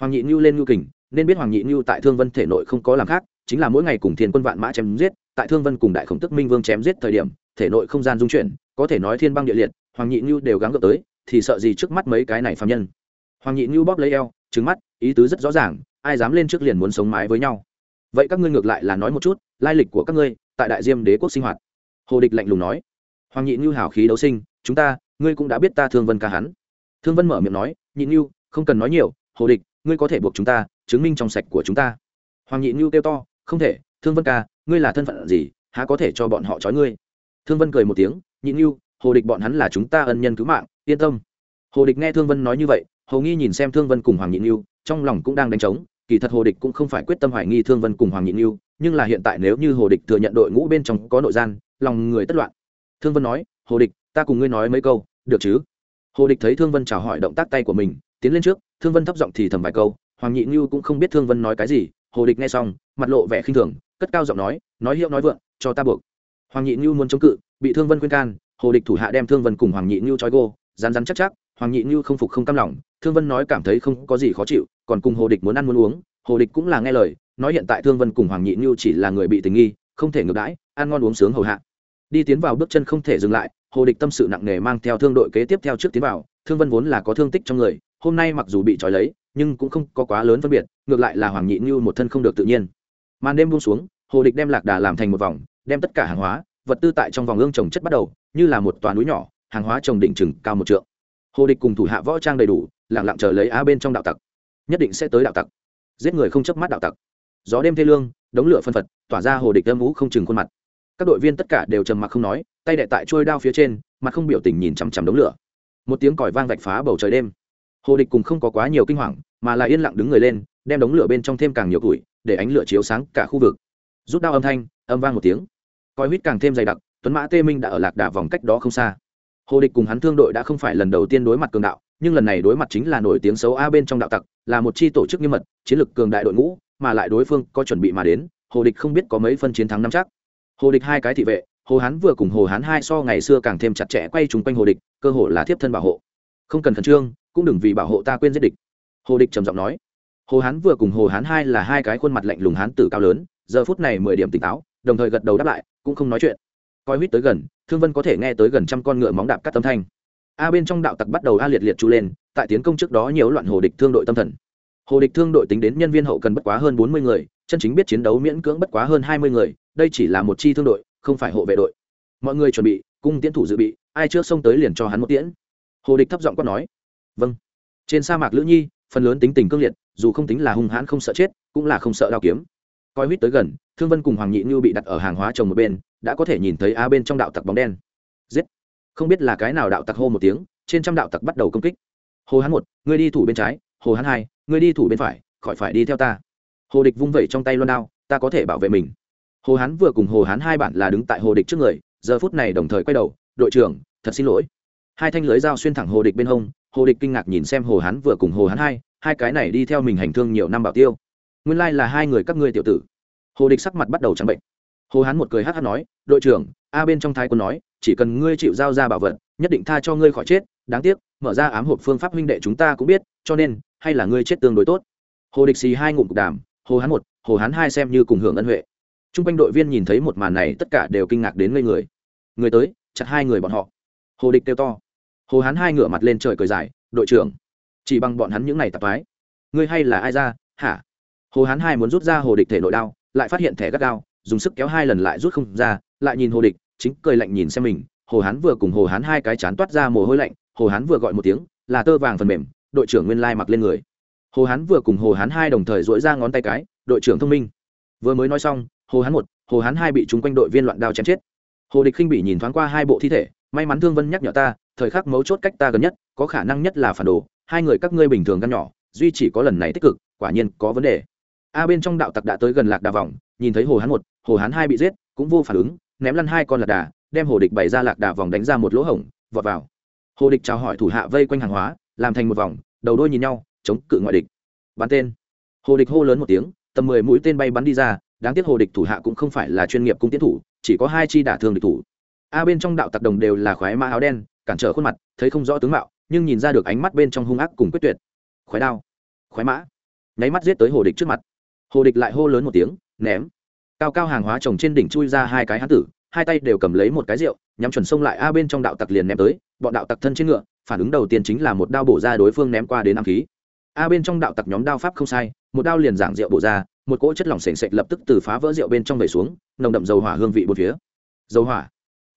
[SPEAKER 1] Hoàng nhị ngưu lên ngưu kình, nên biết hoàng nhị ngưu tại thương vân thể nội không có làm khác, chính là mỗi ngày cùng thiên quân vạn mã chém giết, tại thương vân cùng đại khổng tức minh vương chém giết thời điểm, thể nội không gian dung chuyển, có thể nói thiên băng địa liệt, hoàng nhị ngưu đều gắng gượng tới, thì sợ gì trước mắt mấy cái này phạm nhân. Hoàng nhị ngưu bóp lấy eo trứng mắt, ý tứ rất rõ ràng ai dám lên trước liền muốn sống mái với nhau. Vậy các ngươi ngược lại là nói một chút, lai lịch của các ngươi, tại đại diêm đế quốc sinh hoạt. Hồ địch lạnh lùng nói. Hoàng nhị như hào khí đấu sinh, chúng ta, ngươi cũng đã biết ta thương vân ca hắn. Thương vân mở miệng nói, nhị như không cần nói nhiều, hồ địch, ngươi có thể buộc chúng ta, chứng minh trong sạch của chúng ta. Hoàng nhị như kêu to, không thể, thương vân ca, ngươi là thân phận gì, há có thể cho bọn họ trói ngươi? Thương vân cười một tiếng, nhị như hồ địch bọn hắn là chúng ta ân nhân cứu mạng, yên tâm. Hồ địch nghe thương vân nói như vậy, hầu nghi nhìn xem thương vân cùng hoàng nhị như trong lòng cũng đang đánh trống kỳ thật hồ địch cũng không phải quyết tâm hoài nghi thương vân cùng hoàng nhị như nhưng là hiện tại nếu như hồ địch thừa nhận đội ngũ bên trong có nội gian, lòng người tất loạn. Thương vân nói, hồ địch, ta cùng ngươi nói mấy câu, được chứ? Hồ địch thấy thương vân chào hỏi động tác tay của mình, tiến lên trước, thương vân thấp giọng thì thầm vài câu, hoàng nhị như cũng không biết thương vân nói cái gì, hồ địch nghe xong, mặt lộ vẻ khinh thường, cất cao giọng nói nói hiệu nói vượng, cho ta buộc. Hoàng nhị như muốn chống cự, bị thương vân khuyên can, hồ địch thủ hạ đem thương vân cùng hoàng nhị như trói gô rán rán chắc chắc, hoàng nhị như không phục không cam lòng thương vân nói cảm thấy không có gì khó chịu, còn cùng hồ địch muốn ăn muốn uống, hồ địch cũng là nghe lời, nói hiện tại thương vân cùng hoàng nhị như chỉ là người bị tình nghi, không thể ngược đãi, ăn ngon uống sướng hầu hạ. Đi tiến vào bước chân không thể dừng lại, hồ địch tâm sự nặng nề mang theo thương đội kế tiếp theo trước tiến vào, thương vân vốn là có thương tích trong người, hôm nay mặc dù bị trói lấy, nhưng cũng không có quá lớn phân biệt, ngược lại là hoàng nhị như một thân không được tự nhiên. Màn đêm buông xuống, hồ địch đem lạc đà làm thành một vòng, đem tất cả hàng hóa, vật tư tại trong vòng ương trồng chất bắt đầu, như là một toàn núi nhỏ, hàng hóa trồng đỉnh chừng cao một trượng. Hồ địch cùng thủ hạ võ trang đầy đủ lặng lặng chờ lấy á bên trong đạo tặc. Nhất định sẽ tới đạo tặc. Giết người không chớp mắt đạo tặc. Gió đêm thê lương, đống lửa phân phật, tỏa ra hồ địch âm ú không chừng khuôn mặt. Các đội viên tất cả đều trầm mặc không nói, tay đệ tại trôi đao phía trên, mặt không biểu tình nhìn chằm chằm đống lửa. Một tiếng còi vang vạch phá bầu trời đêm. Hồ địch cùng không có quá nhiều kinh hoàng, mà là yên lặng đứng người lên, đem đống lửa bên trong thêm càng nhiều củi, để ánh lửa chiếu sáng cả khu vực. Rút đao âm thanh, âm vang một tiếng. Coi huýt càng thêm dày đặc, tuấn mã tê minh đã ở lạc đà vòng cách đó không xa. Hồ địch cùng hắn thương đội đã không phải lần đầu tiên đối mặt cường đạo nhưng lần này đối mặt chính là nổi tiếng xấu a bên trong đạo tặc, là một chi tổ chức nghiêm mật, chiến lược cường đại đội ngũ, mà lại đối phương có chuẩn bị mà đến, hồ địch không biết có mấy phân chiến thắng năm chắc. Hồ địch hai cái thị vệ, hồ hán vừa cùng hồ hán hai so ngày xưa càng thêm chặt chẽ quay trúng quanh hồ địch, cơ hồ là thiếp thân bảo hộ. Không cần khẩn trương, cũng đừng vì bảo hộ ta quên giết địch. Hồ địch trầm giọng nói. Hồ hán vừa cùng hồ hán hai là hai cái khuôn mặt lạnh lùng hán tử cao lớn, giờ phút này mười điểm tỉnh táo, đồng thời gật đầu đáp lại, cũng không nói chuyện. Coi huýt tới gần, thương vân có thể nghe tới gần trăm con ngựa móng đạp cắt tâm thanh a bên trong đạo tặc bắt đầu a liệt liệt chu lên, tại tiến công trước đó nhiều loạn hồ địch thương đội tâm thần. Hồ địch thương đội tính đến nhân viên hậu cần bất quá hơn bốn mươi người, chân chính biết chiến đấu miễn cưỡng bất quá hơn hai mươi người, đây chỉ là một chi thương đội, không phải hộ vệ đội. Mọi người chuẩn bị, cung tiến thủ dự bị, ai trước xông tới liền cho hắn một tiễn. Hồ địch thấp giọng quát nói vâng. Trên sa mạc lữ nhi, phần lớn tính tình cương liệt, dù không tính là hung hãn không sợ chết, cũng là không sợ đao kiếm. Coi huýt tới gần, thương vân cùng hoàng nhị như bị đặt ở hàng hóa trồng một bên, đã có thể nhìn thấy a bên trong đạo tặc bóng đen. Giết! Không biết là cái nào đạo tặc hô một tiếng, trên trăm đạo tặc bắt đầu công kích. Hồ hán một người đi thủ bên trái, hồ hán hai người đi thủ bên phải, khỏi phải đi theo ta. Hồ địch vung vẩy trong tay loan đao, ta có thể bảo vệ mình. Hồ hán vừa cùng hồ hán hai bản là đứng tại hồ địch trước người, giờ phút này đồng thời quay đầu, đội trưởng, thật xin lỗi. Hai thanh lưới dao xuyên thẳng hồ địch bên hông, hồ địch kinh ngạc nhìn xem hồ hán vừa cùng hồ hán hai hai cái này đi theo mình hành thương nhiều năm bảo tiêu. Nguyên lai là hai người các ngươi tiểu tử. Hồ địch sắc mặt bắt đầu trắng bệnh. Hồ hán một cười hát hát nói, đội trưởng, a bên trong thái quân nói chỉ cần ngươi chịu giao ra bảo vật, nhất định tha cho ngươi khỏi chết. Đáng tiếc, mở ra ám hộp phương pháp huynh đệ chúng ta cũng biết, cho nên, hay là ngươi chết tương đối tốt. Hồ địch xì hai ngụm đàm, hồ hán một, hồ hán hai xem như cùng hưởng ân huệ. T r u n g quanh đội viên nhìn thấy một màn này, tất cả đều kinh ngạc đến ngây người. Người tới, chặt hai người bọn họ. Hồ địch kêu to. Hồ hán hai ngửa mặt lên trời cười dài, đội trưởng, chỉ bằng bọn hắn những n à y tạp mái ngươi hay là ai ra? Hả? Hồ hán hai muốn rút ra hồ địch thể nội đao, lại phát hiện thẻ gắt đao dùng sức kéo hai lần lại rút không ra, lại nhìn hồ địch chính cười lạnh nhìn xem mình, hồ hán vừa cùng hồ hán hai cái chán toát ra mồ hôi lạnh, hồ hán vừa gọi một tiếng, là tơ vàng phần mềm, đội trưởng nguyên lai mặc lên người. Hồ hán vừa cùng hồ hán hai đồng thời dỗi ra ngón tay cái, đội trưởng thông minh. Vừa mới nói xong, hồ hán một, hồ hán hai bị chúng quanh đội viên loạn đao chém chết. Hồ địch khinh bị nhìn thoáng qua hai bộ thi thể, may mắn thương vân nhắc nhở ta, thời khắc mấu chốt cách ta gần nhất, có khả năng nhất là phản đồ, hai người các ngươi bình thường căn nhỏ, duy chỉ có lần này tích cực, quả nhiên có vấn đề. A bên trong đạo tặc đã tới gần lạc đà vòng, nhìn thấy hồ hán một, hồ hán hai bị giết, cũng vô phản ứng ném lăn hai con lạc đà, đem hồ địch bày ra lạc đà vòng đánh ra một lỗ hổng, vọt vào. Hồ địch chào hỏi thủ hạ vây quanh hàng hóa, làm thành một vòng, đầu đôi nhìn nhau, chống cự ngoại địch. Bắn tên. Hồ địch hô lớn một tiếng, tầm mười mũi tên bay bắn đi ra, đáng tiếc hồ địch thủ hạ cũng không phải là chuyên nghiệp cung tiến thủ, chỉ có hai chi đả thương địch thủ. A bên trong đạo tặc đồng đều là khoái mã áo đen, cản trở khuôn mặt, thấy không rõ tướng mạo, nhưng nhìn ra được ánh mắt bên trong hung ác cùng quyết tuyệt. Khoái đao. Khoái mã. Nháy mắt giết tới hồ địch trước mặt. Hồ địch lại hô lớn một tiếng, ném cao cao hàng hóa trồng trên đỉnh chui ra hai cái hán tử, hai tay đều cầm lấy một cái rượu, nhắm chuẩn sông lại, a, bên trong đạo tặc liền ném tới, bọn đạo tặc thân trên ngựa, phản ứng đầu tiên chính là một đao bổ ra đối phương ném qua đến ám khí. A, bên trong đạo tặc nhóm đao pháp không sai, một đao liền giảng rượu bổ ra, một cỗ chất lỏng s ề n sệch lập tức từ phá vỡ rượu bên trong vẩy xuống, nồng đậm dầu hỏa hương vị bốn phía. Dầu hỏa?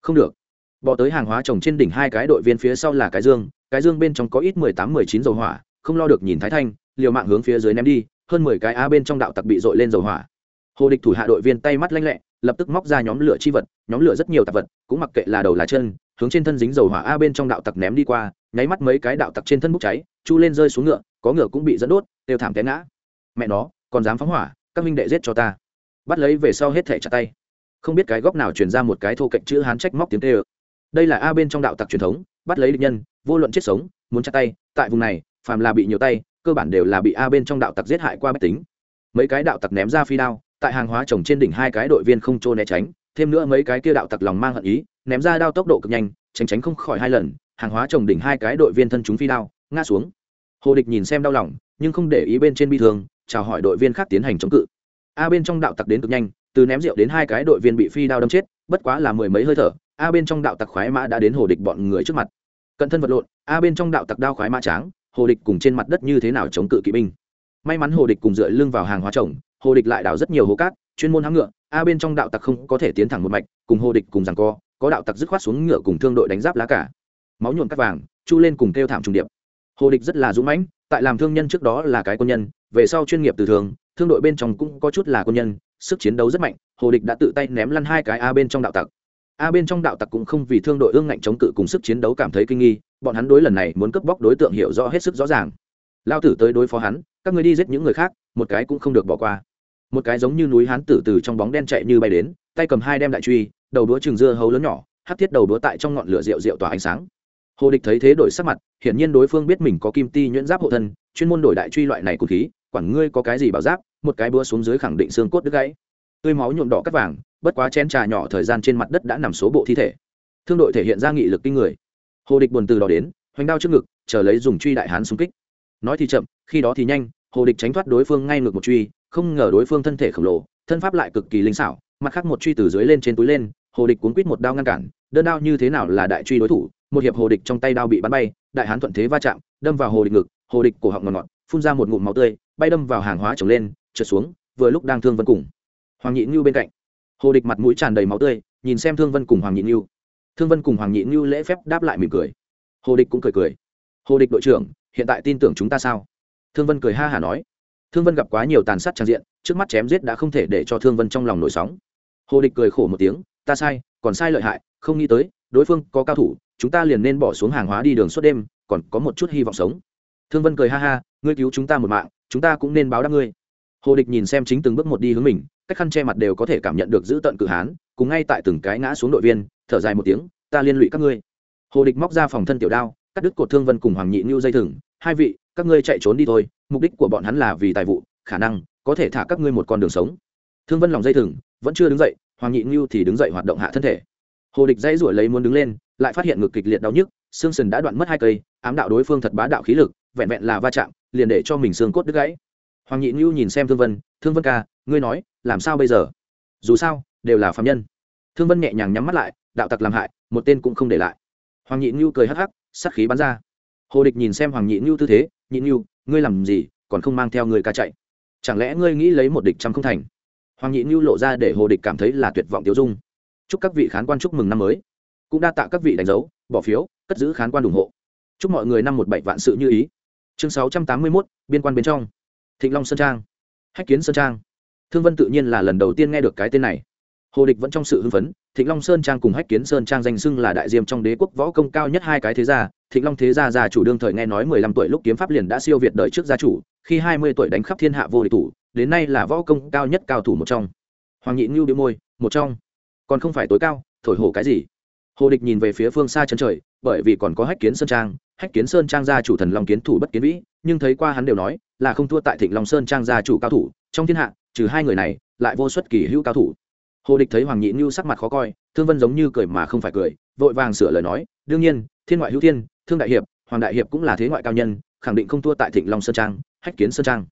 [SPEAKER 1] Không được. Bỏ tới hàng hóa trồng trên đỉnh hai cái đội viên phía sau là cái dương cái dương bên trong có ít mười tám, mười chín dầu hỏa, không lo được nhìn thái thanh, liều mạng hướng phía dưới ném đi, hơn mười cái a bên trong đạo tặc bị dội lên dầu hỏa hồ địch thủ hạ đội viên tay mắt lanh lẹ, lập tức móc ra nhóm lửa chi vật, nhóm lửa rất nhiều tạp vật, cũng mặc kệ là đầu là chân, hướng trên thân dính dầu hỏa a bên trong đạo tặc ném đi qua, nháy mắt mấy cái đạo tặc trên thân bốc cháy, chu lên rơi xuống ngựa, có ngựa cũng bị dẫn đốt, đều thảm té ngã. Mẹ nó, còn dám phóng hỏa, các minh đệ giết cho ta. Bắt lấy về sau hết thể chặt tay. Không biết cái góc nào truyền ra một cái thô cạnh chữ hán trách móc tiếng tê ơ. Đây là a bên trong đạo tặc truyền thống, bắt lấy địch nhân, vô luận chết sống, muốn chặt tay, tại vùng này, phàm là bị nhiều tay, cơ bản đều là bị a bên trong đạo tặc giết hại qua bách tính. Mấy cái đạo tặc ném ra phi đao tại hàng hóa trồng trên đỉnh hai cái đội viên không trô né tránh, thêm nữa mấy cái kia đạo tặc lòng mang hận ý, ném ra đao tốc độ cực nhanh, tránh tránh không khỏi hai lần, hàng hóa trồng đỉnh hai cái đội viên thân chúng phi đao, ngã xuống. Hồ địch nhìn xem đau lòng, nhưng không để ý bên trên bi thương, chào hỏi đội viên khác tiến hành chống cự. A bên trong đạo tặc đến cực nhanh, từ ném rượu đến hai cái đội viên bị phi đao đâm chết, bất quá là mười mấy hơi thở, a bên trong đạo tặc khoái mã đã đến hồ địch bọn người trước mặt. Cận thân vật lộn, a bên trong đạo tặc đao khoái mã tráng, hồ địch cùng trên mặt đất như thế nào chống cự kỵ binh? May mắn hồ địch cùng dựa lưng vào hàng hóa trồng hồ địch lại đào rất nhiều hố cát, chuyên môn hãng ngựa, a bên trong đạo tặc không có thể tiến thẳng một mạch, cùng hồ địch cùng rằng co, có đạo tặc dứt khoát xuống ngựa cùng thương đội đánh giáp lá cả. Máu nhuộm cắt vàng, chu lên cùng kêu thảm trùng điệp. Hồ địch rất là dũng mãnh, tại làm thương nhân trước đó là cái quân nhân, về sau chuyên nghiệp từ thường, thương đội bên trong cũng có chút là quân nhân, sức chiến đấu rất mạnh, hồ địch đã tự tay ném lăn hai cái a bên trong đạo tặc. A bên trong đạo tặc cũng không vì thương đội ương ngạnh chống cự cùng sức chiến đấu cảm thấy kinh nghi, bọn hắn đối lần này muốn cướp bóc đối tượng hiểu rõ hết sức rõ ràng. Lao tử tới đối phó hắn, các người đi giết những người khác, một cái cũng không được bỏ qua một cái giống như núi hán tử từ trong bóng đen chạy như bay đến, tay cầm hai đem đại truy, đầu đũa trừng dưa hấu lớn nhỏ hắt thiết đầu đũa tại trong ngọn lửa rượu rượu tỏa ánh sáng. Hồ địch thấy thế đổi sắc mặt, hiển nhiên đối phương biết mình có kim ti nhuyễn giáp hộ thân, chuyên môn đổi đại truy loại này cục khí, quản ngươi có cái gì bảo giáp, một cái búa xuống dưới khẳng định xương cốt đứt gãy. Tươi máu nhuộm đỏ cắt vàng, bất quá chén trà nhỏ thời gian trên mặt đất đã nằm số bộ thi thể. Thương đội thể hiện ra nghị lực kinh người. Hồ địch buồn từ đó đến, hoành đao trước ngực, chờ lấy dùng truy đại hán xung kích. Nói thì chậm, khi đó thì nhanh, hồ địch tránh thoát đối phương ngay ngược một truy không ngờ đối phương thân thể khổng lồ, thân pháp lại cực kỳ linh xảo, mặt khác một truy từ dưới lên trên túi lên, hồ địch cuốn quít một đao ngăn cản, đơn đao như thế nào là đại truy đối thủ, một hiệp hồ địch trong tay đao bị bắn bay, đại hán thuận thế va chạm, đâm vào hồ địch ngực, hồ địch cổ họng ngọt ngọt, phun ra một ngụm máu tươi, bay đâm vào hàng hóa trồng lên, trượt xuống, vừa lúc đang thương vân cùng hoàng nhị ngưu bên cạnh. Hồ địch mặt mũi tràn đầy máu tươi, nhìn xem thương vân cùng hoàng nhị ngưu. Thương vân cùng hoàng nhị ngưu lễ phép đáp lại mỉm cười. Hồ địch cũng cười cười. Hồ địch đội trưởng, hiện tại tin tưởng chúng ta sao? Thương vân cười ha hả nói thương vân gặp quá nhiều tàn sát trang diện, trước mắt chém giết đã không thể để cho thương vân trong lòng nổi sóng. Hồ địch cười khổ một tiếng, ta sai, còn sai lợi hại, không nghĩ tới, đối phương có cao thủ, chúng ta liền nên bỏ xuống hàng hóa đi đường suốt đêm, còn có một chút hy vọng sống. Thương vân cười ha ha, ngươi cứu chúng ta một mạng, chúng ta cũng nên báo đáp ngươi. Hồ địch nhìn xem chính từng bước một đi hướng mình, cách khăn che mặt đều có thể cảm nhận được giữ tận cự hán, cùng ngay tại từng cái ngã xuống đội viên, thở dài một tiếng, ta liên lụy các ngươi. Hồ địch móc ra phòng thân tiểu đao, cắt đứt cột thương vân cùng hoàng nhị ngưu dây thừng, hai vị các ngươi chạy trốn đi thôi, mục đích của bọn hắn là vì tài vụ, khả năng có thể thả các ngươi một con đường sống. Thương vân lòng dây thừng, vẫn chưa đứng dậy, hoàng nhị ngưu thì đứng dậy hoạt động hạ thân thể. Hồ địch dãy ruổi lấy muốn đứng lên, lại phát hiện ngực kịch liệt đau nhức, xương sần đã đoạn mất hai cây, ám đạo đối phương thật bá đạo khí lực, vẹn vẹn là va chạm, liền để cho mình xương cốt đứt gãy. Hoàng nhị ngưu nhìn xem thương vân thương vân ca, ngươi nói, làm sao bây giờ? Dù sao, đều là phạm nhân. Thương vân nhẹ nhàng nhắm mắt lại, đạo tặc làm hại, một tên cũng không để lại. Hoàng nhị ngưu cười hắc hắc sắc khí bắn ra hồ địch nhìn xem hoàng nhị ngưu tư thế, nhị ngưu ngươi làm gì, còn không mang theo người ca chạy? Chẳng lẽ ngươi nghĩ lấy một địch trăm không thành? Hoàng nhị ngưu lộ ra để hồ địch cảm thấy là tuyệt vọng tiêu dung. Chúc các vị khán quan chúc mừng năm mới. Cũng đa tạ các vị đánh dấu, bỏ phiếu, cất giữ khán quan ủng hộ. Chúc mọi người năm một bảy vạn sự như ý. Chương sáu trăm tám mươi mốt, biên quan bên trong. Thịnh long sơn trang. Hách kiến sơn trang. Thương vân tự nhiên là lần đầu tiên nghe được cái tên này. Hồ địch vẫn trong sự hưng phấn, thịnh long sơn trang cùng hách kiến sơn trang danh xưng là đại diêm trong đế quốc võ công cao nhất hai cái thế gia thịnh long thế gia gia chủ đương thời nghe nói mười lăm tuổi lúc kiếm pháp liền đã siêu việt đời trước gia chủ, khi hai mươi tuổi đánh khắp thiên hạ vô địch thủ, đến nay là võ công cao nhất cao thủ một trong. Hoàng nhị ngưu điếu môi, một trong. Còn không phải tối cao, thổi hổ cái gì? Hồ địch nhìn về phía phương xa chân trời, bởi vì còn có hách kiến sơn trang, hách kiến sơn trang gia chủ thần long kiến thủ bất kiến vĩ, nhưng thấy qua hắn đều nói là không thua tại thịnh long sơn trang gia chủ cao thủ, trong thiên hạ, trừ hai người này, lại vô xuất kỳ hữu cao thủ. Hồ địch thấy hoàng nhị như sắc mặt khó coi, thương vân giống như cười mà không phải cười, vội vàng sửa lời nói, đương nhiên, thiên ngoại hữu thiên thương đại hiệp, hoàng đại hiệp cũng là thế ngoại cao nhân, khẳng định không thua tại thịnh long sơn trang, hách kiến sơn trang.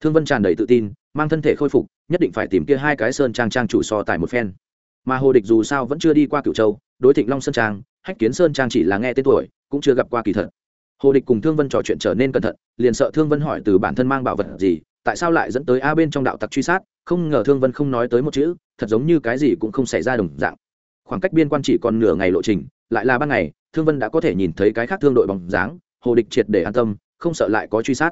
[SPEAKER 1] Thương vân tràn đầy tự tin, mang thân thể khôi phục, nhất định phải tìm kia hai cái sơn trang trang chủ so tài một phen. Mà hồ địch dù sao vẫn chưa đi qua cửu châu, đối thịnh long sơn trang, hách kiến sơn trang chỉ là nghe tên tuổi, cũng chưa gặp qua kỳ thật. Hồ địch cùng thương vân trò chuyện trở nên cẩn thận, liền sợ thương vân hỏi từ bản thân mang bảo vật gì, tại sao lại dẫn tới a bên trong đạo tặc truy sát, không ngờ thương vân không nói tới một chữ, thật giống như cái gì cũng không xảy ra đồng dạng. Khoảng cách biên quan chỉ còn nửa ngày lộ trình, lại là ban ngày thương vân đã có thể nhìn thấy cái khác thương đội bằng dáng, hồ địch triệt để an tâm, không sợ lại có truy sát.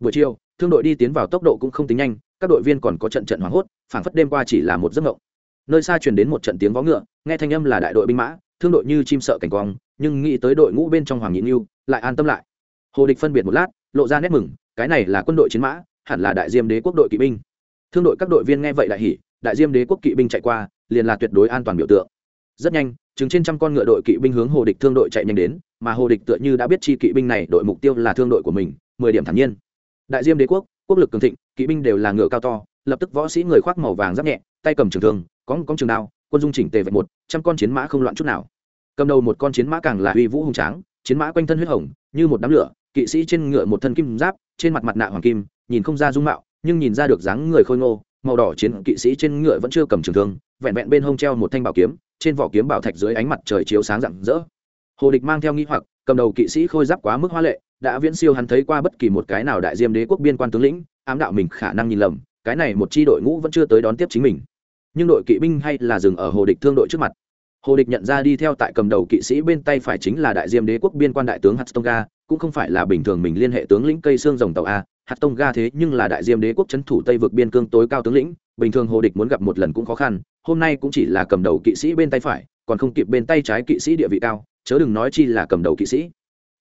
[SPEAKER 1] Buổi chiều, thương đội đi tiến vào tốc độ cũng không tính nhanh, các đội viên còn có trận trận hoảng hốt, phảng phất đêm qua chỉ là một giấc mộng. Nơi xa truyền đến một trận tiếng vó ngựa, nghe thanh âm là đại đội binh mã, thương đội như chim sợ cảnh quang, nhưng nghĩ tới đội ngũ bên trong hoàng nhị như lại an tâm lại. Hồ địch phân biệt một lát, lộ ra nét mừng, cái này là quân đội chiến mã, hẳn là đại diêm đế quốc đội kỵ binh. Thương đội các đội viên nghe vậy đại hỉ, đại diêm đế quốc kỵ binh chạy qua, liền là tuyệt đối an toàn biểu tượng rất nhanh chứng trên trăm con ngựa đội kỵ binh hướng hồ địch thương đội chạy nhanh đến, mà hồ địch tựa như đã biết chi kỵ binh này đội mục tiêu là thương đội của mình, mười điểm thản nhiên. Đại diêm đế quốc quốc lực cường thịnh, kỵ binh đều là ngựa cao to, lập tức võ sĩ người khoác màu vàng giáp nhẹ, tay cầm trường thương, có con trường đao, quân dung chỉnh tề vạch một, trăm con chiến mã không loạn chút nào. Cầm đầu một con chiến mã càng là uy vũ hùng tráng, chiến mã quanh thân huyết hồng, như một đám lửa, kỵ sĩ trên ngựa một thân kim giáp, trên mặt mặt nạ hoàng kim, nhìn không ra dung mạo, nhưng nhìn ra được dáng người khôi ngô, màu đỏ chiến kỵ sĩ trên ngựa vẫn chưa cầm trường thương, vẹn vẹn bên hông treo một thanh bảo kiếm trên vỏ kiếm bảo thạch dưới ánh mặt trời chiếu sáng rạng rỡ. Hồ địch mang theo nghi hoặc, cầm đầu kỵ sĩ khôi giáp quá mức hoa lệ, đã viễn siêu hắn thấy qua bất kỳ một cái nào đại diêm đế quốc biên quan tướng lĩnh, ám đạo mình khả năng nhìn lầm, cái này một chi đội ngũ vẫn chưa tới đón tiếp chính mình. Nhưng đội kỵ binh hay là dừng ở hồ địch thương đội trước mặt. Hồ địch nhận ra đi theo tại cầm đầu kỵ sĩ bên tay phải chính là đại diêm đế quốc biên quan đại tướng hattonga cũng không phải là bình thường mình liên hệ tướng lĩnh cây xương rồng tàu a. Hattonga thế nhưng là đại diêm đế quốc c thủ tây vực biên cương tối cao tướng lĩnh, bình thường hồ địch muốn gặp một lần cũng khó khăn hôm nay cũng chỉ là cầm đầu kỵ sĩ bên tay phải, còn không kịp bên tay trái kỵ sĩ địa vị cao, chớ đừng nói chi là cầm đầu kỵ sĩ.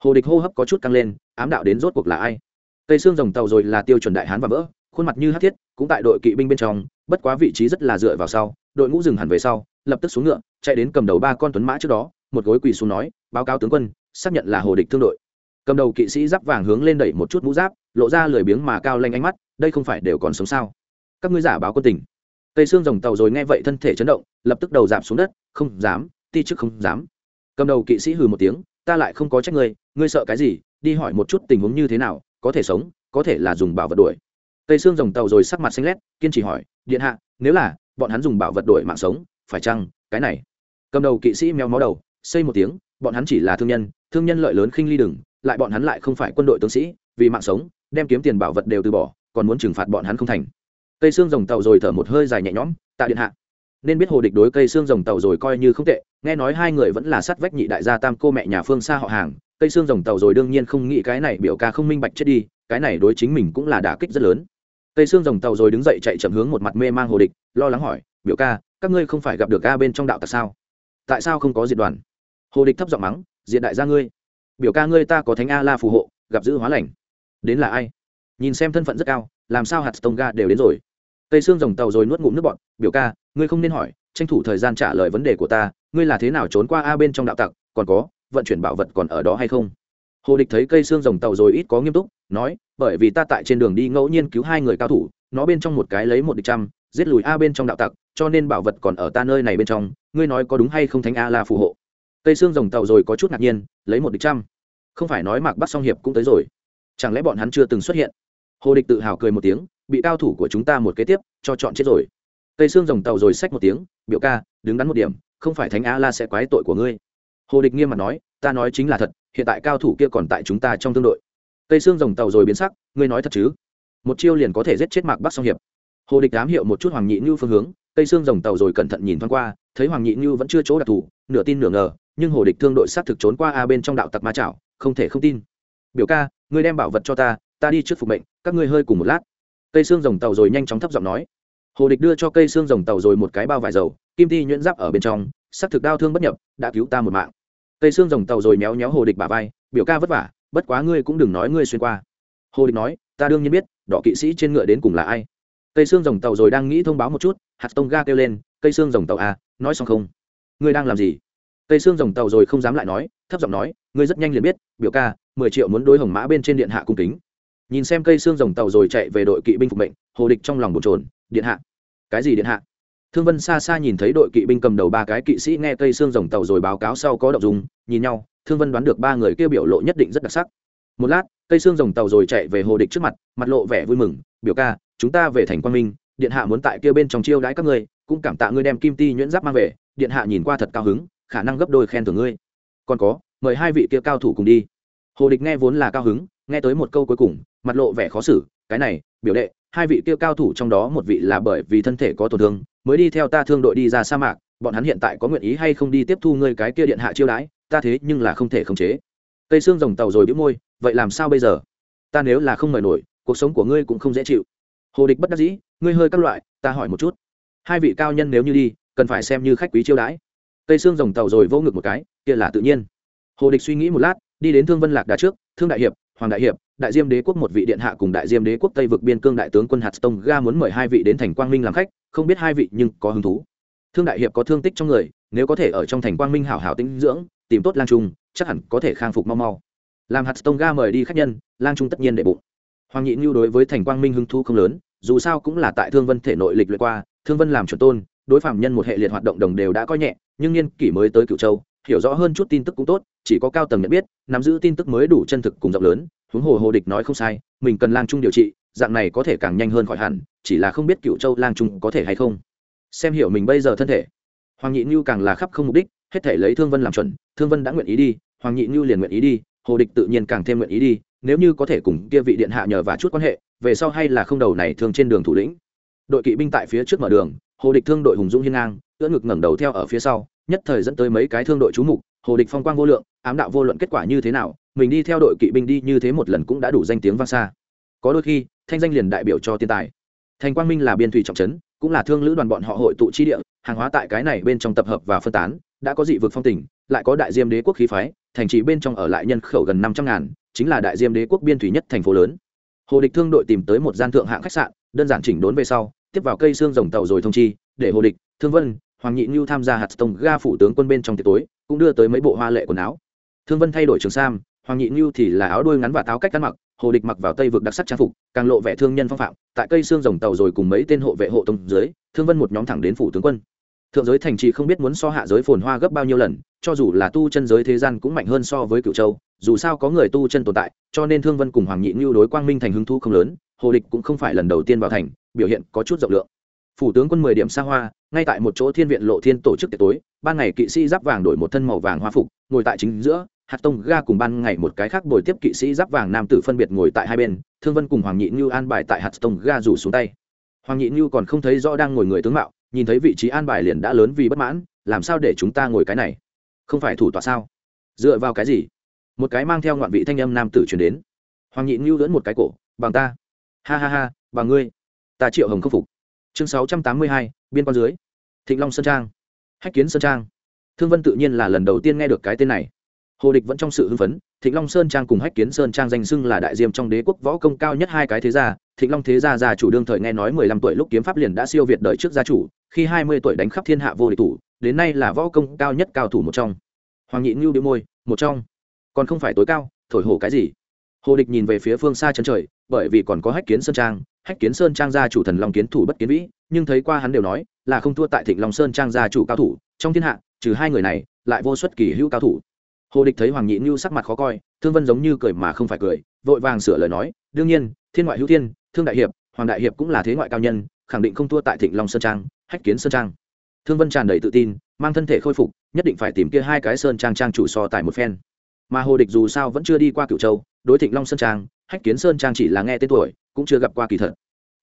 [SPEAKER 1] Hồ địch hô hấp có chút căng lên, ám đạo đến rốt cuộc là ai? Tây xương rồng tàu rồi là tiêu chuẩn đại hán và vỡ, khuôn mặt như hát thiết, cũng tại đội kỵ binh bên trong, bất quá vị trí rất là dựa vào sau, đội ngũ dừng hẳn về sau, lập tức xuống ngựa, chạy đến cầm đầu ba con tuấn mã trước đó, một gối quỳ xuống nói, báo cáo tướng quân, xác nhận là hồ địch thương đội. Cầm đầu kỵ sĩ giáp vàng hướng lên đẩy một chút mũ giáp, lộ ra lười biếng mà cao lanh ánh mắt, đây không phải đều còn sống sao? Các ngươi giả báo quân tình cây xương rồng tàu rồi nghe vậy thân thể chấn động, lập tức đầu giảm xuống đất, không dám, ti chức không dám. Cầm đầu kỵ sĩ hừ một tiếng, ta lại không có trách ngươi ngươi sợ cái gì, đi hỏi một chút tình huống như thế nào, có thể sống, có thể là dùng bảo vật đuổi. Cây xương rồng tàu rồi sắc mặt xanh lét, kiên trì hỏi, điện hạ, nếu là bọn hắn dùng bảo vật đuổi mạng sống, phải chăng cái này? Cầm đầu kỵ sĩ meo mó đầu, xây một tiếng, bọn hắn chỉ là thương nhân thương nhân lợi lớn khinh ly đừng, lại bọn hắn lại không phải quân đội tướng sĩ, vì mạng sống, đem kiếm tiền bảo vật đều từ bỏ, còn muốn trừng phạt bọn hắn không thành cây xương rồng tàu rồi thở một hơi dài nhẹ nhõm, tạ điện hạ, nên biết hồ địch đối cây xương rồng tàu rồi coi như không tệ. Nghe nói hai người vẫn là sát vách nhị đại gia tam cô mẹ nhà phương xa họ hàng. Cây xương rồng tàu rồi đương nhiên không nghĩ cái này biểu ca không minh bạch chết đi, cái này đối chính mình cũng là đả kích rất lớn. Cây xương rồng tàu rồi đứng dậy chạy chậm hướng một mặt mê mang hồ địch, lo lắng hỏi, biểu ca, các ngươi không phải gặp được ca bên trong đạo tặc sao? Tại sao không có diệt đoàn? Hồ địch thấp giọng mắng diện đại gia ngươi. Biểu ca ngươi ta có thánh a la phù hộ, gặp giữ hóa lành. Đến là ai? Nhìn xem thân phận rất cao, làm sao hạt tông ga đều đến rồi? Cây xương rồng tàu rồi nuốt ngụm nước bọn biểu ca, ngươi không nên hỏi, tranh thủ thời gian trả lời vấn đề của ta, ngươi là thế nào trốn qua a bên trong đạo tặc, còn có, vận chuyển bảo vật còn ở đó hay không? Hồ địch thấy cây xương rồng tàu rồi ít có nghiêm túc, nói, bởi vì ta tại trên đường đi ngẫu nhiên cứu hai người cao thủ, nó bên trong một cái lấy một địch trăm, giết lùi a bên trong đạo tặc, cho nên bảo vật còn ở ta nơi này bên trong, ngươi nói có đúng hay không thánh a là phù hộ? Cây xương rồng tàu rồi có chút ngạc nhiên, lấy một địch trăm. Không phải nói mạc bắt song hiệp cũng tới rồi. Chẳng lẽ bọn hắn chưa từng xuất hiện? Hồ địch tự hào cười một tiếng bị cao thủ của chúng ta một kế tiếp, cho chọn chết rồi. Tây xương rồng tàu rồi xách một tiếng, biểu ca, đứng đắn một điểm, không phải thánh a la sẽ quái tội của ngươi. Hồ địch nghiêm mặt nói, ta nói chính là thật, hiện tại cao thủ kia còn tại chúng ta trong tương đội. Tây xương rồng tàu rồi biến sắc, ngươi nói thật chứ? Một chiêu liền có thể giết chết mạc bắc song hiệp. Hồ địch ám hiệu một chút hoàng nhị như phương hướng, tây xương rồng tàu rồi cẩn thận nhìn thoáng qua, thấy hoàng nhị như vẫn chưa chỗ đặc thù, nửa tin nửa ngờ, nhưng hồ địch thương đội sát thực trốn qua a bên trong đạo tặc ma chảo, không thể không tin. Biểu ca, ngươi đem bảo vật cho ta ta đi trước phục mệnh, các ngươi hơi cùng một lát cây xương rồng tàu rồi nhanh chóng thấp giọng nói. Hồ địch đưa cho cây xương rồng tàu rồi một cái bao vải dầu, kim ti nhuyễn giáp ở bên trong xác thực đau thương bất nhập, đã cứu ta một mạng. Cây xương rồng tàu rồi méo méo hồ địch bà vai, biểu ca vất vả, bất quá ngươi cũng đừng nói ngươi xuyên qua. Hồ địch nói, ta đương nhiên biết, đỏ kỵ sĩ trên ngựa đến cùng là ai. Cây xương rồng tàu rồi đang nghĩ thông báo một chút, hạt tông ga kêu lên, cây xương rồng tàu à nói xong không? Ngươi đang làm gì? Cây xương rồng tàu rồi không dám lại nói, thấp giọng nói, ngươi rất nhanh liền biết, biểu ca, mười triệu muốn đối hồng mã bên trên điện hạ cung kính nhìn xem cây xương rồng tàu rồi chạy về đội kỵ binh phục mệnh, hồ địch trong lòng bồn trồn điện hạ. Cái gì điện hạ? Thương vân xa xa nhìn thấy đội kỵ binh cầm đầu ba cái kỵ sĩ nghe cây xương rồng tàu rồi báo cáo sau có động dùng nhìn nhau, thương vân đoán được ba người kia biểu lộ nhất định rất đặc sắc. Một lát, cây xương rồng tàu rồi chạy về hồ địch trước mặt mặt lộ vẻ vui mừng, biểu ca, chúng ta về thành quang minh, điện hạ muốn tại kia bên trong chiêu đãi các ngươi, cũng cảm tạ ngươi đem kim ti nhuyễn giáp mang về, điện hạ nhìn qua thật cao hứng, khả năng gấp đôi khen thưởng ngươi. Còn có, mời hai vị kia cao thủ cùng đi. Hồ địch nghe vốn là cao hứng nghe tới một câu cuối cùng, mặt lộ vẻ khó xử, cái này, biểu đệ, hai vị kia cao thủ trong đó một vị là bởi vì thân thể có tổn thương, mới đi theo ta thương đội đi ra sa mạc, bọn hắn hiện tại có nguyện ý hay không đi tiếp thu ngươi cái kia điện hạ chiêu đãi, ta thế nhưng là không thể khống chế. Cây xương rồng tàu rồi bĩu môi, vậy làm sao bây giờ? Ta nếu là không mời nổi, cuộc sống của ngươi cũng không dễ chịu. Hồ địch bất đắc dĩ, ngươi hơi các loại, ta hỏi một chút. Hai vị cao nhân nếu như đi, cần phải xem như khách quý chiêu đãi. Cây xương rồng tàu rồi vô ngực một cái, kia là tự nhiên. Hồ địch suy nghĩ một lát, đi đến thương vân lạc đà trước, thương đại hiệp hoàng đại hiệp, đại diêm đế quốc một vị điện hạ cùng đại diêm đế quốc tây vực biên cương đại tướng quân hạt tông ga muốn mời hai vị đến thành quang minh làm khách, không biết hai vị nhưng có hứng thú. Thương đại hiệp có thương tích trong người, nếu có thể ở trong thành quang minh hảo hảo tinh dưỡng, tìm tốt lang trung, chắc hẳn có thể khang phục mau mau. Làm hạt tông ga mời đi khách nhân, lang trung tất nhiên đệ bụng. Hoàng nhị nhu đối với thành quang minh hứng thú không lớn, dù sao cũng là tại thương vân thể nội lịch luyện qua, thương vân làm chuẩn tôn, đối phạm nhân một hệ liệt hoạt động đồng đều đã coi nhẹ, nhưng niên kỷ mới tới cựu châu hiểu rõ hơn chút tin tức cũng tốt, chỉ có cao tầng nhận biết, nắm giữ tin tức mới đủ chân thực cùng rộng lớn, huống hồ hồ địch nói không sai, mình cần lang trung điều trị, dạng này có thể càng nhanh hơn khỏi hẳn, chỉ là không biết cựu châu lang trung có thể hay không. Xem hiểu mình bây giờ thân thể. Hoàng nhị như càng là khắp không mục đích, hết thể lấy thương vân làm chuẩn, thương vân đã nguyện ý đi, hoàng nhị như liền nguyện ý đi, hồ địch tự nhiên càng thêm nguyện ý đi, nếu như có thể cùng kia vị điện hạ nhờ và chút quan hệ, về sau hay là không đầu này thương trên đường thủ lĩnh. Đội kỵ binh tại phía trước mở đường, hồ địch thương đội hùng dũng hiên ngang, ưỡn ngực ngẩng đầu theo ở phía sau nhất thời dẫn tới mấy cái thương đội trú mục, hồ địch phong quang vô lượng, ám đạo vô luận kết quả như thế nào, mình đi theo đội kỵ binh đi như thế một lần cũng đã đủ danh tiếng vang xa. Có đôi khi, thanh danh liền đại biểu cho thiên tài. Thành quang minh là biên thủy trọng trấn, cũng là thương lữ đoàn bọn họ hội tụ chi địa, hàng hóa tại cái này bên trong tập hợp và phân tán, đã có dị vực phong tỉnh lại có đại diêm đế quốc khí phái, thành trì bên trong ở lại nhân khẩu gần năm trăm ngàn, chính là đại diêm đế quốc biên thủy nhất thành phố lớn. Hồ địch thương đội tìm tới một gian thượng hạng khách sạn, đơn giản chỉnh đốn về sau, tiếp vào cây xương rồng tàu rồi thông chi, để hồ địch, thương vân hoàng nhị như tham gia hạt tông ga phủ tướng quân bên trong tiệc tối, cũng đưa tới mấy bộ hoa lệ quần áo. Thương vân thay đổi trường sam, hoàng nhị như thì là áo đuôi ngắn và táo cách ăn mặc, hồ địch mặc vào tây vực đặc sắc trang phục, càng lộ vẻ thương nhân phong phạm, tại cây xương rồng tàu rồi cùng mấy tên hộ vệ hộ tông dưới, thương vân một nhóm thẳng đến phủ tướng quân. Thượng giới thành trì không biết muốn so hạ giới phồn hoa gấp bao nhiêu lần, cho dù là tu chân giới thế gian cũng mạnh hơn so với cựu châu, dù sao có người tu chân tồn tại, cho nên thương vân cùng hoàng nhị như đối quang minh thành hứng thu không lớn, hồ địch cũng không phải lần đầu tiên vào thành, biểu hiện có chút rộng lượng phủ tướng quân mười điểm xa hoa, ngay tại một chỗ thiên viện lộ thiên tổ chức tiệc tối, ban ngày kỵ sĩ giáp vàng đổi một thân màu vàng hoa phục, ngồi tại chính giữa, hạt tông ga cùng ban ngày một cái khác bồi tiếp kỵ sĩ giáp vàng nam tử phân biệt ngồi tại hai bên, thương vân cùng hoàng nhị như an bài tại hạt tông ga rủ xuống tay. Hoàng nhị như còn không thấy rõ đang ngồi người tướng mạo, nhìn thấy vị trí an bài liền đã lớn vì bất mãn, làm sao để chúng ta ngồi cái này? Không phải thủ tọa sao? Dựa vào cái gì? Một cái mang theo ngoạn vị thanh âm nam tử chuyển đến. Hoàng nhị như lưỡn một cái cổ, bằng ta. Ha ha ha, bằng ngươi. Ta triệu hồng khâm phục chương sáu trăm tám mươi hai, biên quan dưới. Thịnh long sơn trang. Hách kiến sơn trang. Thương vân tự nhiên là lần đầu tiên nghe được cái tên này. Hồ địch vẫn trong sự hưng phấn, thịnh long sơn trang cùng hách kiến sơn trang danh xưng là đại diêm trong đế quốc võ công cao nhất hai cái thế gia. Thịnh long thế gia gia chủ đương thời nghe nói mười lăm tuổi lúc kiếm pháp liền đã siêu việt đời trước gia chủ, khi hai mươi tuổi đánh khắp thiên hạ vô địch thủ, đến nay là võ công cao nhất cao thủ một trong. Hoàng nhị ngưu đĩu môi, một trong. Còn không phải tối cao, thổi hổ cái gì? Hồ địch nhìn về phía phương xa chân trời, bởi vì còn có hách kiến sơn trang, hách kiến sơn trang gia chủ thần long kiến thủ bất kiến vĩ, nhưng thấy qua hắn đều nói là không thua tại thịnh long sơn trang gia chủ cao thủ, trong thiên hạ, trừ hai người này, lại vô xuất kỳ hữu cao thủ. Hồ địch thấy hoàng nhị như sắc mặt khó coi, thương vân giống như cười mà không phải cười, vội vàng sửa lời nói, đương nhiên, thiên ngoại hữu thiên, thương đại hiệp, hoàng đại hiệp cũng là thế ngoại cao nhân, khẳng định không thua tại thịnh long sơn trang, hách kiến sơn trang. Thương vân tràn đầy tự tin, mang thân thể khôi phục, nhất định phải tìm kia hai cái sơn trang trang chủ so tài một phen. Mà hồ địch dù sao vẫn chưa đi qua cửu châu đối thịnh long sơn trang hách kiến sơn trang chỉ là nghe tên tuổi cũng chưa gặp qua kỳ thật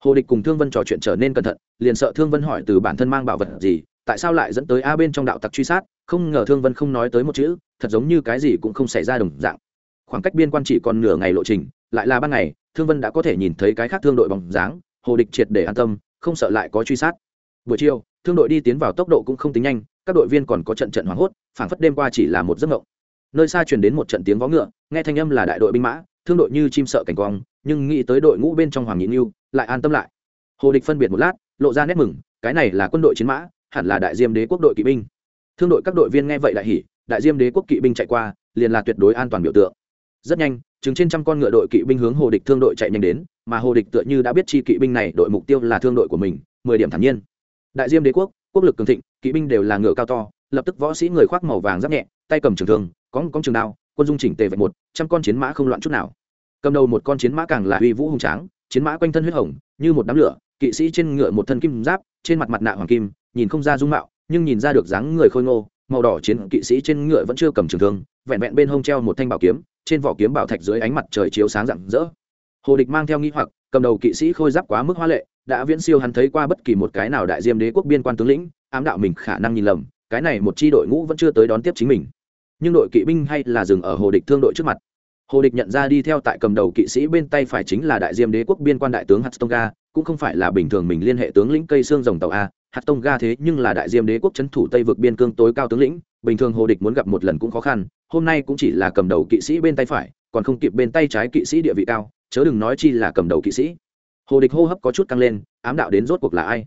[SPEAKER 1] hồ địch cùng thương vân trò chuyện trở nên cẩn thận liền sợ thương vân hỏi từ bản thân mang bảo vật gì tại sao lại dẫn tới a bên trong đạo tặc truy sát không ngờ thương vân không nói tới một chữ thật giống như cái gì cũng không xảy ra đồng dạng khoảng cách biên quan chỉ còn nửa ngày lộ trình lại là ban ngày thương vân đã có thể nhìn thấy cái khác thương đội bằng dáng hồ địch triệt để an tâm không sợ lại có truy sát buổi chiều thương đội đi tiến vào tốc độ cũng không tính nhanh các đội viên còn có trận trận hoảng hốt phảng phất đêm qua chỉ là một giấc mộng nơi xa truyền đến một trận tiếng vó ngựa, nghe thanh âm là đại đội binh mã, thương đội như chim sợ cảnh quang, nhưng nghĩ tới đội ngũ bên trong hoàng nhị yêu lại an tâm lại. Hồ địch phân biệt một lát, lộ ra nét mừng, cái này là quân đội chiến mã, hẳn là đại diêm đế quốc đội kỵ binh. Thương đội các đội viên nghe vậy đại hỉ, đại diêm đế quốc kỵ binh chạy qua, liền là tuyệt đối an toàn biểu tượng. Rất nhanh chứng trên trăm con ngựa đội kỵ binh hướng hồ địch thương đội chạy nhanh đến, mà hồ địch tựa như đã biết chi kỵ binh này đội mục tiêu là thương đội của mình, mười điểm thản nhiên. Đại diêm đế quốc quốc lực cường thịnh, kỵ binh đều là ngựa cao to, lập tức võ sĩ người khoác màu vàng giáp nhẹ, tay cầm trường thương có con trường đao, quân dung chỉnh tề vạch một, trăm con chiến mã không loạn chút nào. Cầm đầu một con chiến mã càng là uy vũ hùng tráng, chiến mã quanh thân huyết hồng, như một đám lửa, kỵ sĩ trên ngựa một thân kim giáp, trên mặt mặt nạ hoàng kim, nhìn không ra dung mạo, nhưng nhìn ra được dáng người khôi ngô, màu đỏ chiến kỵ sĩ trên ngựa vẫn chưa cầm trường thương, vẹn vẹn bên hông treo một thanh bảo kiếm, trên vỏ kiếm bảo thạch dưới ánh mặt trời chiếu sáng rạng rỡ. Hồ địch mang theo nghi hoặc, cầm đầu kỵ sĩ khôi giáp quá mức hoa lệ, đã viễn siêu hắn thấy qua bất kỳ một cái nào đại diêm đế quốc biên quan tướng lĩnh, ám đạo mình khả năng nhìn lầm, cái này một chi đội ngũ vẫn chưa tới đón tiếp chính mình nhưng đội kỵ binh hay là dừng ở hồ địch thương đội trước mặt. Hồ địch nhận ra đi theo tại cầm đầu kỵ sĩ bên tay phải chính là đại diêm đế quốc biên quan đại tướng hattonga cũng không phải là bình thường mình liên hệ tướng lĩnh cây xương rồng tàu a. Hattonga thế nhưng là đại diêm đế quốc c thủ tây vực biên cương tối cao tướng lĩnh, bình thường hồ địch muốn gặp một lần cũng khó khăn, hôm nay cũng chỉ là cầm đầu kỵ sĩ bên tay phải, còn không kịp bên tay trái kỵ sĩ địa vị cao, chớ đừng nói chi là cầm đầu kỵ sĩ. Hồ địch hô hấp có chút căng lên, ám đạo đến rốt cuộc là ai?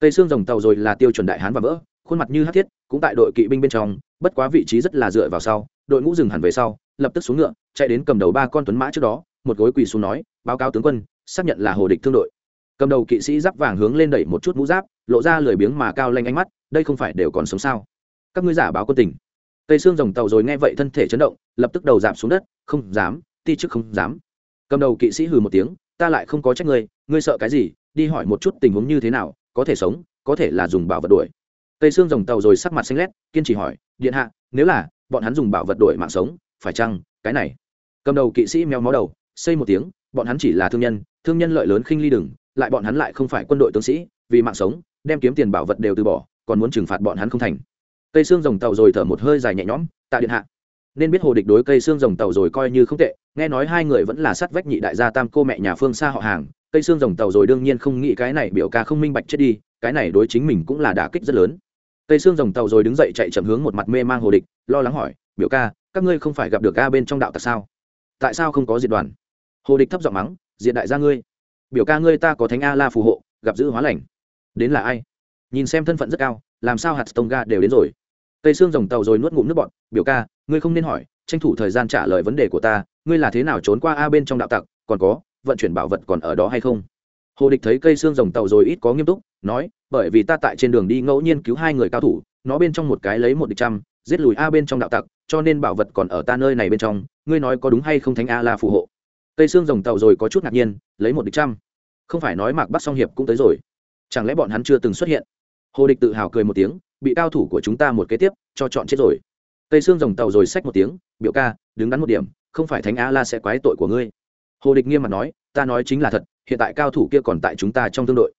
[SPEAKER 1] Cây xương rồng tàu rồi là tiêu chuẩn đại hán và vỡ khuôn mặt như hát thiết, cũng tại đội kỵ binh bên trong, bất quá vị trí rất là dựa vào sau, đội ngũ dừng hẳn về sau, lập tức xuống ngựa, chạy đến cầm đầu ba con tuấn mã trước đó, một gối quỳ xuống nói, báo cáo tướng quân, xác nhận là hồ địch thương đội. Cầm đầu kỵ sĩ giáp vàng hướng lên đẩy một chút mũ giáp, lộ ra lười biếng mà cao lanh ánh mắt, đây không phải đều còn sống sao? Các ngươi giả báo quân tình. Tây xương rồng tàu rồi nghe vậy thân thể chấn động, lập tức đầu giảm xuống đất, không dám, ti chức không dám. Cầm đầu kỵ sĩ hừ một tiếng, ta lại không có trách ngươi ngươi sợ cái gì? Đi hỏi một chút tình huống như thế nào, có thể sống, có thể là dùng bảo vật đuổi tây xương rồng tàu rồi sắc mặt xanh lét, kiên trì hỏi, điện hạ, nếu là bọn hắn dùng bảo vật đổi mạng sống, phải chăng cái này? Cầm đầu kỵ sĩ mèo mó đầu, xây một tiếng, bọn hắn chỉ là thương nhân thương nhân lợi lớn khinh ly đừng, lại bọn hắn lại không phải quân đội tướng sĩ, vì mạng sống, đem kiếm tiền bảo vật đều từ bỏ, còn muốn trừng phạt bọn hắn không thành. Cây xương rồng tàu rồi thở một hơi dài nhẹ nhõm, tạ điện hạ. Nên biết hồ địch đối cây xương rồng tàu rồi coi như không tệ, nghe nói hai người vẫn là sát vách nhị đại gia tam cô mẹ nhà phương xa họ hàng cây xương rồng tàu rồi đương nhiên không nghĩ cái này biểu ca không minh bạch chết đi, cái này đối chính mình cũng là đả kích rất lớn. Tây xương rồng tàu rồi đứng dậy chạy chậm hướng một mặt mê mang hồ địch, lo lắng hỏi, biểu ca, các ngươi không phải gặp được ca bên trong đạo tặc sao? Tại sao không có diệt đoàn? Hồ địch thấp giọng mắng diện đại gia ngươi. Biểu ca ngươi ta có thánh a la phù hộ, gặp giữ hóa lành. Đến là ai? Nhìn xem thân phận rất cao, làm sao hạt tông ga đều đến rồi. Tây xương rồng tàu rồi nuốt ngụm nước bọn biểu ca, ngươi không nên hỏi, tranh thủ thời gian trả lời vấn đề của ta, ngươi là thế nào trốn qua a bên trong đạo tặc, còn có, vận chuyển bảo vật còn ở đó hay không? Hồ địch thấy cây xương rồng tàu rồi ít có nghiêm túc, nói, bởi vì ta tại trên đường đi ngẫu nhiên cứu hai người cao thủ, nó bên trong một cái lấy một địch trăm, giết lùi a bên trong đạo tặc, cho nên bảo vật còn ở ta nơi này bên trong, ngươi nói có đúng hay không thánh a là phù hộ? Cây xương rồng tàu rồi có chút ngạc nhiên, lấy một địch trăm. Không phải nói mạc bắc song hiệp cũng tới rồi. Chẳng lẽ bọn hắn chưa từng xuất hiện? Hồ địch tự hào cười một tiếng, bị cao thủ của chúng ta một kế tiếp, cho chọn chết rồi. Cây xương rồng tàu rồi xách một tiếng, biểu ca, đứng đắn một điểm, không phải thánh a la sẽ quái tội của ngươi. Hồ địch nghiêm mặt nói ta nói chính là thật, hiện tại cao thủ kia còn tại chúng ta trong tương đội.